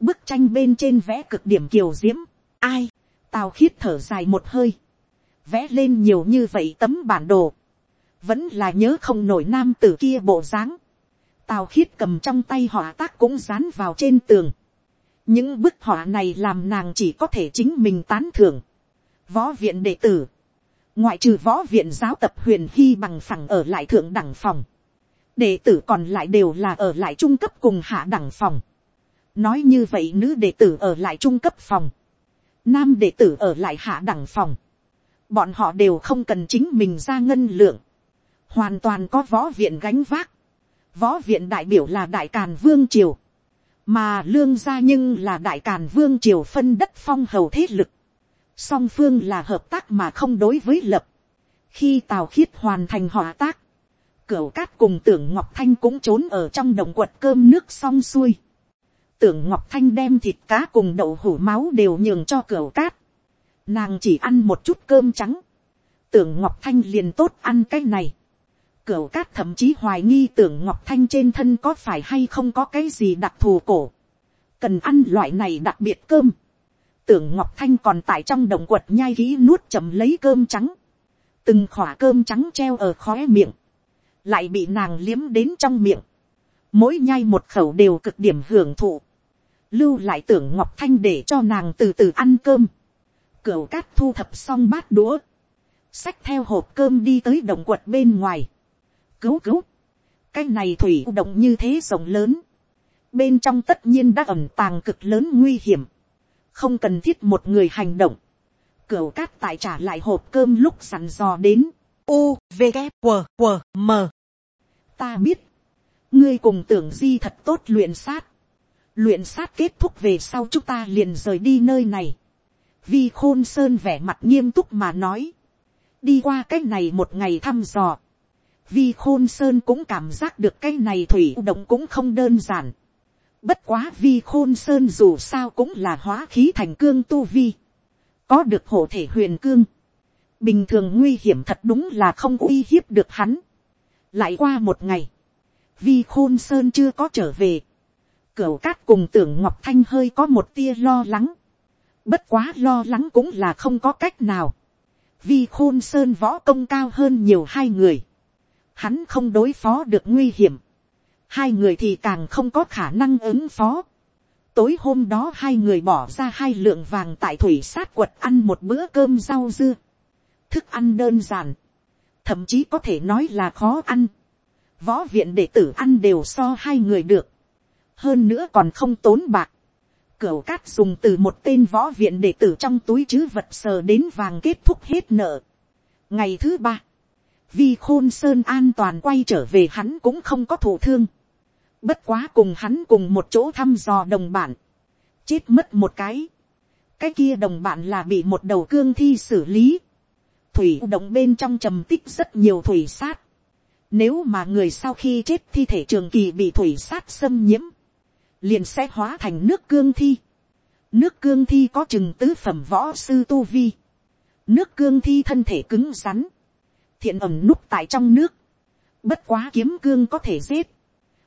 S1: Bức tranh bên trên vẽ cực điểm kiều diễm. Ai? Tào Khiết thở dài một hơi. Vẽ lên nhiều như vậy tấm bản đồ. Vẫn là nhớ không nổi nam tử kia bộ dáng. Tào Khiết cầm trong tay họa tác cũng dán vào trên tường những bức họa này làm nàng chỉ có thể chính mình tán thưởng. võ viện đệ tử, ngoại trừ võ viện giáo tập huyền hy bằng phẳng ở lại thượng đẳng phòng, đệ tử còn lại đều là ở lại trung cấp cùng hạ đẳng phòng. nói như vậy nữ đệ tử ở lại trung cấp phòng, nam đệ tử ở lại hạ đẳng phòng, bọn họ đều không cần chính mình ra ngân lượng, hoàn toàn có võ viện gánh vác, võ viện đại biểu là đại càn vương triều, mà lương gia nhưng là đại càn vương triều phân đất phong hầu thế lực, song phương là hợp tác mà không đối với lập, khi tào khiết hoàn thành hòa tác, cửu cát cùng tưởng ngọc thanh cũng trốn ở trong đồng quật cơm nước xong xuôi, tưởng ngọc thanh đem thịt cá cùng đậu hủ máu đều nhường cho cửu cát, nàng chỉ ăn một chút cơm trắng, tưởng ngọc thanh liền tốt ăn cái này, cửu cát thậm chí hoài nghi tưởng ngọc thanh trên thân có phải hay không có cái gì đặc thù cổ, cần ăn loại này đặc biệt cơm, tưởng ngọc thanh còn tại trong đồng quật nhai kỹ nuốt chậm lấy cơm trắng, từng khỏa cơm trắng treo ở khóe miệng, lại bị nàng liếm đến trong miệng, mỗi nhai một khẩu đều cực điểm hưởng thụ, lưu lại tưởng ngọc thanh để cho nàng từ từ ăn cơm, cửu cát thu thập xong bát đũa, xách theo hộp cơm đi tới động quật bên ngoài, cứu cứu, cái này thủy động như thế rộng lớn, bên trong tất nhiên đã ẩm tàng cực lớn nguy hiểm, không cần thiết một người hành động, cửu cát tại trả lại hộp cơm lúc sẵn dò đến,
S2: U, V, K, Q Q M.
S1: ta biết, ngươi cùng tưởng di thật tốt luyện sát, luyện sát kết thúc về sau chúng ta liền rời đi nơi này, vi khôn sơn vẻ mặt nghiêm túc mà nói, đi qua cái này một ngày thăm dò, vi khôn sơn cũng cảm giác được cái này thủy động cũng không đơn giản. bất quá vi khôn sơn dù sao cũng là hóa khí thành cương tu vi, có được hộ thể huyền cương, bình thường nguy hiểm thật đúng là không uy hiếp được hắn. lại qua một ngày, vi khôn sơn chưa có trở về, cửu cát cùng tưởng ngọc thanh hơi có một tia lo lắng, bất quá lo lắng cũng là không có cách nào, vi khôn sơn võ công cao hơn nhiều hai người, hắn không đối phó được nguy hiểm, hai người thì càng không có khả năng ứng phó. tối hôm đó hai người bỏ ra hai lượng vàng tại thủy sát quật ăn một bữa cơm rau dưa, thức ăn đơn giản, thậm chí có thể nói là khó ăn, võ viện đệ tử ăn đều so hai người được, hơn nữa còn không tốn bạc, Cửu cát dùng từ một tên võ viện đệ tử trong túi chứ vật sờ đến vàng kết thúc hết nợ. Ngày thứ ba, vi khôn sơn an toàn quay trở về hắn cũng không có thụ thương. Bất quá cùng hắn cùng một chỗ thăm dò đồng bản. Chết mất một cái. Cái kia đồng bạn là bị một đầu cương thi xử lý. Thủy động bên trong trầm tích rất nhiều thủy sát. Nếu mà người sau khi chết thi thể trường kỳ bị thủy sát xâm nhiễm, liền sẽ hóa thành nước cương thi. Nước cương thi có chừng tứ phẩm võ sư tu vi. Nước cương thi thân thể cứng rắn. Thiện ẩm núp tại trong nước. Bất quá kiếm cương có thể giết.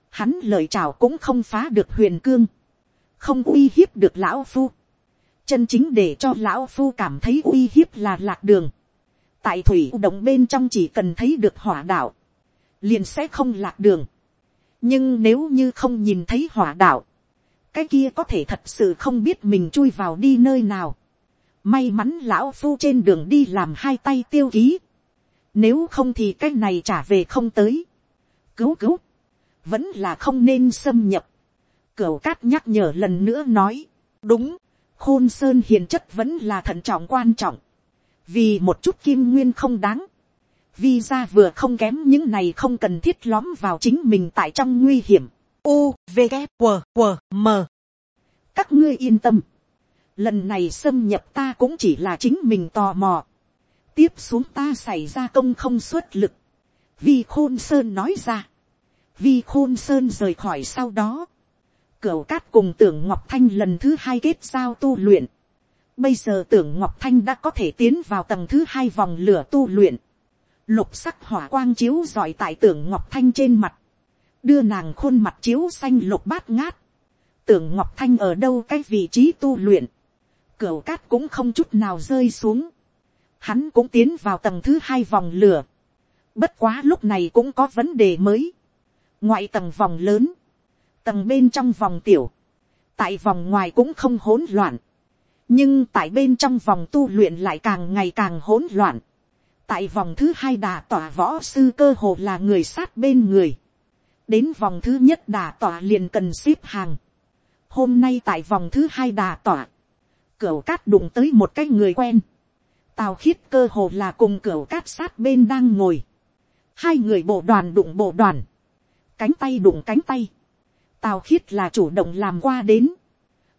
S1: Hắn lời chào cũng không phá được huyền cương. Không uy hiếp được lão phu. Chân chính để cho lão phu cảm thấy uy hiếp là lạc đường. Tại thủy động bên trong chỉ cần thấy được hỏa đạo. Liền sẽ không lạc đường nhưng nếu như không nhìn thấy hỏa đạo, cái kia có thể thật sự không biết mình chui vào đi nơi nào. may mắn lão phu trên đường đi làm hai tay tiêu ký. nếu không thì cái này trả về không tới. cứu cứu, vẫn là không nên xâm nhập. cửu cát nhắc nhở lần nữa nói, đúng, khôn sơn hiền chất vẫn là thận trọng quan trọng vì một chút kim nguyên không đáng vi ra vừa không kém những này không cần thiết lóm vào chính mình tại trong nguy hiểm. U, V, K, W, W, M. Các ngươi yên tâm. Lần này xâm nhập ta cũng chỉ là chính mình tò mò. Tiếp xuống ta xảy ra công không xuất lực. Vi Khôn Sơn nói ra. Vi Khôn Sơn rời khỏi sau đó. cửa cát cùng tưởng Ngọc Thanh lần thứ hai kết giao tu luyện. Bây giờ tưởng Ngọc Thanh đã có thể tiến vào tầng thứ hai vòng lửa tu luyện. Lục sắc hỏa quang chiếu giỏi tại tưởng ngọc thanh trên mặt, đưa nàng khuôn mặt chiếu xanh lục bát ngát, tưởng ngọc thanh ở đâu cái vị trí tu luyện, Cửu cát cũng không chút nào rơi xuống, hắn cũng tiến vào tầng thứ hai vòng lửa, bất quá lúc này cũng có vấn đề mới, ngoại tầng vòng lớn, tầng bên trong vòng tiểu, tại vòng ngoài cũng không hỗn loạn, nhưng tại bên trong vòng tu luyện lại càng ngày càng hỗn loạn, tại vòng thứ hai đà tỏa võ sư cơ hồ là người sát bên người. đến vòng thứ nhất đà tỏa liền cần xếp hàng. hôm nay tại vòng thứ hai đà tỏa, cửa cát đụng tới một cái người quen. tào khiết cơ hồ là cùng cửa cát sát bên đang ngồi. hai người bộ đoàn đụng bộ đoàn. cánh tay đụng cánh tay. tào khiết là chủ động làm qua đến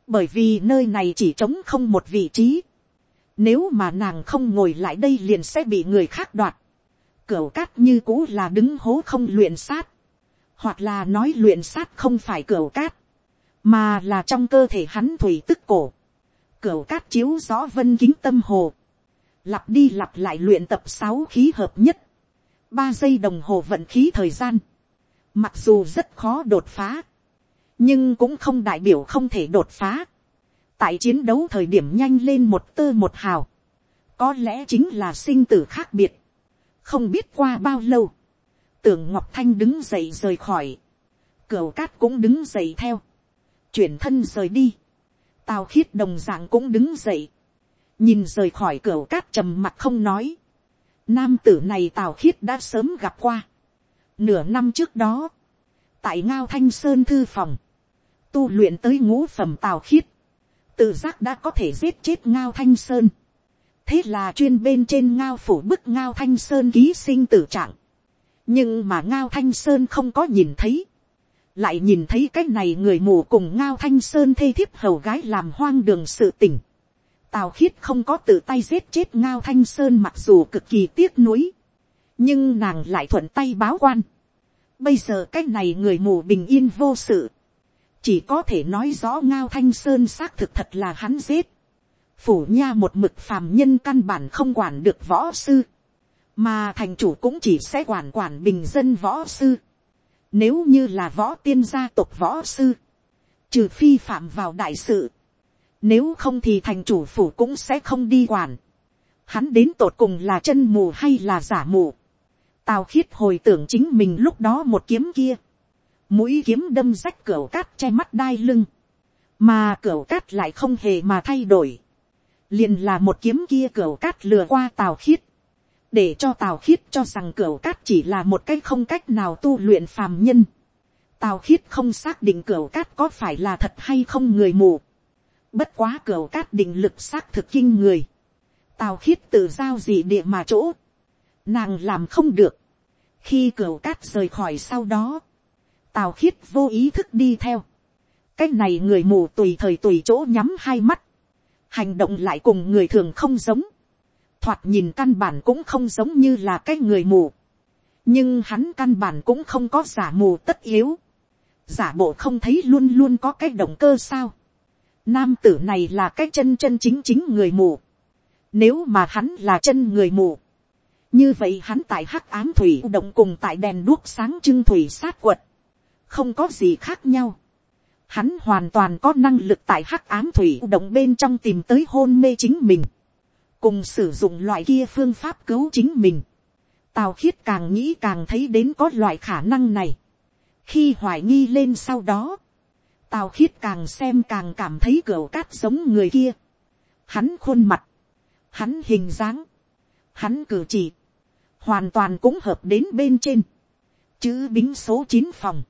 S1: bởi vì nơi này chỉ trống không một vị trí nếu mà nàng không ngồi lại đây liền sẽ bị người khác đoạt. Cửu cát như cũ là đứng hố không luyện sát. Hoặc là nói luyện sát không phải cửu cát. Mà là trong cơ thể hắn thủy tức cổ. Cửu cát chiếu rõ vân kính tâm hồ. Lặp đi lặp lại luyện tập sáu khí hợp nhất. Ba giây đồng hồ vận khí thời gian. Mặc dù rất khó đột phá. Nhưng cũng không đại biểu không thể đột phá. Tại chiến đấu thời điểm nhanh lên một tơ một hào. Có lẽ chính là sinh tử khác biệt. Không biết qua bao lâu. Tưởng Ngọc Thanh đứng dậy rời khỏi. Cửu cát cũng đứng dậy theo. Chuyển thân rời đi tào khiết đồng dạng cũng đứng dậy, nhìn rời khỏi cửa cát trầm mặt không nói, nam tử này tào khiết đã sớm gặp qua, nửa năm trước đó, tại ngao thanh sơn thư phòng, tu luyện tới ngũ phẩm tào khiết, tự giác đã có thể giết chết ngao thanh sơn, thế là chuyên bên trên ngao phủ bức ngao thanh sơn ký sinh tử trạng, nhưng mà ngao thanh sơn không có nhìn thấy, lại nhìn thấy cái này người mù cùng ngao thanh sơn thê thiếp hầu gái làm hoang đường sự tình. Tào khiết không có tự tay giết chết ngao thanh sơn mặc dù cực kỳ tiếc nuối. nhưng nàng lại thuận tay báo quan. bây giờ cái này người mù bình yên vô sự chỉ có thể nói rõ ngao thanh sơn xác thực thật là hắn giết. phủ nha một mực phàm nhân căn bản không quản được võ sư. mà thành chủ cũng chỉ sẽ quản quản bình dân võ sư nếu như là võ tiên gia tộc võ sư. Trừ phi phạm vào đại sự. Nếu không thì thành chủ phủ cũng sẽ không đi quản. Hắn đến tột cùng là chân mù hay là giả mù. Tào khiết hồi tưởng chính mình lúc đó một kiếm kia. Mũi kiếm đâm rách cửa cát che mắt đai lưng. Mà cửa cát lại không hề mà thay đổi. Liền là một kiếm kia cửa cát lừa qua tào khiết để cho tào khiết cho rằng cửa cát chỉ là một cái không cách nào tu luyện phàm nhân. tào khiết không xác định cửa cát có phải là thật hay không người mù. bất quá cửa cát định lực xác thực kinh người. tào khiết tự giao gì địa mà chỗ. nàng làm không được. khi cửa cát rời khỏi sau đó, tào khiết vô ý thức đi theo. cái này người mù tùy thời tùy chỗ nhắm hai mắt. hành động lại cùng người thường không giống thoạt nhìn căn bản cũng không giống như là cái người mù. nhưng hắn căn bản cũng không có giả mù tất yếu. giả bộ không thấy luôn luôn có cái động cơ sao. nam tử này là cái chân chân chính chính người mù. nếu mà hắn là chân người mù. như vậy hắn tại hắc ám thủy động cùng tại đèn đuốc sáng trưng thủy sát quật không có gì khác nhau. Hắn hoàn toàn có năng lực tại hắc ám thủy động bên trong tìm tới hôn mê chính mình cùng sử dụng loại kia phương pháp cứu chính mình. Tào khiết càng nghĩ càng thấy đến có loại khả năng này. Khi hoài nghi lên sau đó, tào khiết càng xem càng cảm thấy cửa cát giống người kia. Hắn khuôn mặt, hắn hình dáng, hắn cử chỉ, hoàn toàn cũng hợp đến bên trên. Chữ bính số chín phòng.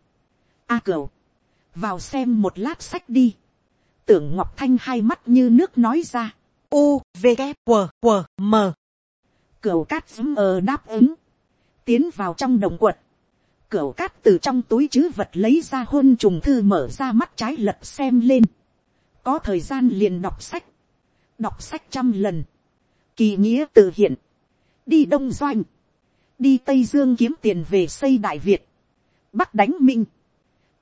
S1: A cửu, vào xem một lát sách đi. Tưởng Ngọc Thanh hai mắt như nước nói ra. U v K, W, W, m. Cửu cát sấm ờ đáp ứng. Tiến vào trong đồng quật. Cửu cát từ trong túi chứ vật lấy ra hôn trùng thư mở ra mắt trái lật xem lên. Có thời gian liền đọc sách. Đọc sách trăm lần. Kỳ nghĩa từ hiện. Đi đông doanh. Đi tây dương kiếm tiền về xây đại việt. Bắc đánh minh